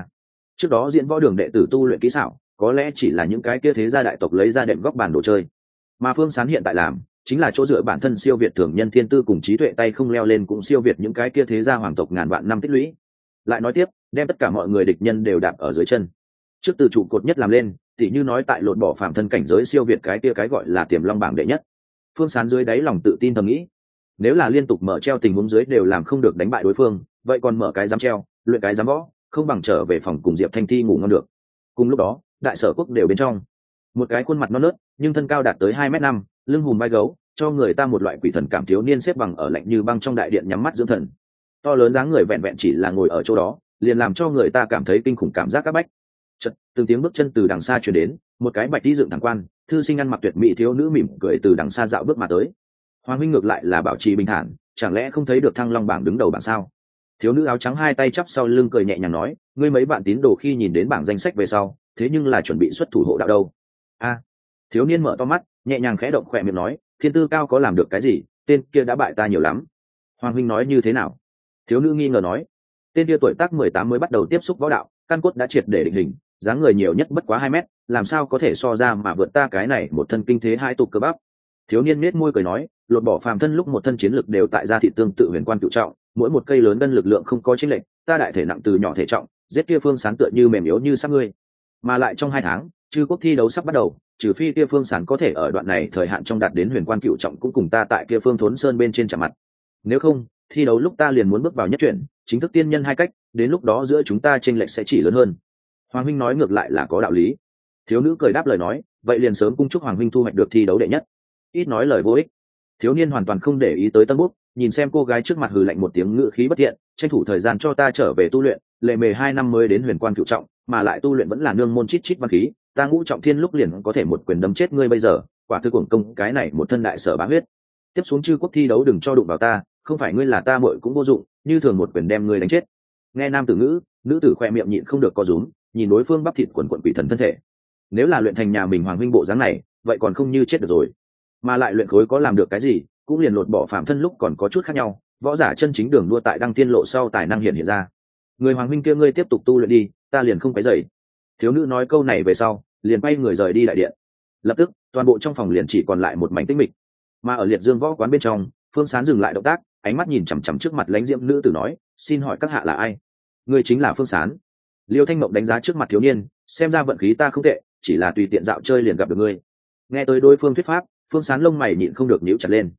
Trước đó diễn võ đường đệ tử tu luyện kỹ xảo, có lẽ chỉ là những cái kia thế gia đại tộc lấy ra đệm góc bàn đồ chơi. Mà phương sán hiện tại làm, chính là chỗ dựa bản thân siêu việt thường nhân thiên tư cùng trí tuệ tay không leo lên cũng siêu việt những cái kia thế gia hoàng tộc ngàn vạn năm tích lũy lại nói tiếp, đem tất cả mọi người địch nhân đều đạp ở dưới chân. Trước từ trụ cột nhất làm lên thì như nói tại lột bỏ phạm thân cảnh giới siêu việt cái kia cái gọi là tiềm long bảng đệ nhất. Phương sán dưới đáy lòng tự tin thầm nghĩ, nếu là liên tục mở treo tình huống dưới đều làm không được đánh bại đối phương, vậy còn mở cái dám treo, luyện cái dám võ, không bằng trở về phòng cùng diệp thanh thi ngủ ngon được. Cùng lúc đó, đại sở quốc đều bên trong. Một cái khuôn mặt non nớt, nhưng thân cao đạt tới hai m năm, lưng hùm vai gấu, cho người ta một loại quỷ thần cảm thiếu niên xếp bằng ở lạnh như băng trong đại điện nhắm mắt dưỡng thần to lớn dáng người vẹn vẹn chỉ là ngồi ở chỗ đó, liền làm cho người ta cảm thấy kinh khủng cảm giác các bách. Chật từng tiếng bước chân từ đằng xa chuyển đến, một cái bạch đi dựng thẳng quan, thư sinh ăn mặc tuyệt mỹ thiếu nữ mỉm cười từ đằng xa dạo bước mà tới. Hoàng huynh ngược lại là bảo trì bình thản, chẳng lẽ không thấy được thăng long bảng đứng đầu bảng sao? Thiếu nữ áo trắng hai tay chắp sau lưng cười nhẹ nhàng nói, ngươi mấy bạn tín đồ khi nhìn đến bảng danh sách về sau, thế nhưng là chuẩn bị xuất thủ hộ đạo đâu? A. Thiếu niên mở to mắt, nhẹ nhàng khẽ động khỏe miệng nói, thiên tư cao có làm được cái gì? Tên kia đã bại ta nhiều lắm. Hoàng huynh nói như thế nào? Thiếu nữ nghi ngờ nói, tên kia tuổi tác mười tám mới bắt đầu tiếp xúc võ đạo, căn cốt đã triệt để định hình, dáng người nhiều nhất bất quá hai mét, làm sao có thể so ra mà vượt ta cái này một thân kinh thế hai tục cơ bắp. Thiếu niên nết môi cười nói, lột bỏ phàm thân lúc một thân chiến lực đều tại gia thị tương tự huyền quan cựu trọng, mỗi một cây lớn gân lực lượng không có chính lệnh ta đại thể nặng từ nhỏ thể trọng, giết kia phương sán tựa như mềm yếu như sắc ngươi. Mà lại trong hai tháng, chư quốc thi đấu sắp bắt đầu, trừ phi kia phương sán có thể ở đoạn này thời hạn trong đạt đến huyền quan cựu trọng cũng cùng ta tại kia phương thốn sơn bên trên trả mặt. Nếu không thi đấu lúc ta liền muốn bước vào nhất chuyển, chính thức tiên nhân hai cách, đến lúc đó giữa chúng ta tranh lệch sẽ chỉ lớn hơn. Hoàng huynh nói ngược lại là có đạo lý. Thiếu nữ cười đáp lời nói, vậy liền sớm cung chúc hoàng huynh thu hoạch được thi đấu đệ nhất. Ít nói lời vô ích. Thiếu niên hoàn toàn không để ý tới tân búc, nhìn xem cô gái trước mặt hừ lạnh một tiếng ngự khí bất thiện, tranh thủ thời gian cho ta trở về tu luyện, lệ mề hai năm mới đến huyền quan cựu trọng, mà lại tu luyện vẫn là nương môn chít chít văn khí, ta ngũ trọng thiên lúc liền có thể một quyền đấm chết ngươi bây giờ, quả thư cuồng công cái này một thân đại sở bá huyết. Tiếp xuống chư quốc thi đấu đừng cho đụng vào ta không phải ngươi là ta muội cũng vô dụng, như thường một quyền đem ngươi đánh chết. Nghe nam tử ngữ, nữ tử khoe miệng nhịn không được co rúm, nhìn đối phương bắp thịt quần quận quỷ thần thân thể. Nếu là luyện thành nhà mình hoàng huynh bộ dáng này, vậy còn không như chết được rồi. Mà lại luyện khối có làm được cái gì, cũng liền lột bỏ phạm thân lúc còn có chút khác nhau, võ giả chân chính đường đua tại đăng tiên lộ sau tài năng hiện hiện ra. Người hoàng huynh kia ngươi tiếp tục tu luyện đi, ta liền không phải dậy thiếu nữ nói câu này về sau, liền bay người rời đi đại điện. Lập tức, toàn bộ trong phòng liền chỉ còn lại một mảnh tĩnh mịch. Mà ở liệt dương võ quán bên trong, phương sán dừng lại động tác ánh mắt nhìn chằm chằm trước mặt lãnh diễm nữ tử nói, xin hỏi các hạ là ai? Người chính là phương sán. Liêu thanh mộng đánh giá trước mặt thiếu niên, xem ra vận khí ta không tệ, chỉ là tùy tiện dạo chơi liền gặp được ngươi. Nghe tới đối phương thuyết pháp, phương sán lông mày nhịn không được nhíu chặt lên.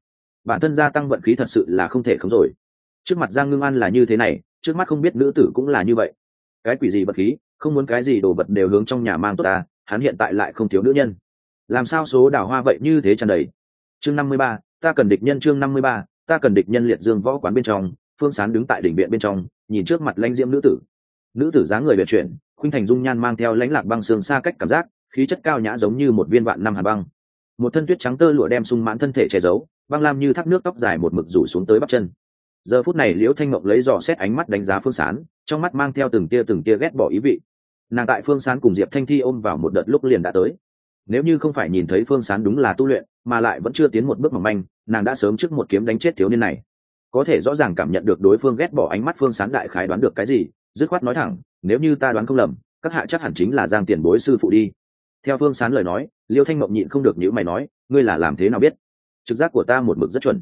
Bản thân gia tăng vận khí thật sự là không thể không rồi. Trước mặt giang ngưng an là như thế này, trước mắt không biết nữ tử cũng là như vậy. Cái quỷ gì vật khí, không muốn cái gì đồ vật đều hướng trong nhà mang tốt ta, hắn hiện tại lại không thiếu nữ nhân. Làm sao số đào hoa vậy như thế tràn đầy? Chương năm mươi ba, ta cần địch nhân chương năm mươi ba ta cần địch nhân liệt dương võ quán bên trong, phương sán đứng tại đỉnh viện bên trong, nhìn trước mặt lãnh diễm nữ tử. Nữ tử dáng người biệt chuyển, khuynh thành dung nhan mang theo lãnh lạc băng xương xa cách cảm giác, khí chất cao nhã giống như một viên vạn năm hà băng. Một thân tuyết trắng tơ lụa đem sung mãn thân thể che giấu, băng lam như thác nước tóc dài một mực rủ xuống tới bắp chân. Giờ phút này liễu thanh ngọc lấy dò xét ánh mắt đánh giá phương sán, trong mắt mang theo từng tia từng tia ghét bỏ ý vị. Nàng tại phương sán cùng diệp thanh thi ôm vào một đợt lúc liền đã tới. Nếu như không phải nhìn thấy phương sán đúng là tu luyện mà lại vẫn chưa tiến một bước mỏng manh, nàng đã sớm trước một kiếm đánh chết thiếu niên này. Có thể rõ ràng cảm nhận được đối phương ghét bỏ ánh mắt phương sán đại khái đoán được cái gì, dứt khoát nói thẳng, nếu như ta đoán không lầm, các hạ chắc hẳn chính là giang tiền bối sư phụ đi. Theo phương sán lời nói, liêu thanh mộng nhịn không được những mày nói, ngươi là làm thế nào biết? Trực giác của ta một mực rất chuẩn.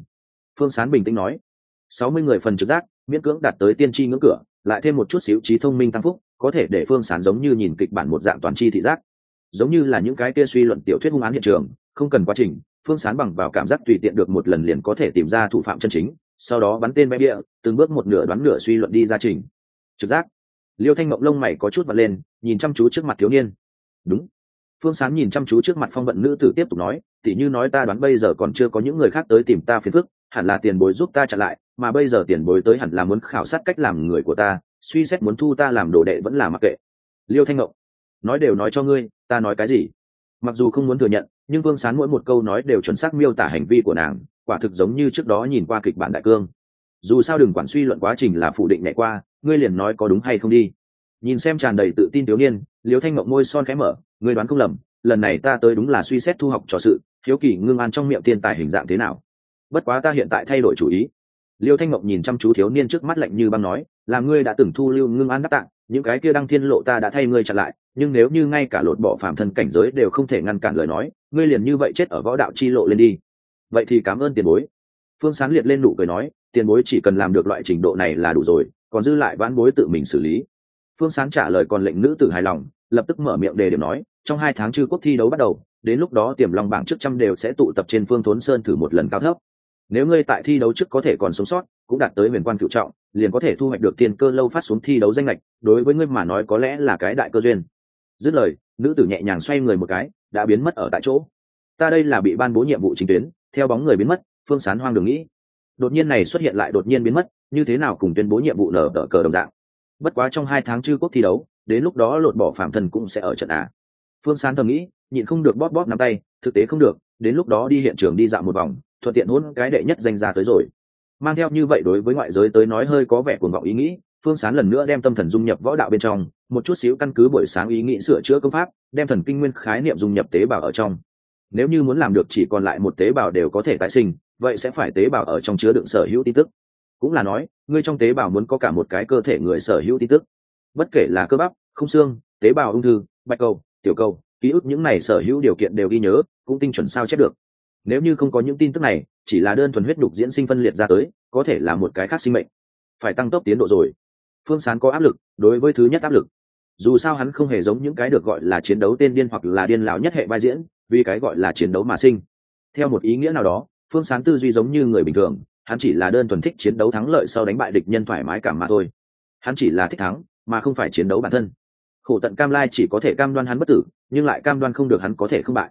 Phương sán bình tĩnh nói, sáu mươi người phần trực giác, miễn cưỡng đạt tới tiên tri ngưỡng cửa, lại thêm một chút xíu trí thông minh tăng phúc, có thể để phương sán giống như nhìn kịch bản một dạng toàn tri thị giác. Giống như là những cái kia suy luận tiểu thuyết hung án hiện trường, không cần quá trình phương sán bằng vào cảm giác tùy tiện được một lần liền có thể tìm ra thủ phạm chân chính, sau đó bắn tên bé bịa, từng bước một nửa đoán nửa suy luận đi ra trình. Trực giác. Liêu thanh mộng lông mày có chút bật lên, nhìn chăm chú trước mặt thiếu niên. Đúng. Phương sán nhìn chăm chú trước mặt phong vận nữ tử tiếp tục nói, tỉ như nói ta đoán bây giờ còn chưa có những người khác tới tìm ta phiền phức, hẳn là tiền bối giúp ta chặn lại, mà bây giờ tiền bối tới hẳn là muốn khảo sát cách làm người của ta, suy xét muốn thu ta làm đồ đệ vẫn là mặc kệ. Liêu thanh mộng. Nói đều nói cho ngươi, ta nói cái gì? Mặc dù không muốn thừa nhận, nhưng vương sán mỗi một câu nói đều chuẩn xác miêu tả hành vi của nàng, quả thực giống như trước đó nhìn qua kịch bản đại cương. Dù sao đừng quản suy luận quá trình là phủ định nhẹ qua, ngươi liền nói có đúng hay không đi. Nhìn xem tràn đầy tự tin thiếu niên liêu thanh mộng môi son khẽ mở, ngươi đoán không lầm, lần này ta tới đúng là suy xét thu học trò sự hiếu kỳ ngưng an trong miệng tiên tài hình dạng thế nào. Bất quá ta hiện tại thay đổi chủ ý. Liêu thanh mộng nhìn chăm chú thiếu niên trước mắt lạnh như băng nói, là ngươi đã từng thu lưu ngưng an đắc tạng những cái kia đăng thiên lộ ta đã thay ngươi chặn lại, nhưng nếu như ngay cả lột bỏ phạm thân cảnh giới đều không thể ngăn cản lời nói, ngươi liền như vậy chết ở võ đạo chi lộ lên đi. Vậy thì cảm ơn tiền bối. Phương sán liệt lên nụ cười nói, tiền bối chỉ cần làm được loại trình độ này là đủ rồi, còn dư lại vãn bối tự mình xử lý. Phương sán trả lời còn lệnh nữ tử hài lòng, lập tức mở miệng đề điểm nói, trong hai tháng chư quốc thi đấu bắt đầu, đến lúc đó tiềm long bảng trước trăm đều sẽ tụ tập trên phương thốn sơn thử một lần cao thấp nếu ngươi tại thi đấu trước có thể còn sống sót, cũng đạt tới huyền quan cựu trọng, liền có thể thu hoạch được tiền cơ lâu phát xuống thi đấu danh lệch đối với ngươi mà nói có lẽ là cái đại cơ duyên. Dứt lời, nữ tử nhẹ nhàng xoay người một cái, đã biến mất ở tại chỗ. Ta đây là bị ban bố nhiệm vụ chính tuyến, theo bóng người biến mất, phương sán hoang đường nghĩ. Đột nhiên này xuất hiện lại đột nhiên biến mất, như thế nào cùng tuyên bố nhiệm vụ nở đỡ cờ đồng dạng. Bất quá trong hai tháng chư quốc thi đấu, đến lúc đó lột bỏ phạm thần cũng sẽ ở trận à. phương sán thầm nghĩ, nhịn không được bóp bóp nắm tay, thực tế không được, đến lúc đó đi hiện trường đi dạo một vòng thuận tiện hôn cái đệ nhất danh ra tới rồi. Mang theo như vậy đối với ngoại giới tới nói hơi có vẻ cuồng vọng ý nghĩ, phương sán lần nữa đem tâm thần dung nhập võ đạo bên trong, một chút xíu căn cứ buổi sáng ý nghĩ sửa chữa công pháp, đem thần kinh nguyên khái niệm dung nhập tế bào ở trong. Nếu như muốn làm được chỉ còn lại một tế bào đều có thể tái sinh, vậy sẽ phải tế bào ở trong chứa đựng sở hữu tin tức. Cũng là nói, ngươi trong tế bào muốn có cả một cái cơ thể người sở hữu tin tức. Bất kể là cơ bắp, không xương, tế bào ung thư, bạch cầu, tiểu cầu, ký ức những này sở hữu điều kiện đều ghi nhớ, cũng tinh chuẩn sao chép được nếu như không có những tin tức này, chỉ là đơn thuần huyết đục diễn sinh phân liệt ra tới, có thể là một cái khác sinh mệnh. Phải tăng tốc tiến độ rồi. Phương sán có áp lực, đối với thứ nhất áp lực. Dù sao hắn không hề giống những cái được gọi là chiến đấu tên điên hoặc là điên lão nhất hệ vai diễn, vì cái gọi là chiến đấu mà sinh. Theo một ý nghĩa nào đó, phương sán tư duy giống như người bình thường, hắn chỉ là đơn thuần thích chiến đấu thắng lợi sau đánh bại địch nhân thoải mái cảm mà thôi. Hắn chỉ là thích thắng, mà không phải chiến đấu bản thân. Khổ tận cam lai chỉ có thể cam đoan hắn bất tử, nhưng lại cam đoan không được hắn có thể không bại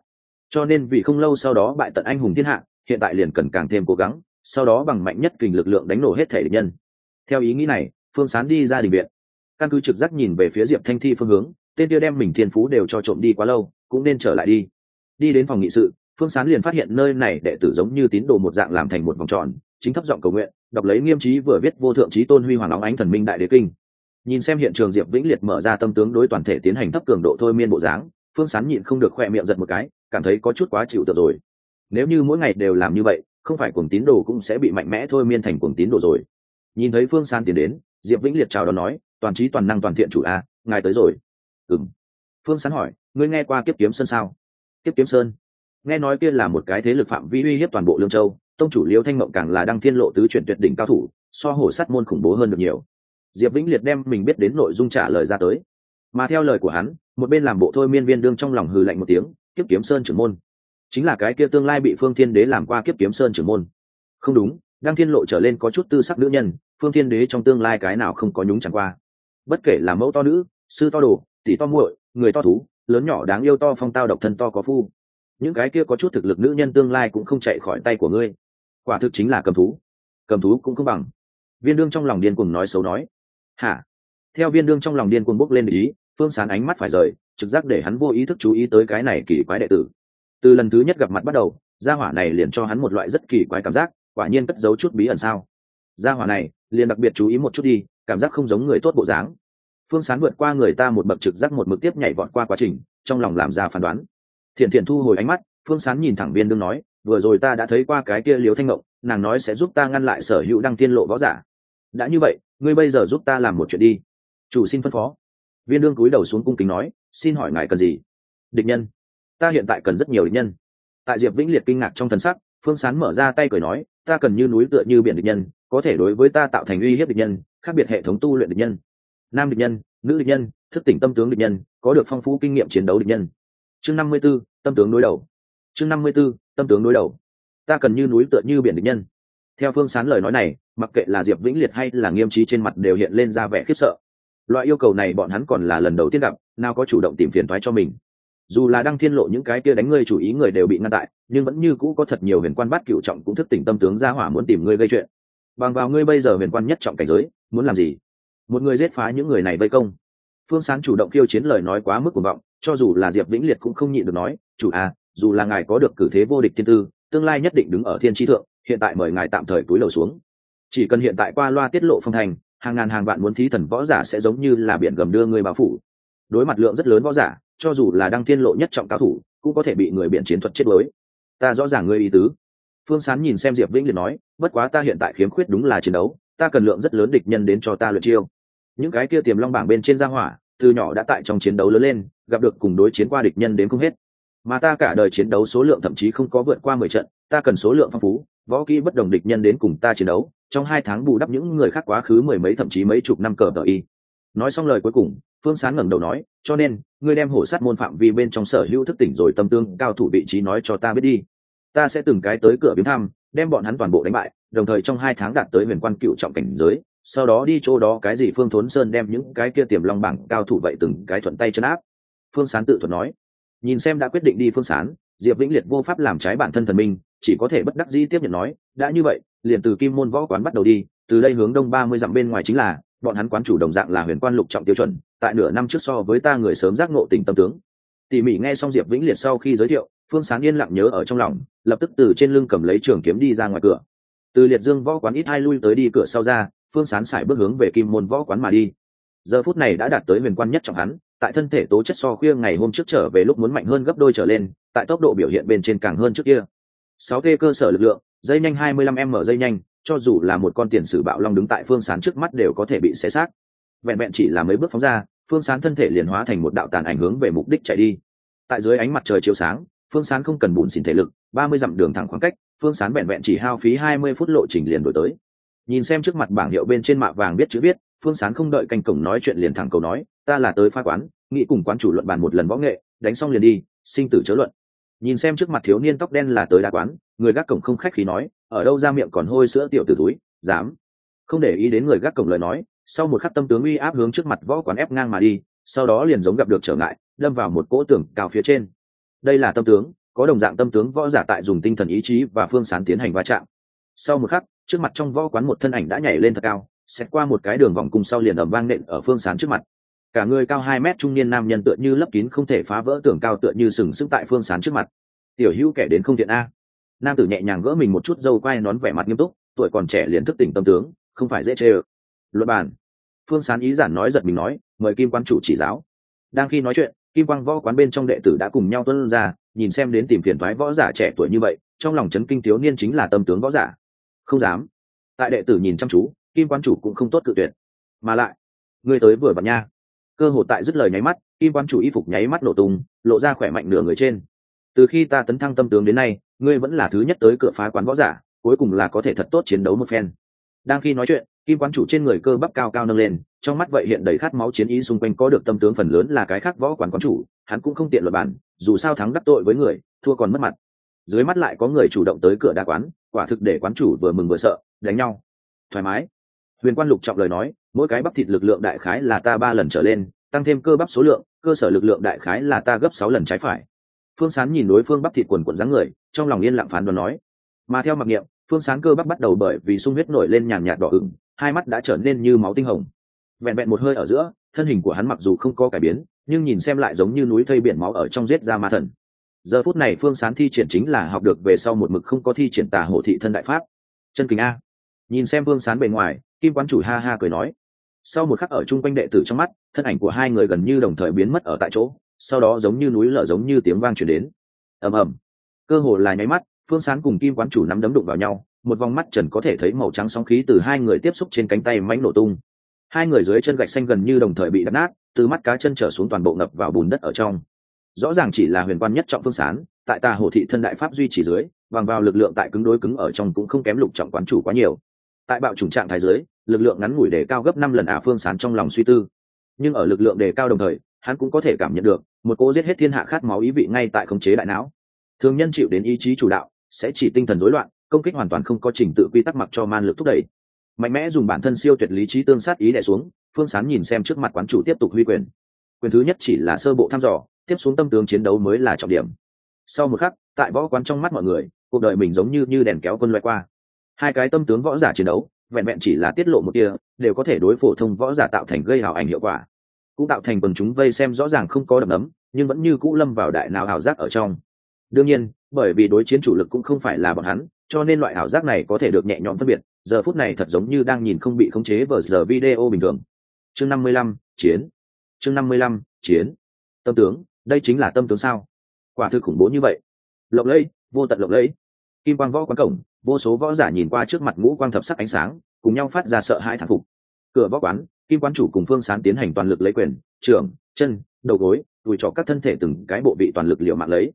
cho nên vì không lâu sau đó bại tận anh hùng thiên hạ, hiện tại liền cần càng thêm cố gắng, sau đó bằng mạnh nhất kình lực lượng đánh nổ hết thể địch nhân. Theo ý nghĩ này, phương sán đi ra đình viện. Căn cứ trực giác nhìn về phía diệp thanh thi phương hướng, tên kia đem mình thiên phú đều cho trộm đi quá lâu, cũng nên trở lại đi. Đi đến phòng nghị sự, phương sán liền phát hiện nơi này đệ tử giống như tín đồ một dạng làm thành một vòng tròn, chính thấp giọng cầu nguyện, đọc lấy nghiêm trí vừa viết vô thượng trí tôn huy hoàng óng ánh thần minh đại đế kinh. Nhìn xem hiện trường diệp vĩnh liệt mở ra tâm tướng đối toàn thể tiến hành thấp cường độ thôi miên bộ dáng, phương sán nhịn không được khoe miệng giật một cái cảm thấy có chút quá chịu tự rồi. Nếu như mỗi ngày đều làm như vậy, không phải cuồng tín đồ cũng sẽ bị mạnh mẽ thôi miên thành cuồng tín đồ rồi. Nhìn thấy phương San tiến đến, diệp vĩnh liệt chào đón nói, toàn trí toàn năng toàn thiện chủ a, ngài tới rồi. Ừng phương sán hỏi, ngươi nghe qua kiếp kiếm sơn sao? Kiếp kiếm sơn? Nghe nói kia là một cái thế lực phạm vi uy hiếp toàn bộ lương châu, tông chủ liêu thanh mộng càng là đăng thiên lộ tứ chuyển tuyệt đỉnh cao thủ, so hổ sắt môn khủng bố hơn được nhiều. Diệp vĩnh liệt đem mình biết đến nội dung trả lời ra tới. Mà theo lời của hắn, một bên làm bộ thôi miên viên đương trong lòng hừ lạnh một tiếng kiếp kiếm sơn trưởng môn. Chính là cái kia tương lai bị phương thiên đế làm qua kiếp kiếm sơn trưởng môn. Không đúng, đăng thiên lộ trở lên có chút tư sắc nữ nhân, phương thiên đế trong tương lai cái nào không có nhúng chẳng qua. Bất kể là mẫu to nữ, sư to đồ, tỷ to muội, người to thú, lớn nhỏ đáng yêu to phong tao độc thân to có phu. Những cái kia có chút thực lực nữ nhân tương lai cũng không chạy khỏi tay của ngươi. Quả thực chính là cầm thú. Cầm thú cũng không bằng. Viên đương trong lòng điên cuồng nói xấu nói. Hả? Theo viên đương trong lòng điên cuồng bốc lên ý, phương sán ánh mắt phải rời trực giác để hắn vô ý thức chú ý tới cái này kỳ quái đệ tử. Từ lần thứ nhất gặp mặt bắt đầu, gia hỏa này liền cho hắn một loại rất kỳ quái cảm giác, quả nhiên cất giấu chút bí ẩn sao. Gia hỏa này, liền đặc biệt chú ý một chút đi, cảm giác không giống người tốt bộ dáng. Phương sán vượt qua người ta một bậc trực giác một mực tiếp nhảy vọt qua quá trình, trong lòng làm ra phán đoán. Thiện thiện thu hồi ánh mắt, phương sán nhìn thẳng viên đương nói, vừa rồi ta đã thấy qua cái kia liếu thanh ngộng, nàng nói sẽ giúp ta ngăn lại sở hữu đăng tiên lộ võ giả. Đã như vậy, ngươi bây giờ giúp ta làm một chuyện đi. Chủ xin phân phó viên đương cúi đầu xuống cung kính nói, xin hỏi ngài cần gì? Địch nhân. Ta hiện tại cần rất nhiều địch nhân. Tại diệp vĩnh liệt kinh ngạc trong thần sắc, phương sán mở ra tay cười nói, ta cần như núi tựa như biển địch nhân, có thể đối với ta tạo thành uy hiếp địch nhân, khác biệt hệ thống tu luyện địch nhân. Nam địch nhân, nữ địch nhân, thức tỉnh tâm tướng địch nhân, có được phong phú kinh nghiệm chiến đấu địch nhân. Chương năm mươi b ố tâm tướng đối đầu. Chương năm mươi b ố tâm tướng đối đầu. Ta cần như núi tựa như biển địch nhân. Theo phương sán lời nói này, mặc kệ là diệp vĩnh liệt hay là nghiêm trí trên mặt đều hiện lên ra vẻ khiếp sợ loại yêu cầu này bọn hắn còn là lần đầu tiên gặp, nào có chủ động tìm phiền thoái cho mình. Dù là đang thiên lộ những cái kia đánh ngươi chủ ý người đều bị ngăn tại, nhưng vẫn như cũ có thật nhiều huyền quan bát cựu trọng cũng thức tỉnh tâm tướng ra hỏa muốn tìm ngươi gây chuyện. Bằng vào ngươi bây giờ huyền quan nhất trọng cảnh giới, muốn làm gì? Một người giết phá những người này vây công. Phương sán chủ động khiêu chiến lời nói quá mức cuồng vọng, cho dù là diệp vĩnh liệt cũng không nhịn được nói, chủ à dù là ngài có được cử thế vô địch thiên tư, tương lai nhất định đứng ở thiên tri thượng, hiện tại mời ngài tạm thời túi lầu xuống. Chỉ cần hiện tại qua loa tiết lộ phong thành hàng ngàn hàng vạn muốn thí thần võ giả sẽ giống như là biển gầm đưa người bao phủ. Đối mặt lượng rất lớn võ giả, cho dù là đăng tiên lộ nhất trọng cao thủ, cũng có thể bị người biển chiến thuật chết lối ta rõ ràng ngươi ý tứ. Phương sán nhìn xem diệp vĩnh liền nói, bất quá ta hiện tại khiếm khuyết đúng là chiến đấu, ta cần lượng rất lớn địch nhân đến cho ta lượt chiêu. Những cái kia tiềm long bảng bên trên gia hỏa, từ nhỏ đã tại trong chiến đấu lớn lên, gặp được cùng đối chiến qua địch nhân đến không hết. Mà ta cả đời chiến đấu số lượng thậm chí không có vượt qua mười trận, ta cần số lượng phong phú, võ kỹ bất đồng địch nhân đến cùng ta chiến đấu trong hai tháng bù đắp những người khác quá khứ mười mấy thậm chí mấy chục năm cờ tờ y. Nói xong lời cuối cùng, phương sán ngẩng đầu nói, cho nên, ngươi đem hổ sát môn phạm vi bên trong sở hữu thức tỉnh rồi tâm tương cao thủ vị trí nói cho ta biết đi. Ta sẽ từng cái tới cửa viếng thăm, đem bọn hắn toàn bộ đánh bại, đồng thời trong hai tháng đạt tới huyền quan cựu trọng cảnh giới, sau đó đi chỗ đó cái gì phương thốn sơn đem những cái kia tiềm long bảng cao thủ vậy từng cái thuận tay chân áp. Phương sán tự thuật nói. Nhìn xem đã quyết định đi phương sán, diệp vĩnh liệt vô pháp làm trái bản thân thần minh, chỉ có thể bất đắc dĩ tiếp nhận nói, đã như vậy liền từ kim môn võ quán bắt đầu đi, từ đây hướng đông ba mươi dặm bên ngoài chính là, bọn hắn quán chủ đồng dạng là huyền quan lục trọng tiêu chuẩn, tại nửa năm trước so với ta người sớm giác ngộ tình tâm tướng. Tỉ mỉ nghe xong diệp vĩnh liệt sau khi giới thiệu, phương sáng yên lặng nhớ ở trong lòng, lập tức từ trên lưng cầm lấy trường kiếm đi ra ngoài cửa. Từ liệt dương võ quán ít hai lui tới đi cửa sau ra, phương sán xài bước hướng về kim môn võ quán mà đi. Giờ phút này đã đạt tới huyền quan nhất trọng hắn, tại thân thể tố chất so khuya ngày hôm trước trở về lúc muốn mạnh hơn gấp đôi trở lên, tại tốc độ biểu hiện bên trên càng hơn trước kia. Sáu t cơ sở lực lượng dây nhanh hai mươi lăm m dây nhanh, cho dù là một con tiền sử bạo long đứng tại phương sán trước mắt đều có thể bị xé xác. Vẹn vẹn chỉ là mấy bước phóng ra, phương sán thân thể liền hóa thành một đạo tàn ảnh hướng về mục đích chạy đi. Tại dưới ánh mặt trời chiếu sáng, phương sán không cần bùn xỉn thể lực, ba mươi dặm đường thẳng khoảng cách, phương sán vẹn vẹn chỉ hao phí hai mươi phút lộ trình liền đổi tới. Nhìn xem trước mặt bảng hiệu bên trên mạ vàng biết chữ viết, phương sán không đợi canh cổng nói chuyện liền thẳng cầu nói, ta là tới pha quán, nghĩ cùng quán chủ luận bàn một lần võ nghệ, đánh xong liền đi, sinh tử chớ luận nhìn xem trước mặt thiếu niên tóc đen là tới đa quán, người gác cổng không khách khí nói, ở đâu ra miệng còn hôi sữa tiểu từ túi dám? Không để ý đến người gác cổng lời nói, sau một khắc tâm tướng uy áp hướng trước mặt võ quán ép ngang mà đi, sau đó liền giống gặp được trở ngại, đâm vào một cỗ tường cao phía trên. Đây là tâm tướng, có đồng dạng tâm tướng võ giả tại dùng tinh thần ý chí và phương sán tiến hành va chạm. Sau một khắc, trước mặt trong võ quán một thân ảnh đã nhảy lên thật cao xét qua một cái đường vòng cùng sau liền ầm vang nện ở phương sán trước mặt cả người cao hai mét trung niên nam nhân tựa như lấp kín không thể phá vỡ tường cao tựa như sừng sững tại phương sán trước mặt. Tiểu hữu kẻ đến không thiện a. Nam tử nhẹ nhàng gỡ mình một chút, dâu quai nón vẻ mặt nghiêm túc, tuổi còn trẻ liền thức tỉnh tâm tướng, không phải dễ chê ơ. Luật bản phương sán ý giản nói giật mình nói, mời kim quan chủ chỉ giáo. Đang khi nói chuyện, kim quang võ quán bên trong đệ tử đã cùng nhau tuân ra, nhìn xem đến tìm phiền thoái võ giả trẻ tuổi như vậy, trong lòng chấn kinh thiếu niên chính là tâm tướng võ giả. Không dám. Tại đệ tử nhìn chăm chú, kim quan chủ cũng không tốt cự tuyệt. Mà lại, ngươi tới vừa vặn nha cơ hội tại dứt lời nháy mắt, kim quan chủ y phục nháy mắt nổ tung, lộ ra khỏe mạnh nửa người trên. Từ khi ta tấn thăng tâm tướng đến nay, ngươi vẫn là thứ nhất tới cửa phá quán võ giả, cuối cùng là có thể thật tốt chiến đấu một phen. Đang khi nói chuyện, kim quan chủ trên người cơ bắp cao cao nâng lên, trong mắt vậy hiện đầy khát máu chiến ý xung quanh có được tâm tướng phần lớn là cái khác võ quán quán chủ, hắn cũng không tiện luật bản dù sao thắng đắc tội với người, thua còn mất mặt. Dưới mắt lại có người chủ động tới cửa đa quán, quả thực để quán chủ vừa mừng vừa sợ, đánh nhau. Thoải mái. Huyền quan lục trọng lời nói mỗi cái bắp thịt lực lượng đại khái là ta ba lần trở lên, tăng thêm cơ bắp số lượng, cơ sở lực lượng đại khái là ta gấp sáu lần trái phải. Phương sán nhìn đối phương bắp thịt quần quần dáng người, trong lòng yên lặng phán đoán nói. Mà theo mặc niệm, phương sán cơ bắp bắt đầu bởi vì sung huyết nổi lên nhàn nhạt đỏ ửng, hai mắt đã trở nên như máu tinh hồng. Vẹn vẹn một hơi ở giữa, thân hình của hắn mặc dù không có cải biến, nhưng nhìn xem lại giống như núi thây biển máu ở trong giết ra ma thần. Giờ phút này phương sán thi triển chính là học được về sau một mực không có thi triển tà hộ thị thân đại pháp. Chân kính a. Nhìn xem phương sán bề ngoài, kim quán chủ ha ha cười nói sau một khắc ở chung quanh đệ tử trong mắt, thân ảnh của hai người gần như đồng thời biến mất ở tại chỗ, sau đó giống như núi lở giống như tiếng vang chuyển đến. Ầm ầm. Cơ hồ là nháy mắt, phương sán cùng kim quán chủ nắm đấm đụng vào nhau, một vòng mắt trần có thể thấy màu trắng sóng khí từ hai người tiếp xúc trên cánh tay mánh nổ tung. Hai người dưới chân gạch xanh gần như đồng thời bị đập nát, từ mắt cá chân trở xuống toàn bộ ngập vào bùn đất ở trong. Rõ ràng chỉ là huyền quan nhất trọng phương sán, tại tà hồ thị thân đại pháp duy trì dưới, bằng vào lực lượng tại cứng đối cứng ở trong cũng không kém lục trọng quán chủ quá nhiều. Tại bạo chủng trạng thái dưới lực lượng ngắn ngủi đề cao gấp năm lần ả phương sán trong lòng suy tư. Nhưng ở lực lượng đề cao đồng thời, hắn cũng có thể cảm nhận được, một cô giết hết thiên hạ khát máu ý vị ngay tại khống chế đại não. Thường nhân chịu đến ý chí chủ đạo, sẽ chỉ tinh thần rối loạn, công kích hoàn toàn không có trình tự quy tắc mặc cho man lực thúc đẩy. Mạnh mẽ dùng bản thân siêu tuyệt lý trí tương sát ý đẻ xuống, phương sán nhìn xem trước mặt quán chủ tiếp tục huy quyền. Quyền thứ nhất chỉ là sơ bộ thăm dò, tiếp xuống tâm tướng chiến đấu mới là trọng điểm. Sau một khắc, tại võ quán trong mắt mọi người, cuộc đời mình giống như như đèn kéo quân loại qua. Hai cái tâm tướng võ giả chiến đấu vẹn vẹn chỉ là tiết lộ một tia, đều có thể đối phổ thông võ giả tạo thành gây hào ảnh hiệu quả. Cũng tạo thành quần chúng vây xem rõ ràng không có đầm ấm, nhưng vẫn như cũ lâm vào đại nào hào giác ở trong. Đương nhiên, bởi vì đối chiến chủ lực cũng không phải là bọn hắn, cho nên loại hảo giác này có thể được nhẹ nhõm phân biệt. Giờ phút này thật giống như đang nhìn không bị khống chế vờ giờ video bình thường. Chương năm mươi lăm, chiến. Chương năm mươi lăm, chiến. Tâm tướng, đây chính là tâm tướng sao? Quả thực khủng bố như vậy. Lộng lẫy, vô tận lộng lẫy. Kim quang võ quán cổng vô số võ giả nhìn qua trước mặt ngũ quang thập sắc ánh sáng, cùng nhau phát ra sợ hãi thản phục. Cửa võ quán, kim quán chủ cùng phương sán tiến hành toàn lực lấy quyền, trưởng, chân, đầu gối, đùi trọ các thân thể từng cái bộ bị toàn lực liệu mạng lấy.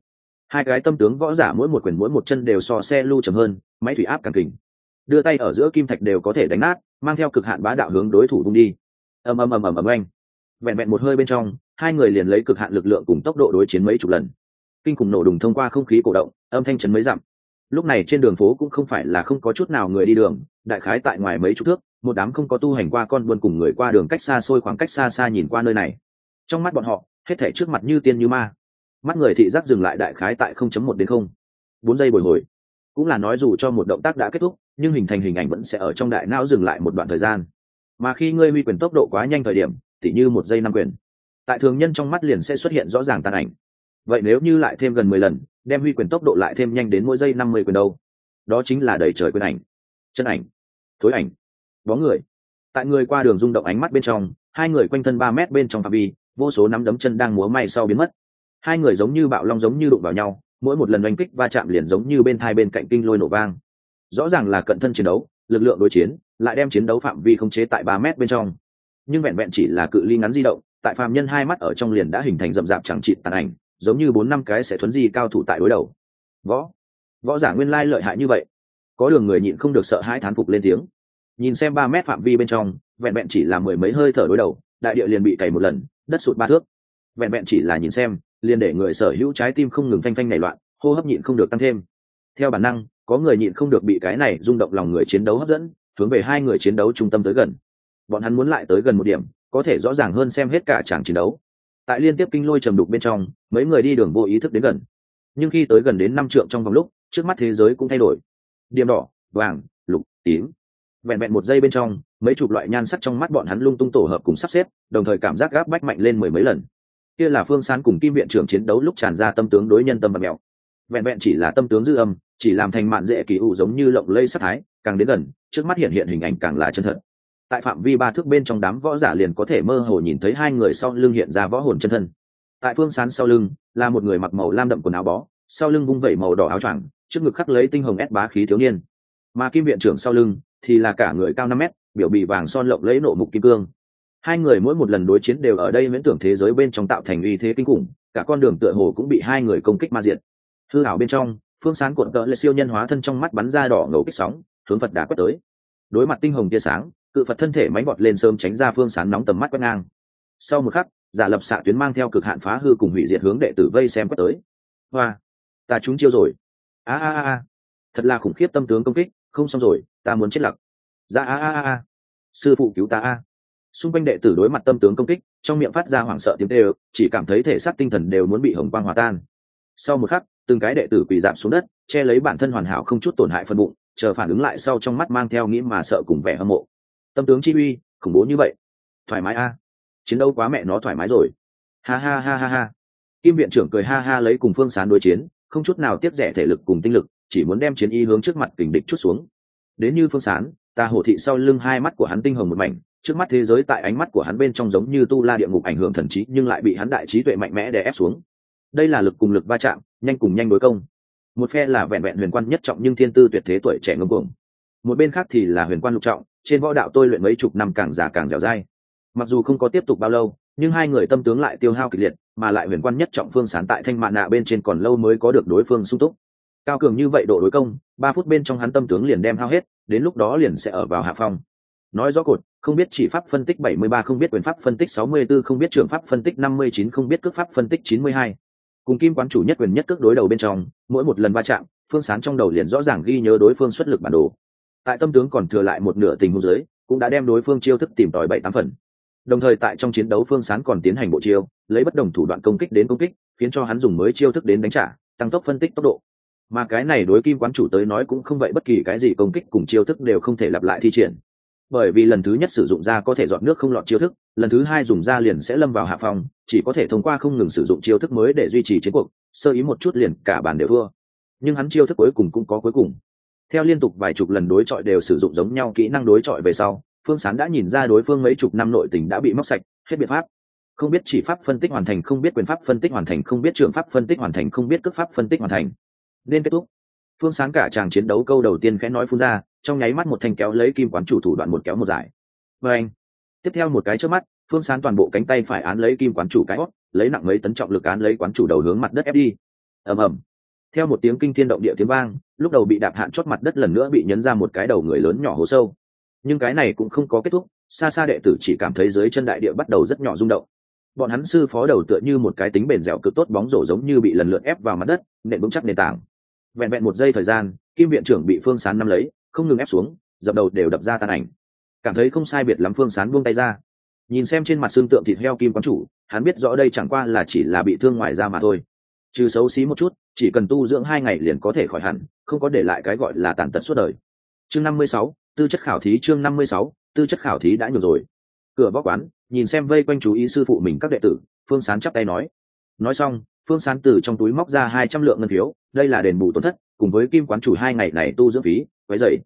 Hai cái tâm tướng võ giả mỗi một quyền mỗi một chân đều so xe lưu chầm hơn, máy thủy áp càng kình. Đưa tay ở giữa kim thạch đều có thể đánh nát, mang theo cực hạn bá đạo hướng đối thủ vung đi. Ầm ầm ầm ầm ầm anh vẹn vẹn một hơi bên trong, hai người liền lấy cực hạn lực lượng cùng tốc độ đối chiến mấy chục lần. Kinh khủng nổ đùng thông qua không khí cổ động, âm thanh chấn mấy dặm lúc này trên đường phố cũng không phải là không có chút nào người đi đường, đại khái tại ngoài mấy chục thước, một đám không có tu hành qua con buôn cùng người qua đường cách xa xôi khoảng cách xa xa nhìn qua nơi này. Trong mắt bọn họ, hết thể trước mặt như tiên như ma. Mắt người thị giác dừng lại đại khái tại không chấm một đến không. Bốn giây bồi hồi. Cũng là nói dù cho một động tác đã kết thúc, nhưng hình thành hình ảnh vẫn sẽ ở trong đại não dừng lại một đoạn thời gian. Mà khi ngươi huy quyền tốc độ quá nhanh thời điểm, tỉ như một giây năm quyền, tại thường nhân trong mắt liền sẽ xuất hiện rõ ràng tàn ảnh vậy nếu như lại thêm gần mười lần, đem huy quyền tốc độ lại thêm nhanh đến mỗi giây năm mươi quyền đâu? Đó chính là đầy trời quyền ảnh. Chân ảnh. Thối ảnh. Bóng người. Tại người qua đường rung động ánh mắt bên trong, hai người quanh thân ba mét bên trong phạm vi, vô số nắm đấm chân đang múa may sau biến mất. Hai người giống như bạo long giống như đụng vào nhau, mỗi một lần oanh kích va chạm liền giống như bên thai bên cạnh kinh lôi nổ vang. Rõ ràng là cận thân chiến đấu, lực lượng đối chiến, lại đem chiến đấu phạm vi không chế tại ba mét bên trong. Nhưng vẹn vẹn chỉ là cự ly ngắn di động, tại phàm nhân hai mắt ở trong liền đã hình thành rậm rạp chẳng trị tàn ảnh giống như bốn năm cái sẽ thuấn di cao thủ tại đối đầu. Võ võ giả nguyên lai lợi hại như vậy. Có đường người nhịn không được sợ hãi thán phục lên tiếng. Nhìn xem ba mét phạm vi bên trong, vẹn vẹn chỉ là mười mấy hơi thở đối đầu, đại địa liền bị cày một lần, đất sụt ba thước. Vẹn vẹn chỉ là nhìn xem, liền để người sở hữu trái tim không ngừng phanh phanh nảy loạn, hô hấp nhịn không được tăng thêm. Theo bản năng, có người nhịn không được bị cái này rung động lòng người chiến đấu hấp dẫn, hướng về hai người chiến đấu trung tâm tới gần. Bọn hắn muốn lại tới gần một điểm, có thể rõ ràng hơn xem hết cả tràng chiến đấu tại liên tiếp kinh lôi trầm đục bên trong, mấy người đi đường vô ý thức đến gần. Nhưng khi tới gần đến năm trượng trong vòng lúc, trước mắt thế giới cũng thay đổi. Điểm đỏ, vàng, lục, tím. Vẹn vẹn một giây bên trong, mấy chục loại nhan sắc trong mắt bọn hắn lung tung tổ hợp cùng sắp xếp, đồng thời cảm giác gáp bách mạnh lên mười mấy lần. Kia là phương sán cùng kim viện trưởng chiến đấu lúc tràn ra tâm tướng đối nhân tâm và mèo vẹn vẹn chỉ là tâm tướng dư âm, chỉ làm thành mạn dễ kỳ ủ giống như lộng lây sắc thái, càng đến gần, trước mắt hiện hiện hình ảnh càng là chân thật tại phạm vi ba thước bên trong đám võ giả liền có thể mơ hồ nhìn thấy hai người sau lưng hiện ra võ hồn chân thân. Tại phương sán sau lưng, là một người mặc màu lam đậm quần áo bó, sau lưng vung vẩy màu đỏ áo choàng, trước ngực khắc lấy tinh hồng ép bá khí thiếu niên. Mà kim viện trưởng sau lưng thì là cả người cao năm mét, biểu bị vàng son lộng lấy nộ mục kim cương. Hai người mỗi một lần đối chiến đều ở đây miễn tưởng thế giới bên trong tạo thành uy thế kinh khủng, cả con đường tựa hồ cũng bị hai người công kích ma diện hư hảo bên trong, phương sáng cuộn cỡ lệ siêu nhân hóa thân trong mắt bắn ra đỏ ngầu kích sóng, hướng phật đá quất tới. Đối mặt tinh hồng tia sáng cự phật thân thể mánh vọt lên sớm tránh ra phương sán nóng tầm mắt quét ngang. Sau một khắc, giả lập xạ tuyến mang theo cực hạn phá hư cùng hủy diệt hướng đệ tử vây xem quét tới. Hoa, ta trúng chiêu rồi. A a a thật là khủng khiếp tâm tướng công kích, không xong rồi, ta muốn chết lặc ra dạ a a a sư phụ cứu ta a. Xung quanh đệ tử đối mặt tâm tướng công kích, trong miệng phát ra hoảng sợ tiếng tê chỉ cảm thấy thể xác tinh thần đều muốn bị hồng quang hòa tan. Sau một khắc, từng cái đệ tử quỳ dạp xuống đất, che lấy bản thân hoàn hảo không chút tổn hại phân bụng, chờ phản ứng lại sau trong mắt mang theo nghĩ mà sợ cùng vẻ hâm mộ tâm tướng chi uy, khủng bố như vậy. Thoải mái a. Chiến đấu quá mẹ nó thoải mái rồi. Ha ha ha ha ha. Kim viện trưởng cười ha ha lấy cùng phương sán đối chiến, không chút nào tiếp rẻ thể lực cùng tinh lực, chỉ muốn đem chiến y hướng trước mặt kình địch chút xuống. Đến như phương sán, ta hổ thị sau lưng hai mắt của hắn tinh hồng một mảnh, trước mắt thế giới tại ánh mắt của hắn bên trong giống như tu la địa ngục ảnh hưởng thần trí, nhưng lại bị hắn đại trí tuệ mạnh mẽ đè ép xuống. Đây là lực cùng lực va chạm, nhanh cùng nhanh đối công. Một phe là vẹn vẹn huyền quan nhất trọng nhưng thiên tư tuyệt thế tuổi trẻ ngâm cuồng. Một bên khác thì là huyền quan lục trọng trên võ đạo tôi luyện mấy chục năm càng già càng dẻo dai. Mặc dù không có tiếp tục bao lâu, nhưng hai người tâm tướng lại tiêu hao kịch liệt, mà lại huyền quan nhất trọng phương sán tại thanh mạn nạ bên trên còn lâu mới có được đối phương sung túc. Cao cường như vậy độ đối công, ba phút bên trong hắn tâm tướng liền đem hao hết, đến lúc đó liền sẽ ở vào hạ phong. Nói rõ cột, không biết chỉ pháp phân tích 73 không biết quyền pháp phân tích 64 không biết trường pháp phân tích 59 không biết cước pháp phân tích 92. cùng kim quán chủ nhất quyền nhất cước đối đầu bên trong, mỗi một lần va chạm, phương sán trong đầu liền rõ ràng ghi nhớ đối phương xuất lực bản đồ tại tâm tướng còn thừa lại một nửa tình huống giới, cũng đã đem đối phương chiêu thức tìm tòi bảy tám phần. Đồng thời tại trong chiến đấu phương sán còn tiến hành bộ chiêu lấy bất đồng thủ đoạn công kích đến công kích khiến cho hắn dùng mới chiêu thức đến đánh trả tăng tốc phân tích tốc độ. Mà cái này đối kim quán chủ tới nói cũng không vậy bất kỳ cái gì công kích cùng chiêu thức đều không thể lặp lại thi triển. Bởi vì lần thứ nhất sử dụng ra có thể dọn nước không lọt chiêu thức lần thứ hai dùng ra liền sẽ lâm vào hạ phòng chỉ có thể thông qua không ngừng sử dụng chiêu thức mới để duy trì chiến cuộc sơ ý một chút liền cả bàn đều thua. Nhưng hắn chiêu thức cuối cùng cũng có cuối cùng theo liên tục vài chục lần đối chọi đều sử dụng giống nhau kỹ năng đối chọi về sau, phương sán đã nhìn ra đối phương mấy chục năm nội tình đã bị móc sạch, hết biện pháp. Không biết chỉ pháp phân tích hoàn thành, không biết quyền pháp phân tích hoàn thành, không biết trường pháp phân tích hoàn thành, không biết cước pháp phân tích hoàn thành. Nên kết thúc. Phương sán cả chàng chiến đấu câu đầu tiên khẽ nói phun ra, trong nháy mắt một thanh kéo lấy kim quán chủ thủ đoạn một kéo một giải. Và anh. Tiếp theo một cái trước mắt, phương sán toàn bộ cánh tay phải án lấy kim quán chủ cái hót lấy nặng mấy tấn trọng lực án lấy quán chủ đầu hướng mặt đất ép đi. Ầm ầm theo một tiếng kinh thiên động địa tiếng vang, lúc đầu bị đạp hạn chót mặt đất lần nữa bị nhấn ra một cái đầu người lớn nhỏ hố sâu. Nhưng cái này cũng không có kết thúc, xa xa đệ tử chỉ cảm thấy dưới chân đại địa bắt đầu rất nhỏ rung động. Bọn hắn sư phó đầu tựa như một cái tính bền dẻo cực tốt bóng rổ giống như bị lần lượt ép vào mặt đất, nện vững chắc nền tảng. Vẹn vẹn một giây thời gian, kim viện trưởng bị phương sán nắm lấy, không ngừng ép xuống, dập đầu đều đập ra tan ảnh. Cảm thấy không sai biệt lắm phương sán buông tay ra. Nhìn xem trên mặt xương tượng thịt heo kim quán chủ, hắn biết rõ đây chẳng qua là chỉ là bị thương ngoài da mà thôi trừ xấu xí một chút, chỉ cần tu dưỡng hai ngày liền có thể khỏi hẳn, không có để lại cái gọi là tàn tật suốt đời. Chương năm mươi sáu, tư chất khảo thí chương năm mươi sáu, tư chất khảo thí đã nhiều rồi. Cửa bóc quán, nhìn xem vây quanh chú ý sư phụ mình các đệ tử, phương sán chắp tay nói. Nói xong, phương sán từ trong túi móc ra hai trăm lượng ngân phiếu, đây là đền bù tổn thất, cùng với kim quán chủ hai ngày này tu dưỡng phí, quấy dậy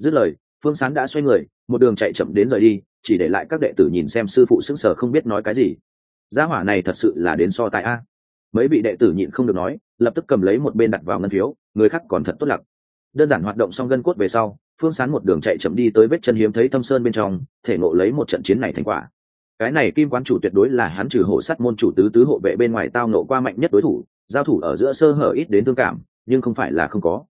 dứt lời, phương sán đã xoay người, một đường chạy chậm đến rời đi, chỉ để lại các đệ tử nhìn xem sư phụ sững sờ không biết nói cái gì. Gia hỏa này thật sự là đến so tại a mấy vị đệ tử nhịn không được nói, lập tức cầm lấy một bên đặt vào ngân phiếu, người khác còn thật tốt lặc đơn giản hoạt động xong gân cốt về sau, phương sán một đường chạy chậm đi tới vết chân hiếm thấy thâm sơn bên trong, thể nộ lấy một trận chiến này thành quả. Cái này kim quán chủ tuyệt đối là hắn trừ hộ sắt môn chủ tứ tứ hộ vệ bên ngoài tao nộ qua mạnh nhất đối thủ, giao thủ ở giữa sơ hở ít đến thương cảm, nhưng không phải là không có.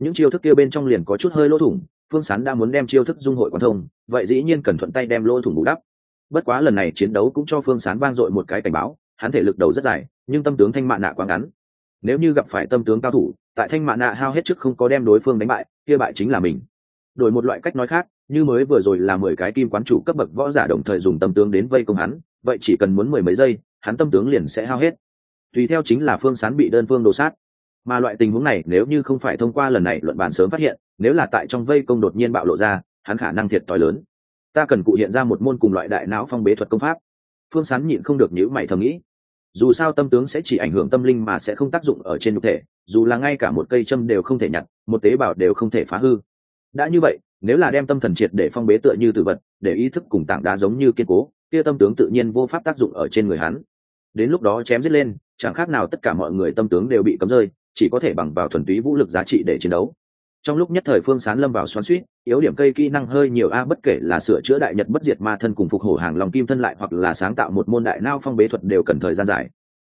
Những chiêu thức kia bên trong liền có chút hơi lỗ thủng, phương sán đã muốn đem chiêu thức dung hội quan thông, vậy dĩ nhiên cần thuận tay đem lỗ thủng bù đắp. Bất quá lần này chiến đấu cũng cho phương sán vang dội một cái cảnh báo, hắn thể lực đầu rất dài nhưng tâm tướng thanh mạ nạ quá ngắn. Nếu như gặp phải tâm tướng cao thủ, tại thanh mạ nạ hao hết trước không có đem đối phương đánh bại, kia bại chính là mình. Đổi một loại cách nói khác, như mới vừa rồi là mười cái kim quán chủ cấp bậc võ giả đồng thời dùng tâm tướng đến vây công hắn, vậy chỉ cần muốn mười mấy giây, hắn tâm tướng liền sẽ hao hết. Tùy theo chính là phương sán bị đơn phương đồ sát. Mà loại tình huống này, nếu như không phải thông qua lần này luận bàn sớm phát hiện, nếu là tại trong vây công đột nhiên bạo lộ ra, hắn khả năng thiệt t h i lớn. Ta cần cụ hiện ra một môn cùng loại đại não phong bế thuật công pháp. Phương sán nhịn không được nhữ mày thầm nghĩ dù sao tâm tướng sẽ chỉ ảnh hưởng tâm linh mà sẽ không tác dụng ở trên nhục thể, dù là ngay cả một cây châm đều không thể nhặt, một tế bào đều không thể phá hư. Đã như vậy, nếu là đem tâm thần triệt để phong bế tựa như tự vật, để ý thức cùng tảng đá giống như kiên cố, kia tâm tướng tự nhiên vô pháp tác dụng ở trên người hắn. Đến lúc đó chém giết lên, chẳng khác nào tất cả mọi người tâm tướng đều bị cấm rơi, chỉ có thể bằng vào thuần túy vũ lực giá trị để chiến đấu trong lúc nhất thời phương sán lâm vào xoắn suýt, yếu điểm cây kỹ năng hơi nhiều a, bất kể là sửa chữa đại nhật bất diệt ma thân cùng phục hổ hàng lòng kim thân lại hoặc là sáng tạo một môn đại nao phong bế thuật đều cần thời gian dài.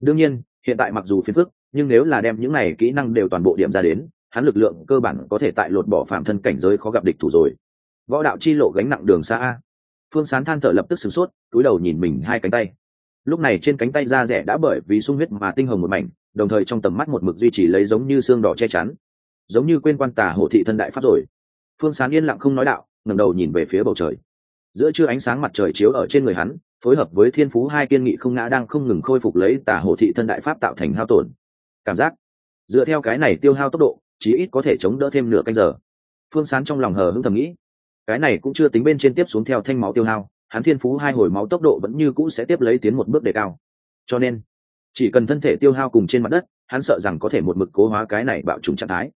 Đương nhiên, hiện tại mặc dù phiền phức, nhưng nếu là đem những này kỹ năng đều toàn bộ điểm ra đến, hắn lực lượng cơ bản có thể tại lột bỏ phạm thân cảnh giới khó gặp địch thủ rồi. Võ đạo chi lộ gánh nặng đường xa a. Phương sán than thở lập tức sửng sốt, túi đầu nhìn mình hai cánh tay. Lúc này trên cánh tay da rẻ đã bởi vì sung huyết mà tinh hồng một mảnh, đồng thời trong tầm mắt một mực duy trì lấy giống như xương đỏ che chắn giống như quên quan tả hộ thị thân đại pháp rồi. Phương sán yên lặng không nói đạo, ngẩng đầu nhìn về phía bầu trời. Giữa trưa ánh sáng mặt trời chiếu ở trên người hắn, phối hợp với thiên phú hai kiên nghị không ngã đang không ngừng khôi phục lấy tả hộ thị thân đại pháp tạo thành hao tổn. Cảm giác, dựa theo cái này tiêu hao tốc độ, chí ít có thể chống đỡ thêm nửa canh giờ. Phương sán trong lòng hờ hững thầm nghĩ, cái này cũng chưa tính bên trên tiếp xuống theo thanh máu tiêu hao, hắn thiên phú hai hồi máu tốc độ vẫn như cũ sẽ tiếp lấy tiến một bước đề cao. Cho nên, chỉ cần thân thể tiêu hao cùng trên mặt đất, hắn sợ rằng có thể một mực cố hóa cái này bạo trùng trạng thái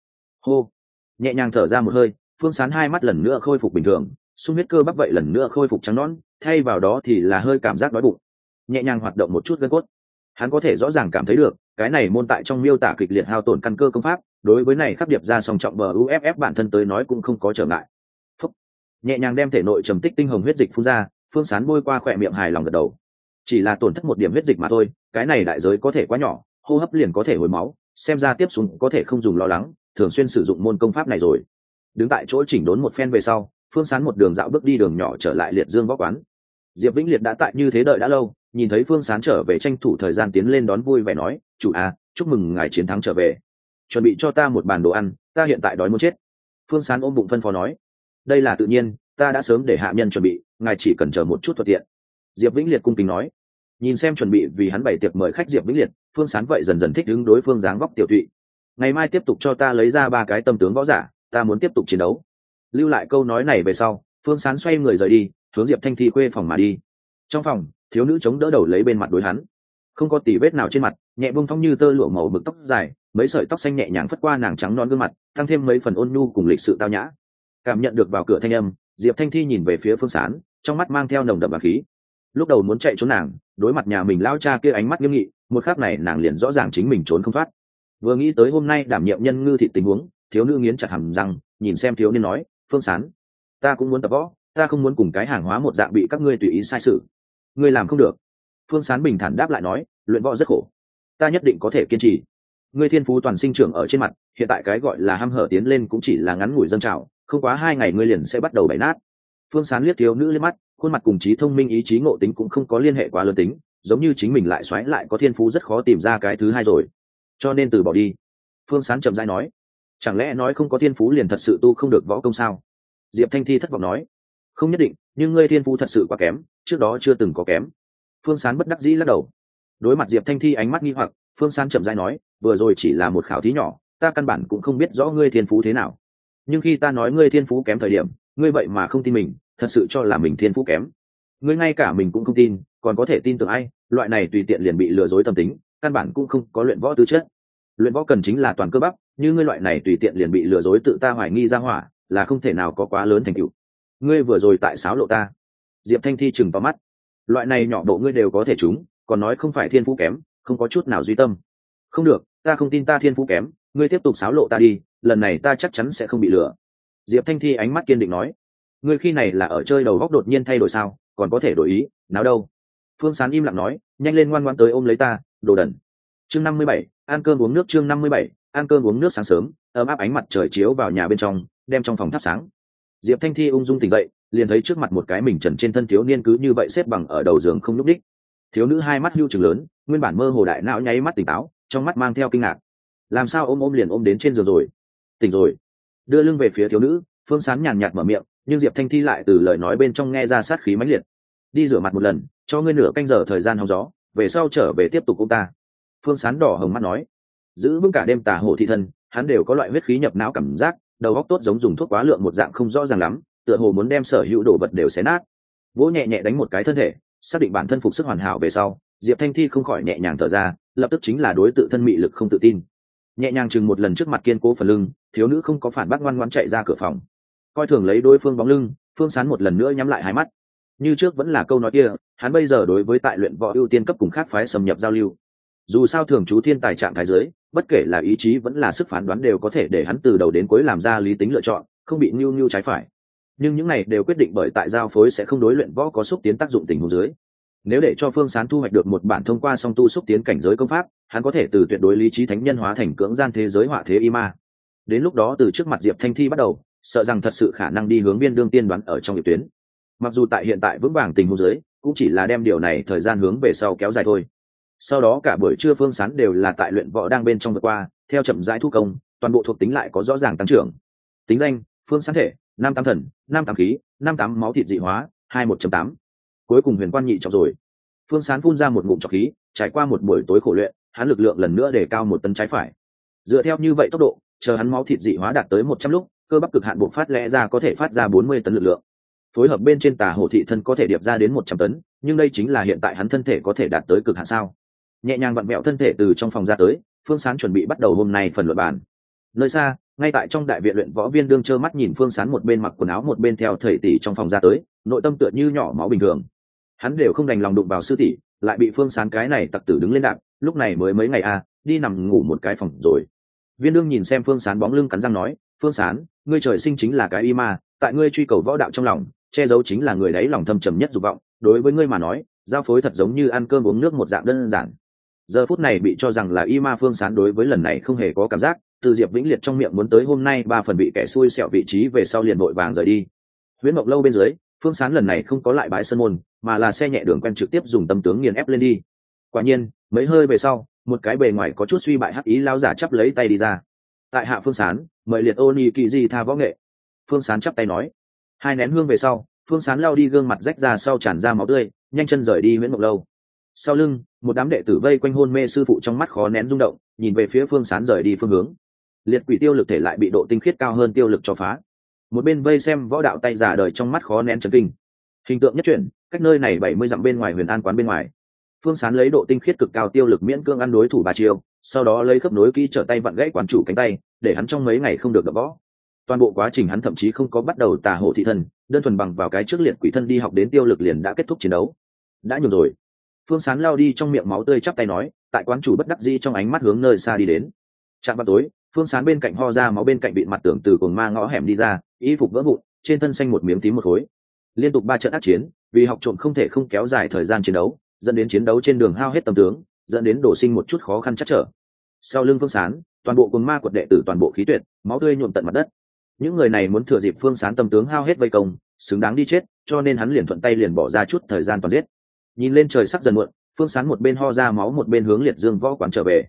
hô. Nhẹ nhàng thở ra một hơi, phương sán hai mắt lần nữa khôi phục bình thường sung huyết cơ bắp vậy lần nữa khôi phục trắng nón thay vào đó thì là hơi cảm giác đói bụng. Nhẹ nhàng hoạt động một chút gân cốt. Hắn có thể rõ ràng cảm thấy được, cái này môn tại trong miêu tả kịch liệt hao tổn căn cơ công pháp, đối với này khắc điệp ra song trọng bờ uff bản thân tới nói cũng không có trở ngại. Phúc. nhẹ nhàng đem thể nội trầm tích tinh hồng huyết dịch phun ra, phương sán bôi qua khỏe miệng hài lòng gật đầu. Chỉ là tổn thất một điểm huyết dịch mà thôi, cái này đại giới có thể quá nhỏ, hô hấp liền có thể hồi máu, xem ra tiếp xuống có thể không dùng lo lắng thường xuyên sử dụng môn công pháp này rồi. Đứng tại chỗ chỉnh đốn một phen về sau, phương sán một đường dạo bước đi đường nhỏ trở lại liệt dương võ quán. Diệp vĩnh liệt đã tại như thế đợi đã lâu, nhìn thấy phương sán trở về tranh thủ thời gian tiến lên đón vui vẻ nói, chủ à chúc mừng ngài chiến thắng trở về. Chuẩn bị cho ta một bàn đồ ăn, ta hiện tại đói muốn chết. Phương sán ôm bụng phân phó nói, đây là tự nhiên, ta đã sớm để hạ nhân chuẩn bị, ngài chỉ cần chờ một chút thuận tiện. Diệp vĩnh liệt cung kính nói. Nhìn xem chuẩn bị vì hắn bày tiệc mời khách diệp vĩnh liệt, phương sán vậy dần dần thích đứng đối phương dáng vóc tiểu thụy ngày mai tiếp tục cho ta lấy ra ba cái tâm tướng võ giả, ta muốn tiếp tục chiến đấu. Lưu lại câu nói này về sau, phương sán xoay người rời đi, hướng diệp thanh thi khuê phòng mà đi. Trong phòng, thiếu nữ chống đỡ đầu lấy bên mặt đối hắn. Không có tỉ vết nào trên mặt, nhẹ buông thong như tơ lụa màu mực tóc dài, mấy sợi tóc xanh nhẹ nhàng phất qua nàng trắng non gương mặt, tăng thêm mấy phần ôn nhu cùng lịch sự tao nhã. Cảm nhận được vào cửa thanh âm, diệp thanh thi nhìn về phía phương sán, trong mắt mang theo nồng đậm bạc khí. Lúc đầu muốn chạy trốn nàng, đối mặt nhà mình lao cha kia ánh mắt nghiêm nghị, một khắc này nàng liền rõ ràng chính mình trốn không thoát vừa nghĩ tới hôm nay đảm nhiệm nhân ngư thị tình huống, thiếu nữ nghiến chặt hầm răng, nhìn xem thiếu niên nói, phương sán, ta cũng muốn tập võ, ta không muốn cùng cái hàng hóa một dạng bị các ngươi tùy ý sai sự. Ngươi làm không được. Phương sán bình thản đáp lại nói, luyện võ rất khổ. Ta nhất định có thể kiên trì. Ngươi thiên phú toàn sinh trưởng ở trên mặt, hiện tại cái gọi là h a m hở tiến lên cũng chỉ là ngắn ngủi dân trào, không quá hai ngày ngươi liền sẽ bắt đầu bày nát. Phương sán liếc thiếu nữ lên mắt, khuôn mặt cùng trí thông minh ý chí ngộ tính cũng không có liên hệ quá lớn tính, giống như chính mình lại xoáy lại có thiên phú rất khó tìm ra cái thứ hai rồi cho nên từ bỏ đi. Phương sán chậm dai nói, chẳng lẽ nói không có thiên phú liền thật sự tu không được võ công sao? Diệp thanh thi thất vọng nói, không nhất định, nhưng ngươi thiên phú thật sự quá kém, trước đó chưa từng có kém. Phương sán bất đắc dĩ lắc đầu. Đối mặt diệp thanh thi ánh mắt nghi hoặc, phương sán chậm dai nói, vừa rồi chỉ là một khảo thí nhỏ, ta căn bản cũng không biết rõ ngươi thiên phú thế nào. Nhưng khi ta nói ngươi thiên phú kém thời điểm, ngươi vậy mà không tin mình, thật sự cho là mình thiên phú kém. Ngươi ngay cả mình cũng không tin, còn có thể tin tưởng ai, loại này tùy tiện liền bị lừa dối tâm tính căn bản cũng không có luyện võ tư chất. Luyện võ cần chính là toàn cơ bắp, như ngươi loại này tùy tiện liền bị lừa dối tự ta hoài nghi ra hỏa, là không thể nào có quá lớn thành tựu. Ngươi vừa rồi tại sáo lộ ta. Diệp thanh thi chừng vào mắt. Loại này nhỏ bộ ngươi đều có thể trúng, còn nói không phải thiên phú kém, không có chút nào duy tâm. Không được, ta không tin ta thiên phú kém, ngươi tiếp tục sáo lộ ta đi, lần này ta chắc chắn sẽ không bị lừa. Diệp thanh thi ánh mắt kiên định nói. Ngươi khi này là ở chơi đầu góc đột nhiên thay đổi sao, còn có thể đổi ý, nào đâu. Phương sán im lặng nói, nhanh lên ngoan ngoan tới ôm lấy ta đồ đần. Chương năm mươi bảy, ăn cơm uống nước chương năm mươi bảy, ăn cơm uống nước sáng sớm, ấm áp ánh mặt trời chiếu vào nhà bên trong, đem trong phòng thắp sáng. Diệp thanh thi ung dung tỉnh dậy, liền thấy trước mặt một cái mình trần trên thân thiếu niên cứ như vậy xếp bằng ở đầu giường không nhúc đích. Thiếu nữ hai mắt hưu chừng lớn, nguyên bản mơ hồ đại não nháy mắt tỉnh táo, trong mắt mang theo kinh ngạc. Làm sao ôm ôm liền ôm đến trên giường rồi? Tỉnh rồi. Đưa lưng về phía thiếu nữ, phương sán nhàn nhạt mở miệng, nhưng diệp thanh thi lại từ lời nói bên trong nghe ra sát khí mãnh liệt. Đi rửa mặt một lần, cho ngươi nửa canh giờ thời gian hóng gió về sau trở về tiếp tục ông ta. Phương sán đỏ hồng mắt nói, giữ vững cả đêm tà hồ thị thân, hắn đều có loại huyết khí nhập não cảm giác, đầu óc tốt giống dùng thuốc quá lượng một dạng không rõ ràng lắm, tựa hồ muốn đem sở hữu đồ vật đều xé nát. Vỗ nhẹ nhẹ đánh một cái thân thể, xác định bản thân phục sức hoàn hảo về sau, diệp thanh thi không khỏi nhẹ nhàng thở ra, lập tức chính là đối tự thân mị lực không tự tin. Nhẹ nhàng chừng một lần trước mặt kiên cố phần lưng, thiếu nữ không có phản bác ngoan ngoan chạy ra cửa phòng. Coi thường lấy đối phương bóng lưng, phương sán một lần nữa nhắm lại hai mắt như trước vẫn là câu nói kia, hắn bây giờ đối với tại luyện võ ưu tiên cấp cùng khác phái xâm nhập giao lưu. Dù sao thường chú thiên tài trạng thái giới, bất kể là ý chí vẫn là sức phán đoán đều có thể để hắn từ đầu đến cuối làm ra lý tính lựa chọn, không bị nhu nhu trái phải. Nhưng những này đều quyết định bởi tại giao phối sẽ không đối luyện võ có xúc tiến tác dụng tình huống dưới. Nếu để cho phương sán thu hoạch được một bản thông qua song tu xúc tiến cảnh giới công pháp, hắn có thể từ tuyệt đối lý trí thánh nhân hóa thành cưỡng gian thế giới họa thế y ma. Đến lúc đó từ trước mặt diệp thanh thi bắt đầu, sợ rằng thật sự khả năng đi hướng biên đương tiên đoán ở trong hiệp tuyến mặc dù tại hiện tại vững vàng tình huống dưới, cũng chỉ là đem điều này thời gian hướng về sau kéo dài thôi. Sau đó cả buổi trưa phương sán đều là tại luyện võ đang bên trong vượt qua, theo chậm rãi thu công, toàn bộ thuộc tính lại có rõ ràng tăng trưởng. Tính danh, phương sán thể, năm tám thần, năm tám khí, năm tám máu thịt dị hóa, hai một tám. Cuối cùng huyền quan nhị trọng rồi. Phương sán phun ra một ngụm trọc khí, trải qua một buổi tối khổ luyện, hắn lực lượng lần nữa để cao một tấn trái phải. Dựa theo như vậy tốc độ, chờ hắn máu thịt dị hóa đạt tới một trăm lúc, cơ bắp cực hạn buộc phát lẽ ra có thể phát ra bốn mươi tấn lực lượng phối hợp bên trên tà hồ thị thân có thể điệp ra đến một trăm tấn nhưng đây chính là hiện tại hắn thân thể có thể đạt tới cực hạn sao? Nhẹ nhàng vặn vẹo thân thể từ trong phòng ra tới phương sán chuẩn bị bắt đầu hôm nay phần luận bàn. Nơi xa ngay tại trong đại viện luyện võ viên đương trơ mắt nhìn phương sán một bên mặc quần áo một bên theo thầy tỷ trong phòng ra tới nội tâm tựa như nhỏ máu bình thường. Hắn đều không đành lòng đụng vào sư tỷ lại bị phương sán cái này tặc tử đứng lên đạp lúc này mới mấy ngày a à, đi nằm ngủ một cái phòng rồi. Viên đương nhìn xem phương sán bóng lưng cắn răng nói phương sán ngươi trời sinh chính là cái y ma tại ngươi truy cầu võ đạo trong lòng che giấu chính là người đấy lòng thâm trầm nhất dục vọng, đối với ngươi mà nói, giao phối thật giống như ăn cơm uống nước một dạng đơn giản. Giờ phút này bị cho rằng là y ma phương sán đối với lần này không hề có cảm giác, từ diệp vĩnh liệt trong miệng muốn tới hôm nay ba phần bị kẻ xui xẹo vị trí về sau liền vội vàng rời đi. Huyễn mộc lâu bên dưới, phương sán lần này không có lại bãi sân môn, mà là xe nhẹ đường quen trực tiếp dùng tâm tướng nghiền ép lên đi. Quả nhiên, mấy hơi về sau, một cái bề ngoài có chút suy bại hắc ý lao giả chắp lấy tay đi ra. Tại hạ phương sán, mời liệt ô ni kỳ di tha võ nghệ. Phương sán chắp tay nói hai nén hương về sau, phương sán lao đi gương mặt rách ra sau tràn ra máu tươi, nhanh chân rời đi nguyễn mộc lâu. Sau lưng, một đám đệ tử vây quanh hôn mê sư phụ trong mắt khó nén rung động, nhìn về phía phương sán rời đi phương hướng. Liệt quỷ tiêu lực thể lại bị độ tinh khiết cao hơn tiêu lực cho phá. Một bên vây xem võ đạo tay giả đời trong mắt khó nén trấn kinh. Hình tượng nhất chuyển, cách nơi này bảy mươi dặm bên ngoài huyền an quán bên ngoài. Phương sán lấy độ tinh khiết cực cao tiêu lực miễn cương ăn đối thủ ba chiêu, sau đó lấy khớp nối kỹ trở tay vặn gãy quán chủ cánh tay, để hắn trong mấy ngày không được đập võ toàn bộ quá trình hắn thậm chí không có bắt đầu tà hộ thị thân, đơn thuần bằng vào cái trước liệt quỷ thân đi học đến tiêu lực liền đã kết thúc chiến đấu. Đã nhiều rồi. Phương sán lao đi trong miệng máu tươi chắp tay nói, tại quán chủ bất đắc dĩ trong ánh mắt hướng nơi xa đi đến. Trạm vào tối, phương sán bên cạnh ho ra máu bên cạnh bị mặt tưởng từ cồn ma ngõ hẻm đi ra, y phục vỡ vụn, trên thân xanh một miếng tím một khối. Liên tục ba trận ác chiến, vì học trộm không thể không kéo dài thời gian chiến đấu, dẫn đến chiến đấu trên đường hao hết tâm tướng, dẫn đến đổ sinh một chút khó khăn chắc trở. Sau lưng phương sán, toàn bộ cồn ma quật đệ tử toàn bộ khí tuyệt, máu tươi nhuộm tận mặt đất những người này muốn thừa dịp phương sán tâm tướng hao hết vây công, xứng đáng đi chết, cho nên hắn liền thuận tay liền bỏ ra chút thời gian toàn giết. Nhìn lên trời sắc dần muộn, phương sán một bên ho ra máu một bên hướng liệt dương võ quán trở về.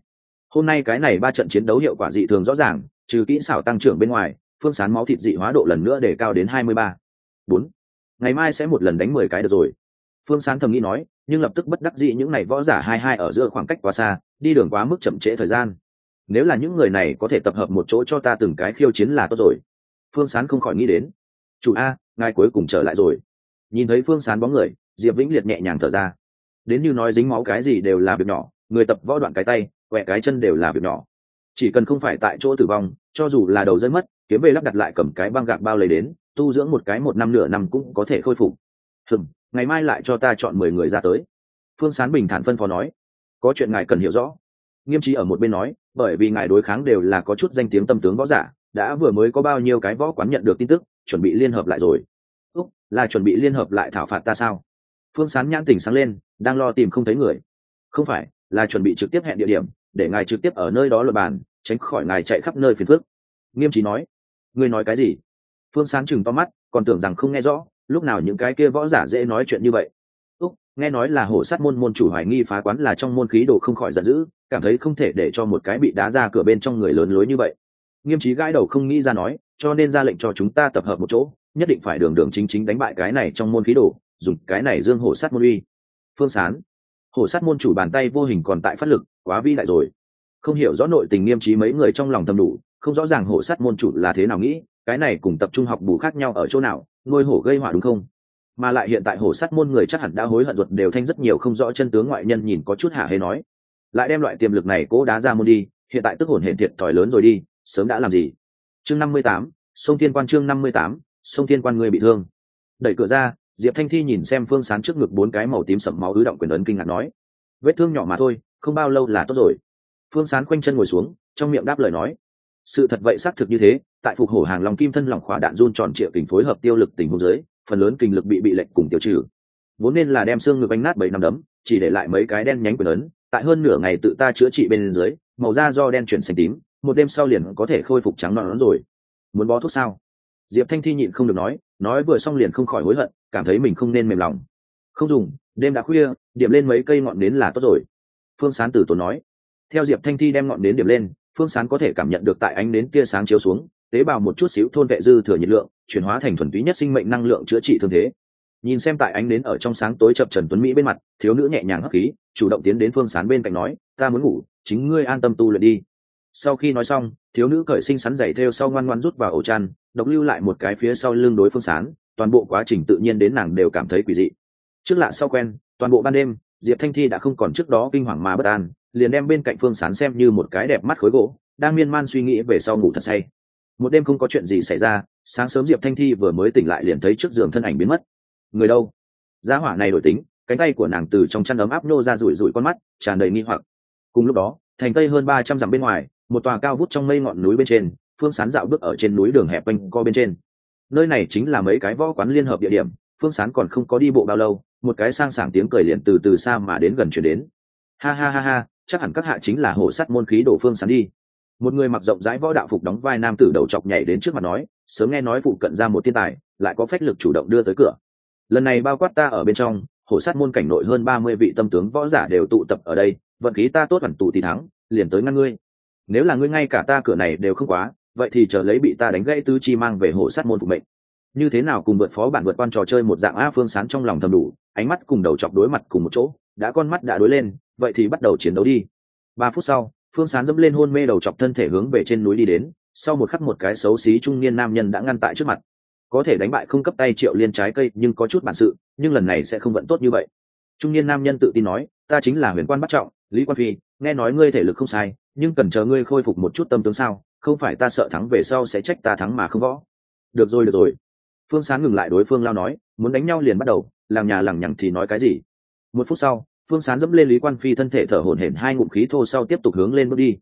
Hôm nay cái này ba trận chiến đấu hiệu quả dị thường rõ ràng, trừ kỹ xảo tăng trưởng bên ngoài, phương sán máu thịt dị hóa độ lần nữa để cao đến hai mươi ba. Bốn. Ngày mai sẽ một lần đánh mười cái được rồi. Phương sán thầm nghĩ nói, nhưng lập tức bất đắc dĩ những n à y võ giả hai hai ở giữa khoảng cách quá xa, đi đường quá mức chậm trễ thời gian. Nếu là những người này có thể tập hợp một chỗ cho ta từng cái khiêu chiến là tốt rồi phương sán không khỏi nghĩ đến. Chủ a, ngài cuối cùng trở lại rồi. Nhìn thấy phương sán bóng người, diệp vĩnh liệt nhẹ nhàng thở ra. Đến như nói dính máu cái gì đều là việc nhỏ, người tập võ đoạn cái tay, quẹ cái chân đều là việc nhỏ. Chỉ cần không phải tại chỗ tử vong, cho dù là đầu rơi mất, kiếm về lắp đặt lại cầm cái băng gạc bao lấy đến, tu dưỡng một cái một năm nửa năm cũng có thể khôi phục. Hừm, ngày mai lại cho ta chọn mười người ra tới. Phương sán bình thản phân phó nói. Có chuyện ngài cần hiểu rõ. Nghiêm trí ở một bên nói, bởi vì ngài đối kháng đều là có chút danh tiếng tâm tướng võ giả đã vừa mới có bao nhiêu cái võ quán nhận được tin tức, chuẩn bị liên hợp lại rồi. Úc, là chuẩn bị liên hợp lại thảo phạt ta sao? Phương sán nhãn tỉnh sáng lên, đang lo tìm không thấy người. Không phải, là chuẩn bị trực tiếp hẹn địa điểm, để ngài trực tiếp ở nơi đó luật bàn, tránh khỏi ngài chạy khắp nơi phiền phước nghiêm trí nói. Ngươi nói cái gì? Phương sán chừng to mắt, còn tưởng rằng không nghe rõ, lúc nào những cái kia võ giả dễ nói chuyện như vậy. Úc, nghe nói là hổ sát môn môn chủ hoài nghi phá quán là trong môn khí đồ không khỏi giận dữ, cảm thấy không thể để cho một cái bị đá ra cửa bên trong người lớn lối như vậy nghiêm trí gãi đầu không nghĩ ra nói, cho nên ra lệnh cho chúng ta tập hợp một chỗ, nhất định phải đường đường chính chính đánh bại cái này trong môn khí đồ, dùng cái này dương hổ sát môn uy. Phương sán. Hổ sát môn chủ bàn tay vô hình còn tại phát lực, quá vi đại rồi. Không hiểu rõ nội tình nghiêm trí mấy người trong lòng thầm đủ, không rõ ràng hổ sát môn chủ là thế nào nghĩ, cái này cùng tập trung học bù khác nhau ở chỗ nào, nuôi hổ gây hỏa đúng không? Mà lại hiện tại hổ sát môn người chắc hẳn đã hối hận ruột đều thanh rất nhiều không rõ chân tướng ngoại nhân nhìn có chút hả hay nói. Lại đem loại tiềm lực này cố đá ra môn đi, hiện tại tức hồn hiện thiệt thòi lớn rồi đi sớm đã làm gì? Chương năm mươi tám, sông thiên quan chương năm mươi tám, sông thiên quan người bị thương. Đẩy cửa ra, diệp thanh thi nhìn xem phương sán trước ngực bốn cái màu tím sậm máu ứ động quyền ấn kinh ngạc nói, vết thương nhỏ mà thôi, không bao lâu là tốt rồi. Phương sán khoanh chân ngồi xuống, trong miệng đáp lời nói, sự thật vậy xác thực như thế, tại phục hổ hàng lòng kim thân lỏng khỏa đạn run tròn triệu kình phối hợp tiêu lực tình hôn giới phần lớn kinh lực bị bị lệnh cùng tiêu trừ. Vốn nên là đem xương ngực anh nát bảy năm đấm, chỉ để lại mấy cái đen nhánh quyền ấn, tại hơn nửa ngày tự ta chữa trị bên dưới, màu da do đen chuyển xanh tím một đêm sau liền có thể khôi phục trắng non rồi. Muốn bó thuốc sao? Diệp thanh thi nhịn không được nói nói vừa xong liền không khỏi hối hận, cảm thấy mình không nên mềm lòng. Không dùng, đêm đã khuya, điểm lên mấy cây ngọn nến là tốt rồi. Phương sán tử tốn nói. Theo diệp thanh thi đem ngọn nến điểm lên, phương sán có thể cảm nhận được tại ánh nến tia sáng chiếu xuống, tế bào một chút xíu thôn vệ dư thừa nhiệt lượng, chuyển hóa thành thuần túy nhất sinh mệnh năng lượng chữa trị thương thế. Nhìn xem tại ánh nến ở trong sáng tối chập trần tuấn mỹ bên mặt, thiếu nữ nhẹ nhàng hấp khí, chủ động tiến đến phương sán bên cạnh nói, ta muốn ngủ, chính ngươi an tâm tu luyện đi sau khi nói xong, thiếu nữ cởi sinh sắn giày theo sau ngoan ngoan rút vào ổ chăn, độc lưu lại một cái phía sau lưng đối phương sán, toàn bộ quá trình tự nhiên đến nàng đều cảm thấy quỷ dị. Trước lạ sau quen, toàn bộ ban đêm, diệp thanh thi đã không còn trước đó kinh hoàng mà bất an, liền đem bên cạnh phương sán xem như một cái đẹp mắt khối gỗ, đang miên man suy nghĩ về sau ngủ thật say. Một đêm không có chuyện gì xảy ra, sáng sớm diệp thanh thi vừa mới tỉnh lại liền thấy trước giường thân ảnh biến mất. Người đâu? Giá hỏa này đổi tính, cánh tay của nàng từ trong chăn ấm áp nô ra rủi rủi con mắt, tràn đầy nghi hoặc. Cùng lúc đó, thành tây hơn ba trăm dặm bên ngoài một tòa cao vút trong mây ngọn núi bên trên, phương sán dạo bước ở trên núi đường hẹp quanh co bên trên. Nơi này chính là mấy cái võ quán liên hợp địa điểm, phương sán còn không có đi bộ bao lâu, một cái sang sảng tiếng cười liền từ từ xa mà đến gần chuyển đến. Ha ha ha ha, chắc hẳn các hạ chính là hổ sắt môn khí đổ phương sán đi. Một người mặc rộng rãi võ đạo phục đóng vai nam tử đầu chọc nhảy đến trước mặt nói, sớm nghe nói phụ cận ra một thiên tài, lại có phách lực chủ động đưa tới cửa. Lần này bao quát ta ở bên trong hổ sát môn cảnh nội hơn ba mươi vị tâm tướng võ giả đều tụ tập ở đây, vận khí ta tốt hẳn tụ thì thắng, liền tới ngăn ngươi nếu là ngươi ngay cả ta cửa này đều không quá, vậy thì chờ lấy bị ta đánh gãy tứ chi mang về hộ sát môn phục mệnh. Như thế nào cùng vượt phó bản vượt quan trò chơi một dạng a phương sán trong lòng thầm đủ, ánh mắt cùng đầu chọc đối mặt cùng một chỗ, đã con mắt đã đối lên, vậy thì bắt đầu chiến đấu đi. Ba phút sau, phương sán dẫm lên hôn mê đầu chọc thân thể hướng về trên núi đi đến, sau một khắc một cái xấu xí trung niên nam nhân đã ngăn tại trước mặt. Có thể đánh bại không cấp tay triệu liên trái cây nhưng có chút bản sự, nhưng lần này sẽ không vận tốt như vậy trung niên nam nhân tự tin nói, ta chính là huyền quan bắt trọng, lý quan phi, nghe nói ngươi thể lực không sai, nhưng cần chờ ngươi khôi phục một chút tâm tướng sao? Không phải ta sợ thắng về sau sẽ trách ta thắng mà không võ. Được rồi được rồi. Phương sán ngừng lại đối phương lao nói, muốn đánh nhau liền bắt đầu, làng nhà lằng nhằng thì nói cái gì? Một phút sau, phương sán dẫm lên lý quan phi thân thể thở hổn hển, hai ngụm khí thô sau tiếp tục hướng lên bước đi.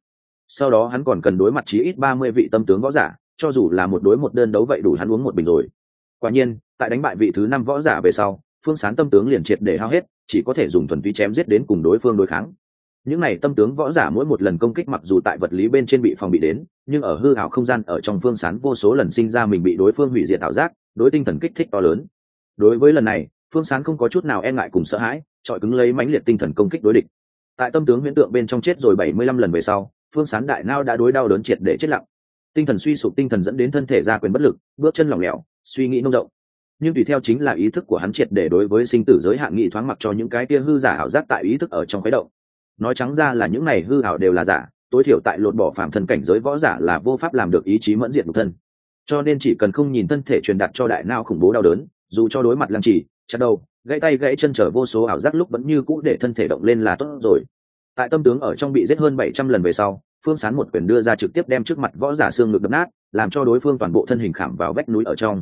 Sau đó hắn còn cần đối mặt chí ít ba mươi vị tâm tướng võ giả, cho dù là một đối một đơn đấu vậy đủ hắn uống một bình rồi. Quả nhiên, tại đánh bại vị thứ năm võ giả về sau phương sán tâm tướng liền triệt để hao hết, chỉ có thể dùng thuần túy chém giết đến cùng đối phương đối kháng. Những này tâm tướng võ giả mỗi một lần công kích mặc dù tại vật lý bên trên bị phòng bị đến, nhưng ở hư hảo không gian ở trong phương sán vô số lần sinh ra mình bị đối phương hủy diệt ảo giác, đối tinh thần kích thích to lớn. Đối với lần này, phương sán không có chút nào e ngại cùng sợ hãi, chọi cứng lấy mãnh liệt tinh thần công kích đối địch. Tại tâm tướng huyễn tượng bên trong chết rồi bảy mươi lăm lần về sau, phương sán đại nao đã đối đau đớn triệt để chết lặng. Tinh thần suy sụp, tinh thần dẫn đến thân thể ra quyền bất lực, bước chân lỏng lẻo, suy nghĩ nông rộng nhưng tùy theo chính là ý thức của hắn triệt để đối với sinh tử giới hạn nghị thoáng mặc cho những cái kia hư giả ảo giác tại ý thức ở trong khuấy động. Nói trắng ra là những này hư ảo đều là giả, tối thiểu tại lột bỏ phạm thân cảnh giới võ giả là vô pháp làm được ý chí mẫn diện một thân. Cho nên chỉ cần không nhìn thân thể truyền đạt cho đại nao khủng bố đau đớn, dù cho đối mặt làm chỉ chặt đầu, gãy tay gãy chân trở vô số ảo giác lúc vẫn như cũ để thân thể động lên là tốt rồi. Tại tâm tướng ở trong bị giết hơn bảy trăm lần về sau, phương sán một quyền đưa ra trực tiếp đem trước mặt võ giả xương ngực đập nát, làm cho đối phương toàn bộ thân hình khảm vào vách núi ở trong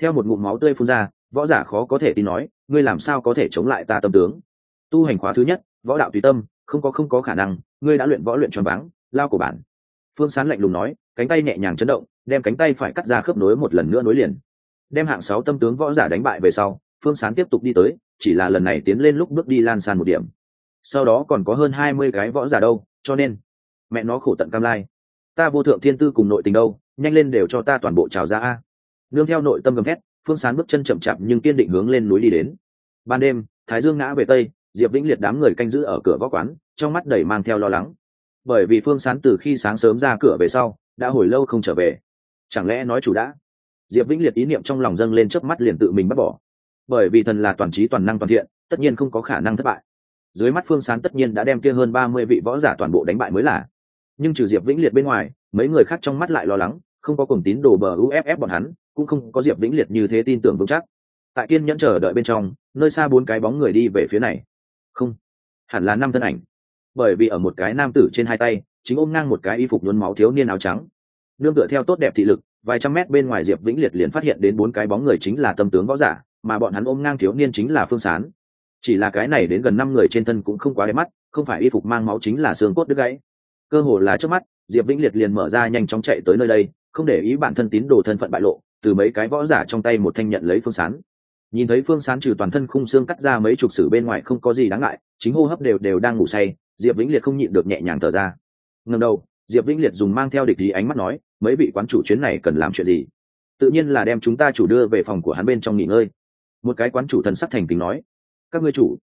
theo một ngụm máu tươi phun ra, võ giả khó có thể tin nói, ngươi làm sao có thể chống lại ta tâm tướng? Tu hành khóa thứ nhất, võ đạo tùy tâm, không có không có khả năng, ngươi đã luyện võ luyện tròn vắng lao của bản phương sán lạnh lùng nói, cánh tay nhẹ nhàng chấn động, đem cánh tay phải cắt ra khớp nối một lần nữa nối liền. Đem hạng sáu tâm tướng võ giả đánh bại về sau, phương sán tiếp tục đi tới, chỉ là lần này tiến lên lúc bước đi lan sàn một điểm. Sau đó còn có hơn hai mươi cái võ giả đâu, cho nên, mẹ nó khổ tận cam lai. Ta vô thượng thiên tư cùng nội tình đâu, nhanh lên đều cho ta toàn bộ trào ra a nương theo nội tâm gầm thét, phương sán bước chân chậm chạp nhưng kiên định hướng lên núi đi đến. Ban đêm, thái dương ngã về tây, diệp vĩnh liệt đám người canh giữ ở cửa võ quán, trong mắt đầy mang theo lo lắng. Bởi vì phương sán từ khi sáng sớm ra cửa về sau, đã hồi lâu không trở về. Chẳng lẽ nói chủ đã? Diệp vĩnh liệt ý niệm trong lòng dâng lên chớp mắt liền tự mình bắt bỏ. Bởi vì thần là toàn trí toàn năng toàn thiện, tất nhiên không có khả năng thất bại. Dưới mắt phương sán tất nhiên đã đem kia hơn ba mươi vị võ giả toàn bộ đánh bại mới là. Nhưng trừ diệp vĩnh liệt bên ngoài, mấy người khác trong mắt lại lo lắng, không có cùng tín đồ bờ uff bọn hắn cũng không có diệp vĩnh liệt như thế tin tưởng vững chắc. Tại kiên nhẫn chờ đợi bên trong, nơi xa bốn cái bóng người đi về phía này. Không, hẳn là năm thân ảnh. Bởi vì ở một cái nam tử trên hai tay, chính ôm ngang một cái y phục nhuốm máu thiếu niên áo trắng. Nương tựa theo tốt đẹp thị lực, vài trăm mét bên ngoài diệp vĩnh liệt liền phát hiện đến bốn cái bóng người chính là tâm tướng võ giả, mà bọn hắn ôm ngang thiếu niên chính là phương sán. Chỉ là cái này đến gần năm người trên thân cũng không quá đẹp mắt, không phải y phục mang máu chính là xương cốt đứt gãy. Cơ hồ là trước mắt, diệp vĩnh liệt liền mở ra nhanh chóng chạy tới nơi đây, không để ý bản thân tín đồ thân phận bại lộ từ mấy cái võ giả trong tay một thanh nhận lấy phương sán. Nhìn thấy phương sán trừ toàn thân khung xương cắt ra mấy chục sử bên ngoài không có gì đáng ngại, chính hô hấp đều đều đang ngủ say, diệp vĩnh liệt không nhịn được nhẹ nhàng thở ra. Ngần đầu, diệp vĩnh liệt dùng mang theo địch ý ánh mắt nói, mấy vị quán chủ chuyến này cần làm chuyện gì? Tự nhiên là đem chúng ta chủ đưa về phòng của hắn bên trong nghỉ ngơi. Một cái quán chủ thần sắc thành kính nói. Các ngươi chủ.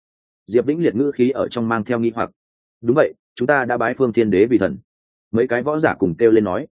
Diệp vĩnh liệt ngữ khí ở trong mang theo nghi hoặc. Đúng vậy, chúng ta đã bái phương thiên đế vì thần. Mấy cái võ giả cùng kêu lên nói.